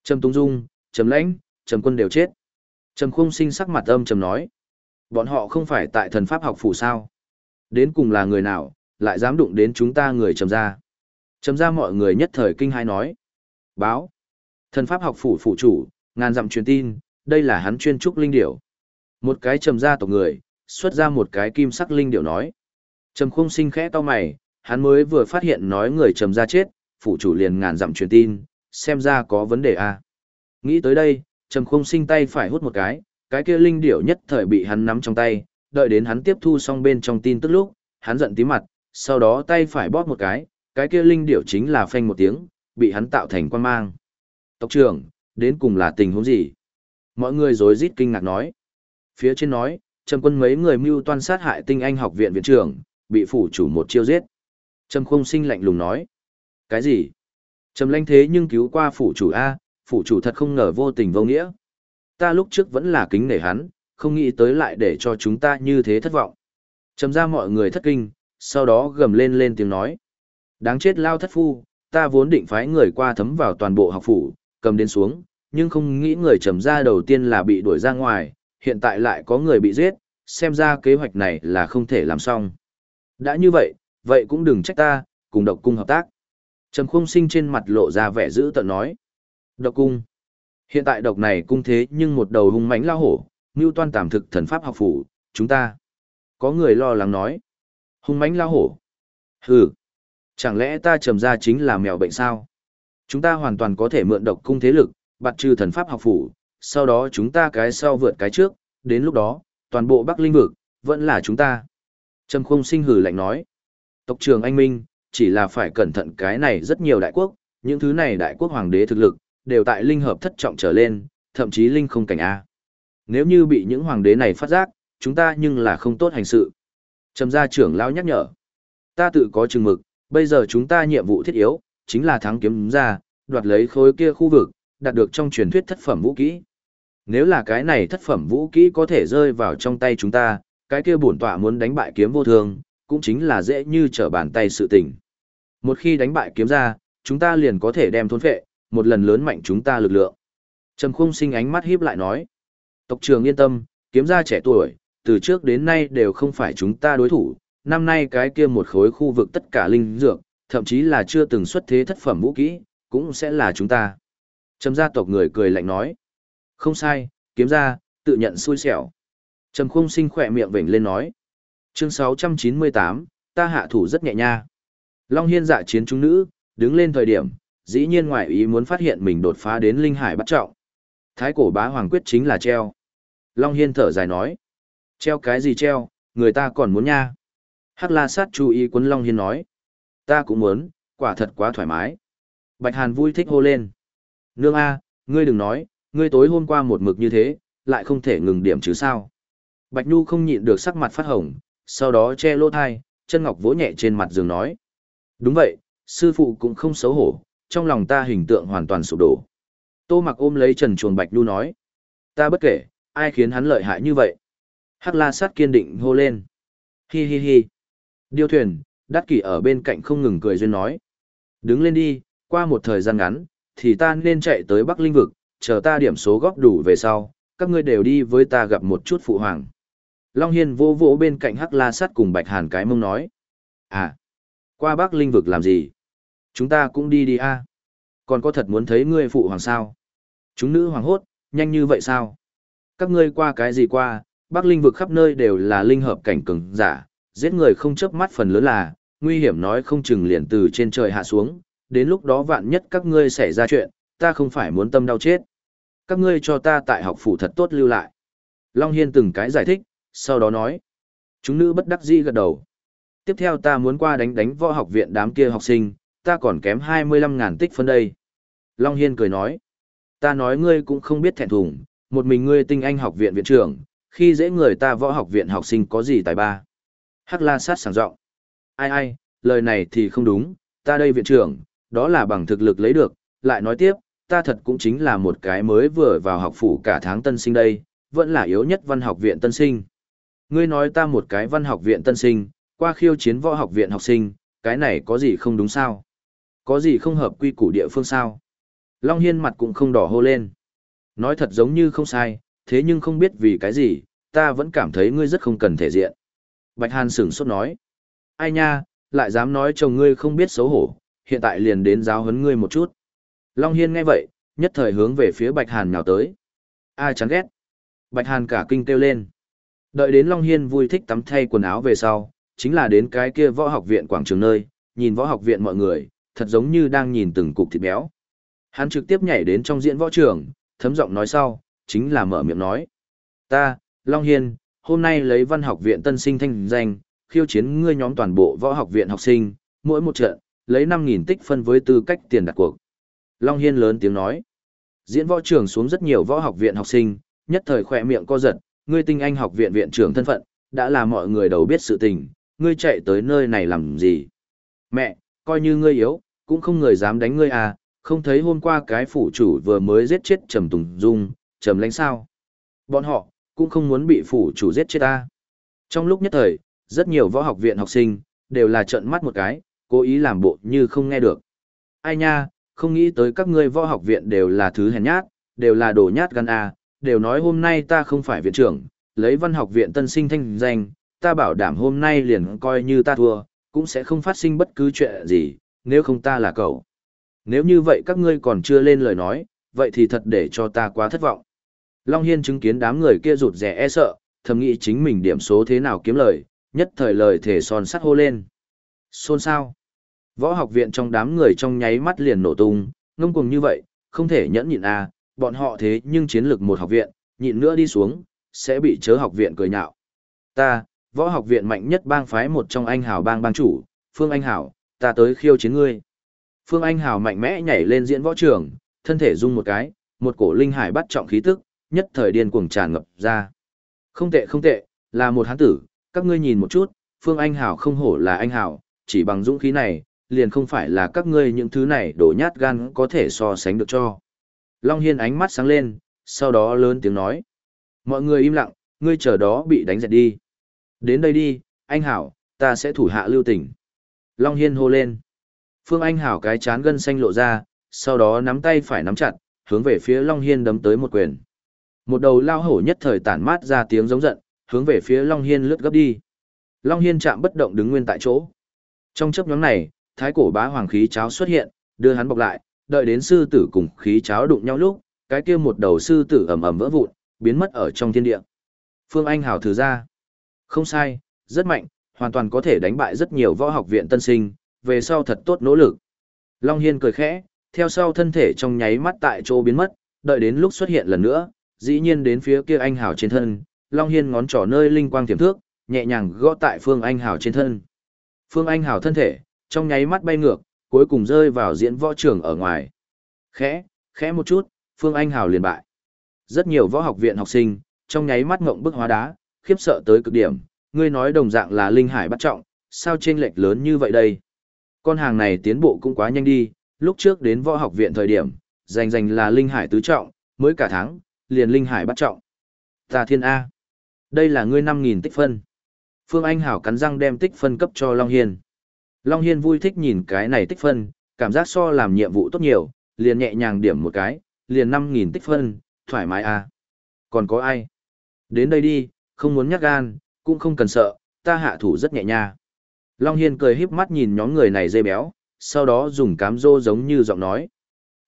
Trầm Tung Dung, Trầm Lãnh, Trầm Quân đều chết. Trầm Không Sinh sắc mặt âm trầm nói. Bọn họ không phải tại thần pháp học phủ sao? Đến cùng là người nào, lại dám đụng đến chúng ta người trầm gia Trầm gia mọi người nhất thời kinh hai nói. Báo. Thần pháp học phủ phủ chủ, ngàn dặm truyền tin, đây là hắn chuyên trúc linh điểu. Một cái trầm ra tộc người, xuất ra một cái kim sắc linh điểu nói. Trầm không sinh khẽ to mày, hắn mới vừa phát hiện nói người trầm ra chết, phủ chủ liền ngàn dặm truyền tin, xem ra có vấn đề à. Nghĩ tới đây, trầm không sinh tay phải hút một cái, cái kia linh điểu nhất thời bị hắn nắm trong tay, đợi đến hắn tiếp thu xong bên trong tin tức lúc, hắn giận tí mặt, sau đó tay phải bóp một cái, cái kia linh điểu chính là phanh một tiếng, bị hắn tạo thành quan mang. Tộc trưởng, đến cùng là tình huống gì? Mọi người rối rít kinh ngạc nói. Phía trên nói, Trầm quân mấy người mưu toan sát hại tinh anh học viện viện trưởng, bị phủ chủ một chiêu giết. Trầm không sinh lạnh lùng nói. Cái gì? Trầm lanh thế nhưng cứu qua phủ chủ A, phủ chủ thật không ngờ vô tình vô nghĩa. Ta lúc trước vẫn là kính nể hắn, không nghĩ tới lại để cho chúng ta như thế thất vọng. Trầm ra mọi người thất kinh, sau đó gầm lên lên tiếng nói. Đáng chết lao thất phu, ta vốn định phái người qua thấm vào toàn bộ học phủ, cầm đến xuống, nhưng không nghĩ người trầm ra đầu tiên là bị đuổi ra ngoài, hiện tại lại có người bị giết, xem ra kế hoạch này là không thể làm xong. Đã như vậy, vậy cũng đừng trách ta, cùng độc cung hợp tác. Trầm khung sinh trên mặt lộ ra vẻ dữ tợn nói. Độc cung. Hiện tại độc này cung thế nhưng một đầu hung mãnh lao hổ, như toan tạm thực thần pháp học phủ, chúng ta. Có người lo lắng nói. Hung mãnh lao hổ. Hừ. Chẳng lẽ ta trầm ra chính là mèo bệnh sao? Chúng ta hoàn toàn có thể mượn độc cung thế lực, bạt trừ thần pháp học phủ, sau đó chúng ta cái sau vượt cái trước, đến lúc đó, toàn bộ Bắc Linh vực, vẫn là chúng ta. Trầm khung sinh hử lạnh nói. Tộc trưởng anh Minh, chỉ là phải cẩn thận cái này rất nhiều đại quốc, những thứ này đại quốc hoàng đế thực lực, đều tại linh hợp thất trọng trở lên, thậm chí linh không cảnh A. Nếu như bị những hoàng đế này phát giác, chúng ta nhưng là không tốt hành sự. Trầm gia trưởng lão nhắc nhở. Ta tự có chừng mực, bây giờ chúng ta nhiệm vụ thiết yếu, chính là thắng kiếm ra, đoạt lấy khối kia khu vực, đạt được trong truyền thuyết thất phẩm vũ kỹ. Nếu là cái này thất phẩm vũ kỹ có thể rơi vào trong tay chúng ta, cái kia bổn tọa muốn đánh bại kiếm vô thương, cũng chính là dễ như trở bàn tay sự tình. Một khi đánh bại kiếm ra, chúng ta liền có thể đem thôn phệ, một lần lớn mạnh chúng ta lực lượng. Trầm khung sinh ánh mắt híp lại nói. Tộc trường yên tâm, kiếm ra trẻ tuổi, từ trước đến nay đều không phải chúng ta đối thủ. Năm nay cái kia một khối khu vực tất cả linh dược, thậm chí là chưa từng xuất thế thất phẩm vũ kỹ, cũng sẽ là chúng ta. Trầm gia tộc người cười lạnh nói. Không sai, kiếm ra, tự nhận xui xẻo. Trầm khung sinh khỏe miệng vểnh lên nói. Chương 698, ta hạ thủ rất nhẹ nha. Long hiên dạ chiến trung nữ, đứng lên thời điểm, dĩ nhiên ngoại ý muốn phát hiện mình đột phá đến linh hải bắt trọng. Thái cổ bá hoàng quyết chính là treo. Long hiên thở dài nói. Treo cái gì treo, người ta còn muốn nha. Hắc la sát chú ý quấn Long hiên nói. Ta cũng muốn, quả thật quá thoải mái. Bạch Hàn vui thích hô lên. Nương A, ngươi đừng nói, ngươi tối hôm qua một mực như thế, lại không thể ngừng điểm chứ sao. Bạch Nhu không nhịn được sắc mặt phát hồng, sau đó che lỗ thai, chân ngọc vỗ nhẹ trên mặt giường nói. Đúng vậy, sư phụ cũng không xấu hổ, trong lòng ta hình tượng hoàn toàn sụp đổ. Tô mặc ôm lấy trần chuồng Bạch Nhu nói. Ta bất kể, ai khiến hắn lợi hại như vậy. Hắc la sát kiên định hô lên. Hi hi hi. Điêu thuyền, đắt kỷ ở bên cạnh không ngừng cười duyên nói. Đứng lên đi, qua một thời gian ngắn, thì ta nên chạy tới Bắc Linh Vực, chờ ta điểm số góp đủ về sau, các ngươi đều đi với ta gặp một chút phụ hoàng. Long Hiên vô vỗ bên cạnh Hắc La Sát cùng Bạch Hàn cái mông nói. À, qua Bắc Linh Vực làm gì? Chúng ta cũng đi đi a Còn có thật muốn thấy ngươi phụ hoàng sao? Chúng nữ hoàng hốt, nhanh như vậy sao? Các ngươi qua cái gì qua, Bắc Linh Vực khắp nơi đều là linh hợp cảnh cường giả, giết người không chớp mắt phần lớn là, nguy hiểm nói không chừng liền từ trên trời hạ xuống, đến lúc đó vạn nhất các ngươi xảy ra chuyện, ta không phải muốn tâm đau chết. Các ngươi cho ta tại học phủ thật tốt lưu lại. Long Hiên từng cái giải thích, sau đó nói. Chúng nữ bất đắc dĩ gật đầu. Tiếp theo ta muốn qua đánh đánh võ học viện đám kia học sinh, ta còn kém 25.000 tích phân đây. Long Hiên cười nói. Ta nói ngươi cũng không biết thẹn thùng, một mình ngươi tinh anh học viện viện trưởng, khi dễ người ta võ học viện học sinh có gì tài ba. Hắc la sát sảng giọng Ai ai, lời này thì không đúng, ta đây viện trưởng, đó là bằng thực lực lấy được, lại nói tiếp, ta thật cũng chính là một cái mới vừa vào học phủ cả tháng tân sinh đây, vẫn là yếu nhất văn học viện tân sinh. Ngươi nói ta một cái văn học viện tân sinh, qua khiêu chiến võ học viện học sinh, cái này có gì không đúng sao? Có gì không hợp quy củ địa phương sao? Long Hiên mặt cũng không đỏ hô lên. Nói thật giống như không sai, thế nhưng không biết vì cái gì, ta vẫn cảm thấy ngươi rất không cần thể diện. Bạch Hàn sửng sốt nói. Ai nha, lại dám nói chồng ngươi không biết xấu hổ, hiện tại liền đến giáo huấn ngươi một chút. Long Hiên nghe vậy, nhất thời hướng về phía Bạch Hàn nhào tới. Ai chán ghét. Bạch Hàn cả kinh kêu lên. Đợi đến Long Hiên vui thích tắm thay quần áo về sau, chính là đến cái kia võ học viện quảng trường nơi, nhìn võ học viện mọi người, thật giống như đang nhìn từng cục thịt béo. Hắn trực tiếp nhảy đến trong diễn võ trường, thấm giọng nói sau, chính là mở miệng nói. Ta, Long Hiên, hôm nay lấy văn học viện tân sinh thanh danh, khiêu chiến ngươi nhóm toàn bộ võ học viện học sinh, mỗi một trận, lấy 5.000 tích phân với tư cách tiền đặt cuộc. Long Hiên lớn tiếng nói. Diễn võ trường xuống rất nhiều võ học viện học sinh, nhất thời khỏe miệng co giật, ngươi tinh anh học viện viện trưởng thân phận, đã là mọi người đầu biết sự tình, ngươi chạy tới nơi này làm gì? Mẹ, coi như ngươi yếu, cũng không người dám đánh ngươi à, không thấy hôm qua cái phủ chủ vừa mới giết chết Trầm Tùng Dung, Trầm Lánh sao? Bọn họ, cũng không muốn bị phủ chủ giết chết ta. Trong lúc nhất thời, rất nhiều võ học viện học sinh, đều là trợn mắt một cái, cố ý làm bộ như không nghe được. Ai nha, không nghĩ tới các ngươi võ học viện đều là thứ hèn nhát, đều là đồ nhát gan à, đều nói hôm nay ta không phải viện trưởng, lấy văn học viện tân sinh thanh danh, ta bảo đảm hôm nay liền coi như ta thua, cũng sẽ không phát sinh bất cứ chuyện gì, nếu không ta là cậu. Nếu như vậy các ngươi còn chưa lên lời nói, vậy thì thật để cho ta quá thất vọng. Long Hiên chứng kiến đám người kia rụt rẻ e sợ, thầm nghĩ chính mình điểm số thế nào kiếm lời, nhất thời lời thể son sắt hô lên. Xôn xao, Võ học viện trong đám người trong nháy mắt liền nổ tung, ngông cuồng như vậy, không thể nhẫn nhịn à, bọn họ thế nhưng chiến lược một học viện, nhịn nữa đi xuống, sẽ bị chớ học viện cười nhạo. Ta, võ học viện mạnh nhất bang phái một trong anh hào bang bang chủ, Phương Anh Hảo, ta tới khiêu chiến ngươi. Phương Anh Hảo mạnh mẽ nhảy lên diễn võ trường, thân thể rung một cái, một cổ linh hải bắt trọng khí tức, nhất thời điên cuồng tràn ngập ra. Không tệ không tệ, là một hán tử, các ngươi nhìn một chút, Phương Anh Hảo không hổ là anh Hảo, chỉ bằng dũng khí này, liền không phải là các ngươi những thứ này đổ nhát gan có thể so sánh được cho. Long Hiên ánh mắt sáng lên, sau đó lớn tiếng nói. Mọi người im lặng, ngươi chờ đó bị đánh dẹt đi. Đến đây đi, anh Hảo, ta sẽ thủ hạ lưu tình. Long Hiên hô lên. Phương Anh Hảo cái chán gân xanh lộ ra, sau đó nắm tay phải nắm chặt, hướng về phía Long Hiên đấm tới một quyền. Một đầu lao hổ nhất thời tản mát ra tiếng giống giận, hướng về phía Long Hiên lướt gấp đi. Long Hiên chạm bất động đứng nguyên tại chỗ. Trong chấp nhóm này, thái cổ bá hoàng khí cháo xuất hiện, đưa hắn bọc lại, đợi đến sư tử cùng khí cháo đụng nhau lúc, cái kia một đầu sư tử ầm ầm vỡ vụn, biến mất ở trong thiên địa. Phương Anh hào thử ra. Không sai, rất mạnh, hoàn toàn có thể đánh bại rất nhiều võ học viện tân sinh, về sau thật tốt nỗ lực. Long Hiên cười khẽ, theo sau thân thể trong nháy mắt tại chỗ biến mất, đợi đến lúc xuất hiện lần nữa, dĩ nhiên đến phía kia anh hào trên thân, Long Hiên ngón trỏ nơi linh quang tiềm thước, nhẹ nhàng gõ tại Phương Anh hào trên thân. Phương Anh hào thân thể, trong nháy mắt bay ngược, cuối cùng rơi vào diễn võ trường ở ngoài. Khẽ, khẽ một chút, Phương Anh hào liền bại. Rất nhiều võ học viện học sinh, trong nháy mắt ngộng bức hóa đá, khiếp sợ tới cực điểm, ngươi nói đồng dạng là linh hải bắt trọng, sao chênh lệch lớn như vậy đây? Con hàng này tiến bộ cũng quá nhanh đi, lúc trước đến võ học viện thời điểm, giành giành là linh hải tứ trọng, mới cả tháng, liền linh hải bắt trọng. Tà thiên A. Đây là ngươi 5.000 tích phân. Phương Anh Hảo cắn răng đem tích phân cấp cho Long Hiên. Long Hiên vui thích nhìn cái này tích phân, cảm giác so làm nhiệm vụ tốt nhiều, liền nhẹ nhàng điểm một cái, liền 5.000 tích phân, thoải mái à. Còn có ai? Đến đây đi, không muốn nhắc gan, cũng không cần sợ, ta hạ thủ rất nhẹ nha. Long Hiên cười híp mắt nhìn nhóm người này dê béo, sau đó dùng cám rô giống như giọng nói.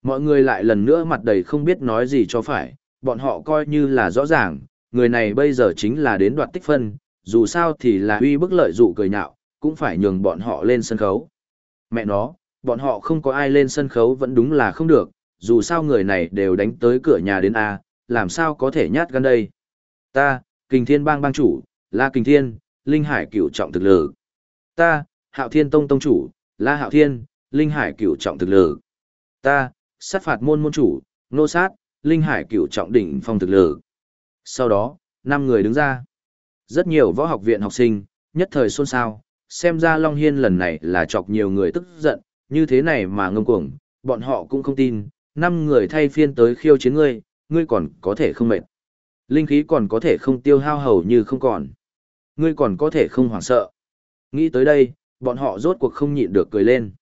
Mọi người lại lần nữa mặt đầy không biết nói gì cho phải, bọn họ coi như là rõ ràng, người này bây giờ chính là đến đoạt tích phân, dù sao thì là uy bức lợi dụ cười nhạo, cũng phải nhường bọn họ lên sân khấu. Mẹ nó, bọn họ không có ai lên sân khấu vẫn đúng là không được, dù sao người này đều đánh tới cửa nhà đến A, làm sao có thể nhát gan đây. Ta, Kình Thiên Bang Bang Chủ, La Kình Thiên, Linh Hải cửu trọng thực lực. Ta, Hạo Thiên Tông Tông Chủ, La Hạo Thiên, Linh Hải cửu trọng thực lực. Ta, sát phạt môn môn chủ, nô sát, Linh Hải cửu trọng đỉnh phong thực lực. Sau đó, năm người đứng ra. Rất nhiều võ học viện học sinh, nhất thời xôn xao, xem ra Long Hiên lần này là chọc nhiều người tức giận, như thế này mà ngông cuồng, bọn họ cũng không tin, năm người thay phiên tới khiêu chiến ngươi, ngươi còn có thể không mệt. Linh khí còn có thể không tiêu hao hầu như không còn. Ngươi còn có thể không hoảng sợ. Nghĩ tới đây, bọn họ rốt cuộc không nhịn được cười lên.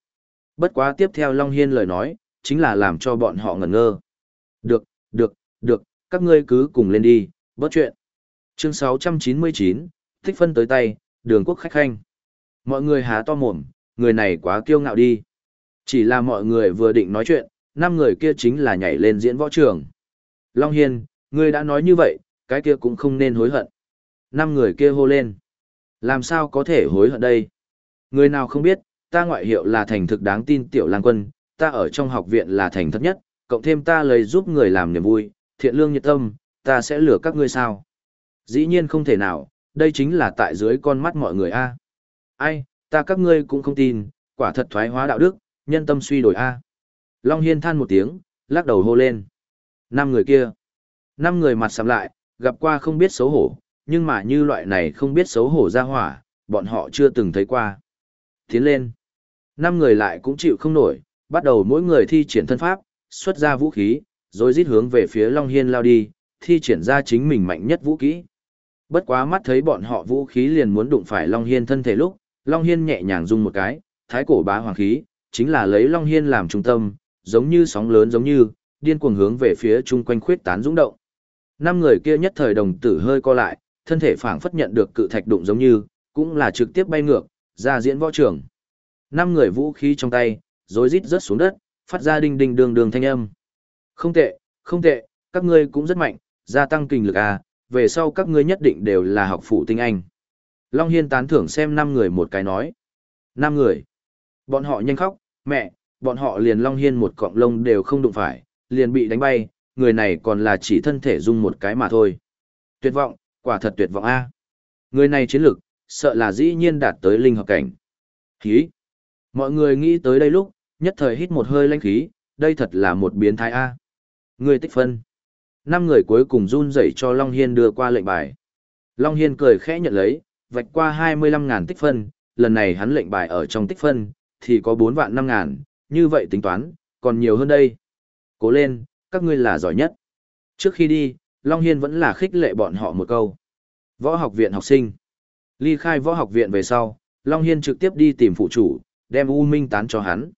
Bất quá tiếp theo Long Hiên lời nói, chính là làm cho bọn họ ngẩn ngơ. Được, được, được, các ngươi cứ cùng lên đi, bớt chuyện. Chương 699, thích phân tới tay, đường quốc khách khanh. Mọi người há to mồm, người này quá kiêu ngạo đi. Chỉ là mọi người vừa định nói chuyện, năm người kia chính là nhảy lên diễn võ trường. Long Hiên, ngươi đã nói như vậy, cái kia cũng không nên hối hận. Năm người kia hô lên. Làm sao có thể hối hận đây? Người nào không biết, ta ngoại hiệu là thành thực đáng tin tiểu lang quân, ta ở trong học viện là thành thật nhất, cộng thêm ta lấy giúp người làm niềm vui, thiện lương nhiệt tâm, ta sẽ lừa các ngươi sao? Dĩ nhiên không thể nào, đây chính là tại dưới con mắt mọi người a. Ai, ta các ngươi cũng không tin, quả thật thoái hóa đạo đức, nhân tâm suy đổi a. Long Hiên than một tiếng, lắc đầu hô lên. Năm người kia. Năm người mặt sầm lại, gặp qua không biết xấu hổ, nhưng mà như loại này không biết xấu hổ ra hỏa, bọn họ chưa từng thấy qua. Tiến lên. Năm người lại cũng chịu không nổi, bắt đầu mỗi người thi triển thân pháp, xuất ra vũ khí, rồi rít hướng về phía Long Hiên lao đi, thi triển ra chính mình mạnh nhất vũ khí. Bất quá mắt thấy bọn họ vũ khí liền muốn đụng phải Long Hiên thân thể lúc, Long Hiên nhẹ nhàng rung một cái, thái cổ bá hoàng khí, chính là lấy Long Hiên làm trung tâm, giống như sóng lớn giống như, điên cuồng hướng về phía chung quanh khuyết tán dũng động. Năm người kia nhất thời đồng tử hơi co lại, thân thể phảng phất nhận được cự thạch đụng giống như, cũng là trực tiếp bay ngược, ra diễn võ trường. Năm người vũ khí trong tay, rối rít rớt xuống đất, phát ra đinh đinh đường đường thanh âm. Không tệ, không tệ, các ngươi cũng rất mạnh, gia tăng kinh lực à, về sau các ngươi nhất định đều là học phụ tinh anh. Long Hiên tán thưởng xem năm người một cái nói. năm người. Bọn họ nhanh khóc, mẹ, bọn họ liền Long Hiên một cọng lông đều không đụng phải, liền bị đánh bay, người này còn là chỉ thân thể dung một cái mà thôi. Tuyệt vọng, quả thật tuyệt vọng a. Người này chiến lực, sợ là dĩ nhiên đạt tới linh hợp cảnh. Khí. Mọi người nghĩ tới đây lúc, nhất thời hít một hơi lãnh khí, đây thật là một biến thái a. Người tích phân. Năm người cuối cùng run rẩy cho Long Hiên đưa qua lệnh bài. Long Hiên cười khẽ nhận lấy, vạch qua 25.000 tích phân, lần này hắn lệnh bài ở trong tích phân, thì có 4 vạn 5 ngàn, như vậy tính toán, còn nhiều hơn đây. Cố lên, các ngươi là giỏi nhất. Trước khi đi, Long Hiên vẫn là khích lệ bọn họ một câu. Võ học viện học sinh. Ly khai võ học viện về sau, Long Hiên trực tiếp đi tìm phụ chủ, đem U Minh tán cho hắn.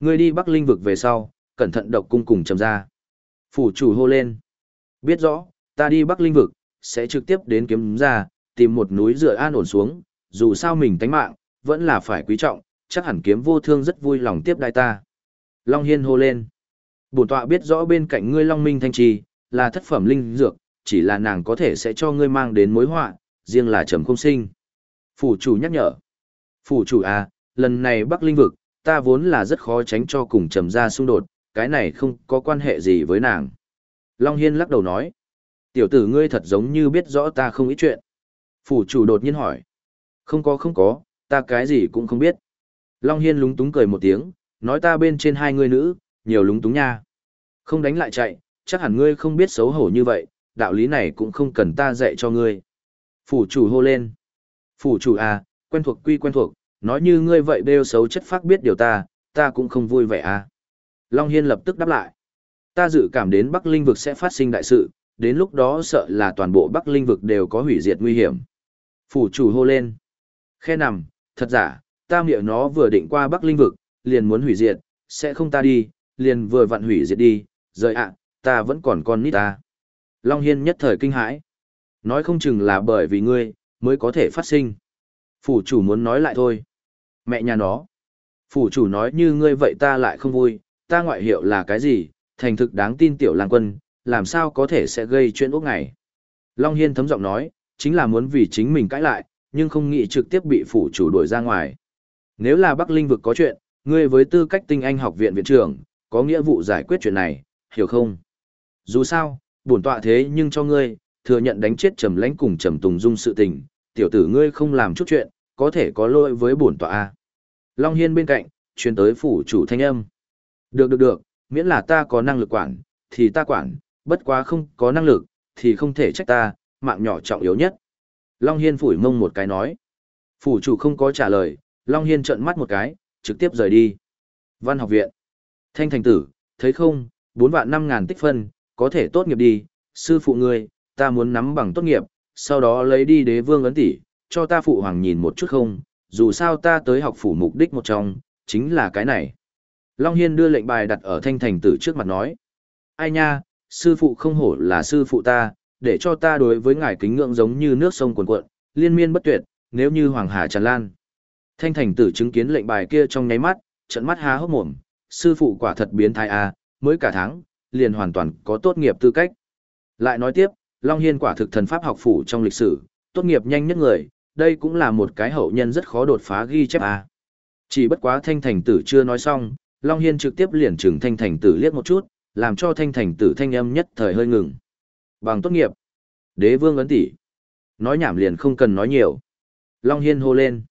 Người đi Bắc Linh vực về sau, cẩn thận độc cung cùng chầm ra. Phủ chủ hô lên. Biết rõ, ta đi Bắc Linh vực, sẽ trực tiếp đến kiếm ra, tìm một núi dựa an ổn xuống, dù sao mình tánh mạng, vẫn là phải quý trọng, chắc hẳn kiếm vô thương rất vui lòng tiếp đai ta. Long Hiên hô lên. Bổn tọa biết rõ bên cạnh ngươi Long Minh Thanh Trì, là thất phẩm linh dược, chỉ là nàng có thể sẽ cho ngươi mang đến mối họa, riêng là trầm không sinh. Phủ chủ nhắc nhở. Phủ chủ à, lần này Bắc Linh vực, ta vốn là rất khó tránh cho cùng trầm ra xung đột, cái này không có quan hệ gì với nàng. Long Hiên lắc đầu nói. Tiểu tử ngươi thật giống như biết rõ ta không ý chuyện. Phủ chủ đột nhiên hỏi. Không có không có, ta cái gì cũng không biết. Long Hiên lúng túng cười một tiếng, nói ta bên trên hai ngươi nữ, nhiều lúng túng nha. Không đánh lại chạy, chắc hẳn ngươi không biết xấu hổ như vậy, đạo lý này cũng không cần ta dạy cho ngươi. Phủ chủ hô lên. Phủ chủ à, quen thuộc quy quen thuộc, nói như ngươi vậy đều xấu chất phác biết điều ta, ta cũng không vui vẻ à. Long Hiên lập tức đáp lại. Ta dự cảm đến Bắc Linh vực sẽ phát sinh đại sự, đến lúc đó sợ là toàn bộ Bắc Linh vực đều có hủy diệt nguy hiểm. Phủ chủ hô lên. Khe nằm, thật giả, ta miệng nó vừa định qua Bắc Linh vực, liền muốn hủy diệt, sẽ không ta đi, liền vừa vặn hủy diệt đi, rời ạ, ta vẫn còn con nít ta. Long Hiên nhất thời kinh hãi. Nói không chừng là bởi vì ngươi, mới có thể phát sinh. Phủ chủ muốn nói lại thôi. Mẹ nhà nó. Phủ chủ nói như ngươi vậy ta lại không vui, ta ngoại hiệu là cái gì, thành thực đáng tin tiểu lang quân, làm sao có thể sẽ gây chuyện ốc ngày. Long Hiên thấm giọng nói, chính là muốn vì chính mình cãi lại, nhưng không nghĩ trực tiếp bị phủ chủ đuổi ra ngoài. Nếu là Bắc Linh vực có chuyện, ngươi với tư cách tinh anh học viện viện trưởng, có nghĩa vụ giải quyết chuyện này, hiểu không? Dù sao, bổn tọa thế nhưng cho ngươi, thừa nhận đánh chết Trầm Lãnh cùng Trầm Tùng Dung sự tình, tiểu tử ngươi không làm chút chuyện, có thể có lỗi với bổn tọa a. Long Hiên bên cạnh, truyền tới phủ chủ thanh âm. Được được được, miễn là ta có năng lực quản, thì ta quản, bất quá không có năng lực, thì không thể trách ta, mạng nhỏ trọng yếu nhất. Long Hiên phủi mông một cái nói. Phủ chủ không có trả lời, Long Hiên trợn mắt một cái, trực tiếp rời đi. Văn học viện. Thanh thành tử, thấy không, 4 vạn 5 ngàn tích phân, có thể tốt nghiệp đi, sư phụ ngươi, ta muốn nắm bằng tốt nghiệp, sau đó lấy đi đế vương ấn tỷ, cho ta phụ hoàng nhìn một chút không, dù sao ta tới học phủ mục đích một trong, chính là cái này. Long Hiên đưa lệnh bài đặt ở thanh thành tử trước mặt nói. Ai nha, sư phụ không hổ là sư phụ ta, để cho ta đối với ngài kính ngưỡng giống như nước sông cuồn cuộn, liên miên bất tuyệt, nếu như hoàng hà tràn lan. Thanh thành tử chứng kiến lệnh bài kia trong nháy mắt, trận mắt há hốc mồm, sư phụ quả thật biến thái a, mới cả tháng, liền hoàn toàn có tốt nghiệp tư cách. Lại nói tiếp, Long Hiên quả thực thần pháp học phủ trong lịch sử, tốt nghiệp nhanh nhất người, đây cũng là một cái hậu nhân rất khó đột phá ghi chép a. Chỉ bất quá thanh thành tử chưa nói xong, Long Hiên trực tiếp liền trừng thanh thành tử liếc một chút, làm cho thanh thành tử thanh âm nhất thời hơi ngừng. Bằng tốt nghiệp, đế vương ấn tỷ Nói nhảm liền không cần nói nhiều. Long Hiên hô lên.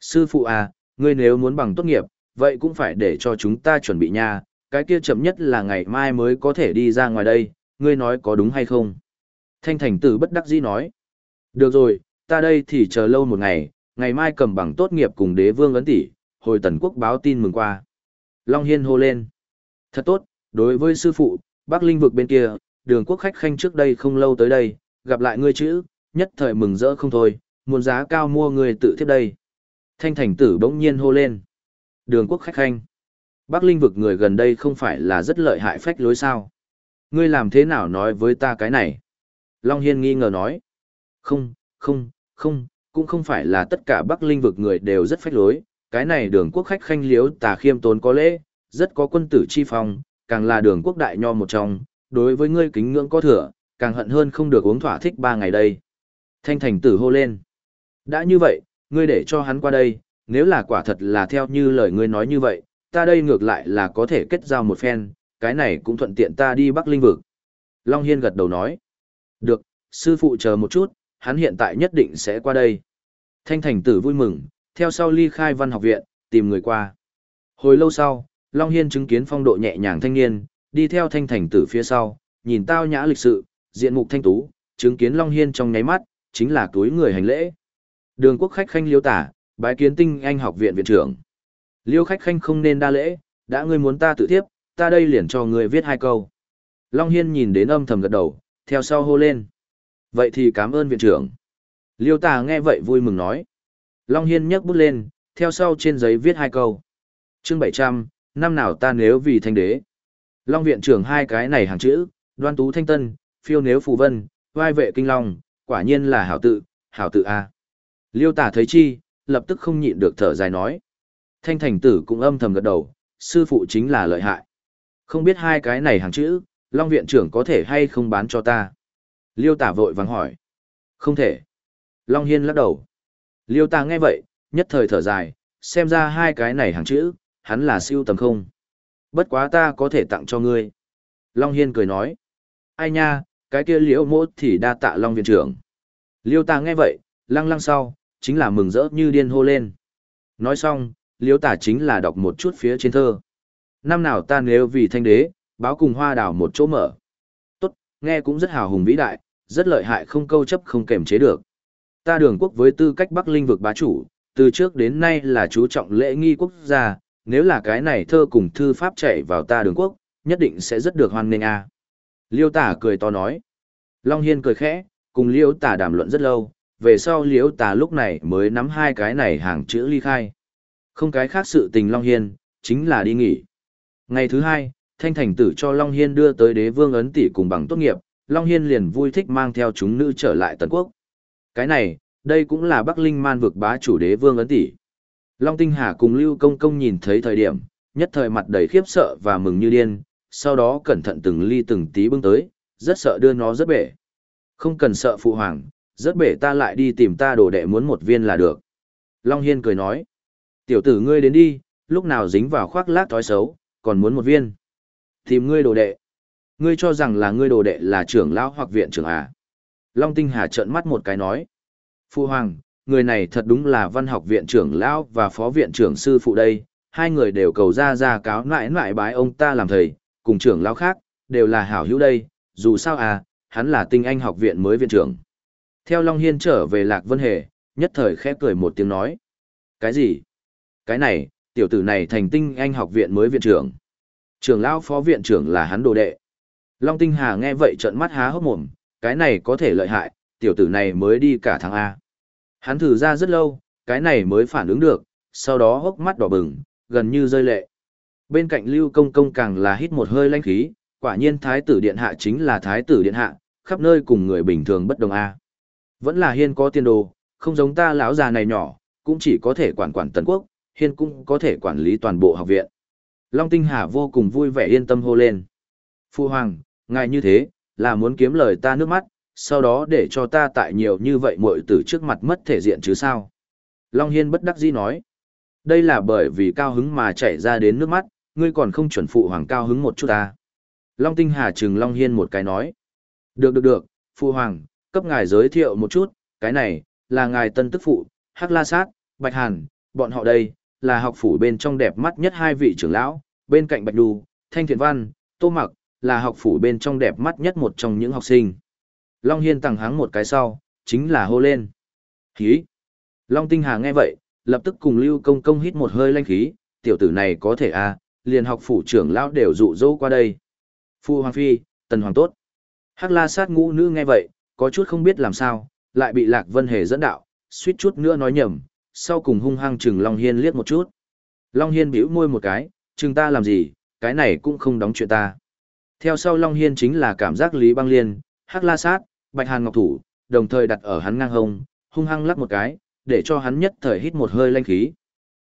Sư phụ à, ngươi nếu muốn bằng tốt nghiệp, vậy cũng phải để cho chúng ta chuẩn bị nha, cái kia chậm nhất là ngày mai mới có thể đi ra ngoài đây, ngươi nói có đúng hay không? Thanh thành tử bất đắc dĩ nói. Được rồi, ta đây thì chờ lâu một ngày, ngày mai cầm bằng tốt nghiệp cùng đế vương ấn tỷ, hồi tần quốc báo tin mừng qua. Long Hiên hô lên. Thật tốt, đối với sư phụ, bác linh vực bên kia, đường quốc khách khanh trước đây không lâu tới đây, gặp lại ngươi chữ, nhất thời mừng rỡ không thôi, muốn giá cao mua người tự thiếp đây. Thanh thành tử bỗng nhiên hô lên. Đường quốc khách khanh. Bác linh vực người gần đây không phải là rất lợi hại phách lối sao. Ngươi làm thế nào nói với ta cái này? Long Hiên nghi ngờ nói. Không, không, không, cũng không phải là tất cả Bắc Linh vực người đều rất phách lối, cái này đường quốc khách khanh liếu tà khiêm tốn có lễ, rất có quân tử chi phong, càng là đường quốc đại nho một trong, đối với ngươi kính ngưỡng có thừa, càng hận hơn không được uống thỏa thích ba ngày đây. Thanh thành tử hô lên. Đã như vậy, ngươi để cho hắn qua đây, nếu là quả thật là theo như lời ngươi nói như vậy, ta đây ngược lại là có thể kết giao một phen, cái này cũng thuận tiện ta đi Bắc Linh vực. Long Hiên gật đầu nói. Được, sư phụ chờ một chút, hắn hiện tại nhất định sẽ qua đây. Thanh thành tử vui mừng, theo sau ly khai văn học viện, tìm người qua. Hồi lâu sau, Long Hiên chứng kiến phong độ nhẹ nhàng thanh niên, đi theo thanh thành tử phía sau, nhìn tao nhã lịch sự, diện mục thanh tú, chứng kiến Long Hiên trong nháy mắt, chính là túi người hành lễ. Đường quốc khách khanh liêu tả, bái kiến tinh anh học viện viện trưởng. Liêu khách khanh không nên đa lễ, đã ngươi muốn ta tự tiếp, ta đây liền cho ngươi viết hai câu. Long Hiên nhìn đến âm thầm gật đầu, theo sau hô lên. Vậy thì cảm ơn viện trưởng. Liêu tà nghe vậy vui mừng nói. Long Hiên nhấc bút lên, theo sau trên giấy viết hai câu. chương 700, năm nào ta nếu vì thanh đế. Long viện trưởng hai cái này hàng chữ, đoan tú thanh tân, phiêu nếu phù vân, vai vệ kinh long, quả nhiên là hảo tự, hảo tự A. Liêu tả thấy chi, lập tức không nhịn được thở dài nói. Thanh thành tử cũng âm thầm gật đầu, sư phụ chính là lợi hại. Không biết hai cái này hàng chữ, Long viện trưởng có thể hay không bán cho ta. Liêu tả vội vàng hỏi. Không thể. Long hiên lắc đầu. Liêu ta nghe vậy, nhất thời thở dài, xem ra hai cái này hàng chữ, hắn là siêu tầm không. Bất quá ta có thể tặng cho ngươi. Long hiên cười nói. Ai nha, cái kia liễu mốt thì đa tạ Long viện trưởng. Liêu ta nghe vậy, lăng lăng sau, chính là mừng rỡ như điên hô lên. Nói xong, liêu tả chính là đọc một chút phía trên thơ. Năm nào ta nếu vì thanh đế, báo cùng hoa đảo một chỗ mở. Tốt, nghe cũng rất hào hùng vĩ đại, rất lợi hại không câu chấp không kềm chế được. Ta đường quốc với tư cách Bắc Linh vực bá chủ, từ trước đến nay là chú trọng lễ nghi quốc gia, nếu là cái này thơ cùng thư pháp chạy vào ta đường quốc, nhất định sẽ rất được hoan nghênh a. Liêu tả cười to nói. Long Hiên cười khẽ, cùng Liêu Tả đàm luận rất lâu, về sau Liêu Tả lúc này mới nắm hai cái này hàng chữ ly khai. Không cái khác sự tình Long Hiên, chính là đi nghỉ. Ngày thứ hai, Thanh Thành tử cho Long Hiên đưa tới đế vương ấn tỷ cùng bằng tốt nghiệp, Long Hiên liền vui thích mang theo chúng nữ trở lại Tần Quốc. Cái này, đây cũng là Bắc Linh man vực bá chủ đế vương ấn tỷ. Long Tinh Hà cùng Lưu Công Công nhìn thấy thời điểm, nhất thời mặt đầy khiếp sợ và mừng như điên, sau đó cẩn thận từng ly từng tí bưng tới, rất sợ đưa nó rất bể. Không cần sợ phụ hoàng, rất bể ta lại đi tìm ta đồ đệ muốn một viên là được. Long Hiên cười nói, tiểu tử ngươi đến đi, lúc nào dính vào khoác lác thói xấu, còn muốn một viên. Tìm ngươi đồ đệ. Ngươi cho rằng là ngươi đồ đệ là trưởng lão hoặc viện trưởng à. Long Tinh Hà trợn mắt một cái nói. Phu Hoàng, người này thật đúng là văn học viện trưởng lão và phó viện trưởng sư phụ đây. Hai người đều cầu ra ra cáo nại nại bái ông ta làm thầy, cùng trưởng lão khác, đều là hảo hữu đây. Dù sao à, hắn là tinh anh học viện mới viện trưởng. Theo Long Hiên trở về Lạc Vân Hề, nhất thời khẽ cười một tiếng nói. Cái gì? Cái này, tiểu tử này thành tinh anh học viện mới viện trưởng. Trưởng lão phó viện trưởng là hắn đồ đệ. Long Tinh Hà nghe vậy trợn mắt há hốc mồm, cái này có thể lợi hại, tiểu tử này mới đi cả tháng A. Hắn thử ra rất lâu, cái này mới phản ứng được, sau đó hốc mắt đỏ bừng, gần như rơi lệ. Bên cạnh Lưu Công Công càng là hít một hơi lanh khí, quả nhiên Thái tử Điện Hạ chính là Thái tử Điện Hạ, khắp nơi cùng người bình thường bất đồng A. Vẫn là hiên có tiên đồ, không giống ta lão già này nhỏ, cũng chỉ có thể quản quản tần quốc, hiên cũng có thể quản lý toàn bộ học viện. Long Tinh Hà vô cùng vui vẻ yên tâm hô lên. Phu Hoàng, ngài như thế, là muốn kiếm lời ta nước mắt, sau đó để cho ta tại nhiều như vậy muội tử trước mặt mất thể diện chứ sao. Long Hiên bất đắc dĩ nói. Đây là bởi vì cao hứng mà chảy ra đến nước mắt, ngươi còn không chuẩn phụ hoàng cao hứng một chút ta. Long Tinh Hà trừng Long Hiên một cái nói. Được được được, phụ hoàng, cấp ngài giới thiệu một chút, cái này, là ngài tân tức phụ, Hắc La Sát, Bạch Hàn, bọn họ đây, là học phủ bên trong đẹp mắt nhất hai vị trưởng lão, bên cạnh Bạch Đu, Thanh Thiện Văn, Tô Mặc, là học phủ bên trong đẹp mắt nhất một trong những học sinh. Long Hiên tặng háng một cái sau, chính là hô lên. Khí! Long Tinh Hà nghe vậy, lập tức cùng Lưu Công Công hít một hơi lanh khí, tiểu tử này có thể à, liền học phủ trưởng lão đều dụ dỗ qua đây. Phu Hoàng Phi, Tần Hoàng Tốt. Hắc la sát ngũ nữ nghe vậy, có chút không biết làm sao, lại bị Lạc Vân Hề dẫn đạo, suýt chút nữa nói nhầm, sau cùng hung hăng chừng Long Hiên liếc một chút. Long Hiên bĩu môi một cái, chừng ta làm gì, cái này cũng không đóng chuyện ta. Theo sau Long Hiên chính là cảm giác Lý Băng Liên, Hắc La Sát, Bạch Hàn Ngọc Thủ, đồng thời đặt ở hắn ngang hông, hung hăng lắc một cái, để cho hắn nhất thời hít một hơi lanh khí.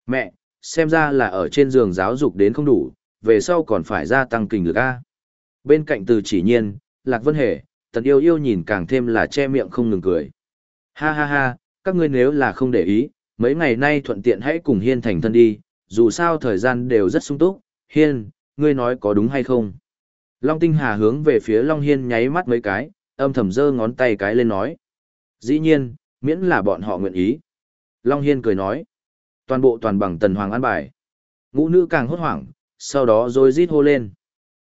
Mẹ, xem ra là ở trên giường giáo dục đến không đủ, về sau còn phải gia tăng kinh lực A. Bên cạnh từ chỉ nhiên, Lạc Vân Hề, tần yêu yêu nhìn càng thêm là che miệng không ngừng cười. Ha ha ha, các ngươi nếu là không để ý, mấy ngày nay thuận tiện hãy cùng Hiên thành thân đi, dù sao thời gian đều rất sung túc, Hiên, ngươi nói có đúng hay không? Long Tinh Hà hướng về phía Long Hiên nháy mắt mấy cái, âm thầm giơ ngón tay cái lên nói. Dĩ nhiên, miễn là bọn họ nguyện ý. Long Hiên cười nói. Toàn bộ toàn bằng tần hoàng an bài. Ngũ nữ càng hốt hoảng, sau đó rồi rít hô lên.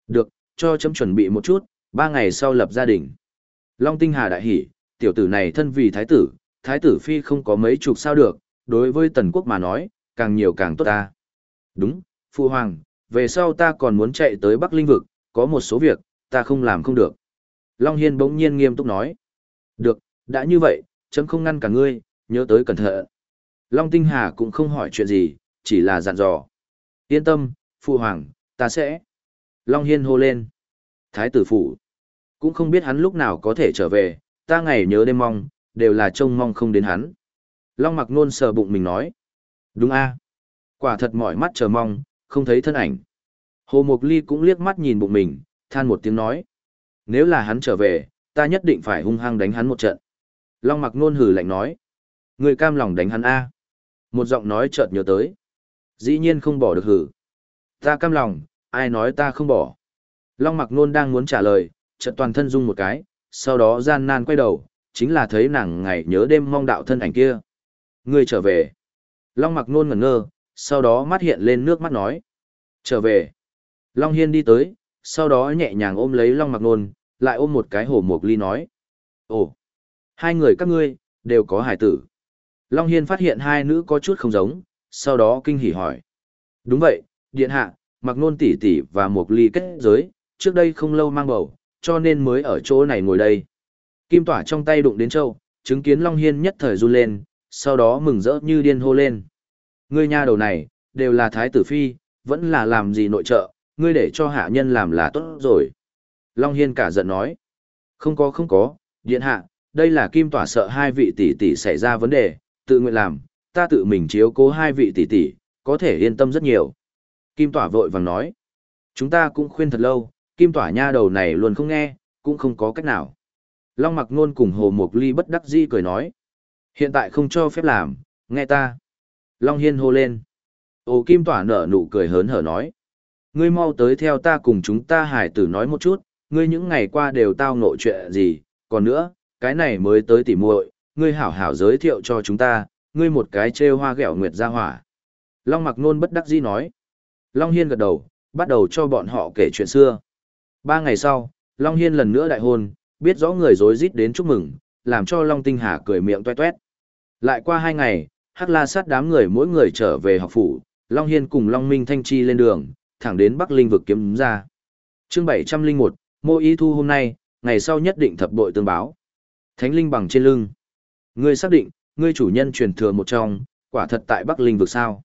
Được, cho chấm chuẩn bị một chút, ba ngày sau lập gia đình. Long Tinh Hà đại hỉ, tiểu tử này thân vì thái tử, thái tử phi không có mấy chục sao được, đối với tần quốc mà nói, càng nhiều càng tốt ta. Đúng, phụ hoàng, về sau ta còn muốn chạy tới Bắc Linh Vực, có một số việc, ta không làm không được. Long Hiên bỗng nhiên nghiêm túc nói. Được, đã như vậy, chấm không ngăn cả ngươi, nhớ tới cẩn thận. Long Tinh Hà cũng không hỏi chuyện gì, chỉ là dặn dò. Yên tâm, phụ hoàng, ta sẽ. Long Hiên hô lên. Thái tử phụ. Cũng không biết hắn lúc nào có thể trở về, ta ngày nhớ đêm mong, đều là trông mong không đến hắn. Long mặc nôn sờ bụng mình nói. Đúng a Quả thật mỏi mắt chờ mong, không thấy thân ảnh. Hồ Mộc Ly cũng liếc mắt nhìn bụng mình, than một tiếng nói. Nếu là hắn trở về, ta nhất định phải hung hăng đánh hắn một trận. Long mặc nôn hử lạnh nói. Người cam lòng đánh hắn A. Một giọng nói chợt nhớ tới. Dĩ nhiên không bỏ được hử. Ta cam lòng, ai nói ta không bỏ. Long mặc nôn đang muốn trả lời, chợt toàn thân rung một cái, sau đó gian nan quay đầu, chính là thấy nàng ngày nhớ đêm mong đạo thân ảnh kia. Người trở về. Long mặc nôn ngẩn ngơ, sau đó mắt hiện lên nước mắt nói. Trở về. Long Hiên đi tới, sau đó nhẹ nhàng ôm lấy Long Mặc Nôn, lại ôm một cái hổ mộc ly nói. Ồ, hai người các ngươi, đều có hải tử. Long Hiên phát hiện hai nữ có chút không giống, sau đó kinh hỉ hỏi. Đúng vậy, điện hạ, Mặc Nôn tỷ tỷ và Mộc Ly kết giới, trước đây không lâu mang bầu, cho nên mới ở chỗ này ngồi đây. Kim tỏa trong tay đụng đến châu, chứng kiến Long Hiên nhất thời run lên, sau đó mừng rỡ như điên hô lên. Ngươi nha đầu này, đều là thái tử phi, vẫn là làm gì nội trợ, ngươi để cho hạ nhân làm là tốt rồi. Long Hiên cả giận nói. Không có không có, điện hạ, đây là kim tỏa sợ hai vị tỷ tỷ xảy ra vấn đề, tự nguyện làm, ta tự mình chiếu cố hai vị tỷ tỷ, có thể yên tâm rất nhiều. Kim tỏa vội vàng nói. Chúng ta cũng khuyên thật lâu, kim tỏa nha đầu này luôn không nghe, cũng không có cách nào. Long mặc nôn cùng hồ mục ly bất đắc di cười nói. Hiện tại không cho phép làm, nghe ta. Long hiên hô lên. ô kim tỏa nở nụ cười hớn hở nói. Ngươi mau tới theo ta cùng chúng ta hải tử nói một chút, ngươi những ngày qua đều tao nội chuyện gì, còn nữa, cái này mới tới tỉ muội, ngươi hảo hảo giới thiệu cho chúng ta, ngươi một cái trêu hoa ghẹo nguyệt ra hỏa. Long mặc nôn bất đắc dĩ nói. Long Hiên gật đầu, bắt đầu cho bọn họ kể chuyện xưa. Ba ngày sau, Long Hiên lần nữa đại hôn, biết rõ người dối rít đến chúc mừng, làm cho Long Tinh Hà cười miệng tuét tuét. Lại qua hai ngày, Hắc La sát đám người mỗi người trở về học phủ, Long Hiên cùng Long Minh Thanh Chi lên đường, thẳng đến Bắc Linh vực kiếm ra. chương 701, Mô Ý Thu hôm nay, ngày sau nhất định thập bội tương báo. Thánh Linh bằng trên lưng. Ngươi xác định, ngươi chủ nhân truyền thừa một trong, quả thật tại Bắc Linh vực sao?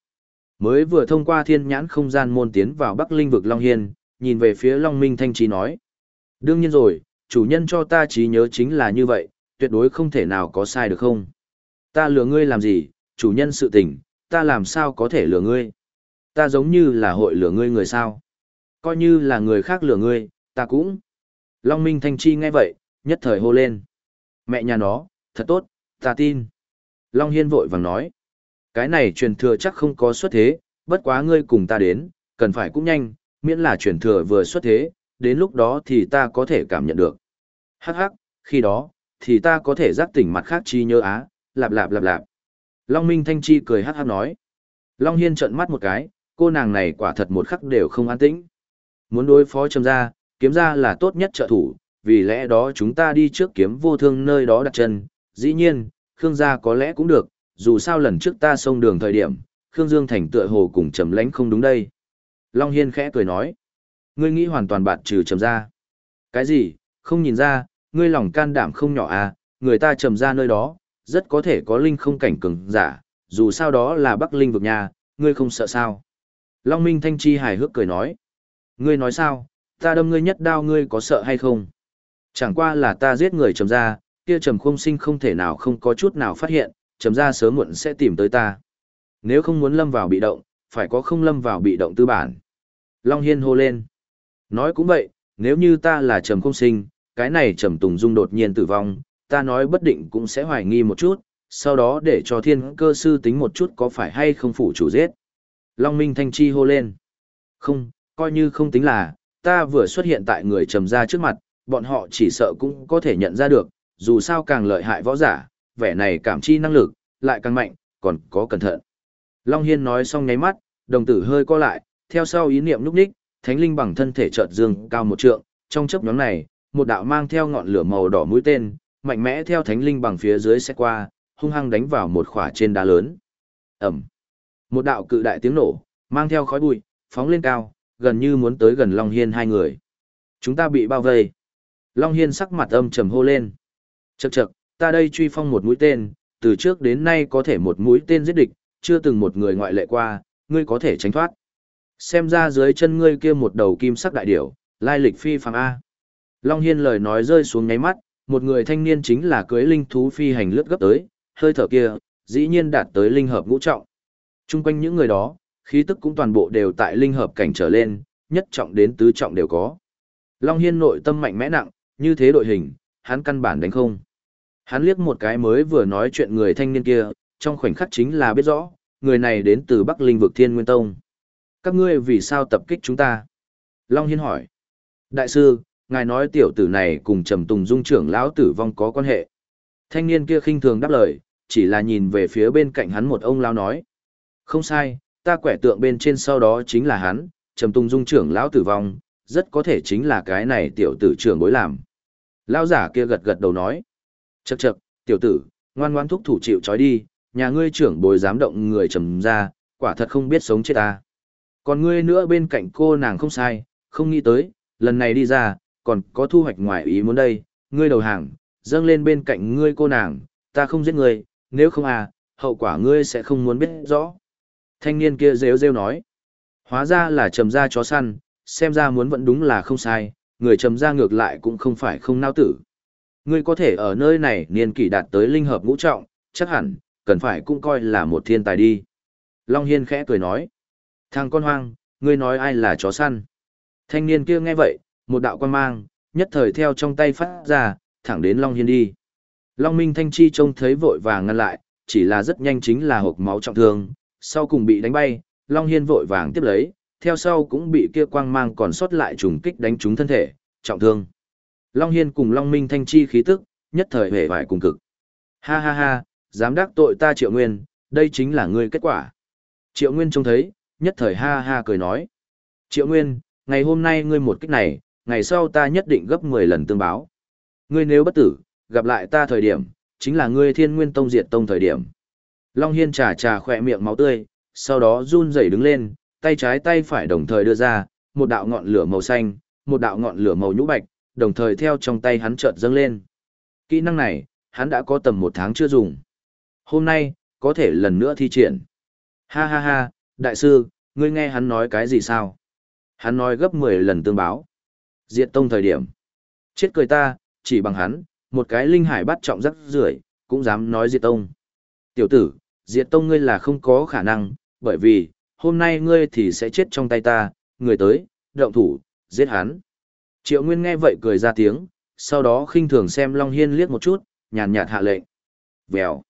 Mới vừa thông qua thiên nhãn không gian môn tiến vào Bắc Linh vực Long Hiên, nhìn về phía Long Minh Thanh Trí nói. Đương nhiên rồi, chủ nhân cho ta trí nhớ chính là như vậy, tuyệt đối không thể nào có sai được không? Ta lừa ngươi làm gì, chủ nhân sự tình, ta làm sao có thể lừa ngươi? Ta giống như là hội lửa ngươi người sao? Coi như là người khác lửa ngươi, ta cũng. Long Minh Thanh Chi nghe vậy, nhất thời hô lên. Mẹ nhà nó, thật tốt, ta tin. Long Hiên vội vàng nói. Cái này truyền thừa chắc không có xuất thế, bất quá ngươi cùng ta đến, cần phải cũng nhanh, miễn là truyền thừa vừa xuất thế, đến lúc đó thì ta có thể cảm nhận được. Hắc hắc, khi đó, thì ta có thể giác tỉnh mặt khác chi nhớ á, lạp lạp lạp lạp. Long Minh Thanh Chi cười hắc hắc nói. Long Hiên trợn mắt một cái, cô nàng này quả thật một khắc đều không an tĩnh. Muốn đối phó trầm ra, kiếm ra là tốt nhất trợ thủ, vì lẽ đó chúng ta đi trước kiếm vô thương nơi đó đặt chân. Dĩ nhiên, Khương gia có lẽ cũng được, dù sao lần trước ta xông đường thời điểm, Khương Dương Thành tựa hồ cùng trầm lánh không đúng đây. Long Hiên khẽ cười nói. Ngươi nghĩ hoàn toàn bạn trừ trầm ra. Cái gì, không nhìn ra, ngươi lòng can đảm không nhỏ à, người ta trầm ra nơi đó, rất có thể có linh không cảnh cường giả, dù sao đó là Bắc Linh vực nhà, ngươi không sợ sao. Long Minh Thanh Chi hài hước cười nói. Ngươi nói sao, ta đâm ngươi nhất đao ngươi có sợ hay không? Chẳng qua là ta giết người trầm ra, kia trầm không sinh không thể nào không có chút nào phát hiện, trầm ra sớm muộn sẽ tìm tới ta. Nếu không muốn lâm vào bị động, phải có không lâm vào bị động tư bản. Long Hiên hô lên. Nói cũng vậy, nếu như ta là trầm không sinh, cái này trầm tùng dung đột nhiên tử vong, ta nói bất định cũng sẽ hoài nghi một chút, sau đó để cho thiên cơ sư tính một chút có phải hay không phủ chủ giết. Long Minh Thanh Chi hô lên. Không, coi như không tính là, ta vừa xuất hiện tại người trầm ra trước mặt, bọn họ chỉ sợ cũng có thể nhận ra được, dù sao càng lợi hại võ giả, vẻ này cảm chi năng lực, lại càng mạnh, còn có cẩn thận. Long Hiên nói xong nháy mắt, đồng tử hơi co lại, theo sau ý niệm lúc ních, thánh linh bằng thân thể chợt dương cao một trượng, trong chấp nhóm này, một đạo mang theo ngọn lửa màu đỏ mũi tên, mạnh mẽ theo thánh linh bằng phía dưới xe qua, hung hăng đánh vào một khỏa trên đá lớn. Ẩm. Một đạo cự đại tiếng nổ, mang theo khói bụi, phóng lên cao, gần như muốn tới gần Long Hiên hai người. Chúng ta bị bao vây. Long Hiên sắc mặt âm trầm hô lên. Chậc chậc, ta đây truy phong một mũi tên, từ trước đến nay có thể một mũi tên giết địch, chưa từng một người ngoại lệ qua, ngươi có thể tránh thoát. Xem ra dưới chân ngươi kia một đầu kim sắc đại điểu, lai lịch phi phàm A. Long Hiên lời nói rơi xuống ngáy mắt, một người thanh niên chính là cưới linh thú phi hành lướt gấp tới, hơi thở kia, dĩ nhiên đạt tới linh hợp ngũ trọng. Trung quanh những người đó, khí tức cũng toàn bộ đều tại linh hợp cảnh trở lên, nhất trọng đến tứ trọng đều có. Long Hiên nội tâm mạnh mẽ nặng, như thế đội hình, hắn căn bản đánh không. Hắn liếc một cái mới vừa nói chuyện người thanh niên kia, trong khoảnh khắc chính là biết rõ, người này đến từ Bắc Linh vực Thiên Nguyên Tông. Các ngươi vì sao tập kích chúng ta? Long Hiên hỏi. Đại sư, ngài nói tiểu tử này cùng Trầm Tùng Dung trưởng lão tử vong có quan hệ. Thanh niên kia khinh thường đáp lời, chỉ là nhìn về phía bên cạnh hắn một ông lão nói. Không sai, ta quẻ tượng bên trên sau đó chính là hắn, Trầm tung Dung trưởng lão tử vong, rất có thể chính là cái này tiểu tử trưởng bối làm. Lão giả kia gật gật đầu nói. Chậc chậc, tiểu tử, ngoan ngoan thúc thủ chịu trói đi, nhà ngươi trưởng bối dám động người trầm ra, quả thật không biết sống chết ta. Còn ngươi nữa bên cạnh cô nàng không sai, không nghĩ tới, lần này đi ra, còn có thu hoạch ngoài ý muốn đây, ngươi đầu hàng, dâng lên bên cạnh ngươi cô nàng, ta không giết ngươi, nếu không à, hậu quả ngươi sẽ không muốn biết rõ. Thanh niên kia rêu rêu nói. Hóa ra là trầm ra chó săn, xem ra muốn vẫn đúng là không sai, người trầm ra ngược lại cũng không phải không nao tử. Ngươi có thể ở nơi này niên kỷ đạt tới linh hợp ngũ trọng, chắc hẳn, cần phải cũng coi là một thiên tài đi. Long Hiên khẽ cười nói. Thằng con hoang, ngươi nói ai là chó săn? Thanh niên kia nghe vậy, một đạo quan mang, nhất thời theo trong tay phát ra, thẳng đến Long Hiên đi. Long Minh Thanh Chi trông thấy vội vàng ngăn lại, chỉ là rất nhanh chính là hộp máu trọng thương, sau cùng bị đánh bay, Long Hiên vội vàng tiếp lấy, theo sau cũng bị kia quang mang còn sót lại trùng kích đánh trúng thân thể, trọng thương. Long Hiên cùng Long Minh Thanh Chi khí tức, nhất thời hề vải cùng cực. Ha ha ha, dám đắc tội ta Triệu Nguyên, đây chính là ngươi kết quả. Triệu Nguyên trông thấy, nhất thời ha ha cười nói. Triệu Nguyên, ngày hôm nay ngươi một kích này, ngày sau ta nhất định gấp 10 lần tương báo. Ngươi nếu bất tử, gặp lại ta thời điểm, chính là ngươi thiên nguyên tông diệt tông thời điểm. Long Hiên trà trà khỏe miệng máu tươi, sau đó run rẩy đứng lên, tay trái tay phải đồng thời đưa ra, một đạo ngọn lửa màu xanh, một đạo ngọn lửa màu nhũ bạch, đồng thời theo trong tay hắn chợt dâng lên. Kỹ năng này, hắn đã có tầm một tháng chưa dùng. Hôm nay, có thể lần nữa thi triển. Ha ha ha, đại sư, ngươi nghe hắn nói cái gì sao? Hắn nói gấp 10 lần tương báo. Diệt tông thời điểm. Chết cười ta, chỉ bằng hắn, một cái linh hải bắt trọng rắc rưởi cũng dám nói diệt tông. Tiểu tử, diệt tông ngươi là không có khả năng, bởi vì, hôm nay ngươi thì sẽ chết trong tay ta, người tới, động thủ, giết hắn. Triệu Nguyên nghe vậy cười ra tiếng, sau đó khinh thường xem Long Hiên liếc một chút, nhàn nhạt hạ lệnh. Vèo.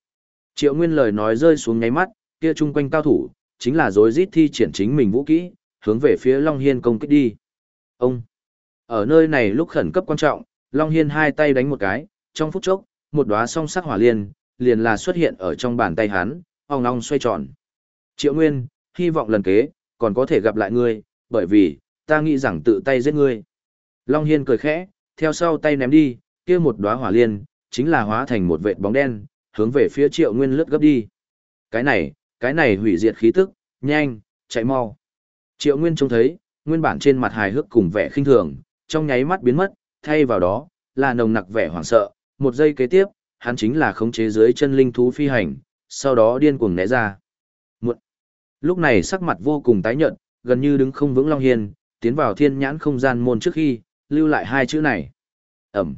Triệu Nguyên lời nói rơi xuống nháy mắt, kia chung quanh cao thủ, chính là rối rít thi triển chính mình vũ kỹ, hướng về phía Long Hiên công kích đi. Ông. Ở nơi này lúc khẩn cấp quan trọng, Long Hiên hai tay đánh một cái, trong phút chốc, một đóa song sắc hỏa liên, liền là xuất hiện ở trong bàn tay hắn, ong ong xoay tròn. Triệu Nguyên, hy vọng lần kế, còn có thể gặp lại ngươi, bởi vì, ta nghĩ rằng tự tay giết ngươi. Long Hiên cười khẽ, theo sau tay ném đi, kia một đóa hỏa liên, chính là hóa thành một vệt bóng đen, hướng về phía Triệu Nguyên lướt gấp đi. Cái này, cái này hủy diệt khí tức, nhanh, chạy mau. Triệu Nguyên trông thấy, nguyên bản trên mặt hài hước cùng vẻ khinh thường, trong nháy mắt biến mất, thay vào đó, là nồng nặc vẻ hoảng sợ, một giây kế tiếp, hắn chính là khống chế dưới chân linh thú phi hành, sau đó điên cuồng né ra. Muộn. Lúc này sắc mặt vô cùng tái nhợt, gần như đứng không vững Long Hiên, tiến vào thiên nhãn không gian môn trước khi, lưu lại hai chữ này. Ẩm.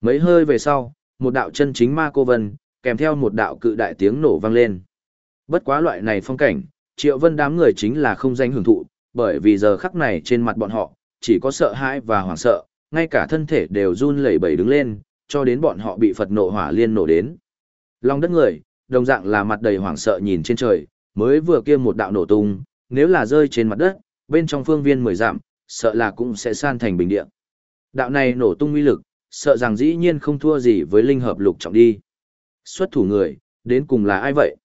Mấy hơi về sau, một đạo chân chính ma cô vân, kèm theo một đạo cự đại tiếng nổ vang lên. Bất quá loại này phong cảnh, triệu vân đám người chính là không danh hưởng thụ, bởi vì giờ khắc này trên mặt bọn họ, chỉ có sợ hãi và hoảng sợ, ngay cả thân thể đều run lẩy bẩy đứng lên, cho đến bọn họ bị Phật nộ hỏa liên nổ đến. Long đất người, đồng dạng là mặt đầy hoảng sợ nhìn trên trời, mới vừa kia một đạo nổ tung, nếu là rơi trên mặt đất, bên trong phương viên mười giảm, sợ là cũng sẽ san thành bình địa. Đạo này nổ tung uy lực, sợ rằng dĩ nhiên không thua gì với linh hợp lục trọng đi. Xuất thủ người, đến cùng là ai vậy?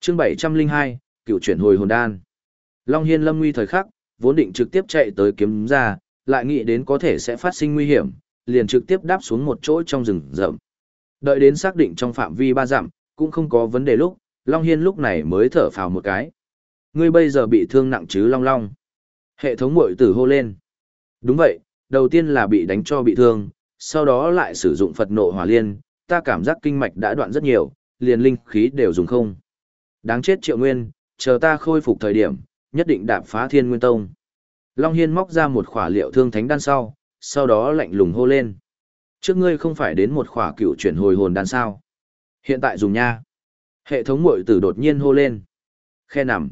Chương 702, cựu chuyển hồi hồn đan. Long Hiên lâm nguy thời khắc, vốn định trực tiếp chạy tới kiếm ra, lại nghĩ đến có thể sẽ phát sinh nguy hiểm, liền trực tiếp đáp xuống một chỗ trong rừng rậm. Đợi đến xác định trong phạm vi ba dặm, cũng không có vấn đề lúc, Long Hiên lúc này mới thở phào một cái. Ngươi bây giờ bị thương nặng chứ Long Long. Hệ thống mội tử hô lên. Đúng vậy, đầu tiên là bị đánh cho bị thương, sau đó lại sử dụng Phật nộ hỏa liên, ta cảm giác kinh mạch đã đoạn rất nhiều, liền linh khí đều dùng không. Đáng chết triệu nguyên, chờ ta khôi phục thời điểm, nhất định đạp phá thiên nguyên tông. Long Hiên móc ra một khỏa liệu thương thánh đan sau, sau đó lạnh lùng hô lên. Trước ngươi không phải đến một khỏa cựu chuyển hồi hồn đan sao. Hiện tại dùng nha. Hệ thống mội tử đột nhiên hô lên. Khe nằm.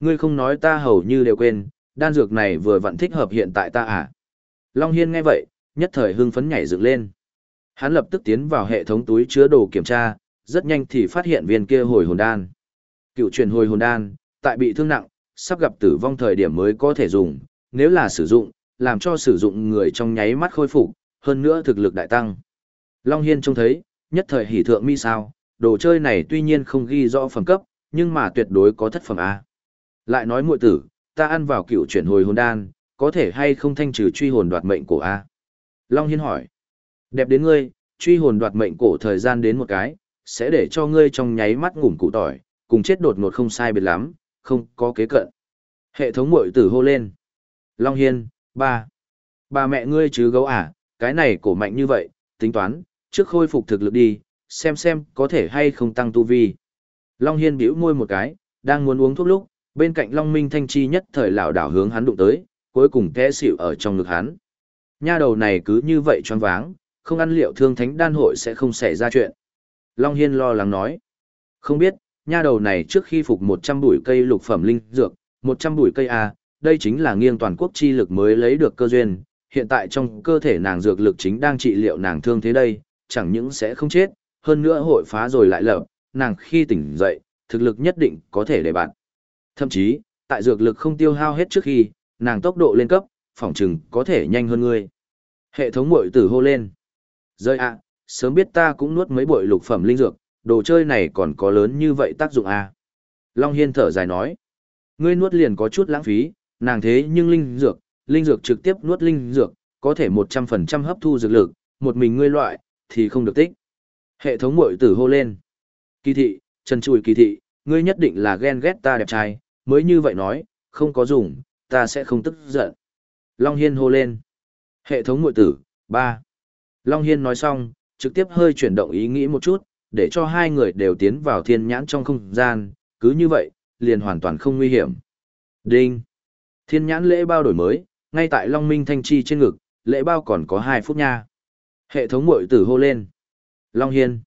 Ngươi không nói ta hầu như đều quên, đan dược này vừa vặn thích hợp hiện tại ta à. Long Hiên nghe vậy, nhất thời hưng phấn nhảy dựng lên. Hắn lập tức tiến vào hệ thống túi chứa đồ kiểm tra, rất nhanh thì phát hiện viên kia hồi hồn đan. Cựu truyền hồi hồn đan, tại bị thương nặng, sắp gặp tử vong thời điểm mới có thể dùng, nếu là sử dụng, làm cho sử dụng người trong nháy mắt khôi phục, hơn nữa thực lực đại tăng. Long Hiên trông thấy, nhất thời hỉ thượng mi sao, đồ chơi này tuy nhiên không ghi rõ phẩm cấp, nhưng mà tuyệt đối có thất phẩm A. Lại nói muội tử, ta ăn vào cựu chuyển hồi hồn đan, có thể hay không thanh trừ truy hồn đoạt mệnh cổ A? Long Hiên hỏi. Đẹp đến ngươi, truy hồn đoạt mệnh cổ thời gian đến một cái, sẽ để cho ngươi trong nháy mắt ngủm cụ tỏi, cùng chết đột ngột không sai biệt lắm, không có kế cận. Hệ thống mội tử hô lên. Long Hiên, ba. Bà mẹ ngươi chứ gấu à, cái này cổ mạnh như vậy, tính toán, trước khôi phục thực lực đi, xem xem có thể hay không tăng tu vi. Long Hiên bĩu môi một cái, đang muốn uống thuốc lúc, bên cạnh Long Minh Thanh Chi nhất thời lảo đảo hướng hắn đụng tới, cuối cùng té xỉu ở trong ngực hắn. Nha đầu này cứ như vậy choáng váng, không ăn liệu thương thánh đan hội sẽ không xảy ra chuyện. Long Hiên lo lắng nói. Không biết, nha đầu này trước khi phục 100 bụi cây lục phẩm linh dược, 100 bụi cây A, đây chính là nghiêng toàn quốc chi lực mới lấy được cơ duyên. Hiện tại trong cơ thể nàng dược lực chính đang trị liệu nàng thương thế đây, chẳng những sẽ không chết, hơn nữa hội phá rồi lại lập, nàng khi tỉnh dậy, thực lực nhất định có thể để bạn. Thậm chí, tại dược lực không tiêu hao hết trước khi, nàng tốc độ lên cấp, phỏng chừng có thể nhanh hơn ngươi. Hệ thống muội tử hô lên. Rơi ạ, sớm biết ta cũng nuốt mấy bội lục phẩm linh dược, đồ chơi này còn có lớn như vậy tác dụng à. Long Hiên thở dài nói. Ngươi nuốt liền có chút lãng phí, nàng thế nhưng linh dược, linh dược trực tiếp nuốt linh dược, có thể 100% hấp thu dược lực, một mình ngươi loại, thì không được tích. Hệ thống mội tử hô lên. Kỳ thị, trần chùi kỳ thị, ngươi nhất định là ghen ghét ta đẹp trai, mới như vậy nói, không có dùng, ta sẽ không tức giận. Long Hiên hô lên. Hệ thống mội tử, 3. Long Hiên nói xong, trực tiếp hơi chuyển động ý nghĩ một chút, để cho hai người đều tiến vào thiên nhãn trong không gian, cứ như vậy, liền hoàn toàn không nguy hiểm. Đinh! Thiên nhãn lễ bao đổi mới, ngay tại Long Minh Thanh Chi trên ngực, lễ bao còn có 2 phút nha. Hệ thống mội tử hô lên. Long Hiên!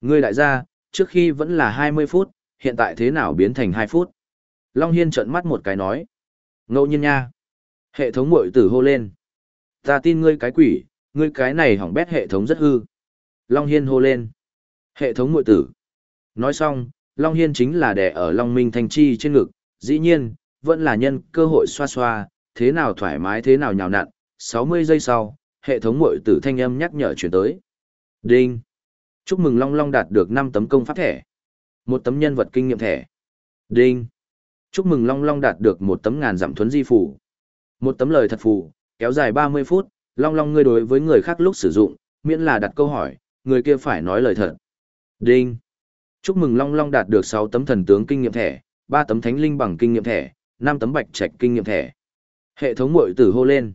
Ngươi đại gia, trước khi vẫn là 20 phút, hiện tại thế nào biến thành 2 phút? Long Hiên trợn mắt một cái nói. Ngẫu nhiên nha. Hệ thống mội tử hô lên. Ta tin ngươi cái quỷ, ngươi cái này hỏng bét hệ thống rất hư. Long Hiên hô lên. Hệ thống mội tử. Nói xong, Long Hiên chính là đẻ ở Long Minh Thanh Chi trên ngực, dĩ nhiên, vẫn là nhân cơ hội xoa xoa, thế nào thoải mái thế nào nhào nặn. 60 giây sau, hệ thống mội tử thanh âm nhắc nhở chuyển tới. Đinh. Chúc mừng Long Long đạt được 5 tấm công pháp thẻ. Một tấm nhân vật kinh nghiệm thẻ. Đinh. Chúc mừng Long Long đạt được một tấm ngàn giảm thuấn di phủ. Một tấm lời thật phù, kéo dài 30 phút, Long Long ngươi đối với người khác lúc sử dụng, miễn là đặt câu hỏi, người kia phải nói lời thật. Đinh. Chúc mừng Long Long đạt được 6 tấm thần tướng kinh nghiệm thẻ, 3 tấm thánh linh bằng kinh nghiệm thẻ, năm tấm bạch trạch kinh nghiệm thẻ. Hệ thống muội tử hô lên.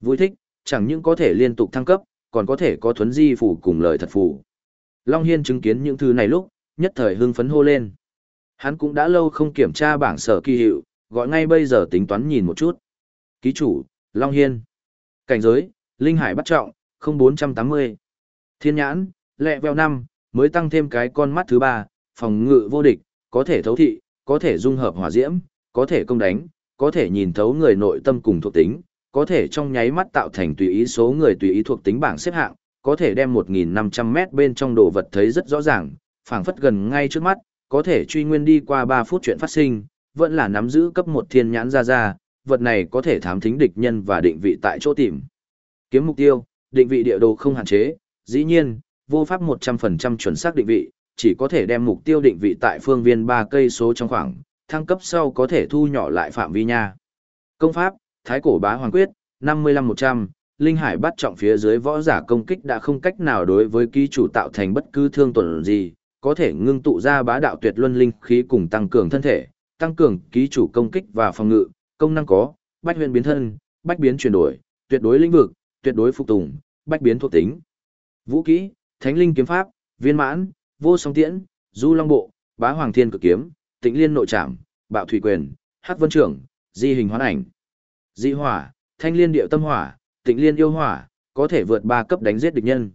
Vui thích, chẳng những có thể liên tục thăng cấp, còn có thể có thuấn di phủ cùng lời thật phủ. Long Hiên chứng kiến những thứ này lúc, nhất thời hưng phấn hô lên. Hắn cũng đã lâu không kiểm tra bảng sở kỳ hiệu, gọi ngay bây giờ tính toán nhìn một chút. Ký chủ, Long Hiên. Cảnh giới, Linh Hải bắt trọng, 0480. Thiên nhãn, lẹ veo 5, mới tăng thêm cái con mắt thứ ba, phòng ngự vô địch, có thể thấu thị, có thể dung hợp hỏa diễm, có thể công đánh, có thể nhìn thấu người nội tâm cùng thuộc tính, có thể trong nháy mắt tạo thành tùy ý số người tùy ý thuộc tính bảng xếp hạng, có thể đem 1.500 mét bên trong đồ vật thấy rất rõ ràng, phảng phất gần ngay trước mắt, có thể truy nguyên đi qua 3 phút chuyện phát sinh, vẫn là nắm giữ cấp một thiên nhãn ra ra, vật này có thể thám thính địch nhân và định vị tại chỗ tìm. Kiếm mục tiêu, định vị địa đồ không hạn chế, dĩ nhiên, vô pháp 100% chuẩn xác định vị, chỉ có thể đem mục tiêu định vị tại phương viên 3 cây số trong khoảng, thăng cấp sau có thể thu nhỏ lại phạm vi nha. Công pháp, Thái cổ bá hoàng quyết, 55-100, Linh Hải bắt trọng phía dưới võ giả công kích đã không cách nào đối với ký chủ tạo thành bất cứ thương tổn gì, có thể ngưng tụ ra bá đạo tuyệt luân linh khí cùng tăng cường thân thể, tăng cường ký chủ công kích và phòng ngự, công năng có, bách huyền biến thân, bách biến chuyển đổi, tuyệt đối lĩnh vực, tuyệt đối phục tùng, bách biến thuộc tính. Vũ kỹ, Thánh linh kiếm pháp, viên mãn, vô song tiễn, du long bộ, bá hoàng thiên cực kiếm, tịnh liên nội trảm, bạo thủy quyền, hắc vân trưởng, di hình hoán ảnh. Di hỏa, thanh liên điệu tâm hỏa, tịnh liên yêu hỏa, có thể vượt ba cấp đánh giết địch nhân.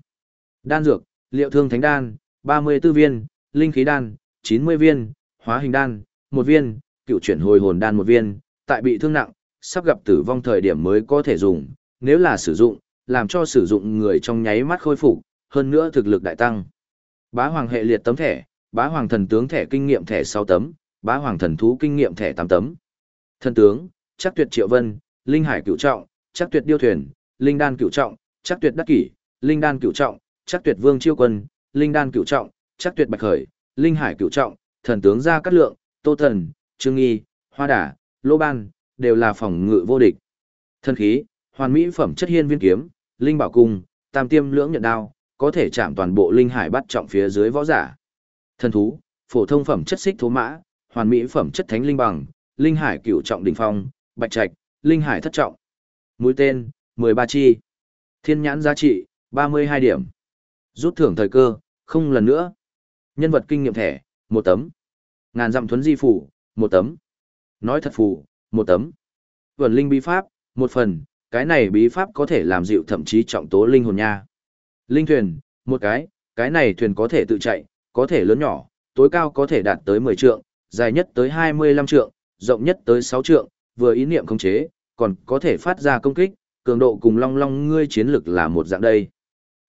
Đan dược, liệu thương thánh đan, 34 viên, linh khí đan, 90 viên, hóa hình đan, một viên, cựu chuyển hồi hồn đan một viên, tại bị thương nặng, sắp gặp tử vong thời điểm mới có thể dùng, nếu là sử dụng, làm cho sử dụng người trong nháy mắt khôi phục, hơn nữa thực lực đại tăng. Bá hoàng hệ liệt tấm thẻ, bá hoàng thần tướng thẻ kinh nghiệm thẻ 6 tấm, bá hoàng thần thú kinh nghiệm thẻ 8 tấm. Thần tướng, chắc tuyệt triệu vân, linh hải cửu trọng, chắc tuyệt điêu thuyền, linh đan cửu trọng, chắc tuyệt đắc kỷ, linh đan cửu trọng, chắc tuyệt vương chiêu quân, linh đan cửu trọng, chắc tuyệt bạch khởi, linh hải cửu trọng, thần tướng gia cát lượng, tô thần, trương nghi, hoa đà, lô ban, đều là phòng ngự vô địch. Thần khí, hoàn mỹ phẩm chất hiên viên kiếm, linh bảo cung, tam tiêm lưỡng nhận đao, có thể chạm toàn bộ linh hải bắt trọng phía dưới võ giả. Thần thú, phổ thông phẩm chất xích thú mã, hoàn mỹ phẩm chất thánh linh bằng, linh hải cửu trọng đỉnh phong, bạch trạch, linh hải thất trọng. Mũi tên, 13 chi. Thiên nhãn giá trị, 32 điểm. Rút thưởng thời cơ, không lần nữa. Nhân vật kinh nghiệm thẻ, một tấm. Ngàn dặm thuấn di phủ, một tấm. Nói thật phủ, một tấm. Vẩn linh bí pháp, một phần, cái này bí pháp có thể làm dịu thậm chí trọng tố linh hồn nha. Linh thuyền, một cái, cái này thuyền có thể tự chạy, có thể lớn nhỏ, tối cao có thể đạt tới 10 trượng, dài nhất tới 25 trượng, rộng nhất tới 6 trượng, vừa ý niệm khống chế, còn có thể phát ra công kích, cường độ cùng long long ngươi chiến lực là một dạng đây.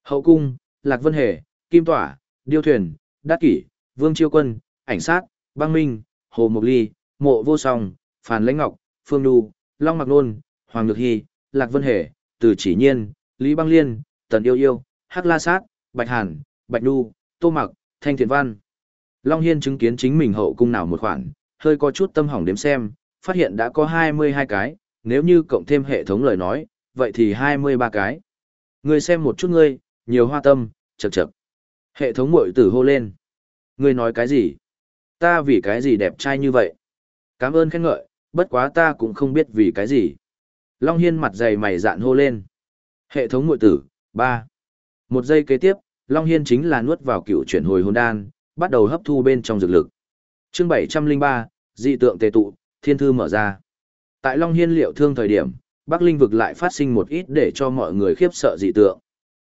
Hậu cung, Lạc Vân Hề, Kim Tỏa, Điêu Thuyền, Đát Kỷ, Vương Chiêu Quân, Ảnh Sát, Băng Minh, Hồ Mộc Ly, Mộ Vô Song, Phàn Lãnh Ngọc, Phương Đu, Long Mạc Nôn, Hoàng Nhược Hy, Lạc Vân Hề, Từ Chỉ Nhiên, Lý Băng Liên, Tần Yêu Yêu, Hắc La Sát, Bạch Hàn, Bạch Nhu, Tô Mặc, Thanh Thiện Văn. Long Hiên chứng kiến chính mình hậu cung nào một khoản, hơi có chút tâm hỏng đếm xem, phát hiện đã có 22 cái, nếu như cộng thêm hệ thống lời nói, vậy thì 23 cái. Ngươi xem một chút ngươi, nhiều hoa tâm, chậc chậc. Hệ thống mội tử hô lên. Ngươi nói cái gì? Ta vì cái gì đẹp trai như vậy? Cảm ơn khen ngợi, bất quá ta cũng không biết vì cái gì. Long Hiên mặt dày mày dạn hô lên. Hệ thống mội tử, 3. Một giây kế tiếp, Long Hiên chính là nuốt vào cựu chuyển hồi hồn đan, bắt đầu hấp thu bên trong dược lực. chương 703, dị tượng tề tụ, thiên thư mở ra. Tại Long Hiên liệu thương thời điểm, Bắc Linh vực lại phát sinh một ít để cho mọi người khiếp sợ dị tượng.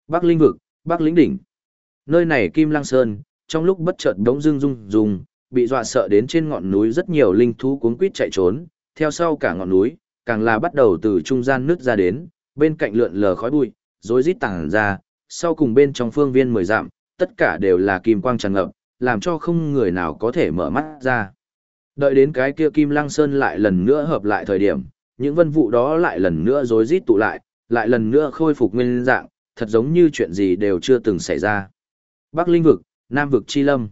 Bắc Linh vực, Bắc Lĩnh đỉnh. Nơi này Kim Lăng Sơn, trong lúc bất chợt đống dưng rung rung, bị dọa sợ đến trên ngọn núi rất nhiều linh thú cuống quýt chạy trốn, theo sau cả ngọn núi, càng là bắt đầu từ trung gian nứt ra đến, bên cạnh lượn lờ khói bụi, rối rít tàng ra, sau cùng bên trong phương viên mười dặm, tất cả đều là kim quang tràn ngập, làm cho không người nào có thể mở mắt ra. Đợi đến cái kia Kim Lăng Sơn lại lần nữa hợp lại thời điểm, những vân vụ đó lại lần nữa rối rít tụ lại, lại lần nữa khôi phục nguyên dạng, thật giống như chuyện gì đều chưa từng xảy ra. Bắc Linh vực, Nam vực Chi Lâm.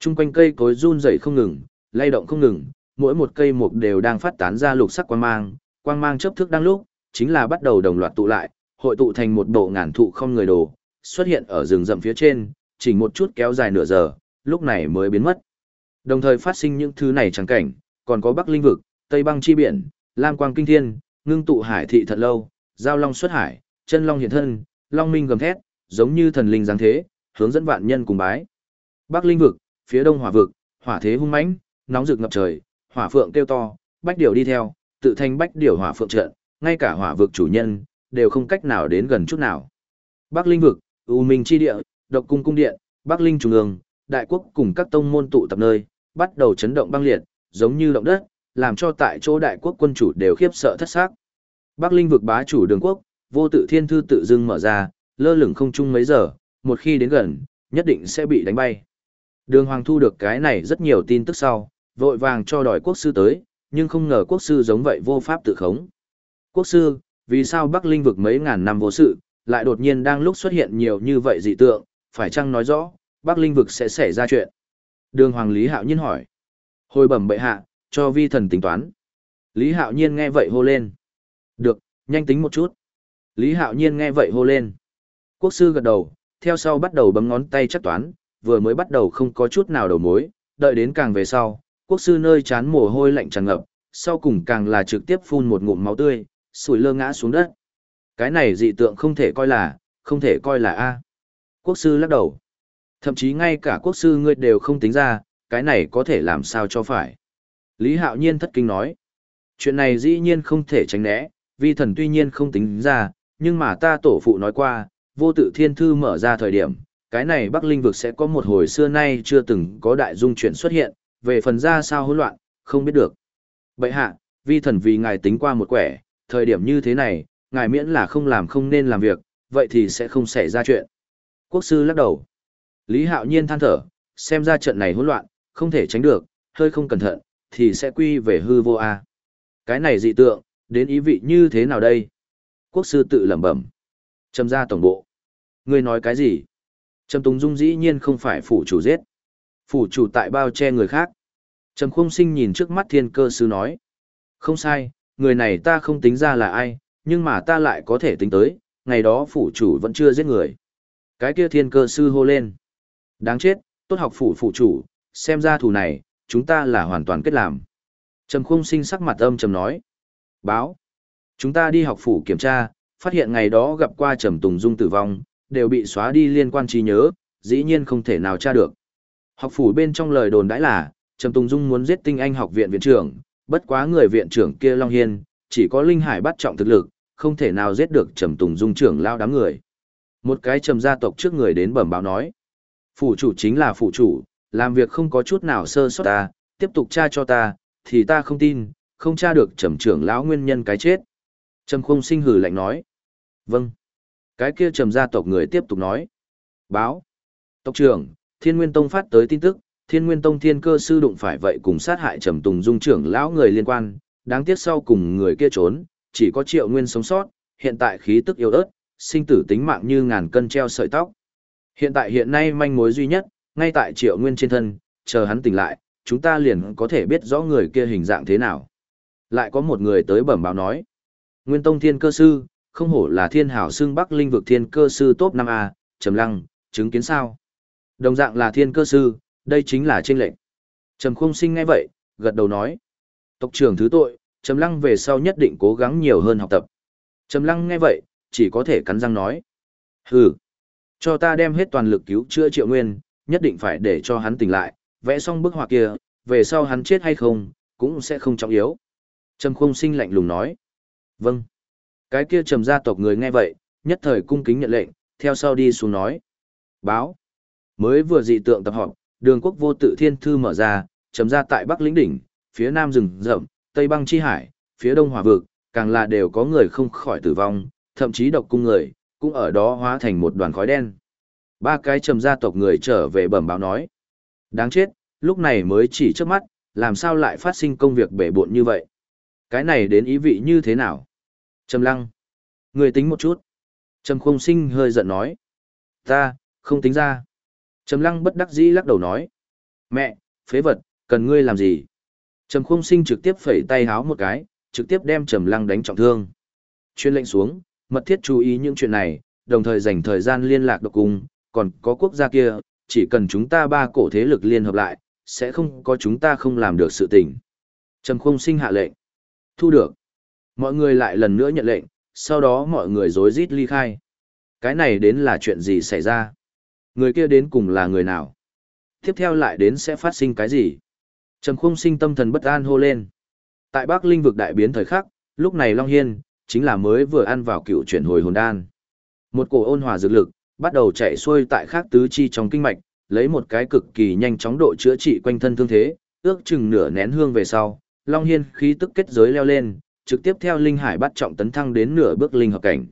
Trung quanh cây cối run rẩy không ngừng, lay động không ngừng, mỗi một cây mục đều đang phát tán ra lục sắc quang mang, quang mang chớp thức đang lúc, chính là bắt đầu đồng loạt tụ lại, hội tụ thành một bộ ngàn thụ không người đồ, xuất hiện ở rừng rậm phía trên, chỉ một chút kéo dài nửa giờ, lúc này mới biến mất. Đồng thời phát sinh những thứ này chẳng cảnh, còn có Bắc Linh vực, Tây Băng chi biển, Lam Quang kinh thiên, ngưng tụ hải thị thật lâu, giao long xuất hải, chân long hiện thân, long minh gầm thét, giống như thần linh giáng thế, hướng dẫn vạn nhân cùng bái. Bắc Linh vực, phía đông hỏa vực, hỏa thế hung mãnh, nóng rực ngập trời, hỏa phượng kêu to, bách điểu đi theo, tự thành bách điểu hỏa phượng trận, ngay cả hỏa vực chủ nhân đều không cách nào đến gần chút nào. Bắc Linh vực, U Minh chi địa, Độc cung cung điện, Bắc Linh trung ương, đại quốc cùng các tông môn tụ tập nơi, bắt đầu chấn động băng liệt, giống như động đất, làm cho tại chỗ đại quốc quân chủ đều khiếp sợ thất xác. Bắc Linh vực bá chủ đường quốc, vô tự thiên thư tự dưng mở ra, lơ lửng không chung mấy giờ, một khi đến gần, nhất định sẽ bị đánh bay. Đường Hoàng thu được cái này rất nhiều tin tức sau, vội vàng cho đòi quốc sư tới, nhưng không ngờ quốc sư giống vậy vô pháp tự khống. Quốc sư, vì sao Bắc Linh vực mấy ngàn năm vô sự, lại đột nhiên đang lúc xuất hiện nhiều như vậy dị tượng, phải chăng nói rõ, Bắc Linh vực sẽ xảy ra chuyện? Đường Hoàng Lý Hạo Nhiên hỏi. Hồi bẩm bệ hạ, cho vi thần tính toán. Lý Hạo Nhiên nghe vậy hô lên. Được, nhanh tính một chút. Lý Hạo Nhiên nghe vậy hô lên. Quốc sư gật đầu, theo sau bắt đầu bấm ngón tay chắc toán, vừa mới bắt đầu không có chút nào đầu mối, đợi đến càng về sau, quốc sư nơi chán mồ hôi lạnh tràn ngập, sau cùng càng là trực tiếp phun một ngụm máu tươi, sủi lơ ngã xuống đất. Cái này dị tượng không thể coi là, không thể coi là A. Quốc sư lắc đầu. Thậm chí ngay cả quốc sư ngươi đều không tính ra, cái này có thể làm sao cho phải. Lý Hạo Nhiên thất kinh nói. Chuyện này dĩ nhiên không thể tránh né, vi thần tuy nhiên không tính ra, nhưng mà ta tổ phụ nói qua, vô tự thiên thư mở ra thời điểm, cái này Bắc Linh vực sẽ có một hồi xưa nay chưa từng có đại dung chuyển xuất hiện, về phần ra sao hỗn loạn, không biết được. Bậy hạ, vi thần vì ngài tính qua một quẻ, thời điểm như thế này, ngài miễn là không làm không nên làm việc, vậy thì sẽ không xảy ra chuyện. Quốc sư lắc đầu. Lý Hạo Nhiên than thở, xem ra trận này hỗn loạn, không thể tránh được, hơi không cẩn thận, thì sẽ quy về hư vô a. Cái này dị tượng, đến ý vị như thế nào đây? Quốc sư tự lẩm bẩm. Trầm ra tổng bộ. Ngươi nói cái gì? Trầm Tùng Dung dĩ nhiên không phải phủ chủ giết. Phủ chủ tại bao che người khác. Trầm Khung Sinh nhìn trước mắt thiên cơ sư nói. Không sai, người này ta không tính ra là ai, nhưng mà ta lại có thể tính tới, ngày đó phủ chủ vẫn chưa giết người. Cái kia thiên cơ sư hô lên. Đáng chết, tốt học phủ phủ chủ, xem ra thủ này, chúng ta là hoàn toàn kết làm. Trầm khung sinh sắc mặt âm trầm nói. Báo. Chúng ta đi học phủ kiểm tra, phát hiện ngày đó gặp qua Trầm Tùng Dung tử vong, đều bị xóa đi liên quan trí nhớ, dĩ nhiên không thể nào tra được. Học phủ bên trong lời đồn đãi là, Trầm Tùng Dung muốn giết tinh anh học viện viện trưởng, bất quá người viện trưởng kia Long Hiên, chỉ có Linh Hải bắt trọng thực lực, không thể nào giết được Trầm Tùng Dung trưởng lao đám người. Một cái trầm gia tộc trước người đến bẩm báo nói. Phủ chủ chính là phủ chủ, làm việc không có chút nào sơ sót ta, tiếp tục tra cho ta, thì ta không tin, không tra được trầm trưởng lão nguyên nhân cái chết. Trầm không sinh hử lạnh nói. Vâng. Cái kia trầm gia tộc người tiếp tục nói. Báo. Tộc trưởng, Thiên Nguyên Tông phát tới tin tức, Thiên Nguyên Tông thiên cơ sư đụng phải vậy cùng sát hại trầm tùng dung trưởng lão người liên quan, đáng tiếc sau cùng người kia trốn, chỉ có triệu nguyên sống sót, hiện tại khí tức yếu ớt, sinh tử tính mạng như ngàn cân treo sợi tóc. Hiện tại hiện nay manh mối duy nhất, ngay tại triệu nguyên trên thân, chờ hắn tỉnh lại, chúng ta liền có thể biết rõ người kia hình dạng thế nào. Lại có một người tới bẩm báo nói. Nguyên Tông Thiên Cơ Sư, không hổ là thiên hảo xương Bắc Linh vực Thiên Cơ Sư top 5A, Trầm Lăng, chứng kiến sao. Đồng dạng là Thiên Cơ Sư, đây chính là trên lệnh. Trầm Khung Sinh ngay vậy, gật đầu nói. Tộc trưởng thứ tội, Trầm Lăng về sau nhất định cố gắng nhiều hơn học tập. Trầm Lăng nghe vậy, chỉ có thể cắn răng nói. Hừ, cho ta đem hết toàn lực cứu chữa Triệu Nguyên, nhất định phải để cho hắn tỉnh lại, vẽ xong bức họa kia, về sau hắn chết hay không, cũng sẽ không trọng yếu. Trầm Khung Sinh lạnh lùng nói. Vâng. Cái kia trầm gia tộc người nghe vậy, nhất thời cung kính nhận lệnh, theo sau đi xuống nói. Báo. Mới vừa dị tượng tập họp, đường quốc vô tự thiên thư mở ra, trầm ra tại Bắc lĩnh đỉnh, phía nam rừng rậm, tây băng chi hải, phía đông hỏa vực, càng là đều có người không khỏi tử vong, thậm chí độc cung người, cũng ở đó hóa thành một đoàn khói đen. Ba cái trầm gia tộc người trở về bẩm báo nói. Đáng chết, lúc này mới chỉ trước mắt, làm sao lại phát sinh công việc bể bộn như vậy? Cái này đến ý vị như thế nào? Trầm lăng. Người tính một chút. Trầm không sinh hơi giận nói. Ta, không tính ra. Trầm lăng bất đắc dĩ lắc đầu nói. Mẹ, phế vật, cần ngươi làm gì? Trầm Khung sinh trực tiếp phẩy tay háo một cái, trực tiếp đem Trầm lăng đánh trọng thương. Chuyên lệnh xuống, mật thiết chú ý những chuyện này, đồng thời dành thời gian liên lạc độc cùng, còn có quốc gia kia, chỉ cần chúng ta ba cổ thế lực liên hợp lại, sẽ không có chúng ta không làm được sự tình. Trầm Khung sinh hạ lệnh. Thu được. Mọi người lại lần nữa nhận lệnh, sau đó mọi người rối rít ly khai. Cái này đến là chuyện gì xảy ra? Người kia đến cùng là người nào? Tiếp theo lại đến sẽ phát sinh cái gì? Trầm khung sinh tâm thần bất an hô lên. Tại Bắc Linh vực đại biến thời khắc, lúc này Long Hiên, chính là mới vừa ăn vào cựu chuyển hồi hồn đan. Một cổ ôn hòa dược lực, bắt đầu chạy xuôi tại khác tứ chi trong kinh mạch, lấy một cái cực kỳ nhanh chóng độ chữa trị quanh thân thương thế, ước chừng nửa nén hương về sau, Long Hiên khí tức kết giới leo lên, trực tiếp theo linh hải bắt trọng tấn thăng đến nửa bước linh hợp cảnh.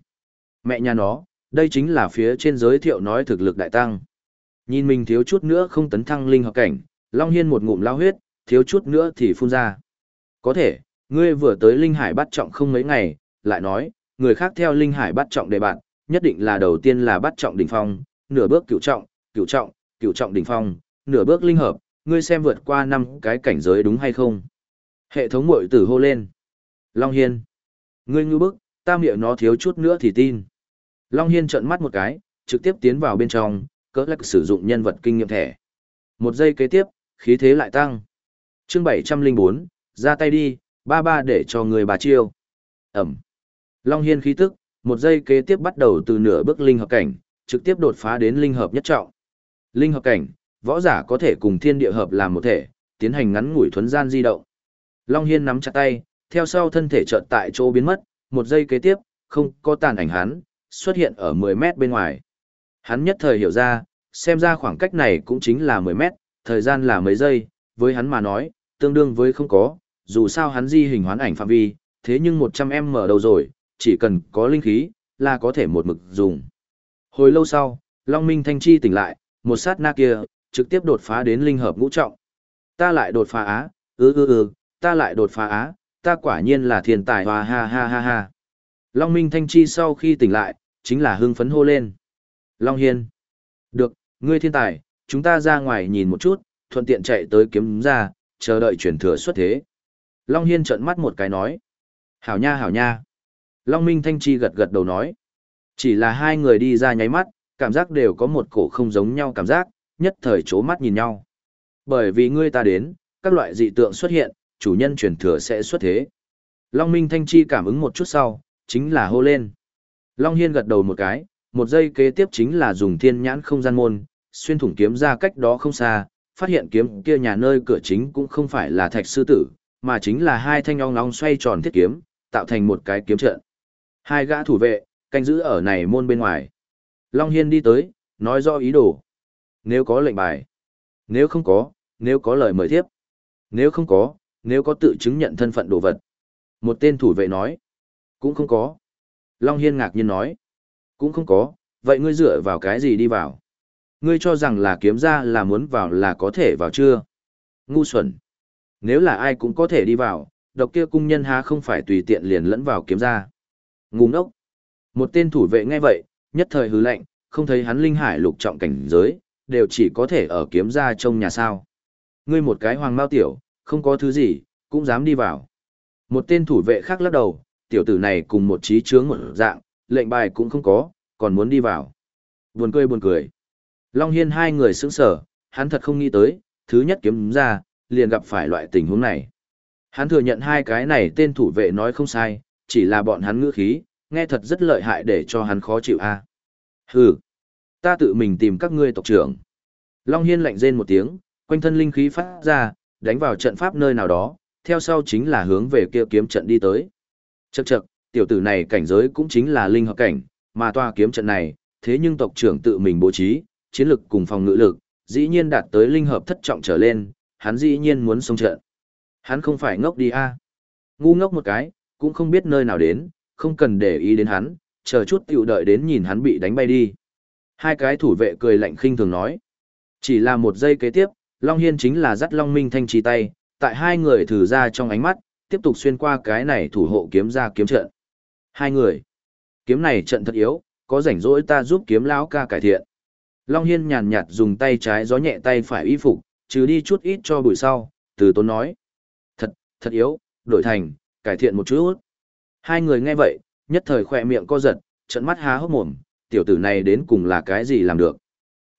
Mẹ nhà nó, đây chính là phía trên giới thiệu nói thực lực đại tăng. Nhìn mình thiếu chút nữa không tấn thăng linh hợp cảnh, Long Hiên một ngụm lao huyết, thiếu chút nữa thì phun ra. Có thể, ngươi vừa tới linh hải bắt trọng không mấy ngày, lại nói, người khác theo linh hải bắt trọng đề bạn, nhất định là đầu tiên là bắt trọng đỉnh phong, nửa bước cửu trọng, cửu trọng, cửu trọng đỉnh phong, nửa bước linh hợp, ngươi xem vượt qua năm cái cảnh giới đúng hay không? Hệ thống mội tử hô lên. Long Hiên. Ngươi ngư bức, ta miệng nó thiếu chút nữa thì tin. Long Hiên trợn mắt một cái, trực tiếp tiến vào bên trong, cỡ lắc sử dụng nhân vật kinh nghiệm thẻ. Một giây kế tiếp, khí thế lại tăng. chương 704, ra tay đi, ba ba để cho người bà chiêu. Ẩm. Long Hiên khí tức, một giây kế tiếp bắt đầu từ nửa bước linh hợp cảnh, trực tiếp đột phá đến linh hợp nhất trọng. Linh hợp cảnh, võ giả có thể cùng thiên địa hợp làm một thể, tiến hành ngắn ngủi thuấn gian di động. Long Hiên nắm chặt tay, theo sau thân thể chợt tại chỗ biến mất, một giây kế tiếp, không có tàn ảnh hắn, xuất hiện ở 10 mét bên ngoài. Hắn nhất thời hiểu ra, xem ra khoảng cách này cũng chính là 10 mét, thời gian là mấy giây, với hắn mà nói, tương đương với không có, dù sao hắn di hình hoán ảnh phạm vi, thế nhưng 100 mở đầu rồi, chỉ cần có linh khí, là có thể một mực dùng. Hồi lâu sau, Long Minh Thanh Chi tỉnh lại, một sát na kia, trực tiếp đột phá đến linh hợp ngũ trọng. Ta lại đột phá á, ư ư ư, ta lại đột phá á, ta quả nhiên là thiên tài hoa ha ha ha ha. Long Minh Thanh Chi sau khi tỉnh lại, chính là hưng phấn hô lên. Long Hiên. Được, ngươi thiên tài, chúng ta ra ngoài nhìn một chút, thuận tiện chạy tới kiếm ra, chờ đợi chuyển thừa xuất thế. Long Hiên trợn mắt một cái nói. Hảo nha hảo nha. Long Minh Thanh Chi gật gật đầu nói. Chỉ là hai người đi ra nháy mắt, cảm giác đều có một cổ không giống nhau cảm giác, nhất thời chố mắt nhìn nhau. Bởi vì ngươi ta đến, các loại dị tượng xuất hiện, chủ nhân truyền thừa sẽ xuất thế. Long Minh Thanh Chi cảm ứng một chút sau, chính là hô lên. Long Hiên gật đầu một cái, một giây kế tiếp chính là dùng thiên nhãn không gian môn, xuyên thủng kiếm ra cách đó không xa, phát hiện kiếm kia nhà nơi cửa chính cũng không phải là thạch sư tử, mà chính là hai thanh ong ong xoay tròn thiết kiếm, tạo thành một cái kiếm trận. Hai gã thủ vệ, canh giữ ở này môn bên ngoài. Long Hiên đi tới, nói rõ ý đồ. Nếu có lệnh bài. Nếu không có, nếu có lời mời thiếp. Nếu không có, nếu có tự chứng nhận thân phận đồ vật. Một tên thủ vệ nói. Cũng không có. Long Hiên ngạc nhiên nói. Cũng không có, vậy ngươi dựa vào cái gì đi vào? Ngươi cho rằng là kiếm ra là muốn vào là có thể vào chưa? Ngu xuẩn. Nếu là ai cũng có thể đi vào, độc kia cung nhân há không phải tùy tiện liền lẫn vào kiếm ra. Ngu ngốc. Một tên thủ vệ nghe vậy, nhất thời hứ lệnh, không thấy hắn linh hải lục trọng cảnh giới, đều chỉ có thể ở kiếm ra trong nhà sao. Ngươi một cái hoàng mao tiểu, không có thứ gì, cũng dám đi vào. Một tên thủ vệ khác lắc đầu, tiểu tử này cùng một trí chướng một dạng, lệnh bài cũng không có, còn muốn đi vào. Buồn cười buồn cười. Long Hiên hai người sững sở, hắn thật không nghĩ tới, thứ nhất kiếm ra, liền gặp phải loại tình huống này. Hắn thừa nhận hai cái này tên thủ vệ nói không sai, chỉ là bọn hắn ngữ khí, nghe thật rất lợi hại để cho hắn khó chịu a. Hừ, ta tự mình tìm các ngươi tộc trưởng. Long Hiên lạnh rên một tiếng, quanh thân linh khí phát ra, đánh vào trận pháp nơi nào đó, theo sau chính là hướng về kia kiếm trận đi tới. Chậc chậc, tiểu tử này cảnh giới cũng chính là linh hợp cảnh, mà tòa kiếm trận này, thế nhưng tộc trưởng tự mình bố trí, chiến lực cùng phòng ngự lực, dĩ nhiên đạt tới linh hợp thất trọng trở lên, hắn dĩ nhiên muốn xông trận. Hắn không phải ngốc đi a Ngu ngốc một cái, cũng không biết nơi nào đến, không cần để ý đến hắn, chờ chút tiểu đợi đến nhìn hắn bị đánh bay đi. Hai cái thủ vệ cười lạnh khinh thường nói. Chỉ là một giây kế tiếp, Long Hiên chính là dắt Long Minh Thanh trì tay, tại hai người thử ra trong ánh mắt, tiếp tục xuyên qua cái này thủ hộ kiếm ra kiếm trận. Hai người. Kiếm này trận thật yếu, có rảnh rỗi ta giúp kiếm lão ca cải thiện. Long Hiên nhàn nhạt dùng tay trái gió nhẹ tay phải y phục, trừ đi chút ít cho buổi sau, từ tốn nói. Thật, thật yếu, đổi thành, cải thiện một chút. Hai người nghe vậy, nhất thời khỏe miệng co giật, trận mắt há hốc mồm, tiểu tử này đến cùng là cái gì làm được.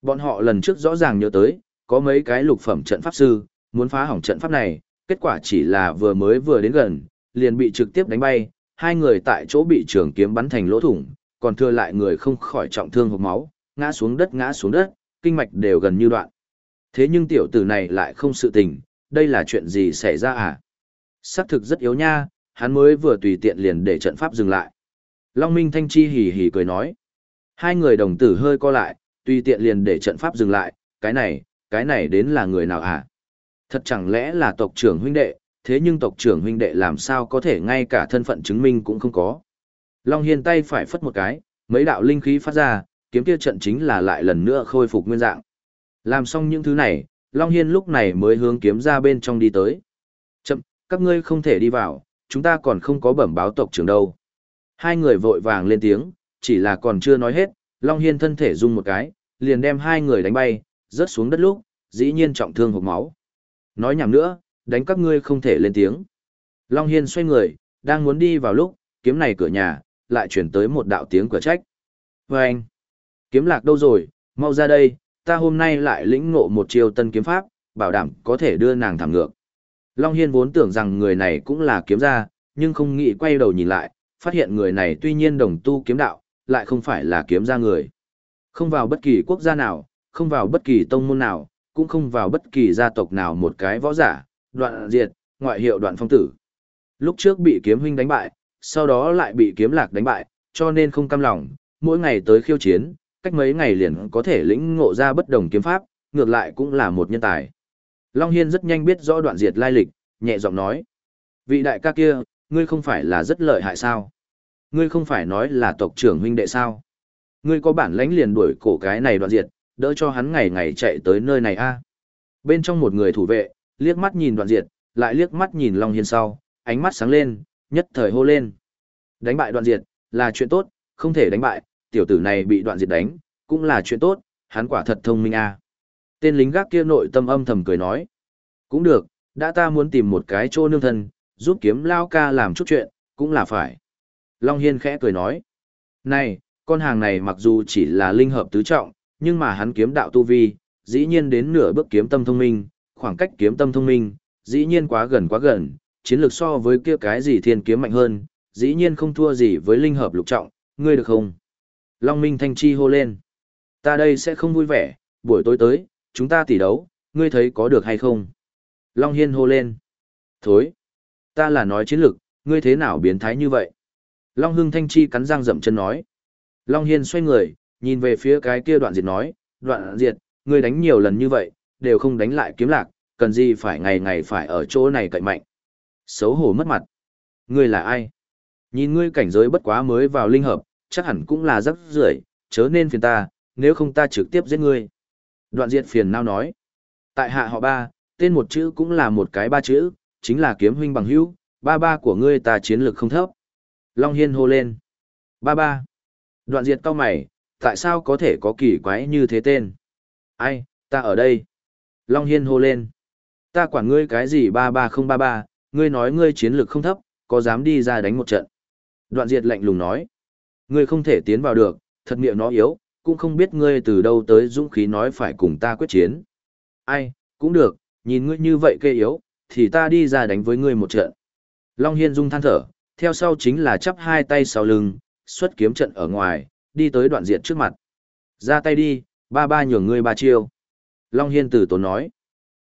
Bọn họ lần trước rõ ràng nhớ tới, có mấy cái lục phẩm trận pháp sư, muốn phá hỏng trận pháp này, kết quả chỉ là vừa mới vừa đến gần, liền bị trực tiếp đánh bay, hai người tại chỗ bị trường kiếm bắn thành lỗ thủng, còn thừa lại người không khỏi trọng thương hộc máu, ngã xuống đất ngã xuống đất, kinh mạch đều gần như đoạn. Thế nhưng tiểu tử này lại không sự tình, đây là chuyện gì xảy ra à? Sắc thực rất yếu nha, hắn mới vừa tùy tiện liền để trận pháp dừng lại. Long Minh Thanh Chi hì hì cười nói. Hai người đồng tử hơi co lại, tùy tiện liền để trận pháp dừng lại, cái này, cái này đến là người nào à? Thật chẳng lẽ là tộc trưởng huynh đệ, thế nhưng tộc trưởng huynh đệ làm sao có thể ngay cả thân phận chứng minh cũng không có. Long Hiên tay phải phất một cái, mấy đạo linh khí phát ra, kiếm kia trận chính là lại lần nữa khôi phục nguyên dạng. Làm xong những thứ này, Long Hiên lúc này mới hướng kiếm ra bên trong đi tới. Chậm, các ngươi không thể đi vào, chúng ta còn không có bẩm báo tộc trưởng đâu. Hai người vội vàng lên tiếng, chỉ là còn chưa nói hết, Long Hiên thân thể rung một cái, liền đem hai người đánh bay, rớt xuống đất lúc, dĩ nhiên trọng thương hộp máu. Nói nhảm nữa, đánh các ngươi không thể lên tiếng. Long Hiên xoay người, đang muốn đi vào lúc, kiếm này cửa nhà, lại chuyển tới một đạo tiếng cửa trách. Và anh, kiếm lạc đâu rồi, mau ra đây, ta hôm nay lại lĩnh ngộ một chiêu tân kiếm pháp, bảo đảm có thể đưa nàng thẳng ngược. Long Hiên vốn tưởng rằng người này cũng là kiếm gia, nhưng không nghĩ quay đầu nhìn lại, phát hiện người này tuy nhiên đồng tu kiếm đạo, lại không phải là kiếm gia người. Không vào bất kỳ quốc gia nào, không vào bất kỳ tông môn nào, cũng không vào bất kỳ gia tộc nào một cái võ giả, đoạn diệt, ngoại hiệu đoạn phong tử. Lúc trước bị kiếm huynh đánh bại, sau đó lại bị kiếm lạc đánh bại, cho nên không cam lòng, mỗi ngày tới khiêu chiến, cách mấy ngày liền có thể lĩnh ngộ ra bất đồng kiếm pháp, ngược lại cũng là một nhân tài. Long Hiên rất nhanh biết rõ đoạn diệt lai lịch, nhẹ giọng nói. Vị đại ca kia, ngươi không phải là rất lợi hại sao? Ngươi không phải nói là tộc trưởng huynh đệ sao? Ngươi có bản lãnh liền đuổi cổ cái này đoạn diệt, đỡ cho hắn ngày ngày chạy tới nơi này a à. Bên trong một người thủ vệ, liếc mắt nhìn đoạn diệt, lại liếc mắt nhìn Long Hiên sau, ánh mắt sáng lên, nhất thời hô lên. Đánh bại đoạn diệt, là chuyện tốt, không thể đánh bại, tiểu tử này bị đoạn diệt đánh, cũng là chuyện tốt, hắn quả thật thông minh a à. Tên lính gác kia nội tâm âm thầm cười nói. Cũng được, đã ta muốn tìm một cái chỗ nương thân, giúp kiếm lao ca làm chút chuyện, cũng là phải. Long Hiên khẽ cười nói. Này, con hàng này mặc dù chỉ là linh hợp tứ trọng, nhưng mà hắn kiếm đạo tu vi, dĩ nhiên đến nửa bước kiếm tâm thông minh, khoảng cách kiếm tâm thông minh, dĩ nhiên quá gần quá gần, chiến lược so với kia cái gì thiên kiếm mạnh hơn, dĩ nhiên không thua gì với linh hợp lục trọng, ngươi được không? Long Minh Thanh Chi hô lên. Ta đây sẽ không vui vẻ, buổi tối tới, chúng ta tỉ đấu, ngươi thấy có được hay không? Long Hiên hô lên. Thối. Ta là nói chiến lược, ngươi thế nào biến thái như vậy? Long Hưng Thanh Chi cắn răng rậm chân nói. Long Hiên xoay người, nhìn về phía cái kia đoạn diệt nói, đoạn diệt, ngươi đánh nhiều lần như vậy, đều không đánh lại kiếm lạc, cần gì phải ngày ngày phải ở chỗ này cậy mạnh. Xấu hổ mất mặt. Ngươi là ai? Nhìn ngươi cảnh giới bất quá mới vào linh hợp, chắc hẳn cũng là rắc rưởi, chớ nên phiền ta, nếu không ta trực tiếp giết ngươi. Đoạn diệt phiền nào nói. Tại hạ họ ba, tên một chữ cũng là một cái ba chữ, chính là kiếm huynh bằng hữu, ba ba của ngươi ta chiến lược không thấp. Long Hiên hô lên. Ba ba. Đoạn diệt cao mày, tại sao có thể có kỳ quái như thế tên? Ai, ta ở đây. Long Hiên hô lên. Ta quản ngươi cái gì ba ba không ba ba, ngươi nói ngươi chiến lược không thấp, có dám đi ra đánh một trận. Đoạn diệt lạnh lùng nói. Ngươi không thể tiến vào được, thật miệng nó yếu, cũng không biết ngươi từ đâu tới dũng khí nói phải cùng ta quyết chiến. Ai, cũng được, nhìn ngươi như vậy kê yếu, thì ta đi ra đánh với ngươi một trận. Long Hiên dung than thở, theo sau chính là chắp hai tay sau lưng, xuất kiếm trận ở ngoài, đi tới đoạn diệt trước mặt. Ra tay đi, ba ba nhường ngươi ba chiêu. Long Hiên tử tốn nói.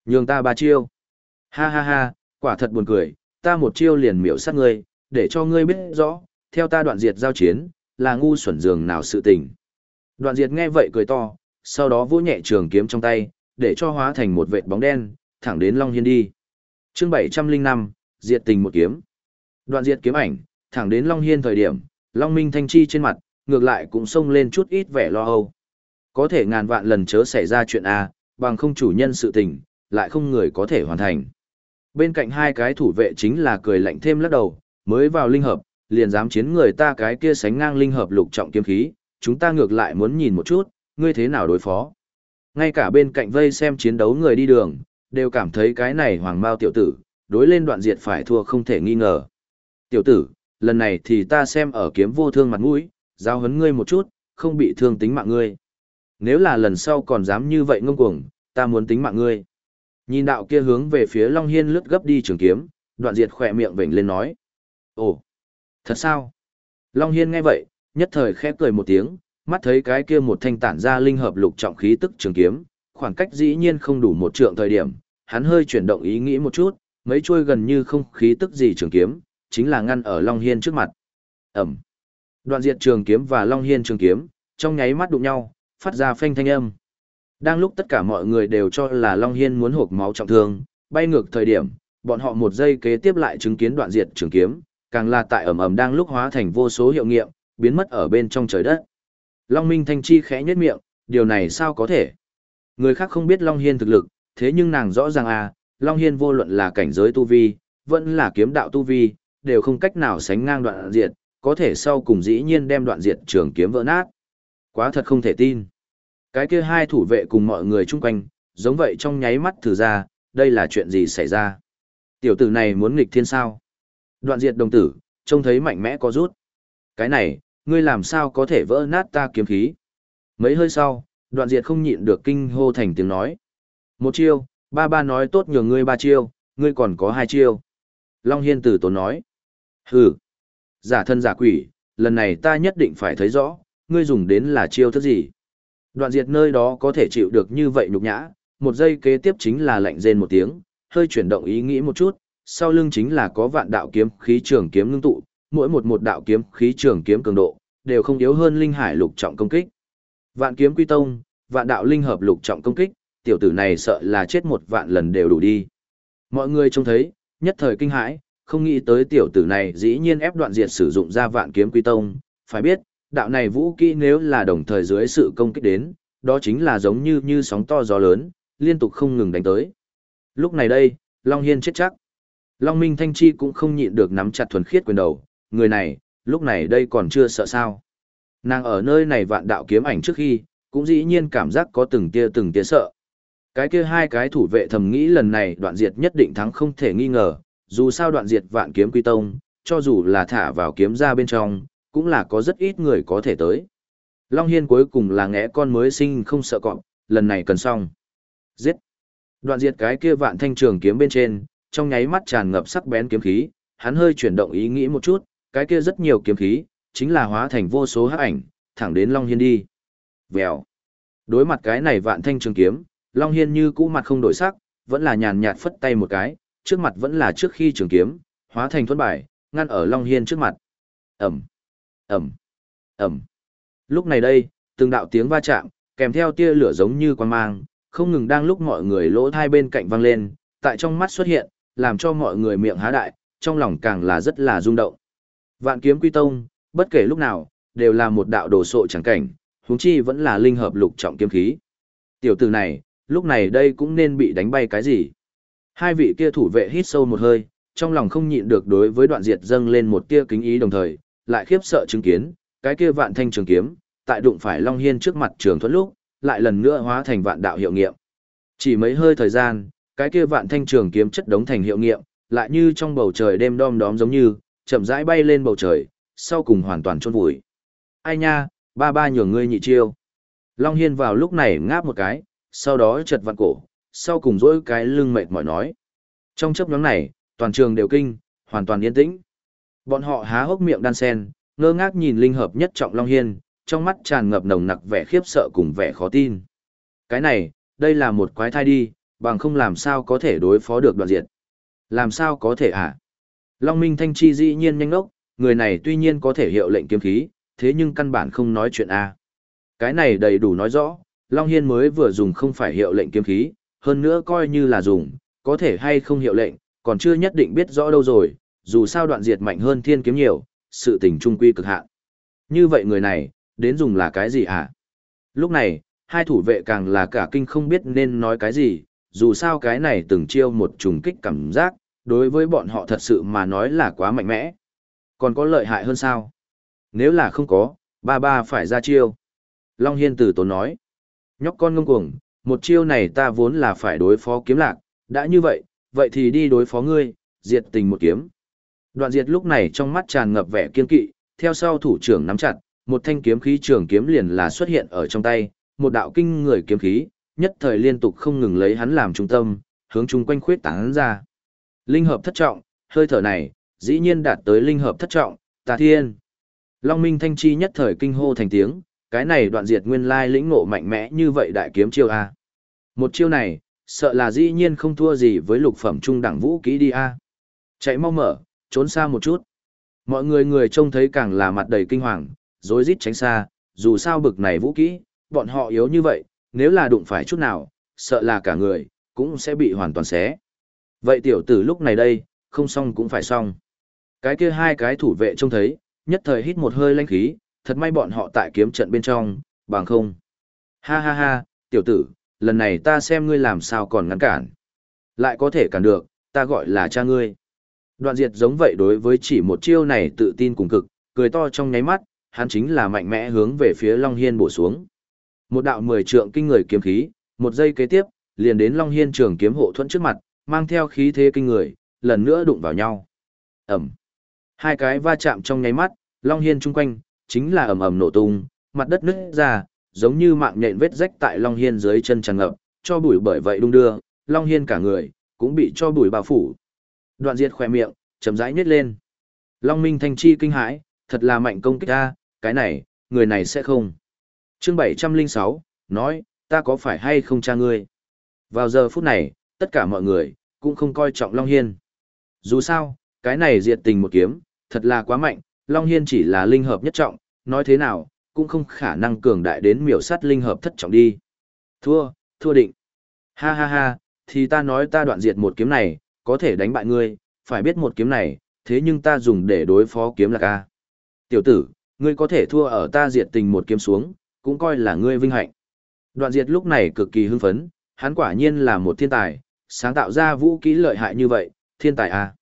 Nhường ta ba chiêu. Ha ha ha, quả thật buồn cười, ta một chiêu liền miểu sát ngươi, để cho ngươi biết rõ, theo ta đoạn diệt giao chiến, là ngu xuẩn dường nào sự tình. Đoạn diệt nghe vậy cười to, sau đó vỗ nhẹ trường kiếm trong tay, để cho hóa thành một vệt bóng đen, thẳng đến Long Hiên đi. chương 705, diệt tình một kiếm. Đoạn diệt kiếm ảnh, thẳng đến Long Hiên thời điểm, Long Minh Thanh Chi trên mặt, ngược lại cũng xông lên chút ít vẻ lo âu. Có thể ngàn vạn lần chớ xảy ra chuyện A, bằng không chủ nhân sự tình, lại không người có thể hoàn thành. Bên cạnh hai cái thủ vệ chính là cười lạnh thêm lắc đầu, mới vào linh hợp, liền dám chiến người ta cái kia sánh ngang linh hợp lục trọng kiếm khí, chúng ta ngược lại muốn nhìn một chút, ngươi thế nào đối phó. Ngay cả bên cạnh vây xem chiến đấu người đi đường, đều cảm thấy cái này hoàng mao tiểu tử, đối lên đoạn diệt phải thua không thể nghi ngờ. Tiểu tử, lần này thì ta xem ở kiếm vô thương mặt mũi, giao hấn ngươi một chút, không bị thương tính mạng ngươi. Nếu là lần sau còn dám như vậy ngông cuồng, ta muốn tính mạng ngươi. Nhìn đạo kia hướng về phía Long Hiên lướt gấp đi trường kiếm, đoạn diệt khỏe miệng vểnh lên nói. Ồ, thật sao? Long Hiên nghe vậy, nhất thời khẽ cười một tiếng, mắt thấy cái kia một thanh tản ra linh hợp lục trọng khí tức trường kiếm, khoảng cách dĩ nhiên không đủ một trượng thời điểm, hắn hơi chuyển động ý nghĩ một chút, mấy chuôi gần như không khí tức gì trường kiếm, chính là ngăn ở Long Hiên trước mặt. Ẩm. Đoạn diệt trường kiếm và Long Hiên trường kiếm, trong nháy mắt đụng nhau, phát ra phanh thanh âm. Đang lúc tất cả mọi người đều cho là Long Hiên muốn hộp máu trọng thương, bay ngược thời điểm, bọn họ một giây kế tiếp lại chứng kiến đoạn diệt trường kiếm, càng là tại ẩm ẩm đang lúc hóa thành vô số hiệu nghiệm, biến mất ở bên trong trời đất. Long Minh Thanh Chi khẽ nhếch miệng, điều này sao có thể? Người khác không biết Long Hiên thực lực, thế nhưng nàng rõ ràng à, Long Hiên vô luận là cảnh giới tu vi, vẫn là kiếm đạo tu vi, đều không cách nào sánh ngang đoạn diệt, có thể sau cùng dĩ nhiên đem đoạn diệt trường kiếm vỡ nát. Quá thật không thể tin. Cái kia hai thủ vệ cùng mọi người chung quanh, giống vậy trong nháy mắt thử ra, đây là chuyện gì xảy ra. Tiểu tử này muốn nghịch thiên sao. Đoạn diệt đồng tử, trông thấy mạnh mẽ có rút. Cái này, ngươi làm sao có thể vỡ nát ta kiếm khí. Mấy hơi sau, đoạn diệt không nhịn được kinh hô thành tiếng nói. Một chiêu, ba ba nói tốt nhường ngươi ba chiêu, ngươi còn có hai chiêu. Long Hiên tử tốn nói. Hừ, giả thân giả quỷ, lần này ta nhất định phải thấy rõ, ngươi dùng đến là chiêu thức gì. Đoạn diệt nơi đó có thể chịu được như vậy nhục nhã, một giây kế tiếp chính là lạnh rên một tiếng, hơi chuyển động ý nghĩ một chút, sau lưng chính là có vạn đạo kiếm khí trường kiếm ngưng tụ, mỗi một một đạo kiếm khí trường kiếm cường độ, đều không yếu hơn linh hải lục trọng công kích. Vạn kiếm quy tông, vạn đạo linh hợp lục trọng công kích, tiểu tử này sợ là chết một vạn lần đều đủ đi. Mọi người trông thấy, nhất thời kinh hãi, không nghĩ tới tiểu tử này dĩ nhiên ép đoạn diệt sử dụng ra vạn kiếm quy tông, phải biết, đạo này vũ kỹ nếu là đồng thời dưới sự công kích đến, đó chính là giống như như sóng to gió lớn, liên tục không ngừng đánh tới. Lúc này đây, Long Hiên chết chắc. Long Minh Thanh Chi cũng không nhịn được nắm chặt thuần khiết quyền đầu, người này, lúc này đây còn chưa sợ sao. Nàng ở nơi này vạn đạo kiếm ảnh trước khi, cũng dĩ nhiên cảm giác có từng tia từng tia sợ. Cái kia hai cái thủ vệ thầm nghĩ lần này đoạn diệt nhất định thắng không thể nghi ngờ, dù sao đoạn diệt vạn kiếm quy tông, cho dù là thả vào kiếm ra bên trong, cũng là có rất ít người có thể tới. Long Hiên cuối cùng là ngẽ con mới sinh không sợ cọp, lần này cần xong. Giết! Đoạn diệt cái kia vạn thanh trường kiếm bên trên, trong nháy mắt tràn ngập sắc bén kiếm khí, hắn hơi chuyển động ý nghĩ một chút, cái kia rất nhiều kiếm khí, chính là hóa thành vô số hắc ảnh, thẳng đến Long Hiên đi. Vèo. Đối mặt cái này vạn thanh trường kiếm, Long Hiên như cũ mặt không đổi sắc, vẫn là nhàn nhạt phất tay một cái, trước mặt vẫn là trước khi trường kiếm, hóa thành thuẫn bài, ngăn ở Long Hiên trước mặt. Ẩm, Ẩm, Ẩm. Lúc này đây, từng đạo tiếng va chạm, kèm theo tia lửa giống như quan mang, không ngừng đang lúc mọi người lỗ thai bên cạnh vang lên, tại trong mắt xuất hiện, làm cho mọi người miệng há đại, trong lòng càng là rất là rung động. Vạn kiếm quy tông, bất kể lúc nào, đều là một đạo đồ sộ chẳng cảnh, huống chi vẫn là linh hợp lục trọng kiếm khí. Tiểu tử này, lúc này đây cũng nên bị đánh bay cái gì? Hai vị kia thủ vệ hít sâu một hơi, trong lòng không nhịn được đối với đoạn diệt dâng lên một tia kính ý đồng thời, lại khiếp sợ chứng kiến, cái kia vạn thanh trường kiếm, tại đụng phải Long Hiên trước mặt trường thuẫn lúc, lại lần nữa hóa thành vạn đạo hiệu nghiệm. Chỉ mấy hơi thời gian, cái kia vạn thanh trường kiếm chất đống thành hiệu nghiệm, lại như trong bầu trời đêm đom đóm giống như, chậm rãi bay lên bầu trời, sau cùng hoàn toàn chôn vùi. Ai nha, ba ba nhường ngươi nhị chiêu. Long Hiên vào lúc này ngáp một cái, sau đó chật vặn cổ, sau cùng dỗi cái lưng mệt mỏi nói. Trong chấp nhóm này, toàn trường đều kinh, hoàn toàn yên tĩnh. Bọn họ há hốc miệng đan sen, ngơ ngác nhìn linh hợp nhất trọng Long Hiên, trong mắt tràn ngập nồng nặc vẻ khiếp sợ cùng vẻ khó tin. Cái này, đây là một quái thai đi, bằng không làm sao có thể đối phó được đoạn diệt. Làm sao có thể à? Long Minh Thanh Chi dĩ nhiên nhanh ngốc, người này tuy nhiên có thể hiệu lệnh kiếm khí, thế nhưng căn bản không nói chuyện A. Cái này đầy đủ nói rõ, Long Hiên mới vừa dùng không phải hiệu lệnh kiếm khí, hơn nữa coi như là dùng, có thể hay không hiệu lệnh, còn chưa nhất định biết rõ đâu rồi, dù sao đoạn diệt mạnh hơn thiên kiếm nhiều, sự tình trung quy cực hạn. Như vậy người này, đến dùng là cái gì hả? Lúc này, hai thủ vệ càng là cả kinh không biết nên nói cái gì, dù sao cái này từng chiêu một trùng kích cảm giác, đối với bọn họ thật sự mà nói là quá mạnh mẽ. Còn có lợi hại hơn sao? Nếu là không có, ba ba phải ra chiêu. Long Hiên tử tốn nói. Nhóc con ngông cuồng, một chiêu này ta vốn là phải đối phó kiếm lạc, đã như vậy, vậy thì đi đối phó ngươi, diệt tình một kiếm. Đoạn diệt lúc này trong mắt tràn ngập vẻ kiên kỵ, theo sau thủ trưởng nắm chặt, một thanh kiếm khí trường kiếm liền là xuất hiện ở trong tay, một đạo kinh người kiếm khí, nhất thời liên tục không ngừng lấy hắn làm trung tâm, hướng chung quanh khuyết tán ra. Linh hợp thất trọng, hơi thở này, dĩ nhiên đạt tới linh hợp thất trọng, tà thiên. Long Minh Thanh Chi nhất thời kinh hô thành tiếng, cái này đoạn diệt nguyên lai lĩnh ngộ mạnh mẽ như vậy đại kiếm chiêu A. Một chiêu này, sợ là dĩ nhiên không thua gì với lục phẩm trung đẳng vũ kỹ đi A. Chạy mau mở, trốn xa một chút. Mọi người người trông thấy càng là mặt đầy kinh hoàng, rối rít tránh xa, dù sao bực này vũ kỹ, bọn họ yếu như vậy, nếu là đụng phải chút nào, sợ là cả người, cũng sẽ bị hoàn toàn xé. Vậy tiểu tử lúc này đây, không xong cũng phải xong. Cái kia hai cái thủ vệ trông thấy, nhất thời hít một hơi lanh khí, thật may bọn họ tại kiếm trận bên trong, bằng không. Ha ha ha, tiểu tử, lần này ta xem ngươi làm sao còn ngăn cản. Lại có thể cản được, ta gọi là cha ngươi. Đoạn diệt giống vậy đối với chỉ một chiêu này tự tin cùng cực, cười to trong nháy mắt, hắn chính là mạnh mẽ hướng về phía Long Hiên bổ xuống. Một đạo mười trượng kinh người kiếm khí, một giây kế tiếp, liền đến Long Hiên trường kiếm hộ thuẫn trước mặt, mang theo khí thế kinh người, lần nữa đụng vào nhau. Ẩm. Hai cái va chạm trong nháy mắt, Long Hiên chung quanh, chính là ầm ầm nổ tung, mặt đất nứt ra, giống như mạng nhện vết rách tại Long Hiên dưới chân tràn ngập, cho bụi bởi vậy đung đưa, Long Hiên cả người, cũng bị cho bụi bao phủ. Đoạn diệt khỏe miệng, chậm rãi nhếch lên. Long Minh Thanh Chi kinh hãi, thật là mạnh công kích a, cái này, người này sẽ không. Chương 706, nói, ta có phải hay không cha ngươi? Vào giờ phút này, tất cả mọi người, cũng không coi trọng Long Hiên. Dù sao, cái này diệt tình một kiếm, thật là quá mạnh, Long Hiên chỉ là linh hợp nhất trọng, nói thế nào, cũng không khả năng cường đại đến miểu sát linh hợp thất trọng đi. Thua, thua định. Ha ha ha, thì ta nói ta đoạn diệt một kiếm này, có thể đánh bại ngươi, phải biết một kiếm này, thế nhưng ta dùng để đối phó kiếm là A. Tiểu tử, ngươi có thể thua ở ta diệt tình một kiếm xuống, cũng coi là ngươi vinh hạnh. Đoạn diệt lúc này cực kỳ hưng phấn, hắn quả nhiên là một thiên tài, sáng tạo ra vũ kỹ lợi hại như vậy, thiên tài A.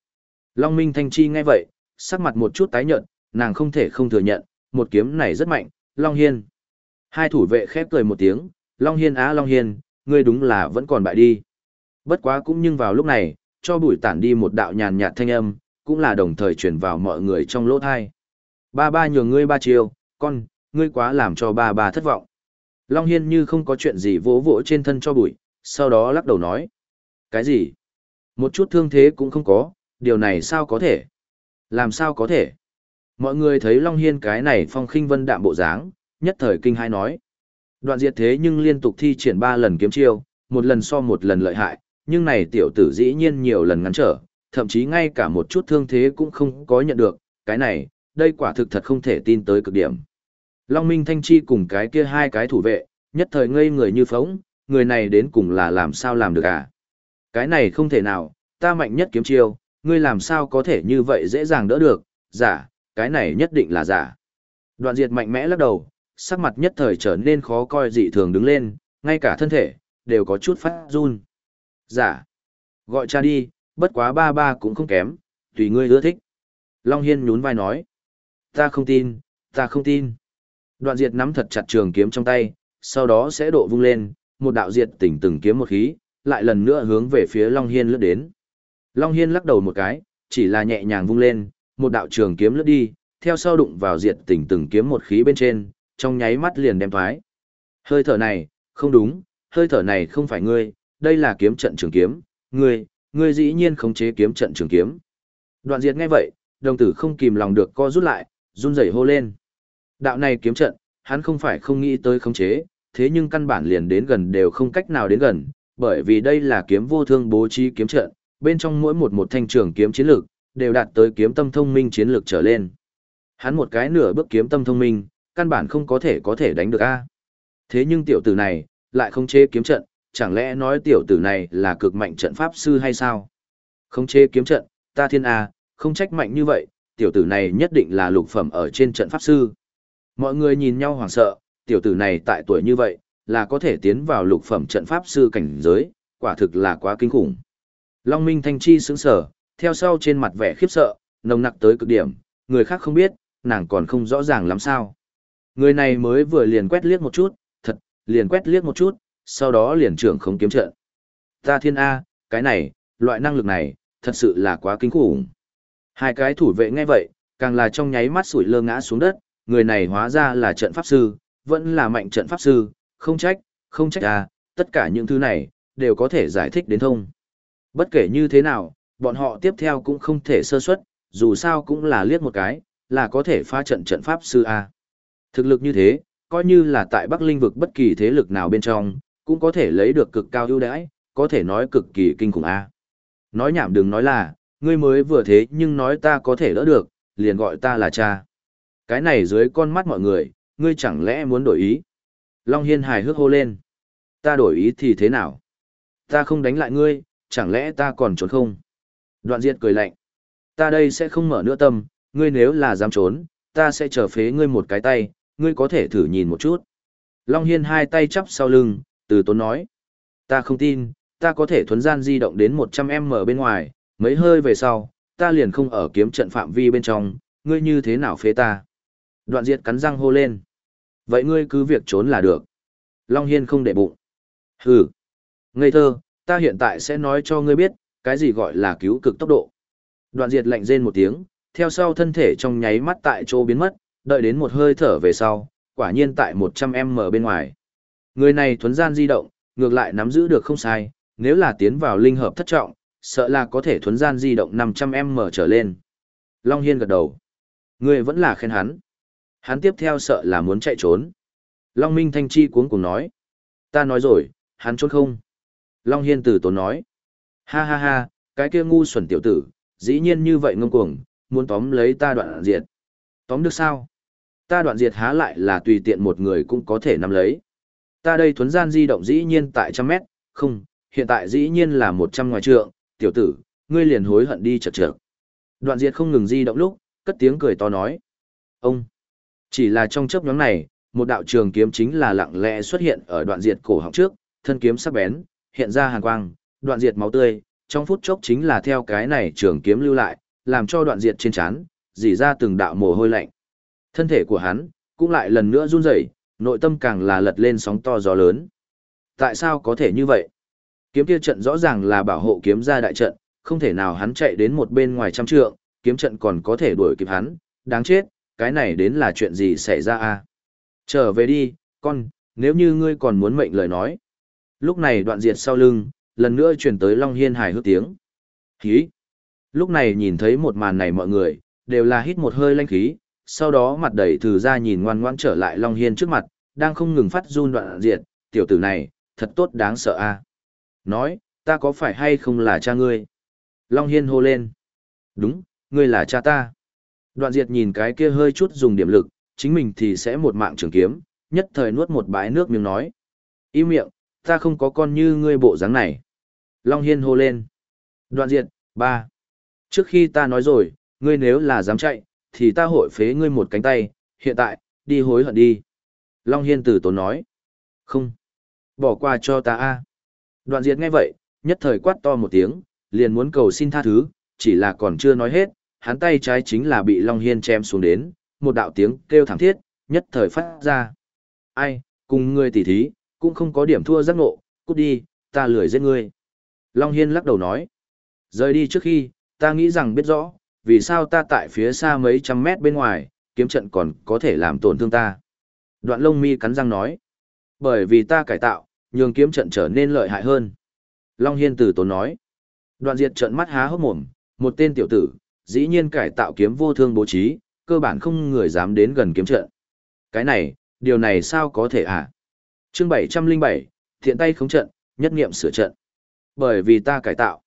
Long Minh Thanh Chi nghe vậy, sắc mặt một chút tái nhợt, nàng không thể không thừa nhận, một kiếm này rất mạnh, Long Hiên. Hai thủ vệ khép cười một tiếng, Long Hiên á Long Hiên, ngươi đúng là vẫn còn bại đi. Bất quá cũng nhưng vào lúc này, cho bụi tản đi một đạo nhàn nhạt thanh âm, cũng là đồng thời truyền vào mọi người trong lỗ thai. Ba ba nhường ngươi ba chiều, con, ngươi quá làm cho ba ba thất vọng. Long Hiên như không có chuyện gì vỗ vỗ trên thân cho bụi, sau đó lắc đầu nói. Cái gì? Một chút thương thế cũng không có, điều này sao có thể? Làm sao có thể? Mọi người thấy Long Hiên cái này phong khinh vân đạm bộ dáng, nhất thời kinh hai nói. Đoạn diệt thế nhưng liên tục thi triển ba lần kiếm chiêu, một lần so một lần lợi hại, nhưng này tiểu tử dĩ nhiên nhiều lần ngắn trở, thậm chí ngay cả một chút thương thế cũng không có nhận được, cái này, đây quả thực thật không thể tin tới cực điểm. Long Minh Thanh Chi cùng cái kia hai cái thủ vệ, nhất thời ngây người như phóng, người này đến cùng là làm sao làm được à? Cái này không thể nào, ta mạnh nhất kiếm chiêu, ngươi làm sao có thể như vậy dễ dàng đỡ được, giả, cái này nhất định là giả. Đoạn diệt mạnh mẽ lắc đầu, sắc mặt nhất thời trở nên khó coi dị thường đứng lên, ngay cả thân thể, đều có chút phát run. Giả. Gọi cha đi, bất quá ba ba cũng không kém, tùy ngươi ưa thích. Long Hiên nhún vai nói. Ta không tin, ta không tin. Đoạn diệt nắm thật chặt trường kiếm trong tay, sau đó sẽ độ vung lên, một đạo diệt tỉnh từng kiếm một khí, lại lần nữa hướng về phía Long Hiên lướt đến. Long Hiên lắc đầu một cái, chỉ là nhẹ nhàng vung lên, một đạo trường kiếm lướt đi, theo sau đụng vào diệt tỉnh từng kiếm một khí bên trên, trong nháy mắt liền đem thoái. Hơi thở này, không đúng, hơi thở này không phải ngươi, đây là kiếm trận trường kiếm, ngươi, ngươi dĩ nhiên không chế kiếm trận trường kiếm. Đoạn diệt nghe vậy, đồng tử không kìm lòng được co rút lại, run rẩy hô lên. Đạo này kiếm trận, hắn không phải không nghĩ tới khống chế, thế nhưng căn bản liền đến gần đều không cách nào đến gần, bởi vì đây là kiếm vô thương bố trí kiếm trận, bên trong mỗi một một thanh trường kiếm chiến lược, đều đạt tới kiếm tâm thông minh chiến lược trở lên. Hắn một cái nửa bước kiếm tâm thông minh, căn bản không có thể có thể đánh được a. Thế nhưng tiểu tử này, lại không chế kiếm trận, chẳng lẽ nói tiểu tử này là cực mạnh trận pháp sư hay sao? Không chế kiếm trận, ta thiên a, không trách mạnh như vậy, tiểu tử này nhất định là lục phẩm ở trên trận pháp sư. Mọi người nhìn nhau hoảng sợ, tiểu tử này tại tuổi như vậy, là có thể tiến vào lục phẩm trận pháp sư cảnh giới, quả thực là quá kinh khủng. Long Minh Thanh Chi sững sở, theo sau trên mặt vẻ khiếp sợ, nồng nặc tới cực điểm, người khác không biết, nàng còn không rõ ràng lắm sao. Người này mới vừa liền quét liếc một chút, thật, liền quét liếc một chút, sau đó liền trưởng không kiếm trận. Ta thiên A, cái này, loại năng lực này, thật sự là quá kinh khủng. Hai cái thủ vệ nghe vậy, càng là trong nháy mắt sủi lơ ngã xuống đất, người này hóa ra là trận pháp sư, vẫn là mạnh trận pháp sư, không trách, không trách à, tất cả những thứ này, đều có thể giải thích đến thông. Bất kể như thế nào, bọn họ tiếp theo cũng không thể sơ suất, dù sao cũng là liếc một cái, là có thể phá trận trận pháp sư A. Thực lực như thế, coi như là tại Bắc Linh vực bất kỳ thế lực nào bên trong, cũng có thể lấy được cực cao ưu đãi, có thể nói cực kỳ kinh khủng A. Nói nhảm đừng nói là, ngươi mới vừa thế nhưng nói ta có thể đỡ được, liền gọi ta là cha. Cái này dưới con mắt mọi người, ngươi chẳng lẽ muốn đổi ý? Long Hiên hài hước hô lên. Ta đổi ý thì thế nào? Ta không đánh lại ngươi, chẳng lẽ ta còn trốn không? Đoạn diệt cười lạnh. Ta đây sẽ không mở nữa tâm, ngươi nếu là dám trốn, ta sẽ trở phế ngươi một cái tay, ngươi có thể thử nhìn một chút. Long Hiên hai tay chắp sau lưng, từ tốn nói. Ta không tin, ta có thể thuấn gian di động đến 100m bên ngoài, mấy hơi về sau, ta liền không ở kiếm trận phạm vi bên trong, ngươi như thế nào phế ta? Đoạn diệt cắn răng hô lên. Vậy ngươi cứ việc trốn là được. Long Hiên không để bụng. Hừ. Ngây thơ, ta hiện tại sẽ nói cho ngươi biết, cái gì gọi là cứu cực tốc độ. Đoạn diệt lạnh rên một tiếng, theo sau thân thể trong nháy mắt tại chỗ biến mất, đợi đến một hơi thở về sau, quả nhiên tại 100m bên ngoài. Người này thuấn gian di động, ngược lại nắm giữ được không sai, nếu là tiến vào linh hợp thất trọng, sợ là có thể thuấn gian di động 500m trở lên. Long Hiên gật đầu. Người vẫn là khen hắn. Hắn tiếp theo sợ là muốn chạy trốn. Long Minh Thanh Chi cuống cùng nói. Ta nói rồi, hắn trốn không? Long Hiên từ tốn nói. Ha ha ha, cái kia ngu xuẩn tiểu tử, dĩ nhiên như vậy ngông cuồng, muốn tóm lấy ta đoạn diệt. Tóm được sao? Ta đoạn diệt há lại là tùy tiện một người cũng có thể nắm lấy. Ta đây thuấn gian di động dĩ nhiên tại trăm mét, không, hiện tại dĩ nhiên là một trăm ngoài trượng, tiểu tử, ngươi liền hối hận đi chật trượt. Đoạn diệt không ngừng di động lúc, cất tiếng cười to nói. Ông! Chỉ là trong chớp nhóm này, một đạo trường kiếm chính là lặng lẽ xuất hiện ở đoạn diệt cổ họng trước, thân kiếm sắc bén, hiện ra hàn quang, đoạn diệt máu tươi, trong phút chốc chính là theo cái này trường kiếm lưu lại, làm cho đoạn diệt trên chán dỉ ra từng đạo mồ hôi lạnh. Thân thể của hắn cũng lại lần nữa run rẩy, nội tâm càng là lật lên sóng to gió lớn. Tại sao có thể như vậy? Kiếm kia trận rõ ràng là bảo hộ kiếm ra đại trận, không thể nào hắn chạy đến một bên ngoài trăm trượng, kiếm trận còn có thể đuổi kịp hắn, đáng chết, cái này đến là chuyện gì xảy ra a? Trở về đi, con, nếu như ngươi còn muốn mệnh lời nói. Lúc này đoạn diệt sau lưng, lần nữa chuyển tới Long Hiên hài hước tiếng. Hí! Lúc này nhìn thấy một màn này mọi người, đều là hít một hơi lanh khí, sau đó mặt đầy thử ra nhìn ngoan ngoãn trở lại Long Hiên trước mặt, đang không ngừng phát run đoạn diệt, tiểu tử này, thật tốt đáng sợ a Nói, ta có phải hay không là cha ngươi? Long Hiên hô lên. Đúng, ngươi là cha ta. Đoạn diệt nhìn cái kia hơi chút dùng điểm lực, chính mình thì sẽ một mạng trường kiếm, nhất thời nuốt một bãi nước miếng nói. Im miệng, ta không có con như ngươi bộ dáng này. Long Hiên hô lên. Đoạn diệt, ba. Trước khi ta nói rồi, ngươi nếu là dám chạy, thì ta hội phế ngươi một cánh tay, hiện tại, đi hối hận đi. Long Hiên tử tốn nói. Không. Bỏ qua cho ta a Đoạn diệt nghe vậy, nhất thời quát to một tiếng, liền muốn cầu xin tha thứ, chỉ là còn chưa nói hết, hắn tay trái chính là bị Long Hiên chém xuống đến, một đạo tiếng kêu thảm thiết, nhất thời phát ra. Ai, cùng ngươi tỉ thí, cũng không có điểm thua giác ngộ, cút đi, ta lười giết ngươi. Long Hiên lắc đầu nói. Rời đi trước khi, ta nghĩ rằng biết rõ, vì sao ta tại phía xa mấy trăm mét bên ngoài, kiếm trận còn có thể làm tổn thương ta. Đoạn lông mi cắn răng nói. Bởi vì ta cải tạo, nhường kiếm trận trở nên lợi hại hơn. Long Hiên từ tốn nói. Đoạn diệt trận mắt há hốc mồm, một tên tiểu tử, dĩ nhiên cải tạo kiếm vô thương bố trí, cơ bản không người dám đến gần kiếm trận. Cái này, điều này sao có thể à? Chương 707, thiện tay khống trận, nhất nghiệm sửa trận. Bởi vì ta cải tạo.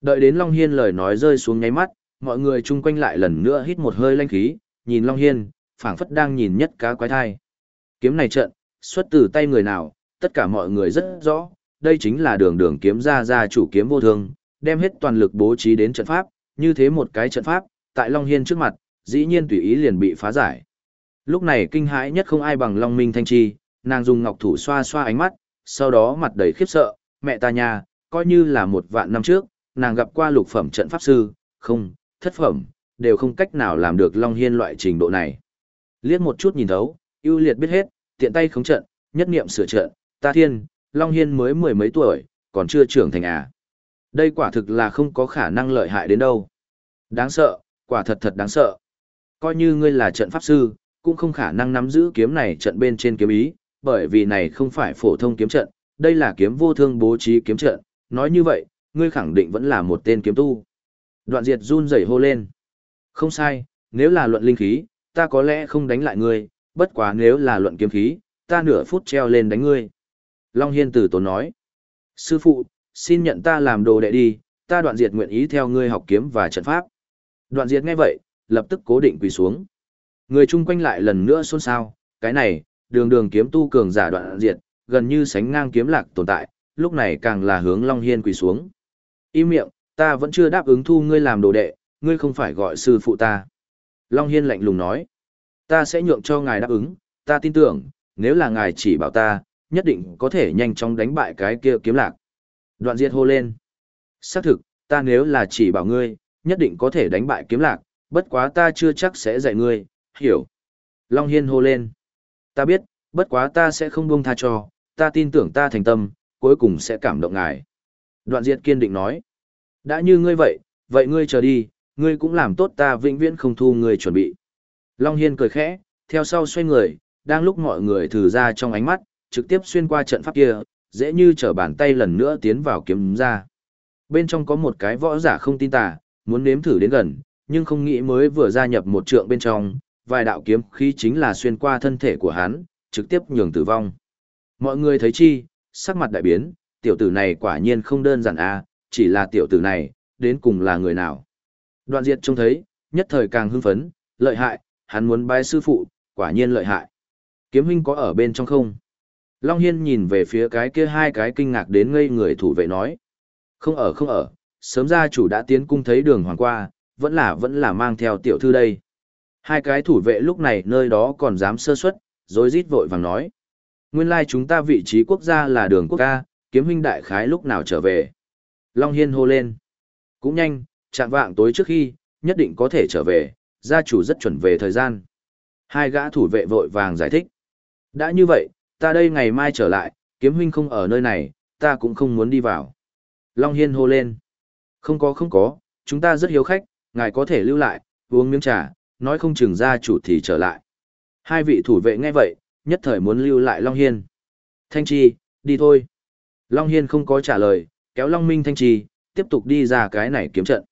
Đợi đến Long Hiên lời nói rơi xuống nháy mắt, mọi người chung quanh lại lần nữa hít một hơi lanh khí, nhìn Long Hiên, phảng phất đang nhìn nhất cá quái thai. Kiếm này trận, xuất từ tay người nào, tất cả mọi người rất rõ, đây chính là đường đường kiếm ra ra chủ kiếm vô thương, đem hết toàn lực bố trí đến trận pháp, như thế một cái trận pháp, tại Long Hiên trước mặt, dĩ nhiên tùy ý liền bị phá giải. Lúc này kinh hãi nhất không ai bằng Long Minh Thanh Chi, nàng dùng ngọc thủ xoa xoa ánh mắt, sau đó mặt đầy khiếp sợ, mẹ ta nhà, coi như là một vạn năm trước, nàng gặp qua lục phẩm trận pháp sư, không, thất phẩm, đều không cách nào làm được Long Hiên loại trình độ này. Liếc một chút nhìn thấu, ưu liệt biết hết, tiện tay khống trận, nhất niệm sửa trận, ta thiên, Long Hiên mới mười mấy tuổi, còn chưa trưởng thành à. Đây quả thực là không có khả năng lợi hại đến đâu. Đáng sợ, quả thật thật đáng sợ. Coi như ngươi là trận pháp sư, cũng không khả năng nắm giữ kiếm này trận bên trên kiếm ý, bởi vì này không phải phổ thông kiếm trận, đây là kiếm vô thương bố trí kiếm trận, nói như vậy, ngươi khẳng định vẫn là một tên kiếm tu. Đoạn diệt run rẩy hô lên. Không sai, nếu là luận linh khí, ta có lẽ không đánh lại ngươi, bất quá nếu là luận kiếm khí, ta nửa phút treo lên đánh ngươi. Long Hiên tử tốn nói. Sư phụ, xin nhận ta làm đồ đệ đi, ta đoạn diệt nguyện ý theo ngươi học kiếm và trận pháp. Đoạn diệt nghe vậy, lập tức cố định quỳ xuống. Người chung quanh lại lần nữa xôn xao, cái này, đường đường kiếm tu cường giả đoạn diệt, gần như sánh ngang kiếm lạc tồn tại, lúc này càng là hướng Long Hiên quỳ xuống. Im miệng, ta vẫn chưa đáp ứng thu ngươi làm đồ đệ, ngươi không phải gọi sư phụ ta. Long Hiên lạnh lùng nói, ta sẽ nhượng cho ngài đáp ứng, ta tin tưởng, nếu là ngài chỉ bảo ta, nhất định có thể nhanh chóng đánh bại cái kia kiếm lạc. Đoạn diệt hô lên. Xác thực, ta nếu là chỉ bảo ngươi, nhất định có thể đánh bại kiếm lạc, bất quá ta chưa chắc sẽ dạy ngươi, hiểu. Long Hiên hô lên. Ta biết, bất quá ta sẽ không buông tha cho, ta tin tưởng ta thành tâm, cuối cùng sẽ cảm động ngài. Đoạn diệt kiên định nói. Đã như ngươi vậy, vậy ngươi chờ đi, ngươi cũng làm tốt ta vĩnh viễn không thu ngươi chuẩn bị. Long Hiên cười khẽ, theo sau xoay người, đang lúc mọi người thử ra trong ánh mắt, trực tiếp xuyên qua trận pháp kia, dễ như trở bàn tay lần nữa tiến vào kiếm ra. Bên trong có một cái võ giả không tin tà, muốn nếm thử đến gần, nhưng không nghĩ mới vừa gia nhập một trượng bên trong, vài đạo kiếm khí chính là xuyên qua thân thể của hắn, trực tiếp nhường tử vong. Mọi người thấy chi, sắc mặt đại biến, tiểu tử này quả nhiên không đơn giản a, à, chỉ là tiểu tử này, đến cùng là người nào. Đoạn diệt trông thấy, nhất thời càng hưng phấn, lợi hại, hắn muốn bái sư phụ, quả nhiên lợi hại. Kiếm huynh có ở bên trong không? Long Hiên nhìn về phía cái kia hai cái kinh ngạc đến ngây người thủ vệ nói. Không ở không ở, sớm ra chủ đã tiến cung thấy đường hoàng qua, vẫn là vẫn là mang theo tiểu thư đây. Hai cái thủ vệ lúc này nơi đó còn dám sơ suất, rồi rít vội vàng nói. Nguyên lai chúng ta vị trí quốc gia là đường quốc ca, kiếm huynh đại khái lúc nào trở về. Long Hiên hô lên. Cũng nhanh, chạm vạng tối trước khi, nhất định có thể trở về, gia chủ rất chuẩn về thời gian. Hai gã thủ vệ vội vàng giải thích. Đã như vậy, ta đây ngày mai trở lại, kiếm huynh không ở nơi này, ta cũng không muốn đi vào. Long Hiên hô lên. Không có không có, chúng ta rất hiếu khách, ngài có thể lưu lại, uống miếng trà, nói không chừng gia chủ thì trở lại. Hai vị thủ vệ nghe vậy, nhất thời muốn lưu lại Long Hiên. Thanh Chi, đi thôi. Long Hiên không có trả lời, kéo Long Minh Thanh Chi, tiếp tục đi ra cái này kiếm trận.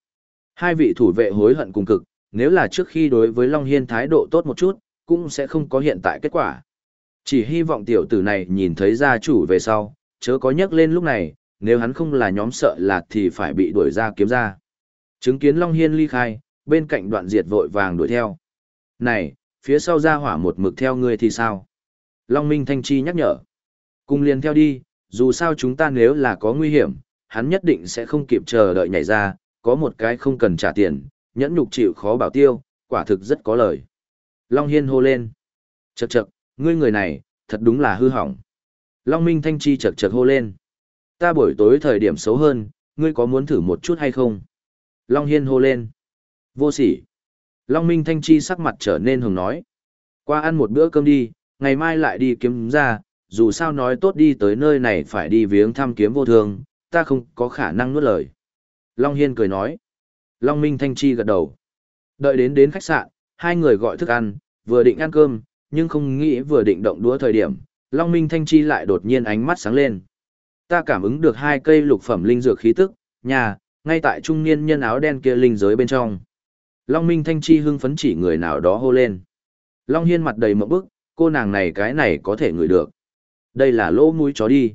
Hai vị thủ vệ hối hận cùng cực, nếu là trước khi đối với Long Hiên thái độ tốt một chút, cũng sẽ không có hiện tại kết quả. Chỉ hy vọng tiểu tử này nhìn thấy gia chủ về sau, chớ có nhắc lên lúc này, nếu hắn không là nhóm sợ là thì phải bị đuổi ra kiếm ra. Chứng kiến Long Hiên ly khai, bên cạnh đoạn diệt vội vàng đuổi theo. Này, phía sau ra hỏa một mực theo ngươi thì sao? Long Minh Thanh Chi nhắc nhở. Cùng liền theo đi, dù sao chúng ta nếu là có nguy hiểm, hắn nhất định sẽ không kịp chờ đợi nhảy ra, có một cái không cần trả tiền, nhẫn nhục chịu khó bảo tiêu, quả thực rất có lời. Long Hiên hô lên. Chậc chậc, ngươi người này, thật đúng là hư hỏng. Long Minh Thanh Chi chậc chậc hô lên. Ta buổi tối thời điểm xấu hơn, ngươi có muốn thử một chút hay không? Long Hiên hô lên. Vô sỉ. Long Minh Thanh Chi sắc mặt trở nên hồng nói. Qua ăn một bữa cơm đi, ngày mai lại đi kiếm ra, dù sao nói tốt đi tới nơi này phải đi viếng thăm kiếm vô thường, ta không có khả năng nuốt lời. Long Hiên cười nói. Long Minh Thanh Chi gật đầu. Đợi đến đến khách sạn, hai người gọi thức ăn, vừa định ăn cơm, nhưng không nghĩ vừa định động đũa thời điểm, Long Minh Thanh Chi lại đột nhiên ánh mắt sáng lên. Ta cảm ứng được hai cây lục phẩm linh dược khí tức, nhà, ngay tại trung niên nhân áo đen kia linh giới bên trong. Long Minh Thanh Chi hưng phấn chỉ người nào đó hô lên. Long Hiên mặt đầy mộng bức, cô nàng này cái này có thể ngửi được. Đây là lỗ mũi chó đi.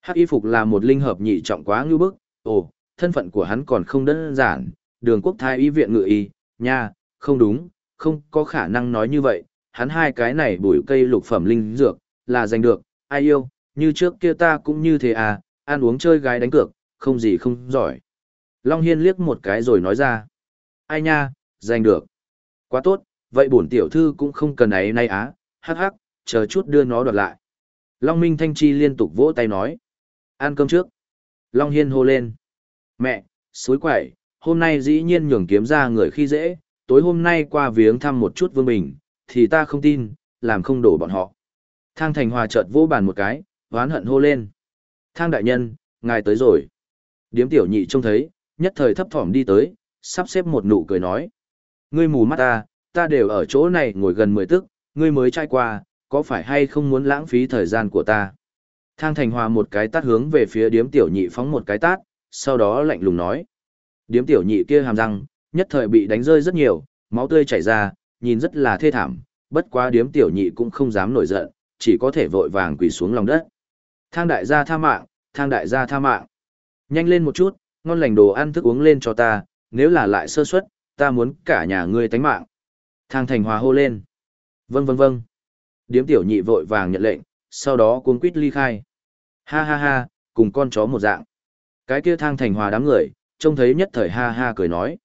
Hắc y phục là một linh hợp nhị trọng quá ngưu bức, ồ, thân phận của hắn còn không đơn giản, đường quốc thái y viện ngự y, nha, không đúng, không có khả năng nói như vậy, hắn hai cái này bùi cây lục phẩm linh dược, là giành được, ai yêu, như trước kia ta cũng như thế à, ăn uống chơi gái đánh cược, không gì không giỏi. Long Hiên liếc một cái rồi nói ra, ai nha, giành được. Quá tốt, vậy bổn tiểu thư cũng không cần ấy nay á, hắc hắc, chờ chút đưa nó đoạt lại. Long Minh Thanh Chi liên tục vỗ tay nói, ăn cơm trước. Long Hiên hô lên, mẹ, suối quậy, hôm nay dĩ nhiên nhường kiếm ra người khi dễ, tối hôm nay qua viếng thăm một chút Vương Bình, thì ta không tin, làm không đổ bọn họ. Thang Thành Hòa chợt vỗ bàn một cái, oán hận hô lên. Thang đại nhân, ngài tới rồi. Điếm tiểu nhị trông thấy, nhất thời thấp thỏm đi tới, sắp xếp một nụ cười nói. Ngươi mù mắt ta, ta đều ở chỗ này ngồi gần mười tức, ngươi mới trai qua, có phải hay không muốn lãng phí thời gian của ta? Thang Thành Hòa một cái tát hướng về phía điếm tiểu nhị phóng một cái tát, sau đó lạnh lùng nói. Điếm tiểu nhị kia hàm răng, nhất thời bị đánh rơi rất nhiều, máu tươi chảy ra, nhìn rất là thê thảm, bất quá điếm tiểu nhị cũng không dám nổi giận, chỉ có thể vội vàng quỳ xuống lòng đất. Thang đại gia tha mạng, thang đại gia tha mạng. Nhanh lên một chút, ngon lành đồ ăn thức uống lên cho ta, nếu là lại sơ suất, ta muốn cả nhà ngươi tánh mạng. Thang thành hòa hô lên. Vâng vâng vâng. Điếm tiểu nhị vội vàng nhận lệnh, sau đó cuống quýt ly khai. Ha ha ha, cùng con chó một dạng. Cái kia thang thành hòa đám người, trông thấy nhất thời ha ha cười nói.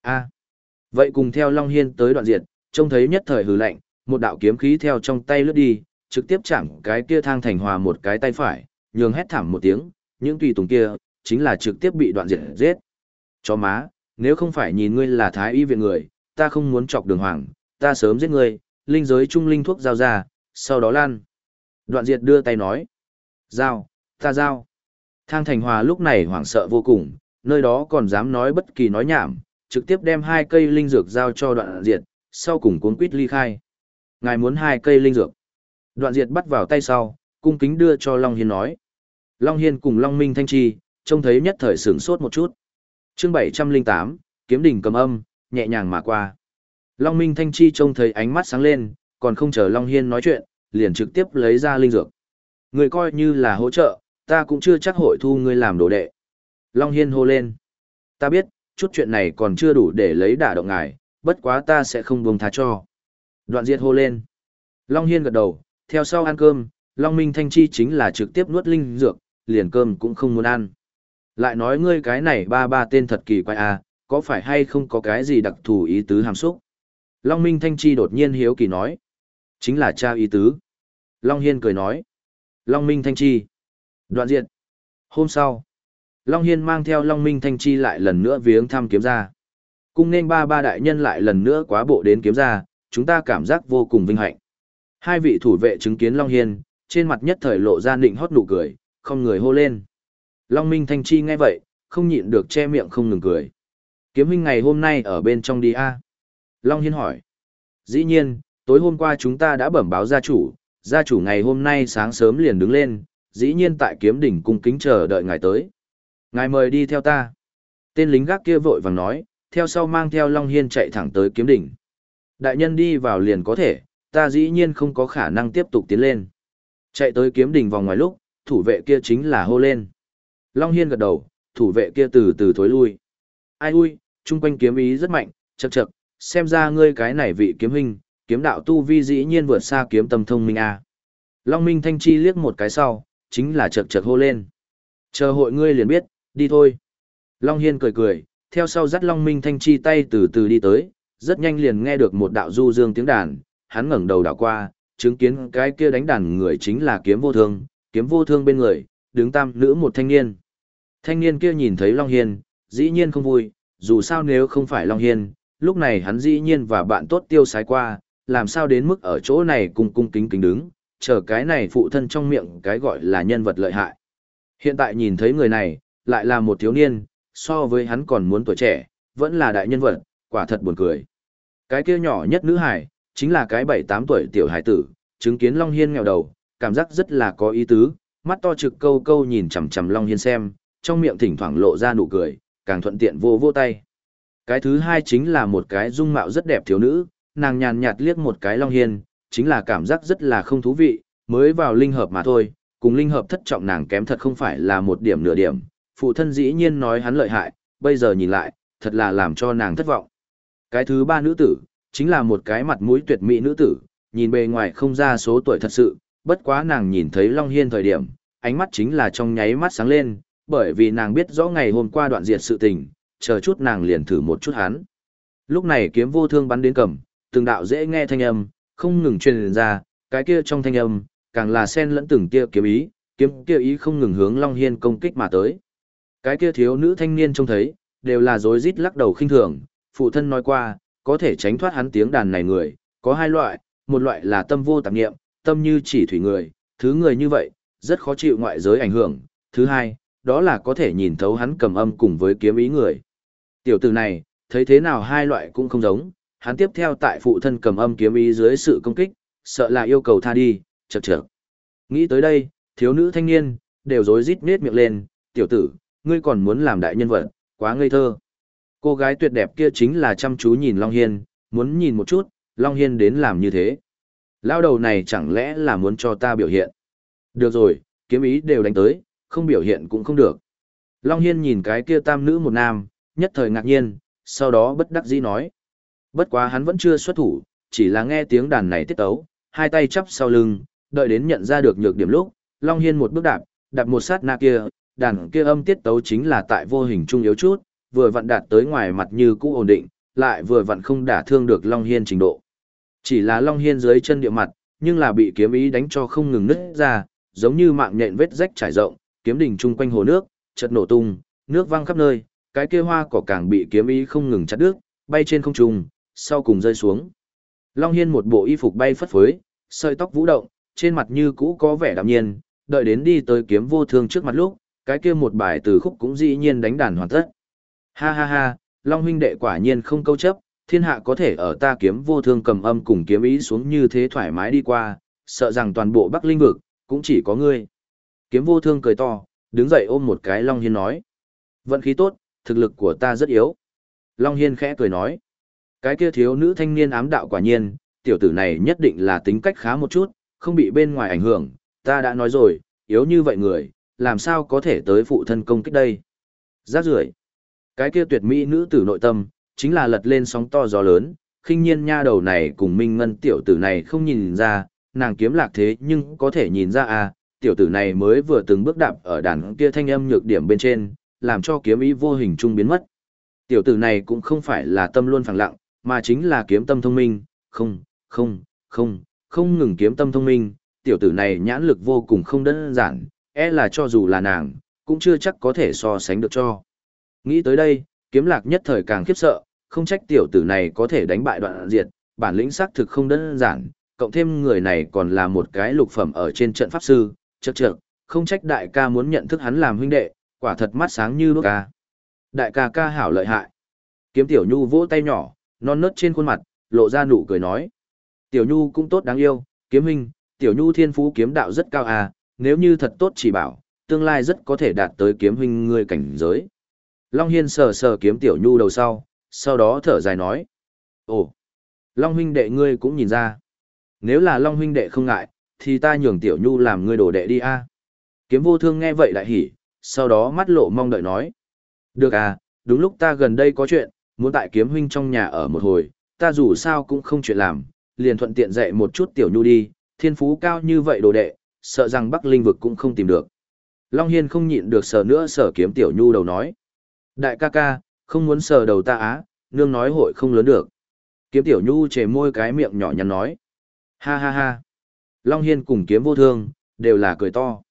a vậy cùng theo Long Hiên tới đoạn diệt, trông thấy nhất thời hừ lạnh, một đạo kiếm khí theo trong tay lướt đi, trực tiếp chạm cái kia thang thành hòa một cái tay phải, nhường hét thảm một tiếng, những tùy tùng kia, chính là trực tiếp bị đoạn diệt giết. Chó má, nếu không phải nhìn ngươi là thái y viện người, ta không muốn chọc đường hoàng, ta sớm giết ngươi, linh giới trung linh thuốc giao ra, sau đó lan. Đoạn diệt đưa tay nói. Giao, ta giao. Thang Thành Hòa lúc này hoảng sợ vô cùng, nơi đó còn dám nói bất kỳ nói nhảm, trực tiếp đem hai cây linh dược giao cho đoạn diệt, sau cùng cuốn quýt ly khai. Ngài muốn hai cây linh dược. Đoạn diệt bắt vào tay sau, cung kính đưa cho Long Hiên nói. Long Hiên cùng Long Minh Thanh Chi, trông thấy nhất thời sửng sốt một chút. chương 708, kiếm đỉnh cầm âm, nhẹ nhàng mà qua. Long Minh Thanh Chi trông thấy ánh mắt sáng lên, còn không chờ Long Hiên nói chuyện, liền trực tiếp lấy ra linh dược. Người coi như là hỗ trợ, ta cũng chưa chắc hội thu ngươi làm đồ đệ. Long Hiên hô lên. Ta biết, chút chuyện này còn chưa đủ để lấy đả động ngài, bất quá ta sẽ không buông tha cho. Đoạn diệt hô lên. Long Hiên gật đầu, theo sau ăn cơm, Long Minh Thanh Chi chính là trực tiếp nuốt linh dược, liền cơm cũng không muốn ăn. Lại nói ngươi cái này ba ba tên thật kỳ quái à, có phải hay không có cái gì đặc thù ý tứ hàm xúc? Long Minh Thanh Chi đột nhiên hiếu kỳ nói. Chính là cha ý tứ. Long Hiên cười nói. Long Minh Thanh Chi. Đoạn diện. Hôm sau, Long Hiên mang theo Long Minh Thanh Chi lại lần nữa viếng thăm kiếm ra. Cung nên ba ba đại nhân lại lần nữa quá bộ đến kiếm ra, chúng ta cảm giác vô cùng vinh hạnh. Hai vị thủ vệ chứng kiến Long Hiên, trên mặt nhất thời lộ ra nịnh hót nụ cười, không người hô lên. Long Minh Thanh Chi nghe vậy, không nhịn được che miệng không ngừng cười. Kiếm huynh ngày hôm nay ở bên trong đi a Long Hiên hỏi. Dĩ nhiên, tối hôm qua chúng ta đã bẩm báo gia chủ, gia chủ ngày hôm nay sáng sớm liền đứng lên, dĩ nhiên tại kiếm đỉnh cung kính chờ đợi ngài tới. Ngài mời đi theo ta. Tên lính gác kia vội vàng nói, theo sau mang theo Long Hiên chạy thẳng tới kiếm đỉnh. Đại nhân đi vào liền có thể, ta dĩ nhiên không có khả năng tiếp tục tiến lên. Chạy tới kiếm đỉnh vòng ngoài lúc, thủ vệ kia chính là hô lên. Long Hiên gật đầu, thủ vệ kia từ từ thối lui. Ai ui, chung quanh kiếm ý rất mạnh, chậc chậc, xem ra ngươi cái này vị kiếm huynh, kiếm đạo tu vi dĩ nhiên vượt xa kiếm tâm thông minh a. Long Minh Thanh Chi liếc một cái sau, chính là chậc chậc hô lên. Chờ hội ngươi liền biết, đi thôi. Long Hiên cười cười, theo sau dắt Long Minh Thanh Chi tay từ từ đi tới, rất nhanh liền nghe được một đạo du dương tiếng đàn, hắn ngẩng đầu đảo qua, chứng kiến cái kia đánh đàn người chính là kiếm vô thương, kiếm vô thương bên người, đứng tam nữ một thanh niên. Thanh niên kia nhìn thấy Long Hiên, dĩ nhiên không vui, dù sao nếu không phải Long Hiên, lúc này hắn dĩ nhiên và bạn tốt tiêu sái qua, làm sao đến mức ở chỗ này cung cung kính kính đứng, chờ cái này phụ thân trong miệng cái gọi là nhân vật lợi hại. Hiện tại nhìn thấy người này, lại là một thiếu niên, so với hắn còn muốn tuổi trẻ, vẫn là đại nhân vật, quả thật buồn cười. Cái kia nhỏ nhất nữ hải, chính là cái 7-8 tuổi tiểu hải tử, chứng kiến Long Hiên nghèo đầu, cảm giác rất là có ý tứ, mắt to trực câu câu nhìn chằm chằm Long Hiên xem, trong miệng thỉnh thoảng lộ ra nụ cười, càng thuận tiện vô vô tay. Cái thứ hai chính là một cái dung mạo rất đẹp thiếu nữ, nàng nhàn nhạt liếc một cái Long Hiên, chính là cảm giác rất là không thú vị, mới vào linh hợp mà thôi, cùng linh hợp thất trọng nàng kém thật không phải là một điểm nửa điểm, phụ thân dĩ nhiên nói hắn lợi hại, bây giờ nhìn lại, thật là làm cho nàng thất vọng. Cái thứ ba nữ tử, chính là một cái mặt mũi tuyệt mỹ nữ tử, nhìn bề ngoài không ra số tuổi thật sự, bất quá nàng nhìn thấy Long Hiên thời điểm, ánh mắt chính là trong nháy mắt sáng lên, bởi vì nàng biết rõ ngày hôm qua đoạn diệt sự tình, chờ chút nàng liền thử một chút hắn. Lúc này kiếm vô thương bắn đến cầm, từng đạo dễ nghe thanh âm, không ngừng truyền ra, cái kia trong thanh âm, càng là sen lẫn từng tia kiếm ý, kiếm kia ý không ngừng hướng Long Hiên công kích mà tới. Cái kia thiếu nữ thanh niên trông thấy, đều là rối rít lắc đầu khinh thường, phụ thân nói qua, có thể tránh thoát hắn tiếng đàn này người, có hai loại, một loại là tâm vô tạp nghiệm, tâm như chỉ thủy người, thứ người như vậy, rất khó chịu ngoại giới ảnh hưởng, thứ hai, đó là có thể nhìn thấu hắn cầm âm cùng với kiếm ý người. Tiểu tử này, thấy thế nào hai loại cũng không giống, hắn tiếp theo tại phụ thân cầm âm kiếm ý dưới sự công kích, sợ là yêu cầu tha đi, chật chật. Nghĩ tới đây, thiếu nữ thanh niên, đều rối rít nết miệng lên, tiểu tử, ngươi còn muốn làm đại nhân vật, quá ngây thơ. Cô gái tuyệt đẹp kia chính là chăm chú nhìn Long Hiên, muốn nhìn một chút, Long Hiên đến làm như thế. Lao đầu này chẳng lẽ là muốn cho ta biểu hiện. Được rồi, kiếm ý đều đánh tới, không biểu hiện cũng không được. Long Hiên nhìn cái kia tam nữ một nam, nhất thời ngạc nhiên, sau đó bất đắc dĩ nói. Bất quá hắn vẫn chưa xuất thủ, chỉ là nghe tiếng đàn này tiết tấu, hai tay chắp sau lưng, đợi đến nhận ra được nhược điểm lúc, Long Hiên một bước đạp, đạp một sát na kia, đàn kia âm tiết tấu chính là tại vô hình trung yếu chút, vừa vặn đạt tới ngoài mặt như cũ ổn định, lại vừa vặn không đả thương được Long Hiên trình độ. Chỉ là Long Hiên dưới chân địa mặt, nhưng là bị kiếm ý đánh cho không ngừng nứt ra, giống như mạng nhện vết rách trải rộng, kiếm đỉnh chung quanh hồ nước, chợt nổ tung, nước văng khắp nơi, cái kia hoa cỏ càng bị kiếm ý không ngừng chặt đứt, bay trên không trung, sau cùng rơi xuống. Long Hiên một bộ y phục bay phất phới, sợi tóc vũ động, trên mặt như cũ có vẻ đạm nhiên, đợi đến đi tới kiếm vô thương trước mặt lúc, cái kia một bài từ khúc cũng dĩ nhiên đánh đàn hoàn tất. Ha ha ha, Long huynh đệ quả nhiên không câu chấp, thiên hạ có thể ở ta kiếm vô thương cầm âm cùng kiếm ý xuống như thế thoải mái đi qua, sợ rằng toàn bộ Bắc Linh vực cũng chỉ có ngươi. Kiếm vô thương cười to, đứng dậy ôm một cái Long Hiên nói. Vận khí tốt, thực lực của ta rất yếu. Long Hiên khẽ cười nói. Cái kia thiếu nữ thanh niên ám đạo quả nhiên, tiểu tử này nhất định là tính cách khá một chút, không bị bên ngoài ảnh hưởng. Ta đã nói rồi, yếu như vậy người, làm sao có thể tới phụ thân công kích đây. Giác rưỡi, Cái kia tuyệt mỹ nữ tử nội tâm, chính là lật lên sóng to gió lớn, khinh nhiên nha đầu này cùng minh ngân tiểu tử này không nhìn ra, nàng kiếm lạc thế nhưng có thể nhìn ra à, tiểu tử này mới vừa từng bước đạp ở đàn kia thanh âm nhược điểm bên trên, làm cho kiếm ý vô hình trung biến mất. Tiểu tử này cũng không phải là tâm luôn phẳng lặng, mà chính là kiếm tâm thông minh, không, không, không, không ngừng kiếm tâm thông minh, tiểu tử này nhãn lực vô cùng không đơn giản, e là cho dù là nàng, cũng chưa chắc có thể so sánh được cho. Nghĩ tới đây, kiếm lạc nhất thời càng khiếp sợ, không trách tiểu tử này có thể đánh bại đoạn diệt, bản lĩnh xác thực không đơn giản, cộng thêm người này còn là một cái lục phẩm ở trên trận pháp sư, chật chật, không trách đại ca muốn nhận thức hắn làm huynh đệ, quả thật mắt sáng như đuốc ca. Đại ca ca hảo lợi hại. Kiếm tiểu nhu vỗ tay nhỏ, non nớt trên khuôn mặt, lộ ra nụ cười nói. Tiểu nhu cũng tốt đáng yêu, kiếm hình, tiểu nhu thiên phú kiếm đạo rất cao à, nếu như thật tốt chỉ bảo, tương lai rất có thể đạt tới kiếm hình người cảnh giới. Long Hiên sờ sờ kiếm tiểu nhu đầu sau, sau đó thở dài nói. Ồ, Long huynh đệ ngươi cũng nhìn ra. Nếu là Long huynh đệ không ngại, thì ta nhường Tiểu Nhu làm ngươi đồ đệ đi a. Kiếm vô thương nghe vậy lại hỉ, sau đó mắt lộ mong đợi nói. Được à, đúng lúc ta gần đây có chuyện, muốn tại kiếm huynh trong nhà ở một hồi, ta dù sao cũng không chuyện làm, liền thuận tiện dạy một chút Tiểu Nhu đi, thiên phú cao như vậy đồ đệ, sợ rằng Bắc Linh vực cũng không tìm được. Long Hiên không nhịn được sờ nữa sờ kiếm Tiểu Nhu đầu nói. Đại ca ca, không muốn sờ đầu ta á, nương nói hội không lớn được. Kiếm Tiểu Nhu chề môi cái miệng nhỏ nhắn nói. Ha ha ha. Long Hiên cùng kiếm vô thương, đều là cười to.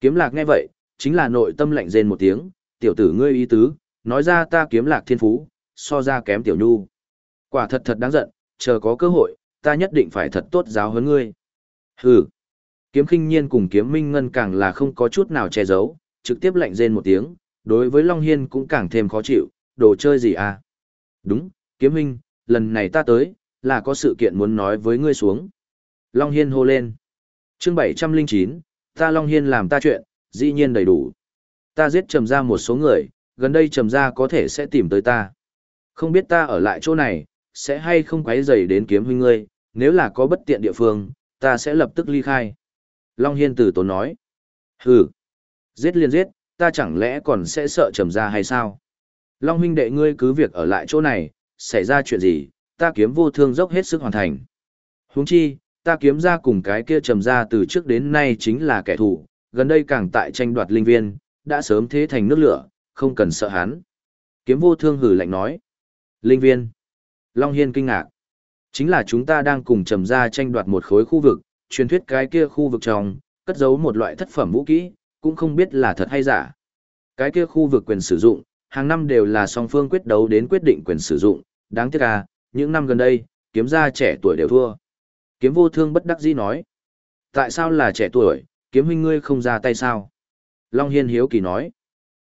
Kiếm lạc nghe vậy, chính là nội tâm lạnh rên một tiếng, tiểu tử ngươi ý tứ, nói ra ta kiếm lạc thiên phú, so ra kém Tiểu Nhu. Quả thật thật đáng giận, chờ có cơ hội, ta nhất định phải thật tốt giáo huấn ngươi. Hừ. Kiếm khinh nhiên cùng kiếm minh ngân càng là không có chút nào che giấu, trực tiếp lạnh rên một tiếng, đối với Long Hiên cũng càng thêm khó chịu, đồ chơi gì à? Đúng, kiếm minh lần này ta tới, là có sự kiện muốn nói với ngươi xuống. Long Hiên hô lên. chương 709, ta Long Hiên làm ta chuyện, dĩ nhiên đầy đủ. Ta giết trầm ra một số người, gần đây trầm ra có thể sẽ tìm tới ta. Không biết ta ở lại chỗ này, sẽ hay không quấy rầy đến kiếm huynh ngươi, nếu là có bất tiện địa phương, ta sẽ lập tức ly khai. Long Hiên Tử tốn nói. Hừ, giết liền giết, ta chẳng lẽ còn sẽ sợ trầm ra hay sao? Long huynh đệ ngươi cứ việc ở lại chỗ này, xảy ra chuyện gì, ta kiếm vô thương dốc hết sức hoàn thành. Huống chi, ta kiếm ra cùng cái kia trầm ra từ trước đến nay chính là kẻ thù, gần đây càng tại tranh đoạt linh viên, đã sớm thế thành nước lửa, không cần sợ hắn. Kiếm vô thương hử lạnh nói. Linh viên. Long Hiên kinh ngạc. Chính là chúng ta đang cùng trầm ra tranh đoạt một khối khu vực, truyền thuyết cái kia khu vực trong, cất giấu một loại thất phẩm vũ kỹ, cũng không biết là thật hay giả. Cái kia khu vực quyền sử dụng, hàng năm đều là song phương quyết đấu đến quyết định quyền sử dụng, đáng tiếc à, những năm gần đây, kiếm gia trẻ tuổi đều thua. Kiếm vô thương bất đắc dĩ nói. Tại sao là trẻ tuổi, kiếm huynh ngươi không ra tay sao? Long Hiên hiếu kỳ nói.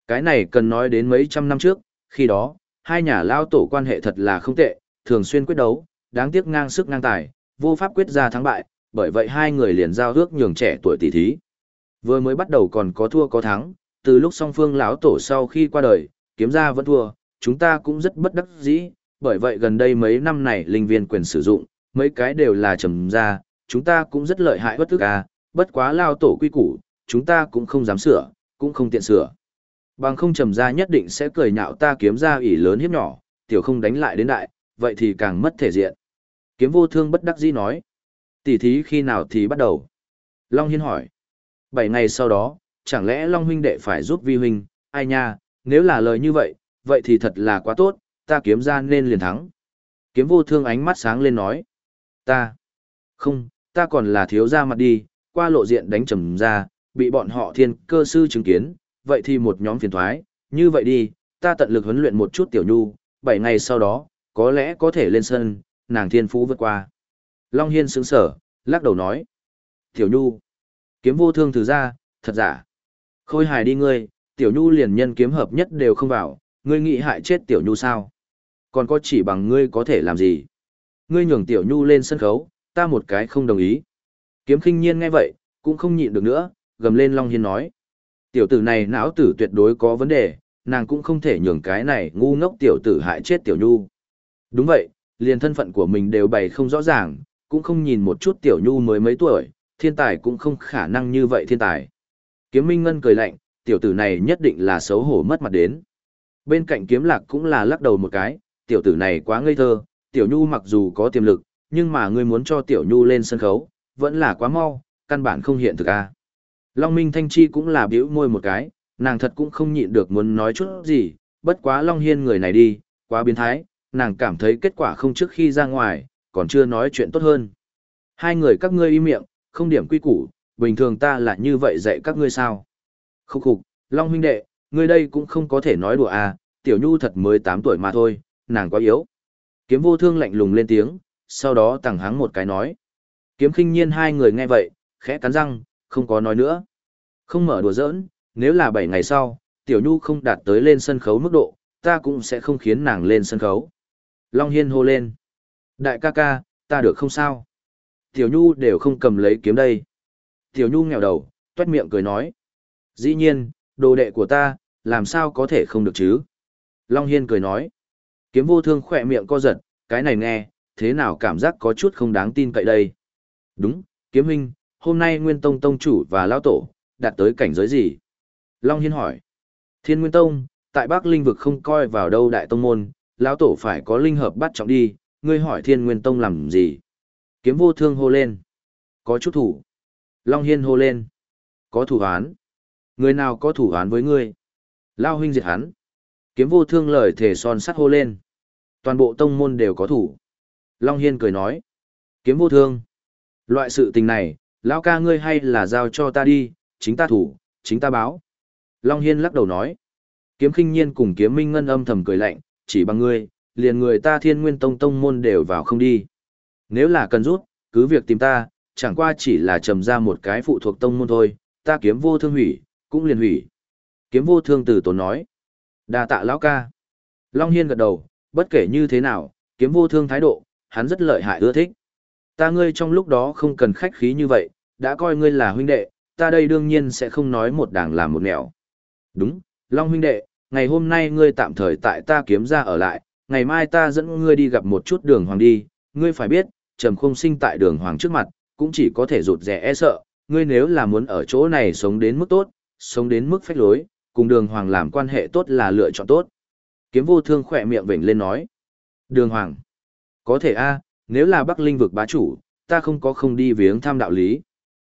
Cái này cần nói đến mấy trăm năm trước, khi đó, hai nhà lao tổ quan hệ thật là không tệ, thường xuyên quyết đấu, đáng tiếc ngang sức ngang tài, vô pháp quyết ra thắng bại, bởi vậy hai người liền giao ước nhường trẻ tuổi tỷ thí. Vừa mới bắt đầu còn có thua có thắng, từ lúc song phương lão tổ sau khi qua đời, kiếm gia vẫn thua, chúng ta cũng rất bất đắc dĩ, bởi vậy gần đây mấy năm này linh viên quyền sử dụng, mấy cái đều là trầm ra, chúng ta cũng rất lợi hại bất tức à, bất quá lao tổ quy củ, chúng ta cũng không dám sửa, cũng không tiện sửa. Bằng không trầm ra nhất định sẽ cười nhạo ta kiếm ra ỷ lớn hiếp nhỏ, tiểu không đánh lại đến đại, vậy thì càng mất thể diện. Kiếm vô thương bất đắc dĩ nói. Tỷ thí khi nào thì bắt đầu? Long Hiên hỏi. Bảy ngày sau đó, chẳng lẽ Long huynh đệ phải giúp vi huynh, ai nha, nếu là lời như vậy, vậy thì thật là quá tốt, ta kiếm ra nên liền thắng. Kiếm vô thương ánh mắt sáng lên nói. Ta. Không, ta còn là thiếu ra mặt đi, qua lộ diện đánh trầm ra, bị bọn họ thiên cơ sư chứng kiến, vậy thì một nhóm phiền thoái, như vậy đi, ta tận lực huấn luyện một chút tiểu nhu, bảy ngày sau đó, có lẽ có thể lên sân, nàng thiên phú vượt qua. Long Hiên sững sở, lắc đầu nói. Tiểu nhu, kiếm vô thương thứ ra, thật giả. Khôi hài đi ngươi, tiểu nhu liền nhân kiếm hợp nhất đều không vào, ngươi nghĩ hại chết tiểu nhu sao? Còn có chỉ bằng ngươi có thể làm gì? Ngươi nhường tiểu nhu lên sân khấu, ta một cái không đồng ý. Kiếm khinh nhiên nghe vậy, cũng không nhịn được nữa, gầm lên Long Hiên nói. Tiểu tử này não tử tuyệt đối có vấn đề, nàng cũng không thể nhường cái này ngu ngốc tiểu tử hại chết tiểu nhu. Đúng vậy, liền thân phận của mình đều bày không rõ ràng, cũng không nhìn một chút tiểu nhu mới mấy tuổi, thiên tài cũng không khả năng như vậy thiên tài. Kiếm Minh Ngân cười lạnh, tiểu tử này nhất định là xấu hổ mất mặt đến. Bên cạnh kiếm lạc cũng là lắc đầu một cái, tiểu tử này quá ngây thơ, tiểu nhu mặc dù có tiềm lực, nhưng mà ngươi muốn cho tiểu nhu lên sân khấu, vẫn là quá mau, căn bản không hiện thực a. Long Minh Thanh Chi cũng là biểu môi một cái, nàng thật cũng không nhịn được muốn nói chút gì, bất quá Long Hiên người này đi, quá biến thái, nàng cảm thấy kết quả không trước khi ra ngoài, còn chưa nói chuyện tốt hơn. Hai người các ngươi im miệng, không điểm quy củ, bình thường ta là như vậy dạy các ngươi sao. Khúc khục, Long huynh đệ, ngươi đây cũng không có thể nói đùa à, tiểu nhu thật mới 8 tuổi mà thôi, nàng quá yếu. Kiếm vô thương lạnh lùng lên tiếng, sau đó tẳng hắng một cái nói. Kiếm khinh nhiên hai người nghe vậy, khẽ cắn răng, không có nói nữa. Không mở đùa giỡn, nếu là 7 ngày sau, tiểu nhu không đạt tới lên sân khấu mức độ, ta cũng sẽ không khiến nàng lên sân khấu. Long Hiên hô lên. Đại ca ca, ta được không sao? Tiểu nhu đều không cầm lấy kiếm đây. Tiểu nhu nghèo đầu, tuét miệng cười nói. Dĩ nhiên, đồ đệ của ta, làm sao có thể không được chứ? Long Hiên cười nói. Kiếm vô thương khỏe miệng co giật, cái này nghe, thế nào cảm giác có chút không đáng tin cậy đây. Đúng, kiếm huynh, hôm nay Nguyên Tông Tông chủ và Lão Tổ, đạt tới cảnh giới gì? Long Hiên hỏi. Thiên Nguyên Tông, tại Bắc Linh vực không coi vào đâu đại tông môn, Lão Tổ phải có linh hợp bắt trọng đi, ngươi hỏi Thiên Nguyên Tông làm gì? Kiếm vô thương hô lên. Có chút thủ. Long Hiên hô lên. Có thủ án. Người nào có thủ án với ngươi? Lao huynh diệt hắn. Kiếm vô thương lời thể son sắt hô lên. Toàn bộ tông môn đều có thủ. Long Hiên cười nói. Kiếm vô thương. Loại sự tình này, lão ca ngươi hay là giao cho ta đi, chính ta thủ, chính ta báo. Long Hiên lắc đầu nói. Kiếm khinh nhiên cùng kiếm minh ngân âm thầm cười lạnh, chỉ bằng ngươi, liền người ta thiên nguyên tông tông môn đều vào không đi. Nếu là cần rút, cứ việc tìm ta, chẳng qua chỉ là trầm ra một cái phụ thuộc tông môn thôi, ta kiếm vô thương hủy, cũng liền hủy. Kiếm vô thương từ tốn nói. đa tạ lão ca. Long Hiên gật đầu, bất kể như thế nào, kiếm vô thương thái độ, hắn rất lợi hại ưa thích. Ta ngươi trong lúc đó không cần khách khí như vậy, đã coi ngươi là huynh đệ, ta đây đương nhiên sẽ không nói một đảng làm một nẻo. Đúng, Long huynh đệ, ngày hôm nay ngươi tạm thời tại ta kiếm ra ở lại, ngày mai ta dẫn ngươi đi gặp một chút đường hoàng đi, ngươi phải biết, trầm không sinh tại đường hoàng trước mặt, cũng chỉ có thể rụt rè e sợ, ngươi nếu là muốn ở chỗ này sống đến mức tốt, sống đến mức phách lối, cùng đường hoàng làm quan hệ tốt là lựa chọn tốt. Kiếm vô thương khỏe miệng vểnh lên nói. Đường hoàng. Có thể a nếu là Bắc Linh vực bá chủ, ta không có không đi viếng thăm đạo lý.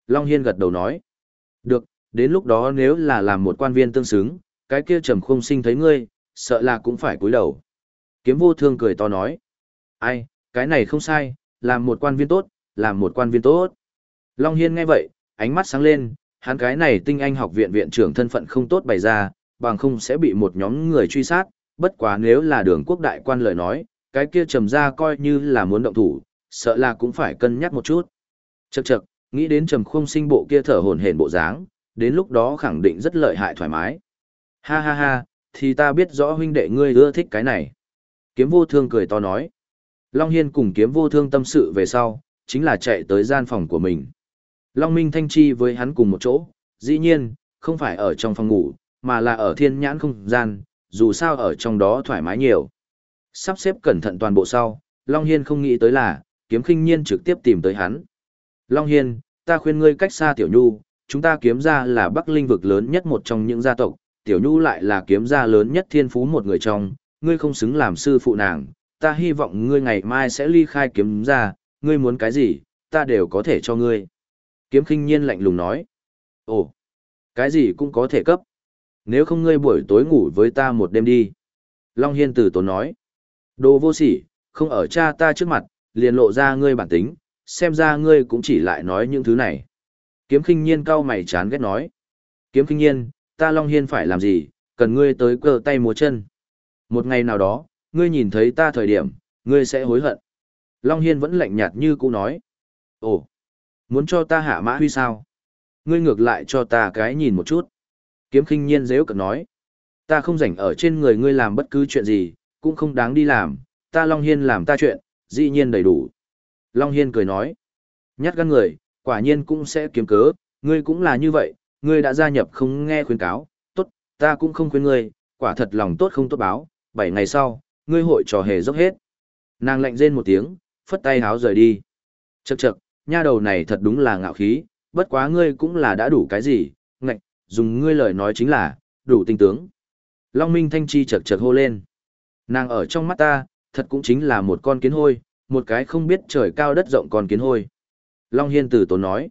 Long Hiên gật đầu nói. Được, đến lúc đó nếu là làm một quan viên tương xứng, cái kia trầm không sinh thấy ngươi, sợ là cũng phải cúi đầu. Kiếm vô thương cười to nói. Ai, cái này không sai, làm một quan viên tốt, làm một quan viên tốt. Long Hiên nghe vậy, ánh mắt sáng lên, hắn cái này tinh anh học viện viện trưởng thân phận không tốt bày ra, bằng không sẽ bị một nhóm người truy sát, bất quá nếu là đường quốc đại quan lời nói, cái kia trầm ra coi như là muốn động thủ, sợ là cũng phải cân nhắc một chút. Chậc chậc, nghĩ đến trầm khung sinh bộ kia thở hồn hển bộ dáng, đến lúc đó khẳng định rất lợi hại thoải mái. Ha ha ha, thì ta biết rõ huynh đệ ngươi ưa thích cái này. Kiếm vô thương cười to nói. Long Hiên cùng kiếm vô thương tâm sự về sau, chính là chạy tới gian phòng của mình. Long Minh Thanh Chi với hắn cùng một chỗ, dĩ nhiên, không phải ở trong phòng ngủ, mà là ở thiên nhãn không gian, dù sao ở trong đó thoải mái nhiều. Sắp xếp cẩn thận toàn bộ sau, Long Hiên không nghĩ tới là, kiếm khinh nhiên trực tiếp tìm tới hắn. Long Hiên, ta khuyên ngươi cách xa Tiểu Nhu, chúng ta kiếm ra là Bắc Linh vực lớn nhất một trong những gia tộc, Tiểu Nhu lại là kiếm gia lớn nhất thiên phú một người trong, ngươi không xứng làm sư phụ nàng, ta hy vọng ngươi ngày mai sẽ ly khai kiếm ra, ngươi muốn cái gì, ta đều có thể cho ngươi. Kiếm khinh nhiên lạnh lùng nói. Ồ, cái gì cũng có thể cấp. Nếu không ngươi buổi tối ngủ với ta một đêm đi. Long Hiên từ tốn nói. Đồ vô sỉ, không ở cha ta trước mặt, liền lộ ra ngươi bản tính, xem ra ngươi cũng chỉ lại nói những thứ này. Kiếm khinh nhiên cau mày chán ghét nói. Kiếm khinh nhiên, ta Long Hiên phải làm gì, cần ngươi tới cơ tay múa chân. Một ngày nào đó, ngươi nhìn thấy ta thời điểm, ngươi sẽ hối hận. Long Hiên vẫn lạnh nhạt như cũ nói. Ồ, muốn cho ta hạ mã huy sao? Ngươi ngược lại cho ta cái nhìn một chút. Kiếm khinh nhiên dễ cận nói. Ta không rảnh ở trên người ngươi làm bất cứ chuyện gì, cũng không đáng đi làm, ta Long Hiên làm ta chuyện, dĩ nhiên đầy đủ. Long Hiên cười nói. Nhát gan người, quả nhiên cũng sẽ kiếm cớ, ngươi cũng là như vậy, ngươi đã gia nhập không nghe khuyên cáo, tốt, ta cũng không khuyên ngươi, quả thật lòng tốt không tốt báo, bảy ngày sau, ngươi hội trò hề dốc hết. Nàng lạnh rên một tiếng, phất tay háo rời đi. Chậc chậc, nha đầu này thật đúng là ngạo khí, bất quá ngươi cũng là đã đủ cái gì, ngạch, dùng ngươi lời nói chính là, đủ tinh tướng. Long Minh Thanh Chi chậc chậc hô lên. Nàng ở trong mắt ta, thật cũng chính là một con kiến hôi, một cái không biết trời cao đất rộng con kiến hôi. Long Hiên tử tốn nói.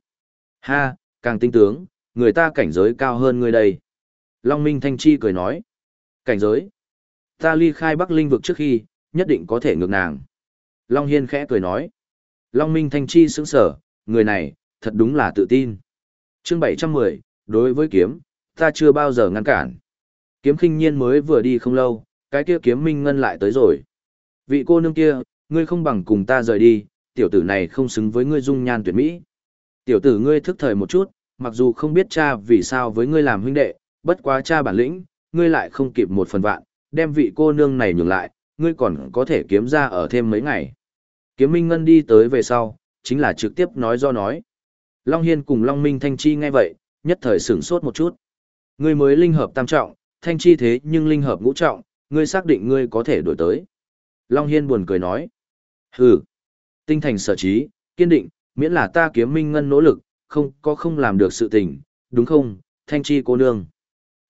Ha, càng tinh tướng, người ta cảnh giới cao hơn ngươi đây. Long Minh Thanh Chi cười nói. Cảnh giới? Ta ly khai Bắc Linh vực trước khi, nhất định có thể ngược nàng. Long Hiên khẽ cười nói. Long Minh Thanh Chi sững sở, người này, thật đúng là tự tin. chương 710, đối với kiếm, ta chưa bao giờ ngăn cản. Kiếm khinh nhiên mới vừa đi không lâu, cái kia kiếm minh ngân lại tới rồi. Vị cô nương kia, ngươi không bằng cùng ta rời đi, tiểu tử này không xứng với ngươi dung nhan tuyệt mỹ. Tiểu tử ngươi thức thời một chút, mặc dù không biết cha vì sao với ngươi làm huynh đệ, bất quá cha bản lĩnh, ngươi lại không kịp một phần vạn, đem vị cô nương này nhường lại, ngươi còn có thể kiếm ra ở thêm mấy ngày. Kiếm Minh Ngân đi tới về sau, chính là trực tiếp nói do nói. Long Hiên cùng Long Minh Thanh Chi nghe vậy, nhất thời sửng sốt một chút. Ngươi mới linh hợp tam trọng, Thanh Chi thế nhưng linh hợp ngũ trọng, ngươi xác định ngươi có thể đổi tới. Long Hiên buồn cười nói. Hừ, tinh thành sở trí, kiên định, miễn là ta kiếm minh ngân nỗ lực, không có không làm được sự tình, đúng không, thanh chi cô nương.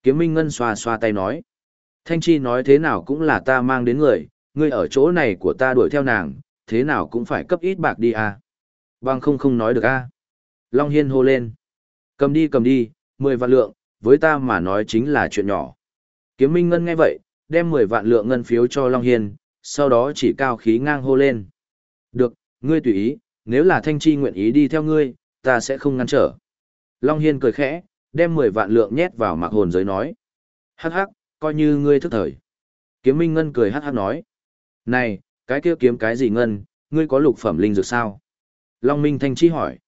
Kiếm minh ngân xoa xoa tay nói. Thanh chi nói thế nào cũng là ta mang đến người, ngươi ở chỗ này của ta đuổi theo nàng, thế nào cũng phải cấp ít bạc đi à. Bằng không không nói được à. Long Hiên hô lên. Cầm đi cầm đi, 10 vạn lượng, với ta mà nói chính là chuyện nhỏ. Kiếm Minh Ngân nghe vậy, đem 10 vạn lượng ngân phiếu cho Long Hiên, sau đó chỉ cao khí ngang hô lên. Được, ngươi tùy ý, nếu là Thanh Chi nguyện ý đi theo ngươi, ta sẽ không ngăn trở. Long Hiên cười khẽ, đem 10 vạn lượng nhét vào mạc hồn giới nói. Hắc hắc, coi như ngươi thức thời. Kiếm Minh Ngân cười hắc hắc nói. Này, cái kia kiếm cái gì Ngân, ngươi có lục phẩm linh dược sao? Long Minh Thanh Chi hỏi.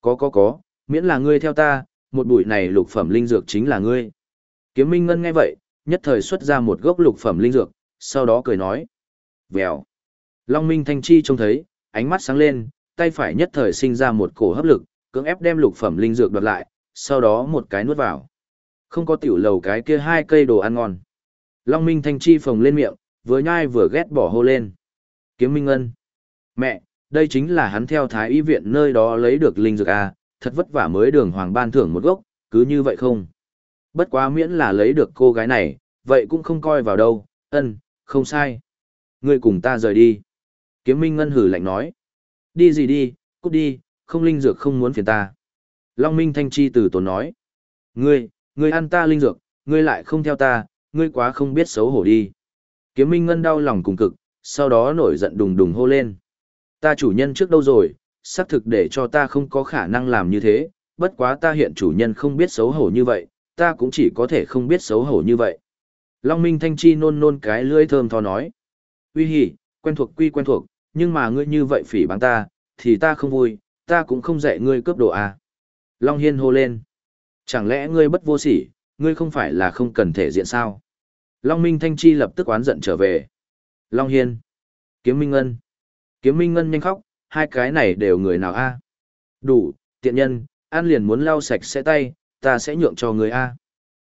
Có có có, miễn là ngươi theo ta, một bụi này lục phẩm linh dược chính là ngươi. Kiếm Minh Ngân nghe vậy, nhất thời xuất ra một gốc lục phẩm linh dược, sau đó cười nói. Vèo. Long Minh Thanh Chi trông thấy, ánh mắt sáng lên, tay phải nhất thời sinh ra một cổ hấp lực, cưỡng ép đem lục phẩm linh dược đoạt lại, sau đó một cái nuốt vào. Không có tiểu lầu cái kia hai cây đồ ăn ngon. Long Minh Thanh Chi phồng lên miệng, vừa nhai vừa ghét bỏ hô lên. Kiếm Minh ân Mẹ, đây chính là hắn theo Thái Y viện nơi đó lấy được linh dược à, thật vất vả mới đường hoàng ban thưởng một gốc, cứ như vậy không. Bất quá miễn là lấy được cô gái này, vậy cũng không coi vào đâu, ân, không sai. Ngươi cùng ta rời đi. Kiếm Minh Ngân hử lạnh nói. Đi gì đi, cút đi, không linh dược không muốn phiền ta. Long Minh Thanh Chi từ tốn nói. Ngươi, ngươi ăn ta linh dược, ngươi lại không theo ta, ngươi quá không biết xấu hổ đi. Kiếm Minh Ngân đau lòng cùng cực, sau đó nổi giận đùng đùng hô lên. Ta chủ nhân trước đâu rồi, xác thực để cho ta không có khả năng làm như thế, bất quá ta hiện chủ nhân không biết xấu hổ như vậy, ta cũng chỉ có thể không biết xấu hổ như vậy. Long Minh Thanh Chi nôn nôn cái lưỡi thơm tho nói. Uy hỉ, quen thuộc quy quen thuộc, nhưng mà ngươi như vậy phỉ báng ta, thì ta không vui, ta cũng không dạy ngươi cướp đồ à. Long Hiên hô lên. Chẳng lẽ ngươi bất vô sỉ, ngươi không phải là không cần thể diện sao? Long Minh Thanh Chi lập tức oán giận trở về. Long Hiên. Kiếm Minh Ngân. Kiếm Minh Ngân nhanh khóc, hai cái này đều người nào a? Đủ, tiện nhân, an liền muốn lau sạch sẽ tay, ta sẽ nhượng cho người a.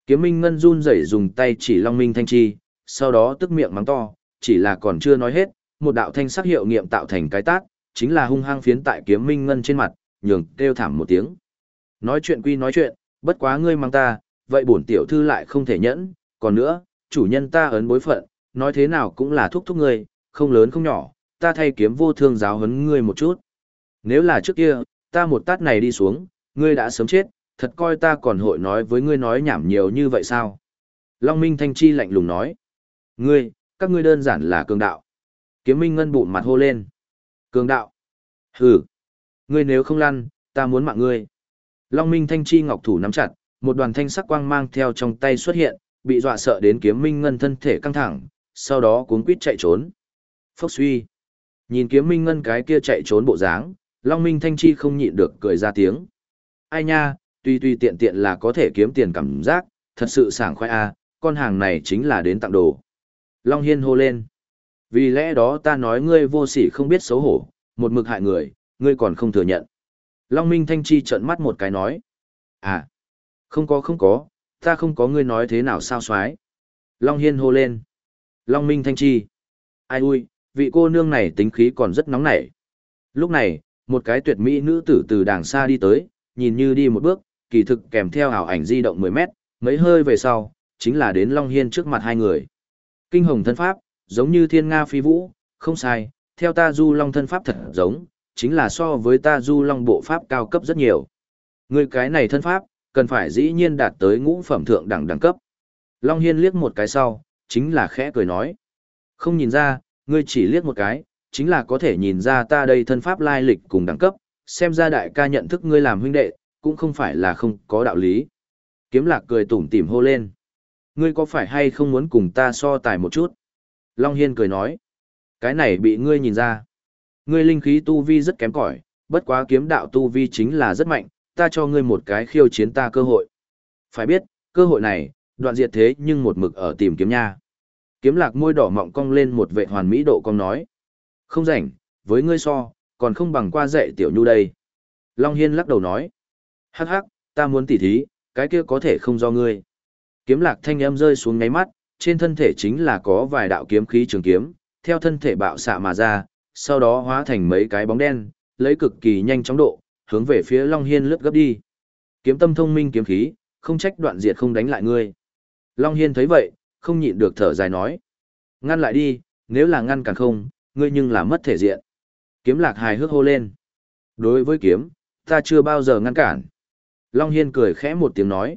Kiếm Minh Ngân run rẩy dùng tay chỉ Long Minh Thanh Chi, sau đó tức miệng mắng to, chỉ là còn chưa nói hết, một đạo thanh sắc hiệu nghiệm tạo thành cái tát, chính là hung hăng phiến tại Kiếm Minh Ngân trên mặt, nhường kêu thảm một tiếng. Nói chuyện quy nói chuyện, bất quá ngươi mang ta, vậy bổn tiểu thư lại không thể nhẫn, còn nữa, chủ nhân ta ấn bối phận, nói thế nào cũng là thúc thúc ngươi, không lớn không nhỏ, ta thay kiếm vô thương giáo huấn ngươi một chút. Nếu là trước kia, ta một tát này đi xuống, ngươi đã sớm chết, thật coi ta còn hội nói với ngươi nói nhảm nhiều như vậy sao? Long Minh Thanh Chi lạnh lùng nói. Ngươi, các ngươi đơn giản là cường đạo. Kiếm Minh Ngân bụng mặt hô lên. Cường đạo. Hừ. Ngươi nếu không lăn, ta muốn mạng ngươi. Long Minh Thanh Chi ngọc thủ nắm chặt, một đoàn thanh sắc quang mang theo trong tay xuất hiện, bị dọa sợ đến kiếm Minh Ngân thân thể căng thẳng, sau đó cuốn quýt chạy trốn. Phốc suy. Nhìn kiếm Minh Ngân cái kia chạy trốn bộ dáng, Long Minh Thanh Chi không nhịn được cười ra tiếng. Ai nha, tuy tuy tiện tiện là có thể kiếm tiền cảm giác, thật sự sảng khoai a, con hàng này chính là đến tặng đồ. Long Hiên hô lên. Vì lẽ đó ta nói ngươi vô sỉ không biết xấu hổ, một mực hại người, ngươi còn không thừa nhận. Long Minh Thanh Chi trợn mắt một cái nói. À, không có không có, ta không có ngươi nói thế nào sao xoái. Long Hiên hô lên. Long Minh Thanh Chi. Ai ui, vị cô nương này tính khí còn rất nóng nảy. Lúc này, một cái tuyệt mỹ nữ tử từ đàng xa đi tới, nhìn như đi một bước, kỳ thực kèm theo ảo ảnh di động 10 mét, mấy hơi về sau, chính là đến Long Hiên trước mặt hai người. Kinh hồng thân pháp, giống như thiên nga phi vũ, không sai, theo ta du long thân pháp thật giống, chính là so với ta du long bộ pháp cao cấp rất nhiều. Người cái này thân pháp, cần phải dĩ nhiên đạt tới ngũ phẩm thượng đẳng đẳng cấp. Long Hiên liếc một cái sau, chính là khẽ cười nói. Không nhìn ra, ngươi chỉ liếc một cái, chính là có thể nhìn ra ta đây thân pháp lai lịch cùng đẳng cấp, xem ra đại ca nhận thức ngươi làm huynh đệ, cũng không phải là không có đạo lý. Kiếm lạc cười tủm tỉm hô lên. Ngươi có phải hay không muốn cùng ta so tài một chút? Long Hiên cười nói. Cái này bị ngươi nhìn ra. Ngươi linh khí tu vi rất kém cỏi, bất quá kiếm đạo tu vi chính là rất mạnh, ta cho ngươi một cái khiêu chiến ta cơ hội. Phải biết, cơ hội này, đoạn diệt thế nhưng một mực ở tìm kiếm nha. Kiếm lạc môi đỏ mọng cong lên một vệ hoàn mỹ độ cong nói. Không rảnh, với ngươi so, còn không bằng qua dạy tiểu nhu đây. Long Hiên lắc đầu nói. Hắc hắc, ta muốn tỉ thí, cái kia có thể không do ngươi. Kiếm lạc thanh âm rơi xuống ngáy mắt, trên thân thể chính là có vài đạo kiếm khí trường kiếm, theo thân thể bạo xạ mà ra, sau đó hóa thành mấy cái bóng đen, lấy cực kỳ nhanh chóng độ, hướng về phía Long Hiên lướt gấp đi. Kiếm tâm thông minh kiếm khí, không trách đoạn diệt không đánh lại ngươi. Long Hiên thấy vậy, không nhịn được thở dài nói. Ngăn lại đi, nếu là ngăn càng không, ngươi nhưng là mất thể diện. Kiếm lạc hài hước hô lên. Đối với kiếm, ta chưa bao giờ ngăn cản. Long Hiên cười khẽ một tiếng nói.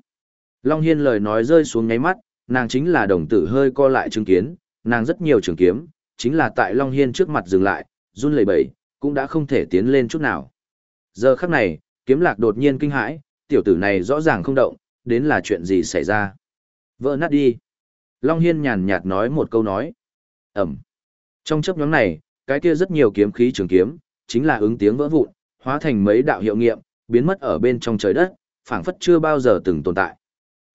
Long Hiên lời nói rơi xuống ngáy mắt, nàng chính là đồng tử hơi co lại chứng kiến, nàng rất nhiều trường kiếm, chính là tại Long Hiên trước mặt dừng lại, run lẩy bẩy, cũng đã không thể tiến lên chút nào. Giờ khắc này, kiếm lạc đột nhiên kinh hãi, tiểu tử này rõ ràng không động, đến là chuyện gì xảy ra. Vỡ nát đi. Long Hiên nhàn nhạt nói một câu nói. Ẩm. Trong chấp nhóm này, cái kia rất nhiều kiếm khí trường kiếm, chính là ứng tiếng vỡ vụn, hóa thành mấy đạo hiệu nghiệm, biến mất ở bên trong trời đất, phảng phất chưa bao giờ từng tồn tại.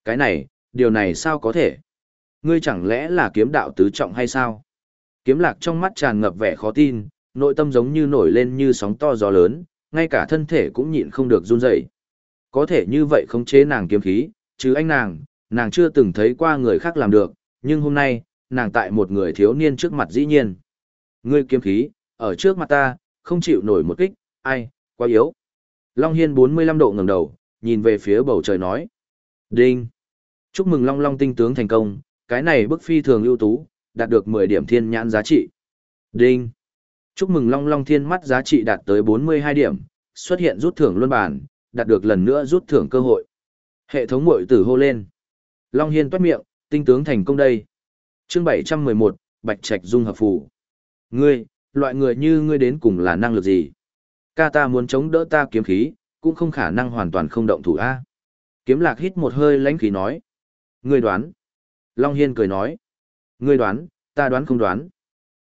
Cái này, điều này sao có thể? Ngươi chẳng lẽ là kiếm đạo tứ trọng hay sao? Kiếm lạc trong mắt tràn ngập vẻ khó tin, nội tâm giống như nổi lên như sóng to gió lớn, ngay cả thân thể cũng nhịn không được run rẩy. Có thể như vậy không chế nàng kiếm khí, chứ anh nàng, nàng chưa từng thấy qua người khác làm được, nhưng hôm nay, nàng tại một người thiếu niên trước mặt dĩ nhiên. Ngươi kiếm khí, ở trước mặt ta, không chịu nổi một kích, ai, quá yếu. Long Hiên 45 độ ngẩng đầu, nhìn về phía bầu trời nói. Đinh! Chúc mừng Long Long tinh tướng thành công, cái này bức phi thường ưu tú, đạt được 10 điểm thiên nhãn giá trị. Đinh! Chúc mừng Long Long thiên mắt giá trị đạt tới 42 điểm, xuất hiện rút thưởng luân bản, đạt được lần nữa rút thưởng cơ hội. Hệ thống mội tử hô lên. Long Hiên toát miệng, tinh tướng thành công đây. chương 711, Bạch Trạch Dung Hợp Phủ. Ngươi, loại người như ngươi đến cùng là năng lực gì? Ca ta muốn chống đỡ ta kiếm khí, cũng không khả năng hoàn toàn không động thủ A. Kiếm lạc hít một hơi lãnh khí nói. Ngươi đoán. Long Hiên cười nói. Ngươi đoán, ta đoán không đoán.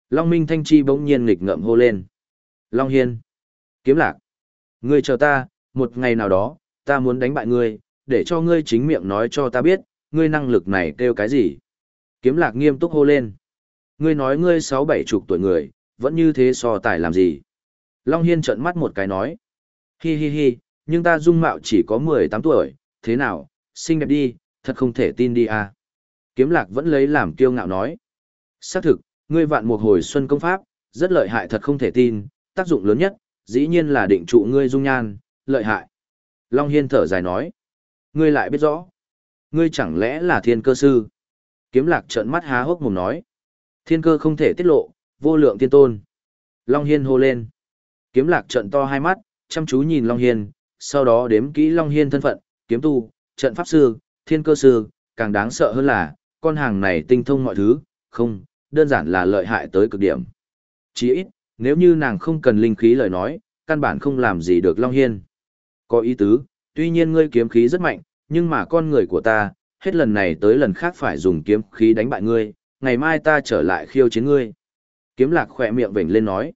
Long Minh Thanh Chi bỗng nhiên nghịch ngợm hô lên. Long Hiên. Kiếm lạc. Ngươi chờ ta, một ngày nào đó, ta muốn đánh bại ngươi, để cho ngươi chính miệng nói cho ta biết, ngươi năng lực này kêu cái gì. Kiếm lạc nghiêm túc hô lên. Ngươi nói ngươi sáu bảy chục tuổi người, vẫn như thế so tài làm gì. Long Hiên trợn mắt một cái nói. Hi hi hi, nhưng ta dung mạo chỉ có 18 tuổi, thế nào, xinh đẹp đi, thật không thể tin đi à. Kiếm lạc vẫn lấy làm kiêu ngạo nói. Xác thực, ngươi vạn một hồi xuân công pháp, rất lợi hại thật không thể tin, tác dụng lớn nhất, dĩ nhiên là định trụ ngươi dung nhan, lợi hại. Long Hiên thở dài nói. Ngươi lại biết rõ. Ngươi chẳng lẽ là thiên cơ sư? Kiếm lạc trợn mắt há hốc mồm nói. Thiên cơ không thể tiết lộ, vô lượng tiên tôn. Long Hiên hô lên. Kiếm lạc trận to hai mắt, chăm chú nhìn Long Hiên, sau đó đếm kỹ Long Hiên thân phận, kiếm tu, trận pháp sư, thiên cơ sư, càng đáng sợ hơn là, con hàng này tinh thông mọi thứ, không, đơn giản là lợi hại tới cực điểm. Chỉ ít, nếu như nàng không cần linh khí lời nói, căn bản không làm gì được Long Hiên. Có ý tứ, tuy nhiên ngươi kiếm khí rất mạnh, nhưng mà con người của ta, hết lần này tới lần khác phải dùng kiếm khí đánh bại ngươi, ngày mai ta trở lại khiêu chiến ngươi. Kiếm lạc khỏe miệng vểnh lên nói.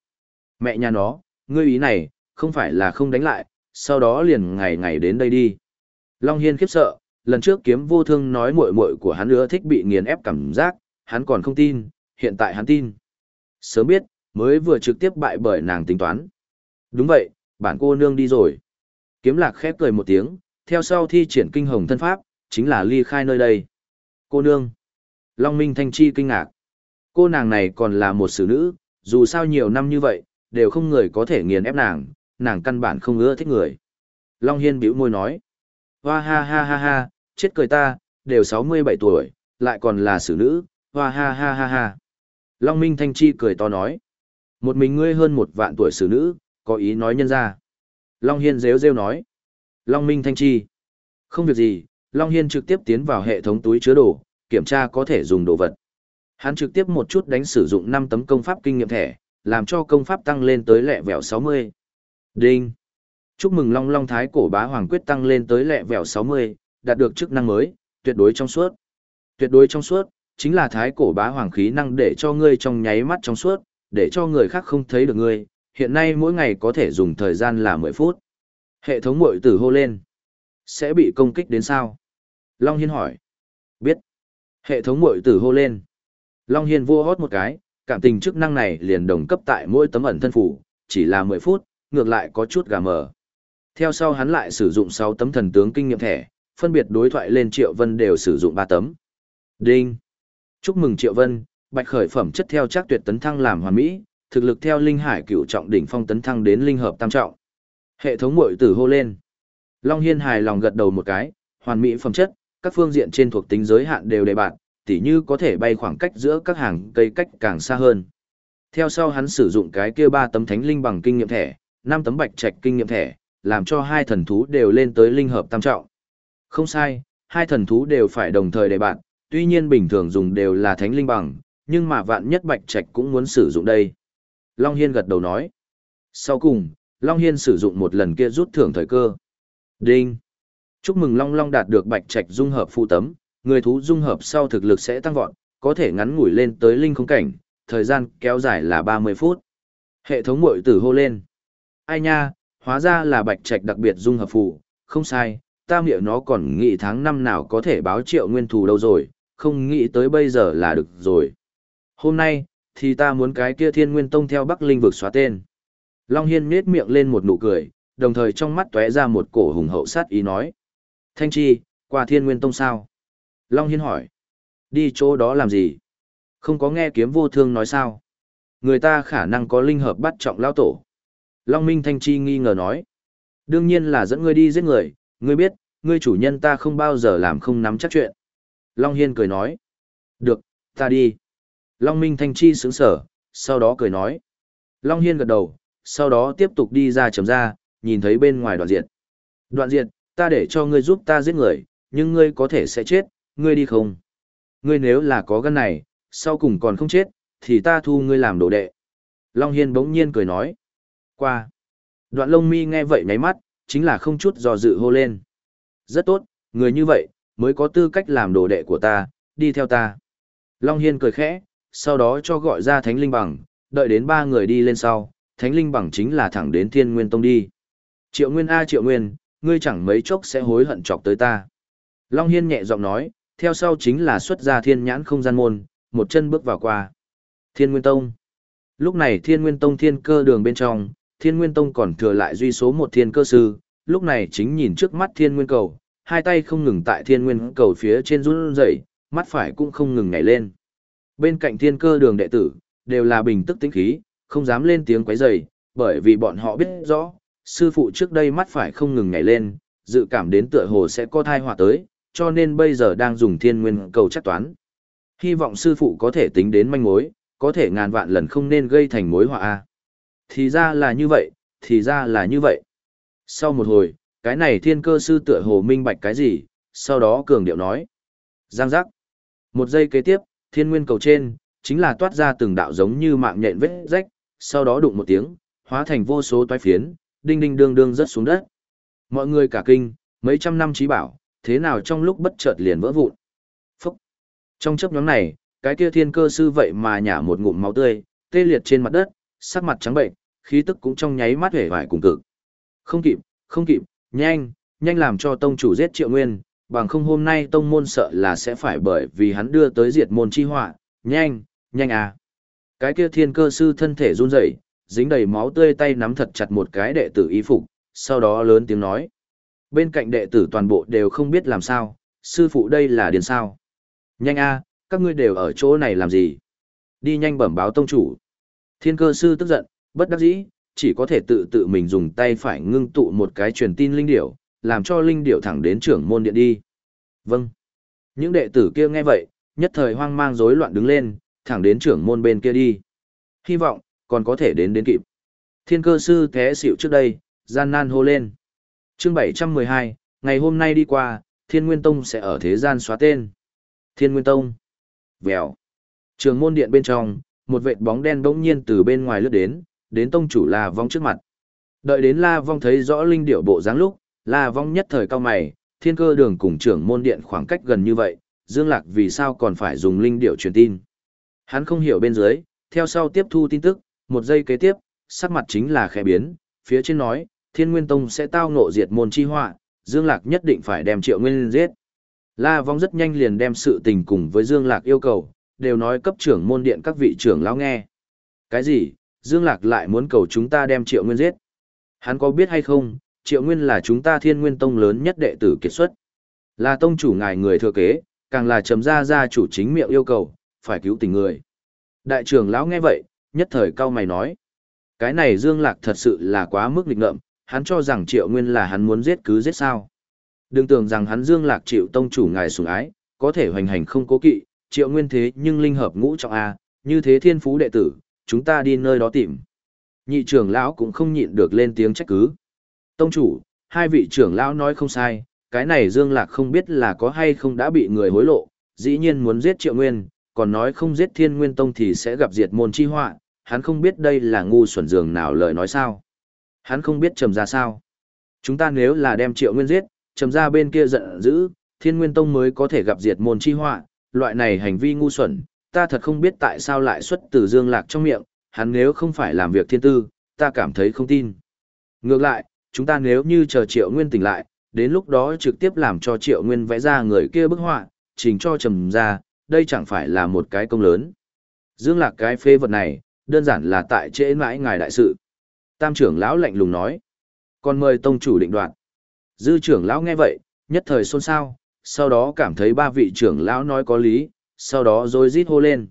Mẹ nhà nó, ngươi ý này, không phải là không đánh lại, sau đó liền ngày ngày đến đây đi. Long Hiên khiếp sợ, lần trước kiếm vô thương nói muội muội của hắn nữa thích bị nghiền ép cảm giác, hắn còn không tin, hiện tại hắn tin. Sớm biết, mới vừa trực tiếp bại bởi nàng tính toán. Đúng vậy, bản cô nương đi rồi. Kiếm lạc khép cười một tiếng, theo sau thi triển kinh hồng thân pháp, chính là ly khai nơi đây. Cô nương. Long Minh Thanh Chi kinh ngạc. Cô nàng này còn là một xử nữ, dù sao nhiều năm như vậy, đều không người có thể nghiền ép nàng, nàng căn bản không ưa thích người. Long Hiên bĩu môi nói. Hoa ha ha ha ha, chết cười ta, đều 67 tuổi, lại còn là xử nữ, hoa ha ha ha ha. Long Minh Thanh Chi cười to nói. Một mình ngươi hơn một vạn tuổi xử nữ, có ý nói nhân ra. Long Hiên rêu rêu nói. Long Minh Thanh Chi. Không việc gì, Long Hiên trực tiếp tiến vào hệ thống túi chứa đồ, kiểm tra có thể dùng đồ vật. Hắn trực tiếp một chút đánh sử dụng 5 tấm công pháp kinh nghiệm thẻ, làm cho công pháp tăng lên tới lẹ vẹo 60. Đinh. Chúc mừng Long Long Thái cổ bá hoàng quyết tăng lên tới lẹ vẹo 60, đạt được chức năng mới, tuyệt đối trong suốt. Tuyệt đối trong suốt, chính là thái cổ bá hoàng khí năng để cho ngươi trong nháy mắt trong suốt, để cho người khác không thấy được ngươi, hiện nay mỗi ngày có thể dùng thời gian là 10 phút. Hệ thống mội tử hô lên. Sẽ bị công kích đến sao? Long Hiên hỏi. Biết. Hệ thống mội tử hô lên. Long Hiên vua hót một cái, cảm tình chức năng này liền đồng cấp tại mỗi tấm ẩn thân phủ, chỉ là 10 phút, ngược lại có chút gà mờ. Theo sau hắn lại sử dụng 6 tấm thần tướng kinh nghiệm thẻ, phân biệt đối thoại lên Triệu Vân đều sử dụng 3 tấm. Đinh! Chúc mừng Triệu Vân, bạch khởi phẩm chất theo chắc tuyệt tấn thăng làm hoàn mỹ, thực lực theo linh hải cựu trọng đỉnh phong tấn thăng đến linh hợp tam trọng. Hệ thống muội tử hô lên. Long Hiên hài lòng gật đầu một cái, hoàn mỹ phẩm chất, các phương diện trên thuộc tính giới hạn đều đề bạn, tỉ như có thể bay khoảng cách giữa các hàng cây cách càng xa hơn. Theo sau hắn sử dụng cái kia ba tấm thánh linh bằng kinh nghiệm thẻ, năm tấm bạch trạch kinh nghiệm thẻ, làm cho hai thần thú đều lên tới linh hợp tam trọng. Không sai, hai thần thú đều phải đồng thời đề bạn, tuy nhiên bình thường dùng đều là thánh linh bằng, nhưng mà vạn nhất bạch trạch cũng muốn sử dụng đây. Long Hiên gật đầu nói. Sau cùng, Long Hiên sử dụng một lần kia rút thưởng thời cơ. Đinh! Chúc mừng Long Long đạt được bạch trạch dung hợp phụ tấm, người thú dung hợp sau thực lực sẽ tăng vọt, có thể ngắn ngủi lên tới linh không cảnh, thời gian kéo dài là 30 phút. Hệ thống mội tử hô lên. Ai nha, hóa ra là bạch trạch đặc biệt dung hợp phụ, không sai, ta miệng nó còn nghĩ tháng năm nào có thể báo triệu nguyên thù đâu rồi, không nghĩ tới bây giờ là được rồi. Hôm nay, thì ta muốn cái kia thiên nguyên tông theo bắc linh vực xóa tên. Long Hiên nết miệng lên một nụ cười, đồng thời trong mắt tóe ra một cổ hùng hậu sát ý nói. Thanh Chi, qua thiên nguyên tông sao? Long Hiên hỏi. Đi chỗ đó làm gì? Không có nghe kiếm vô thương nói sao? Người ta khả năng có linh hợp bắt trọng lao tổ. Long Minh Thanh Chi nghi ngờ nói. Đương nhiên là dẫn ngươi đi giết người, ngươi biết, ngươi chủ nhân ta không bao giờ làm không nắm chắc chuyện. Long Hiên cười nói. Được, ta đi. Long Minh Thanh Chi sướng sở, sau đó cười nói. Long Hiên gật đầu, sau đó tiếp tục đi ra chấm ra, nhìn thấy bên ngoài đoạn diệt. Đoạn diệt, ta để cho ngươi giúp ta giết người, nhưng ngươi có thể sẽ chết, ngươi đi không? Ngươi nếu là có gân này, sau cùng còn không chết, thì ta thu ngươi làm đồ đệ. Long Hiên bỗng nhiên cười nói. Qua. Đoạn lông mi nghe vậy nháy mắt, chính là không chút do dự hô lên. Rất tốt, người như vậy, mới có tư cách làm đồ đệ của ta, đi theo ta. Long Hiên cười khẽ, sau đó cho gọi ra Thánh Linh Bằng, đợi đến ba người đi lên sau, Thánh Linh Bằng chính là thẳng đến Thiên Nguyên Tông đi. Triệu Nguyên A Triệu Nguyên, ngươi chẳng mấy chốc sẽ hối hận chọc tới ta. Long Hiên nhẹ giọng nói, theo sau chính là xuất ra thiên nhãn không gian môn, một chân bước vào qua. Thiên Nguyên Tông. Lúc này Thiên Nguyên Tông thiên cơ đường bên trong, Thiên Nguyên Tông còn thừa lại duy số một thiên cơ sư, lúc này chính nhìn trước mắt Thiên Nguyên Cầu, hai tay không ngừng tại Thiên Nguyên Cầu phía trên run rẩy, mắt phải cũng không ngừng nhảy lên. Bên cạnh thiên cơ đường đệ tử, đều là bình tức tĩnh khí, không dám lên tiếng quấy rầy, bởi vì bọn họ biết rõ, sư phụ trước đây mắt phải không ngừng nhảy lên, dự cảm đến tựa hồ sẽ có thai họa tới, cho nên bây giờ đang dùng thiên nguyên cầu chắc toán. Hy vọng sư phụ có thể tính đến manh mối, có thể ngàn vạn lần không nên gây thành mối họa a. Thì ra là như vậy, thì ra là như vậy. Sau một hồi, cái này thiên cơ sư tựa hồ minh bạch cái gì, sau đó cường điệu nói. Giang giác. Một giây kế tiếp, thiên nguyên cầu trên, chính là toát ra từng đạo giống như mạng nhện vết rách, sau đó đụng một tiếng, hóa thành vô số toái phiến, đinh đinh đương đương rớt xuống đất. Mọi người cả kinh, mấy trăm năm trí bảo, thế nào trong lúc bất chợt liền vỡ vụn. Phúc! Trong chấp nhóm này, cái kia thiên cơ sư vậy mà nhả một ngụm máu tươi, tê liệt trên mặt đất, sắc mặt trắng bệnh, khí tức cũng trong nháy mắt hể vải cùng cực. Không kịp, không kịp, nhanh, nhanh làm cho tông chủ giết triệu nguyên, bằng không hôm nay tông môn sợ là sẽ phải bởi vì hắn đưa tới diệt môn chi họa, nhanh, nhanh à. Cái kia thiên cơ sư thân thể run rẩy, dính đầy máu tươi tay nắm thật chặt một cái đệ tử y phục, sau đó lớn tiếng nói. Bên cạnh đệ tử toàn bộ đều không biết làm sao, sư phụ đây là điền sao. Nhanh a, các ngươi đều ở chỗ này làm gì? Đi nhanh bẩm báo tông chủ. Thiên cơ sư tức giận, bất đắc dĩ, chỉ có thể tự tự mình dùng tay phải ngưng tụ một cái truyền tin linh điểu, làm cho linh điểu thẳng đến trưởng môn điện đi. Vâng. Những đệ tử kia nghe vậy, nhất thời hoang mang rối loạn đứng lên, thẳng đến trưởng môn bên kia đi. Hy vọng, còn có thể đến đến kịp. Thiên cơ sư thế xịu trước đây, gian nan hô lên. chương 712, ngày hôm nay đi qua, Thiên Nguyên Tông sẽ ở thế gian xóa tên. Thiên Nguyên Tông. Vèo. Trường môn điện bên trong, một vệt bóng đen bỗng nhiên từ bên ngoài lướt đến, đến tông chủ La Vong trước mặt. Đợi đến La Vong thấy rõ linh điệu bộ dáng lúc, La Vong nhất thời cao mày, thiên cơ đường cùng trưởng môn điện khoảng cách gần như vậy, Dương Lạc vì sao còn phải dùng linh điệu truyền tin. Hắn không hiểu bên dưới, theo sau tiếp thu tin tức, một giây kế tiếp, sắc mặt chính là khẽ biến, phía trên nói, Thiên Nguyên Tông sẽ tao ngộ diệt môn chi họa, Dương Lạc nhất định phải đem Triệu Nguyên giết. La Vong rất nhanh liền đem sự tình cùng với Dương Lạc yêu cầu, đều nói cấp trưởng môn điện các vị trưởng lão nghe. Cái gì? Dương Lạc lại muốn cầu chúng ta đem Triệu Nguyên giết? Hắn có biết hay không, Triệu Nguyên là chúng ta Thiên Nguyên Tông lớn nhất đệ tử kiệt xuất. Là tông chủ ngài người thừa kế, càng là trầm ra ra chủ chính miệng yêu cầu, phải cứu tình người. Đại trưởng lão nghe vậy, nhất thời cao mày nói. Cái này Dương Lạc thật sự là quá mức lịch ngợm, hắn cho rằng Triệu Nguyên là hắn muốn giết cứ giết sao. Đừng tưởng rằng hắn Dương Lạc chịu tông chủ ngài sủng ái, có thể hoành hành không cố kỵ, Triệu Nguyên thế nhưng linh hợp ngũ trọng A, như thế thiên phú đệ tử, chúng ta đi nơi đó tìm. Nhị trưởng lão cũng không nhịn được lên tiếng trách cứ. Tông chủ, hai vị trưởng lão nói không sai, cái này Dương Lạc không biết là có hay không đã bị người hối lộ, dĩ nhiên muốn giết Triệu Nguyên, còn nói không giết Thiên Nguyên Tông thì sẽ gặp diệt môn chi họa, hắn không biết đây là ngu xuẩn dường nào lời nói sao. Hắn không biết trầm ra sao. Chúng ta nếu là đem Triệu Nguyên giết, trầm ra bên kia giận dữ, Thiên Nguyên Tông mới có thể gặp diệt môn chi họa, loại này hành vi ngu xuẩn, ta thật không biết tại sao lại xuất từ Dương Lạc trong miệng, hắn nếu không phải làm việc thiên tư, ta cảm thấy không tin. Ngược lại, chúng ta nếu như chờ Triệu Nguyên tỉnh lại, đến lúc đó trực tiếp làm cho Triệu Nguyên vẽ ra người kia bức họa, trình cho trầm ra, đây chẳng phải là một cái công lớn. Dương Lạc cái phê vật này, đơn giản là tại trễ mãi ngài đại sự. Tam trưởng lão lạnh lùng nói, còn mời tông chủ định đoạt. Dư trưởng lão nghe vậy, nhất thời xôn xao, sau đó cảm thấy ba vị trưởng lão nói có lý, sau đó rồi rít hô lên.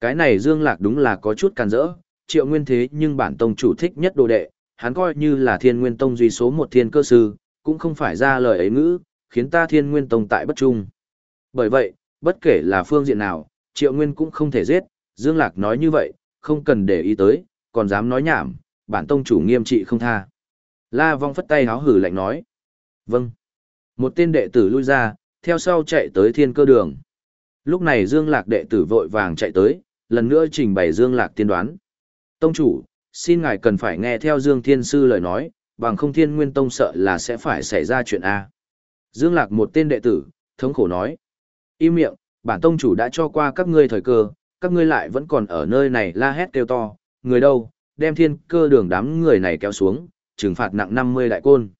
Cái này Dương Lạc đúng là có chút càn rỡ, triệu nguyên thế nhưng bản tông chủ thích nhất đồ đệ, hắn coi như là thiên nguyên tông duy số một thiên cơ sư, cũng không phải ra lời ấy ngữ, khiến ta thiên nguyên tông tại bất trung. Bởi vậy, bất kể là phương diện nào, triệu nguyên cũng không thể giết, Dương Lạc nói như vậy, không cần để ý tới, còn dám nói nhảm, bản tông chủ nghiêm trị không tha. La Vong phất tay háo hử lạnh nói. Vâng. Một tên đệ tử lui ra, theo sau chạy tới thiên cơ đường. Lúc này Dương Lạc đệ tử vội vàng chạy tới, lần nữa trình bày Dương Lạc tiên đoán. Tông chủ, xin ngài cần phải nghe theo Dương Thiên Sư lời nói, bằng không thiên nguyên tông sợ là sẽ phải xảy ra chuyện A. Dương Lạc một tên đệ tử, thống khổ nói. Im miệng, bản tông chủ đã cho qua các ngươi thời cơ, các ngươi lại vẫn còn ở nơi này la hét kêu to, người đâu, đem thiên cơ đường đám người này kéo xuống, trừng phạt nặng 50 đại côn.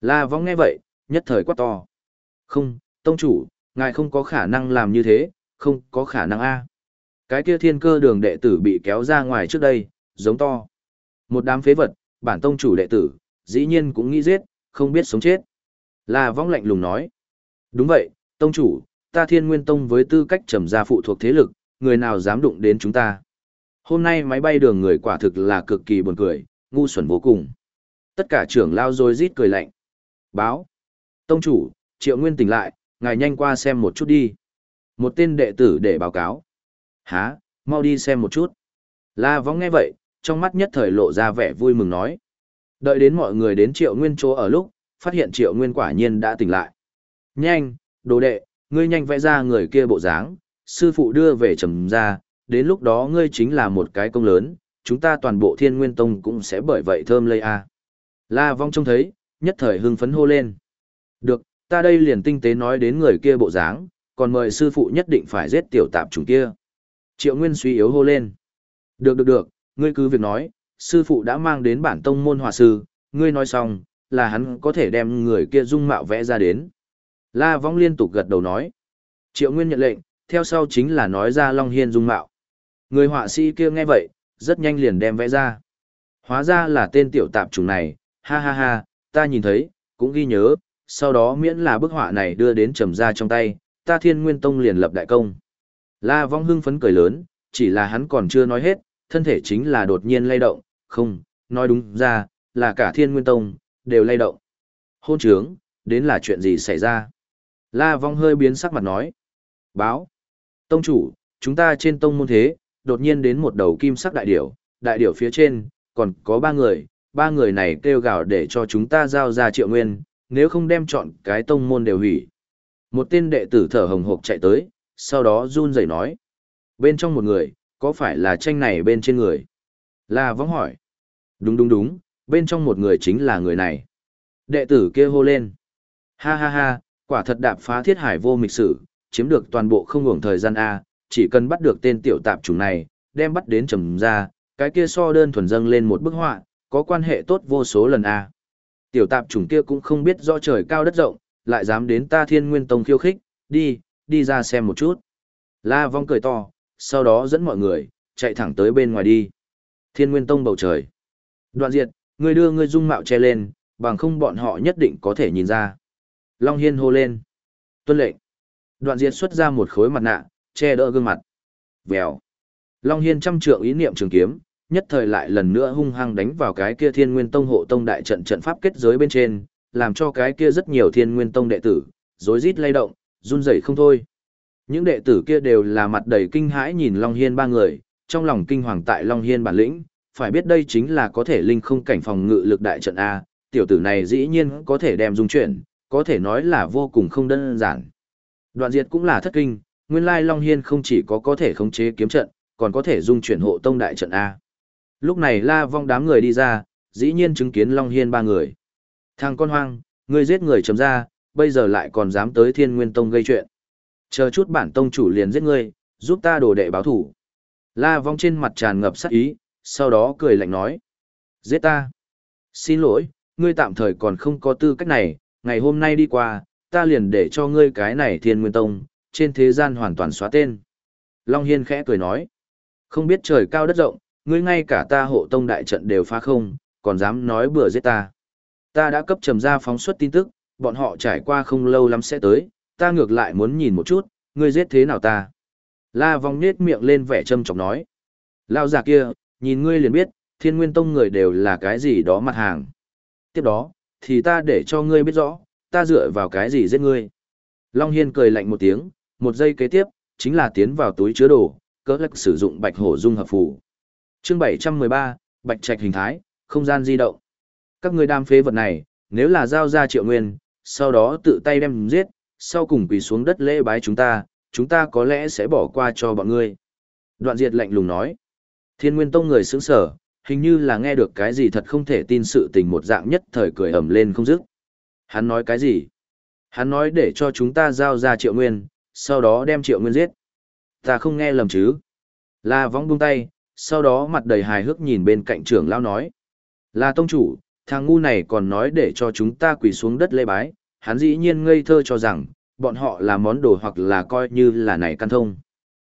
La vong nghe vậy, nhất thời quát to. Không, tông chủ, ngài không có khả năng làm như thế, không có khả năng A. Cái kia thiên cơ đường đệ tử bị kéo ra ngoài trước đây, giống to. Một đám phế vật, bản tông chủ đệ tử, dĩ nhiên cũng nghĩ giết, không biết sống chết. Là vong lạnh lùng nói. Đúng vậy, tông chủ, ta thiên nguyên tông với tư cách trầm gia phụ thuộc thế lực, người nào dám đụng đến chúng ta. Hôm nay máy bay đường người quả thực là cực kỳ buồn cười, ngu xuẩn vô cùng. Tất cả trưởng lao rồi rít cười lạnh. Báo. Tông chủ, triệu nguyên tỉnh lại, ngài nhanh qua xem một chút đi. Một tên đệ tử để báo cáo. Há, mau đi xem một chút. La vong nghe vậy, trong mắt nhất thời lộ ra vẻ vui mừng nói. Đợi đến mọi người đến triệu nguyên chỗ ở lúc, phát hiện triệu nguyên quả nhiên đã tỉnh lại. Nhanh, đồ đệ, ngươi nhanh vẽ ra người kia bộ dáng, sư phụ đưa về trầm ra, đến lúc đó ngươi chính là một cái công lớn, chúng ta toàn bộ thiên nguyên tông cũng sẽ bởi vậy thơm lây a. La vong trông thấy, nhất thời hưng phấn hô lên. Được, ta đây liền tinh tế nói đến người kia bộ dáng, còn mời sư phụ nhất định phải giết tiểu tạp chủng kia. Triệu Nguyên suy yếu hô lên. Được được được, ngươi cứ việc nói, sư phụ đã mang đến bản tông môn hòa sư, ngươi nói xong, là hắn có thể đem người kia dung mạo vẽ ra đến. La vong liên tục gật đầu nói. Triệu Nguyên nhận lệnh, theo sau chính là nói ra Long Hiên dung mạo. Người họa sĩ kia nghe vậy, rất nhanh liền đem vẽ ra. Hóa ra là tên tiểu tạp chủng này, ha ha ha, ta nhìn thấy, cũng ghi nhớ, sau đó miễn là bức họa này đưa đến trầm ra trong tay, ta thiên nguyên tông liền lập đại công. La vong hưng phấn cười lớn, chỉ là hắn còn chưa nói hết, thân thể chính là đột nhiên lay động, không, nói đúng ra, là cả thiên nguyên tông, đều lay động. Hôn trướng, đến là chuyện gì xảy ra? La vong hơi biến sắc mặt nói. Báo. Tông chủ, chúng ta trên tông môn thế, đột nhiên đến một đầu kim sắc đại điểu, đại điểu phía trên, còn có ba người, ba người này kêu gào để cho chúng ta giao ra triệu nguyên, nếu không đem chọn cái tông môn đều hủy. Một tên đệ tử thở hồng hộc chạy tới, sau đó run rẩy nói. Bên trong một người, có phải là tranh này bên trên người? là vong hỏi. Đúng đúng đúng, bên trong một người chính là người này. Đệ tử kia hô lên. Ha ha ha, quả thật đạp phá thiết hải vô mịch sử, chiếm được toàn bộ không ngủng thời gian A, chỉ cần bắt được tên tiểu tạp chủng này, đem bắt đến trầm ra, cái kia so đơn thuần dâng lên một bức họa, có quan hệ tốt vô số lần A. Tiểu tạp chủng kia cũng không biết rõ trời cao đất rộng, lại dám đến ta thiên nguyên tông khiêu khích, đi, đi ra xem một chút. La vong cười to, sau đó dẫn mọi người, chạy thẳng tới bên ngoài đi. Thiên nguyên tông bầu trời. Đoạn diệt, người đưa người dung mạo che lên, bằng không bọn họ nhất định có thể nhìn ra. Long Hiên hô lên. Tuân lệnh. Đoạn diệt xuất ra một khối mặt nạ, che đỡ gương mặt. Vèo. Long Hiên trăm trượng ý niệm trường kiếm, nhất thời lại lần nữa hung hăng đánh vào cái kia Thiên Nguyên Tông hộ tông đại trận trận pháp kết giới bên trên, làm cho cái kia rất nhiều Thiên Nguyên Tông đệ tử rối rít lay động, run rẩy không thôi. Những đệ tử kia đều là mặt đầy kinh hãi nhìn Long Hiên ba người, trong lòng kinh hoàng tại Long Hiên bản lĩnh, phải biết đây chính là có thể linh không cảnh phòng ngự lực đại trận A, tiểu tử này dĩ nhiên có thể đem dung chuyển, có thể nói là vô cùng không đơn giản. Đoạn diệt cũng là thất kinh, nguyên lai Long Hiên không chỉ có có thể khống chế kiếm trận, còn có thể dung chuyển hộ tông đại trận A. Lúc này la vong đám người đi ra, dĩ nhiên chứng kiến Long Hiên ba người. Thằng con hoang, ngươi giết người chấm ra, bây giờ lại còn dám tới thiên nguyên tông gây chuyện. Chờ chút bản tông chủ liền giết ngươi, giúp ta đồ đệ báo thủ. La vong trên mặt tràn ngập sát ý, sau đó cười lạnh nói. Giết ta. Xin lỗi, ngươi tạm thời còn không có tư cách này, ngày hôm nay đi qua, ta liền để cho ngươi cái này thiên nguyên tông, trên thế gian hoàn toàn xóa tên. Long Hiên khẽ cười nói. Không biết trời cao đất rộng, ngươi ngay cả ta hộ tông đại trận đều phá không, còn dám nói bừa giết ta. Ta đã cấp trầm ra phóng xuất tin tức, bọn họ trải qua không lâu lắm sẽ tới, ta ngược lại muốn nhìn một chút, ngươi giết thế nào ta. La vong nết miệng lên vẻ châm chọc nói. Lao già kia, nhìn ngươi liền biết, thiên nguyên tông người đều là cái gì đó mặt hàng. Tiếp đó, thì ta để cho ngươi biết rõ, ta dựa vào cái gì giết ngươi. Long Hiên cười lạnh một tiếng, một giây kế tiếp, chính là tiến vào túi chứa đồ, cỡ lắc sử dụng bạch hổ dung hợp phù. Chương 713, Bạch Trạch hình thái, không gian di động. Các người đam phế vật này, nếu là giao ra triệu nguyên, sau đó tự tay đem giết, sau cùng quỳ xuống đất lễ bái chúng ta, chúng ta có lẽ sẽ bỏ qua cho bọn ngươi. Đoạn diệt lạnh lùng nói. Thiên Nguyên Tông người sững sở, hình như là nghe được cái gì thật không thể tin sự tình một dạng nhất thời cười ẩm lên không dứt. Hắn nói cái gì? Hắn nói để cho chúng ta giao ra triệu nguyên, sau đó đem triệu nguyên giết. Ta không nghe lầm chứ? La vong buông tay, sau đó mặt đầy hài hước nhìn bên cạnh trưởng lão nói. Là tông chủ, thằng ngu này còn nói để cho chúng ta quỳ xuống đất lê bái, hắn dĩ nhiên ngây thơ cho rằng, bọn họ là món đồ hoặc là coi như là này căn thông.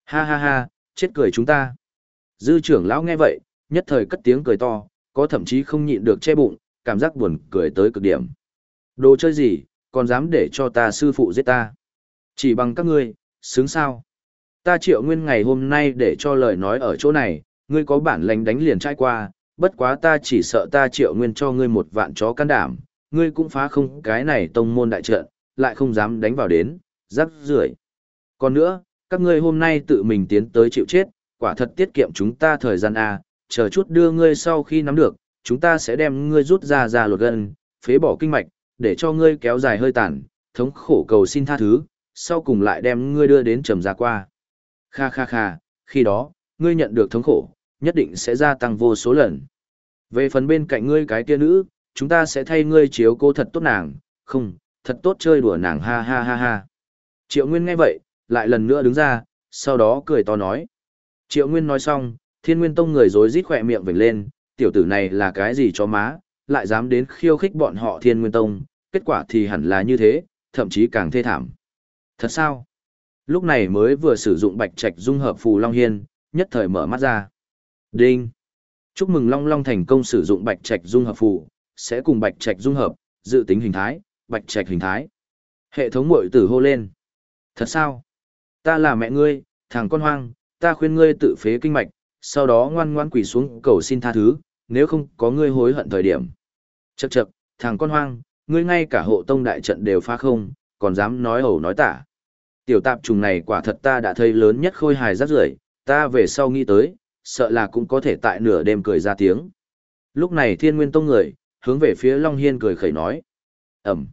Ha ha ha, chết cười chúng ta. Dư trưởng lão nghe vậy, nhất thời cất tiếng cười to, có thậm chí không nhịn được che bụng, cảm giác buồn cười tới cực điểm. Đồ chơi gì, còn dám để cho ta sư phụ giết ta. Chỉ bằng các ngươi, xứng sao. Ta triệu nguyên ngày hôm nay để cho lời nói ở chỗ này, ngươi có bản lánh đánh liền trai qua, bất quá ta chỉ sợ ta triệu nguyên cho ngươi một vạn chó can đảm, ngươi cũng phá không cái này tông môn đại trận, lại không dám đánh vào đến, rắc rưởi. Còn nữa, các ngươi hôm nay tự mình tiến tới chịu chết, quả thật tiết kiệm chúng ta thời gian A, chờ chút đưa ngươi sau khi nắm được, chúng ta sẽ đem ngươi rút ra ra lột gân, phế bỏ kinh mạch, để cho ngươi kéo dài hơi tàn, thống khổ cầu xin tha thứ, sau cùng lại đem ngươi đưa đến trầm ra qua. Kha kha kha, khi đó, ngươi nhận được thống khổ, nhất định sẽ gia tăng vô số lần. Về phần bên cạnh ngươi cái kia nữ, chúng ta sẽ thay ngươi chiếu cô thật tốt nàng, không, thật tốt chơi đùa nàng ha ha ha ha. Triệu Nguyên nghe vậy, lại lần nữa đứng ra, sau đó cười to nói. Triệu Nguyên nói xong, Thiên Nguyên Tông người rối rít khỏe miệng vểnh lên, tiểu tử này là cái gì cho má, lại dám đến khiêu khích bọn họ Thiên Nguyên Tông, kết quả thì hẳn là như thế, thậm chí càng thê thảm. Thật sao? Lúc này mới vừa sử dụng bạch trạch dung hợp phù Long Hiên, nhất thời mở mắt ra. Đinh! Chúc mừng Long Long thành công sử dụng bạch trạch dung hợp phù, sẽ cùng bạch trạch dung hợp, dự tính hình thái, bạch trạch hình thái. Hệ thống mội tử hô lên. Thật sao? Ta là mẹ ngươi, thằng con hoang, ta khuyên ngươi tự phế kinh mạch, sau đó ngoan ngoan quỳ xuống cầu xin tha thứ, nếu không có ngươi hối hận thời điểm. Chậc chậc, thằng con hoang, ngươi ngay cả hộ tông đại trận đều phá không, còn dám nói ẩu nói tả. Tiểu tạp trùng này quả thật ta đã thấy lớn nhất khôi hài rắc rưởi, ta về sau nghĩ tới, sợ là cũng có thể tại nửa đêm cười ra tiếng. Lúc này thiên nguyên tông người, hướng về phía Long Hiên cười khẩy nói. Ẩm.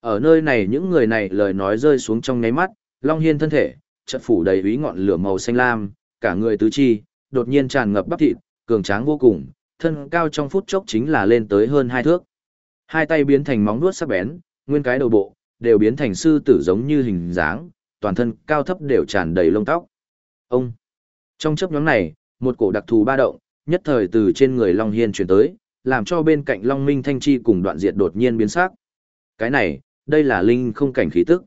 Ở nơi này những người này lời nói rơi xuống trong ngáy mắt, Long Hiên thân thể, trận phủ đầy ý ngọn lửa màu xanh lam, cả người tứ chi, đột nhiên tràn ngập bắp thịt, cường tráng vô cùng, thân cao trong phút chốc chính là lên tới hơn hai thước. Hai tay biến thành móng vuốt sắc bén, nguyên cái đầu bộ, đều biến thành sư tử giống như hình dáng, toàn thân cao thấp đều tràn đầy lông tóc. Ông! Trong chấp nhóm này, một cổ đặc thù ba động, nhất thời từ trên người Long Hiên chuyển tới, làm cho bên cạnh Long Minh Thanh Chi cùng đoạn diệt đột nhiên biến sắc. Cái này, đây là linh không cảnh khí tức.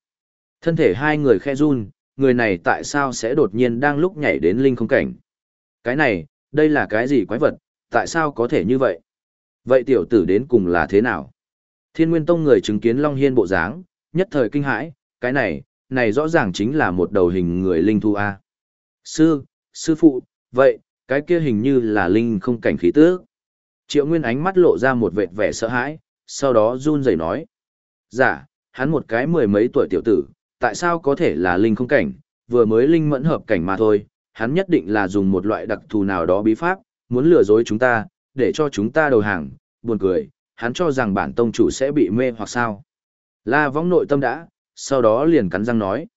Thân thể hai người khe run, người này tại sao sẽ đột nhiên đang lúc nhảy đến linh không cảnh. Cái này, đây là cái gì quái vật, tại sao có thể như vậy? Vậy tiểu tử đến cùng là thế nào? Thiên Nguyên Tông người chứng kiến Long Hiên bộ dáng, nhất thời kinh hãi, cái này, này rõ ràng chính là một đầu hình người linh thu A. Sư, sư phụ, Vậy, cái kia hình như là linh không cảnh khí tước. Triệu Nguyên ánh mắt lộ ra một vệt vẻ sợ hãi, sau đó run rẩy nói. Giả, dạ, hắn một cái mười mấy tuổi tiểu tử, tại sao có thể là linh không cảnh, vừa mới linh mẫn hợp cảnh mà thôi, hắn nhất định là dùng một loại đặc thù nào đó bí pháp, muốn lừa dối chúng ta, để cho chúng ta đầu hàng, buồn cười, hắn cho rằng bản tông chủ sẽ bị mê hoặc sao. La vong nội tâm đã, sau đó liền cắn răng nói.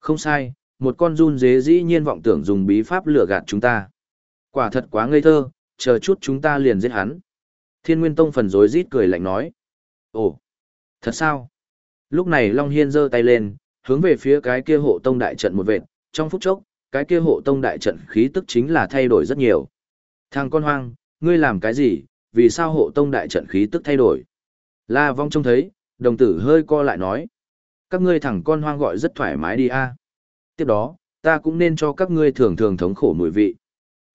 Không sai, một con run dế dĩ nhiên vọng tưởng dùng bí pháp lừa gạt chúng ta. Quả thật quá ngây thơ, chờ chút chúng ta liền giết hắn. Thiên Nguyên Tông phần rối rít cười lạnh nói. Ồ, thật sao? Lúc này Long Hiên giơ tay lên, hướng về phía cái kia hộ tông đại trận một vệt, trong phút chốc, cái kia hộ tông đại trận khí tức chính là thay đổi rất nhiều. Thằng con hoang, ngươi làm cái gì, vì sao hộ tông đại trận khí tức thay đổi? La vong trông thấy, đồng tử hơi co lại nói. Các ngươi thằng con hoang gọi rất thoải mái đi a. Tiếp đó, ta cũng nên cho các ngươi thường thường thống khổ mùi vị.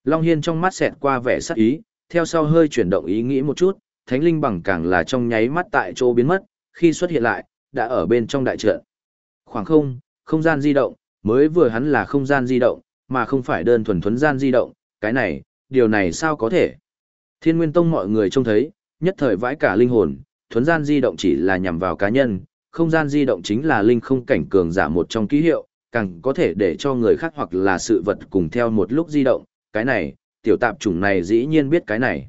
Long Hiên trong mắt xẹt qua vẻ sắc ý, theo sau hơi chuyển động ý nghĩ một chút, thánh linh bằng càng là trong nháy mắt tại chỗ biến mất, khi xuất hiện lại, đã ở bên trong đại trận. Khoảng không, không gian di động, mới vừa hắn là không gian di động, mà không phải đơn thuần thuấn gian di động, cái này, điều này sao có thể? Thiên Nguyên Tông mọi người trông thấy, nhất thời vãi cả linh hồn, thuấn gian di động chỉ là nhằm vào cá nhân, không gian di động chính là linh không cảnh cường giả một trong ký hiệu, càng có thể để cho người khác hoặc là sự vật cùng theo một lúc di động, cái này, tiểu tạp chủng này dĩ nhiên biết cái này.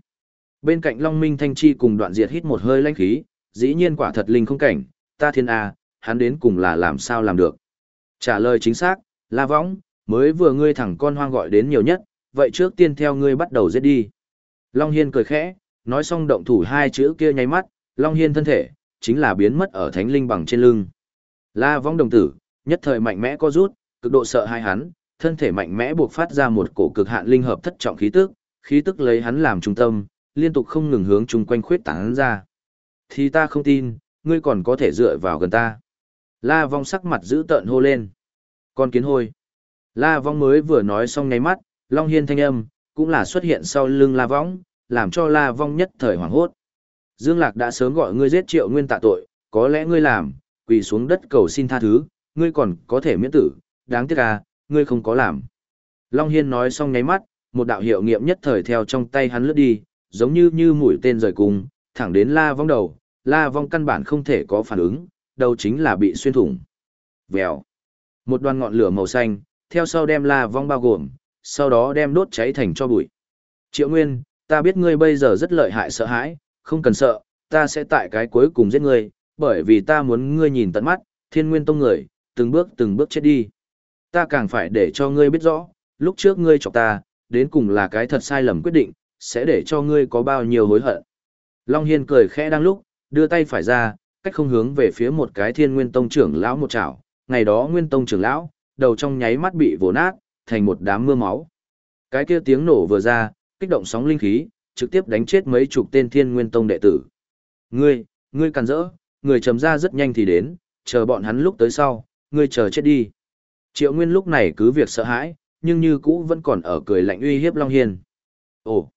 Bên cạnh Long Minh Thanh Chi cùng đoạn diệt hít một hơi lãnh khí, dĩ nhiên quả thật linh không cảnh, ta thiên A, hắn đến cùng là làm sao làm được. Trả lời chính xác, La Võng, mới vừa ngươi thẳng con hoang gọi đến nhiều nhất, vậy trước tiên theo ngươi bắt đầu giết đi. Long Hiên cười khẽ, nói xong động thủ hai chữ kia nháy mắt, Long Hiên thân thể, chính là biến mất ở thánh linh bằng trên lưng. La Võng đồng tử, nhất thời mạnh mẽ co rút, cực độ sợ hai hắn, thân thể mạnh mẽ buộc phát ra một cổ cực hạn linh hợp thất trọng khí tức, khí tức lấy hắn làm trung tâm, liên tục không ngừng hướng chung quanh khuyết tán ra. Thì ta không tin, ngươi còn có thể dựa vào gần ta. La vong sắc mặt giữ tợn hô lên. Con kiến hôi. La vong mới vừa nói xong ngáy mắt, Long Hiên thanh âm, cũng là xuất hiện sau lưng La vong, làm cho La vong nhất thời hoảng hốt. Dương Lạc đã sớm gọi ngươi giết triệu nguyên tạ tội, có lẽ ngươi làm, quỳ xuống đất cầu xin tha thứ, ngươi còn có thể miễn tử, đáng tiếc à, ngươi không có làm. Long Hiên nói xong nháy mắt, một đạo hiệu nghiệm nhất thời theo trong tay hắn lướt đi, giống như như mũi tên rời cung, thẳng đến La vong đầu, La vong căn bản không thể có phản ứng, đầu chính là bị xuyên thủng. Vèo. Một đoàn ngọn lửa màu xanh, theo sau đem La vong bao gồm, sau đó đem đốt cháy thành cho bụi. Triệu Nguyên, ta biết ngươi bây giờ rất lợi hại sợ hãi, không cần sợ, ta sẽ tại cái cuối cùng giết ngươi, bởi vì ta muốn ngươi nhìn tận mắt, thiên nguyên tông người, từng bước từng bước chết đi. Ta càng phải để cho ngươi biết rõ, lúc trước ngươi chọc ta, đến cùng là cái thật sai lầm quyết định, sẽ để cho ngươi có bao nhiêu hối hận. Long Hiên cười khẽ đang lúc, đưa tay phải ra, cách không hướng về phía một cái thiên nguyên tông trưởng lão một chảo. Ngày đó nguyên tông trưởng lão, đầu trong nháy mắt bị vồ nát, thành một đám mưa máu. Cái kia tiếng nổ vừa ra, kích động sóng linh khí, trực tiếp đánh chết mấy chục tên thiên nguyên tông đệ tử. Ngươi, ngươi càn rỡ, người trầm ra rất nhanh thì đến, chờ bọn hắn lúc tới sau, ngươi chờ chết đi. Triệu Nguyên lúc này cứ việc sợ hãi, nhưng như cũ vẫn còn ở cười lạnh uy hiếp Long Hiên. Ồ,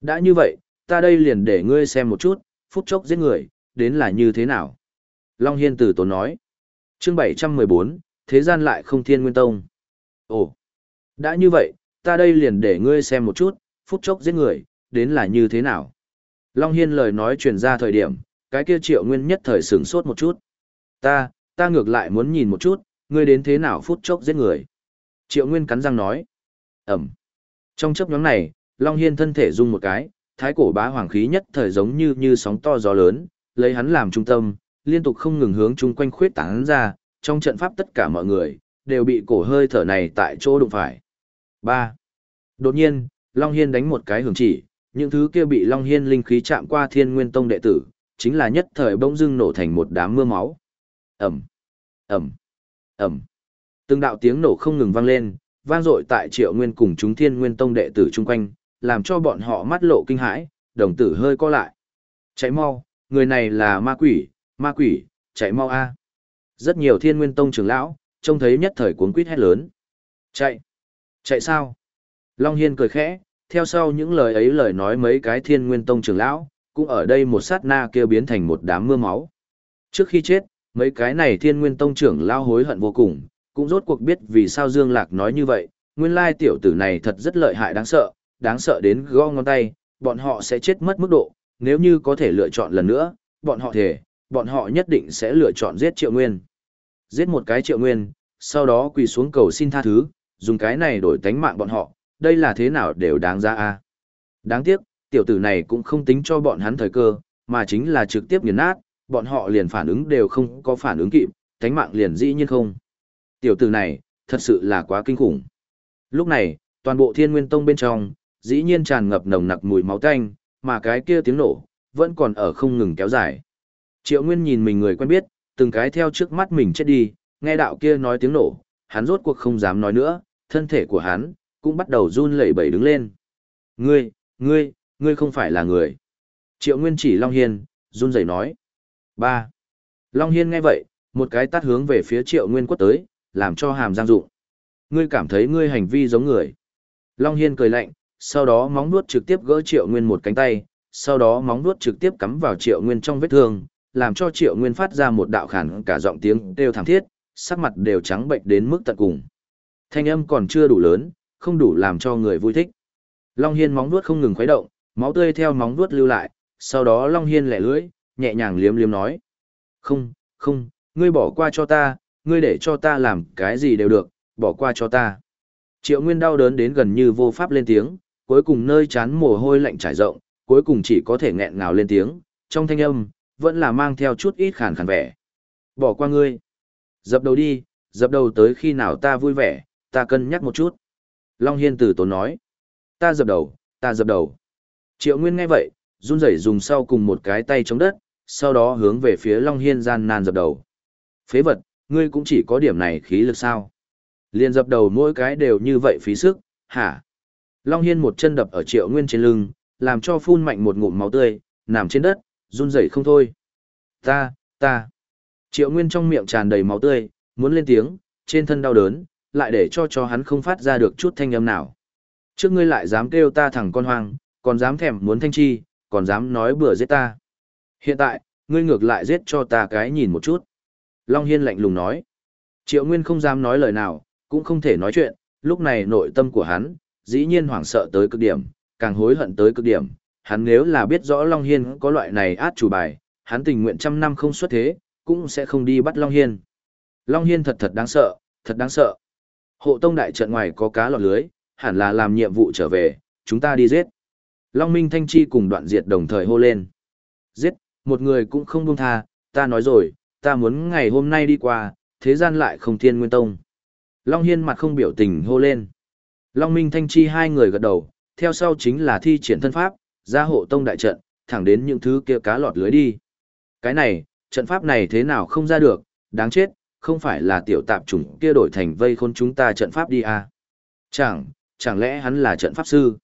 đã như vậy, ta đây liền để ngươi xem một chút, phút chốc giết người, đến là như thế nào. Long Hiên từ tốn nói. chương 714, thế gian lại không thiên nguyên tông. Ồ, đã như vậy, ta đây liền để ngươi xem một chút, phút chốc giết người, đến là như thế nào. Long Hiên lời nói truyền ra thời điểm, cái kia triệu nguyên nhất thời sửng sốt một chút. Ta, ta ngược lại muốn nhìn một chút, ngươi đến thế nào phút chốc giết người. Triệu Nguyên cắn răng nói. Ẩm. Trong chấp nhóm này, Long Hiên thân thể rung một cái, thái cổ bá hoàng khí nhất thời giống như như sóng to gió lớn, lấy hắn làm trung tâm, liên tục không ngừng hướng chung quanh khuyết tán ra, trong trận pháp tất cả mọi người, đều bị cổ hơi thở này tại chỗ đụng phải. 3. Đột nhiên, Long Hiên đánh một cái hưởng chỉ, những thứ kia bị Long Hiên linh khí chạm qua thiên nguyên tông đệ tử, chính là nhất thời bỗng dưng nổ thành một đám mưa máu. Ẩm, Ẩm, Ẩm. Từng đạo tiếng nổ không ngừng vang lên, vang dội tại triệu nguyên cùng chúng thiên nguyên tông đệ tử chung quanh, làm cho bọn họ mắt lộ kinh hãi, đồng tử hơi co lại. Chạy mau, người này là ma quỷ, ma quỷ, chạy mau a. Rất nhiều thiên nguyên tông trưởng lão, trông thấy nhất thời cuốn quýt hét lớn. Chạy, chạy sao? Long Hiên cười khẽ, theo sau những lời ấy lời nói mấy cái thiên nguyên tông trưởng lão, cũng ở đây một sát na kêu biến thành một đám mưa máu. Trước khi chết, mấy cái này thiên nguyên tông trưởng lao hối hận vô cùng, cũng rốt cuộc biết vì sao Dương Lạc nói như vậy, nguyên lai tiểu tử này thật rất lợi hại đáng sợ, đáng sợ đến gõ ngón tay, bọn họ sẽ chết mất mức độ, nếu như có thể lựa chọn lần nữa, bọn họ thể, bọn họ nhất định sẽ lựa chọn giết triệu nguyên. Giết một cái triệu nguyên, sau đó quỳ xuống cầu xin tha thứ, dùng cái này đổi tánh mạng bọn họ, đây là thế nào đều đáng ra a Đáng tiếc, tiểu tử này cũng không tính cho bọn hắn thời cơ, mà chính là trực tiếp nghiền nát, bọn họ liền phản ứng đều không có phản ứng kịp, thánh mạng liền dĩ nhiên không. Tiểu tử này, thật sự là quá kinh khủng. Lúc này, toàn bộ thiên nguyên tông bên trong, dĩ nhiên tràn ngập nồng nặc mùi máu tanh, mà cái kia tiếng nổ, vẫn còn ở không ngừng kéo dài. Triệu Nguyên nhìn mình người quen biết, từng cái theo trước mắt mình chết đi, nghe đạo kia nói tiếng nổ, hắn rốt cuộc không dám nói nữa, thân thể của hắn cũng bắt đầu run lẩy bẩy đứng lên. Ngươi, ngươi, ngươi không phải là người. Triệu Nguyên chỉ Long Hiên, run rẩy nói ba Long Hiên nghe vậy, một cái tát hướng về phía Triệu Nguyên quất tới, làm cho hàm giang dụng. Ngươi cảm thấy ngươi hành vi giống người. Long Hiên cười lạnh, sau đó móng nuốt trực tiếp gỡ Triệu Nguyên một cánh tay, sau đó móng nuốt trực tiếp cắm vào Triệu Nguyên trong vết thương, làm cho Triệu Nguyên phát ra một đạo khản cả giọng tiếng đều thảm thiết, sắc mặt đều trắng bệnh đến mức tận cùng. Thanh âm còn chưa đủ lớn, không đủ làm cho người vui thích. Long Hiên móng nuốt không ngừng khuấy động, máu tươi theo móng nuốt lưu lại, sau đó Long Hiên lẻ lưỡi, nhẹ nhàng liếm liếm nói. Không, không, ngươi bỏ qua cho ta, ngươi để cho ta làm cái gì đều được, bỏ qua cho ta. Triệu Nguyên đau đớn đến gần như vô pháp lên tiếng, cuối cùng nơi chán mồ hôi lạnh trải rộng, cuối cùng chỉ có thể nghẹn ngào lên tiếng, trong thanh âm, vẫn là mang theo chút ít khàn khàn vẻ. Bỏ qua ngươi. Dập đầu đi, dập đầu tới khi nào ta vui vẻ, ta cân nhắc một chút. Long Hiên tử tốn nói. Ta dập đầu, ta dập đầu. Triệu Nguyên nghe vậy, run rẩy dùng sau cùng một cái tay chống đất, sau đó hướng về phía Long Hiên gian nan dập đầu. Phế vật, ngươi cũng chỉ có điểm này khí lực sao? Liên dập đầu mỗi cái đều như vậy phí sức, hả? Long Hiên một chân đập ở Triệu Nguyên trên lưng, làm cho phun mạnh một ngụm máu tươi, nằm trên đất, run rẩy không thôi. Ta, ta. Triệu Nguyên trong miệng tràn đầy máu tươi, muốn lên tiếng, trên thân đau đớn, lại để cho cho hắn không phát ra được chút thanh âm nào. Trước ngươi lại dám kêu ta thẳng con hoang, còn dám thèm muốn thanh chi, còn dám nói bừa giết ta. Hiện tại, ngươi ngược lại giết cho ta cái nhìn một chút. Long Hiên lạnh lùng nói. Triệu Nguyên không dám nói lời nào, cũng không thể nói chuyện, lúc này nội tâm của hắn, dĩ nhiên hoảng sợ tới cực điểm, càng hối hận tới cực điểm. Hắn nếu là biết rõ Long Hiên có loại này át chủ bài, hắn tình nguyện trăm năm không xuất thế, cũng sẽ không đi bắt Long Hiên. Long Hiên thật thật đáng sợ, thật đáng sợ. Hộ tông đại trận ngoài có cá lọt lưới, hẳn là làm nhiệm vụ trở về, chúng ta đi giết. Long Minh Thanh Chi cùng đoạn diệt đồng thời hô lên. Giết, một người cũng không buông tha, ta nói rồi, ta muốn ngày hôm nay đi qua, thế gian lại không thiên nguyên tông. Long Hiên mặt không biểu tình hô lên. Long Minh Thanh Chi hai người gật đầu, theo sau chính là thi triển thân pháp, ra hộ tông đại trận, thẳng đến những thứ kia cá lọt lưới đi. Cái này, trận pháp này thế nào không ra được, đáng chết, không phải là tiểu tạp chủng kia đổi thành vây khôn chúng ta trận pháp đi à. Chẳng, chẳng lẽ hắn là trận pháp sư?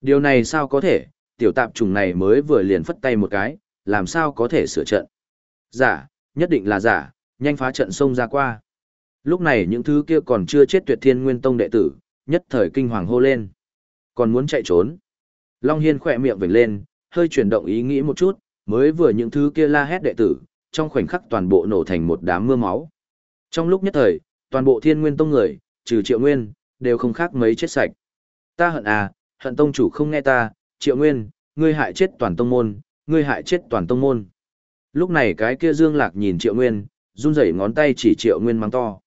Điều này sao có thể, tiểu tạp chủng này mới vừa liền phất tay một cái, làm sao có thể sửa trận? Giả, nhất định là giả, nhanh phá trận xông ra qua. Lúc này những thứ kia còn chưa chết tuyệt thiên nguyên tông đệ tử, nhất thời kinh hoàng hô lên. Còn muốn chạy trốn. Long Hiên khỏe miệng vểnh lên, hơi chuyển động ý nghĩ một chút, mới vừa những thứ kia la hét đệ tử, trong khoảnh khắc toàn bộ nổ thành một đám mưa máu. Trong lúc nhất thời, toàn bộ thiên nguyên tông người, trừ triệu nguyên, đều không khác mấy chết sạch. Ta hận à, hận tông chủ không nghe ta, triệu nguyên, ngươi hại chết toàn tông môn, ngươi hại chết toàn tông môn. Lúc này cái kia dương lạc nhìn triệu nguyên, run rẩy ngón tay chỉ triệu nguyên mắng to.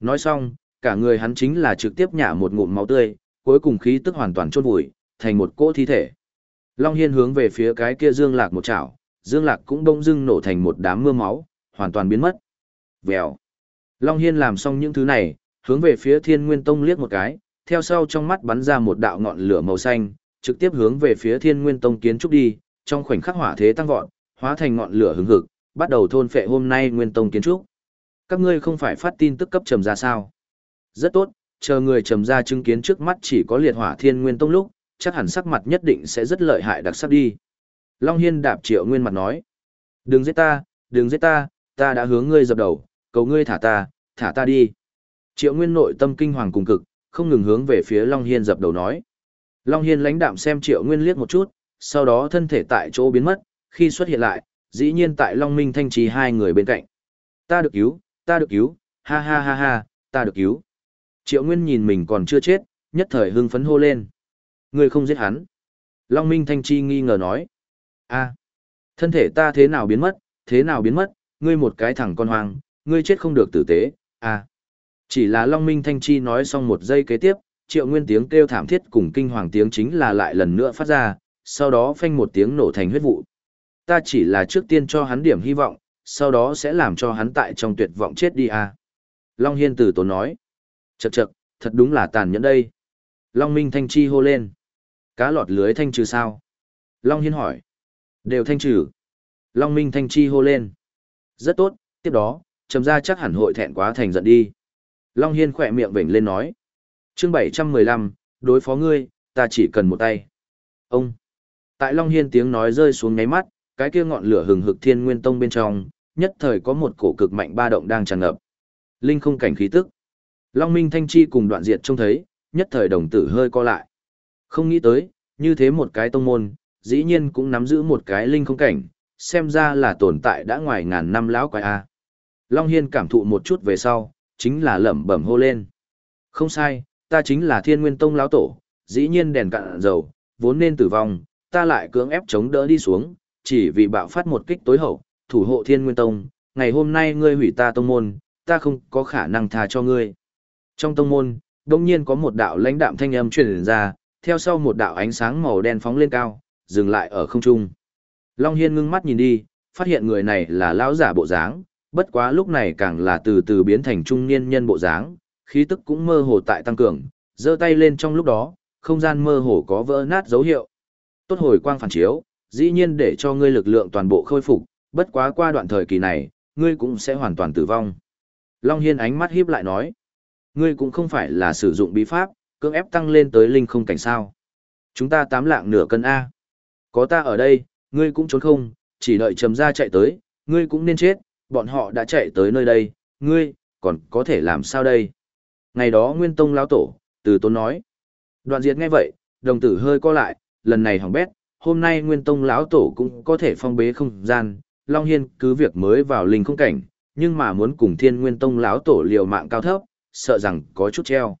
Nói xong, cả người hắn chính là trực tiếp nhả một ngụm máu tươi, cuối cùng khí tức hoàn toàn chôn vùi, thành một cỗ thi thể. Long Hiên hướng về phía cái kia Dương Lạc một chảo, Dương Lạc cũng bỗng dưng nổ thành một đám mưa máu, hoàn toàn biến mất. Vèo. Long Hiên làm xong những thứ này, hướng về phía Thiên Nguyên Tông liếc một cái, theo sau trong mắt bắn ra một đạo ngọn lửa màu xanh, trực tiếp hướng về phía Thiên Nguyên Tông kiến trúc đi, trong khoảnh khắc hỏa thế tăng vọt, hóa thành ngọn lửa hứng hực, bắt đầu thôn phệ hôm nay Nguyên Tông kiến trúc. Các ngươi không phải phát tin tức cấp trầm ra sao? Rất tốt, chờ người trầm ra chứng kiến trước mắt chỉ có liệt hỏa Thiên Nguyên Tông lúc, chắc hẳn sắc mặt nhất định sẽ rất lợi hại đặc sắc đi. Long Hiên đạp triệu nguyên mặt nói. Đừng giết ta, đừng giết ta, ta đã hướng ngươi dập đầu, cầu ngươi thả ta, thả ta đi. Triệu nguyên nội tâm kinh hoàng cùng cực, không ngừng hướng về phía Long Hiên dập đầu nói. Long Hiên lãnh đạm xem triệu nguyên liếc một chút, sau đó thân thể tại chỗ biến mất, khi xuất hiện lại, dĩ nhiên tại Long Minh Thanh Trì hai người bên cạnh. Ta được cứu, ta được cứu, ha ha ha ha, ta được cứu. Triệu Nguyên nhìn mình còn chưa chết, nhất thời hưng phấn hô lên. Ngươi không giết hắn. Long Minh Thanh Chi nghi ngờ nói. a thân thể ta thế nào biến mất, thế nào biến mất, ngươi một cái thằng con hoang, ngươi chết không được tử tế, a Chỉ là Long Minh Thanh Chi nói xong một giây kế tiếp, triệu nguyên tiếng kêu thảm thiết cùng kinh hoàng tiếng chính là lại lần nữa phát ra, sau đó phanh một tiếng nổ thành huyết vụ. Ta chỉ là trước tiên cho hắn điểm hy vọng, sau đó sẽ làm cho hắn tại trong tuyệt vọng chết đi à. Long Hiên tử tốn nói. Chậc chậc, thật đúng là tàn nhẫn đây. Long Minh Thanh Chi hô lên. Cá lọt lưới thanh trừ sao? Long Hiên hỏi. Đều thanh trừ. Long Minh Thanh Chi hô lên. Rất tốt, tiếp đó, trầm ra chắc hẳn hội thẹn quá thành giận đi. Long Hiên khỏe miệng vểnh lên nói. chương 715, đối phó ngươi, ta chỉ cần một tay. Ông. Tại Long Hiên tiếng nói rơi xuống ngáy mắt, cái kia ngọn lửa hừng hực thiên nguyên tông bên trong, nhất thời có một cổ cực mạnh ba động đang tràn ngập. Linh không cảnh khí tức. Long Minh Thanh Chi cùng đoạn diệt trông thấy, nhất thời đồng tử hơi co lại. Không nghĩ tới, như thế một cái tông môn, dĩ nhiên cũng nắm giữ một cái linh không cảnh, xem ra là tồn tại đã ngoài ngàn năm lão quái a. Long Hiên cảm thụ một chút về sau, chính là lẩm bẩm hô lên. Không sai, ta chính là Thiên Nguyên Tông lão tổ, dĩ nhiên đèn cạn dầu, vốn nên tử vong, ta lại cưỡng ép chống đỡ đi xuống, chỉ vì bạo phát một kích tối hậu, thủ hộ Thiên Nguyên Tông, ngày hôm nay ngươi hủy ta tông môn, ta không có khả năng tha cho ngươi. Trong tông môn, đông nhiên có một đạo lãnh đạm thanh âm truyền ra, theo sau một đạo ánh sáng màu đen phóng lên cao, dừng lại ở không trung. Long Hiên ngưng mắt nhìn đi, phát hiện người này là lão giả bộ dáng, bất quá lúc này càng là từ từ biến thành trung niên nhân bộ dáng, khí tức cũng mơ hồ tại tăng cường, giơ tay lên trong lúc đó, không gian mơ hồ có vỡ nát dấu hiệu. Tốt hồi quang phản chiếu, dĩ nhiên để cho ngươi lực lượng toàn bộ khôi phục, bất quá qua đoạn thời kỳ này, ngươi cũng sẽ hoàn toàn tử vong. Long Hiên ánh mắt híp lại nói, ngươi cũng không phải là sử dụng bí pháp, cưỡng ép tăng lên tới linh không cảnh sao. Chúng ta tám lạng nửa cân A. Có ta ở đây, ngươi cũng trốn không, chỉ đợi chầm ra chạy tới, ngươi cũng nên chết, bọn họ đã chạy tới nơi đây, ngươi, còn có thể làm sao đây? Ngày đó Nguyên Tông lão tổ, từ tốn nói. Đoạn diệt nghe vậy, đồng tử hơi co lại, lần này hỏng bét, hôm nay Nguyên Tông lão tổ cũng có thể phong bế không gian, Long Hiên cứ việc mới vào linh không cảnh, nhưng mà muốn cùng Thiên Nguyên Tông lão tổ liều mạng cao thấp, sợ rằng có chút treo.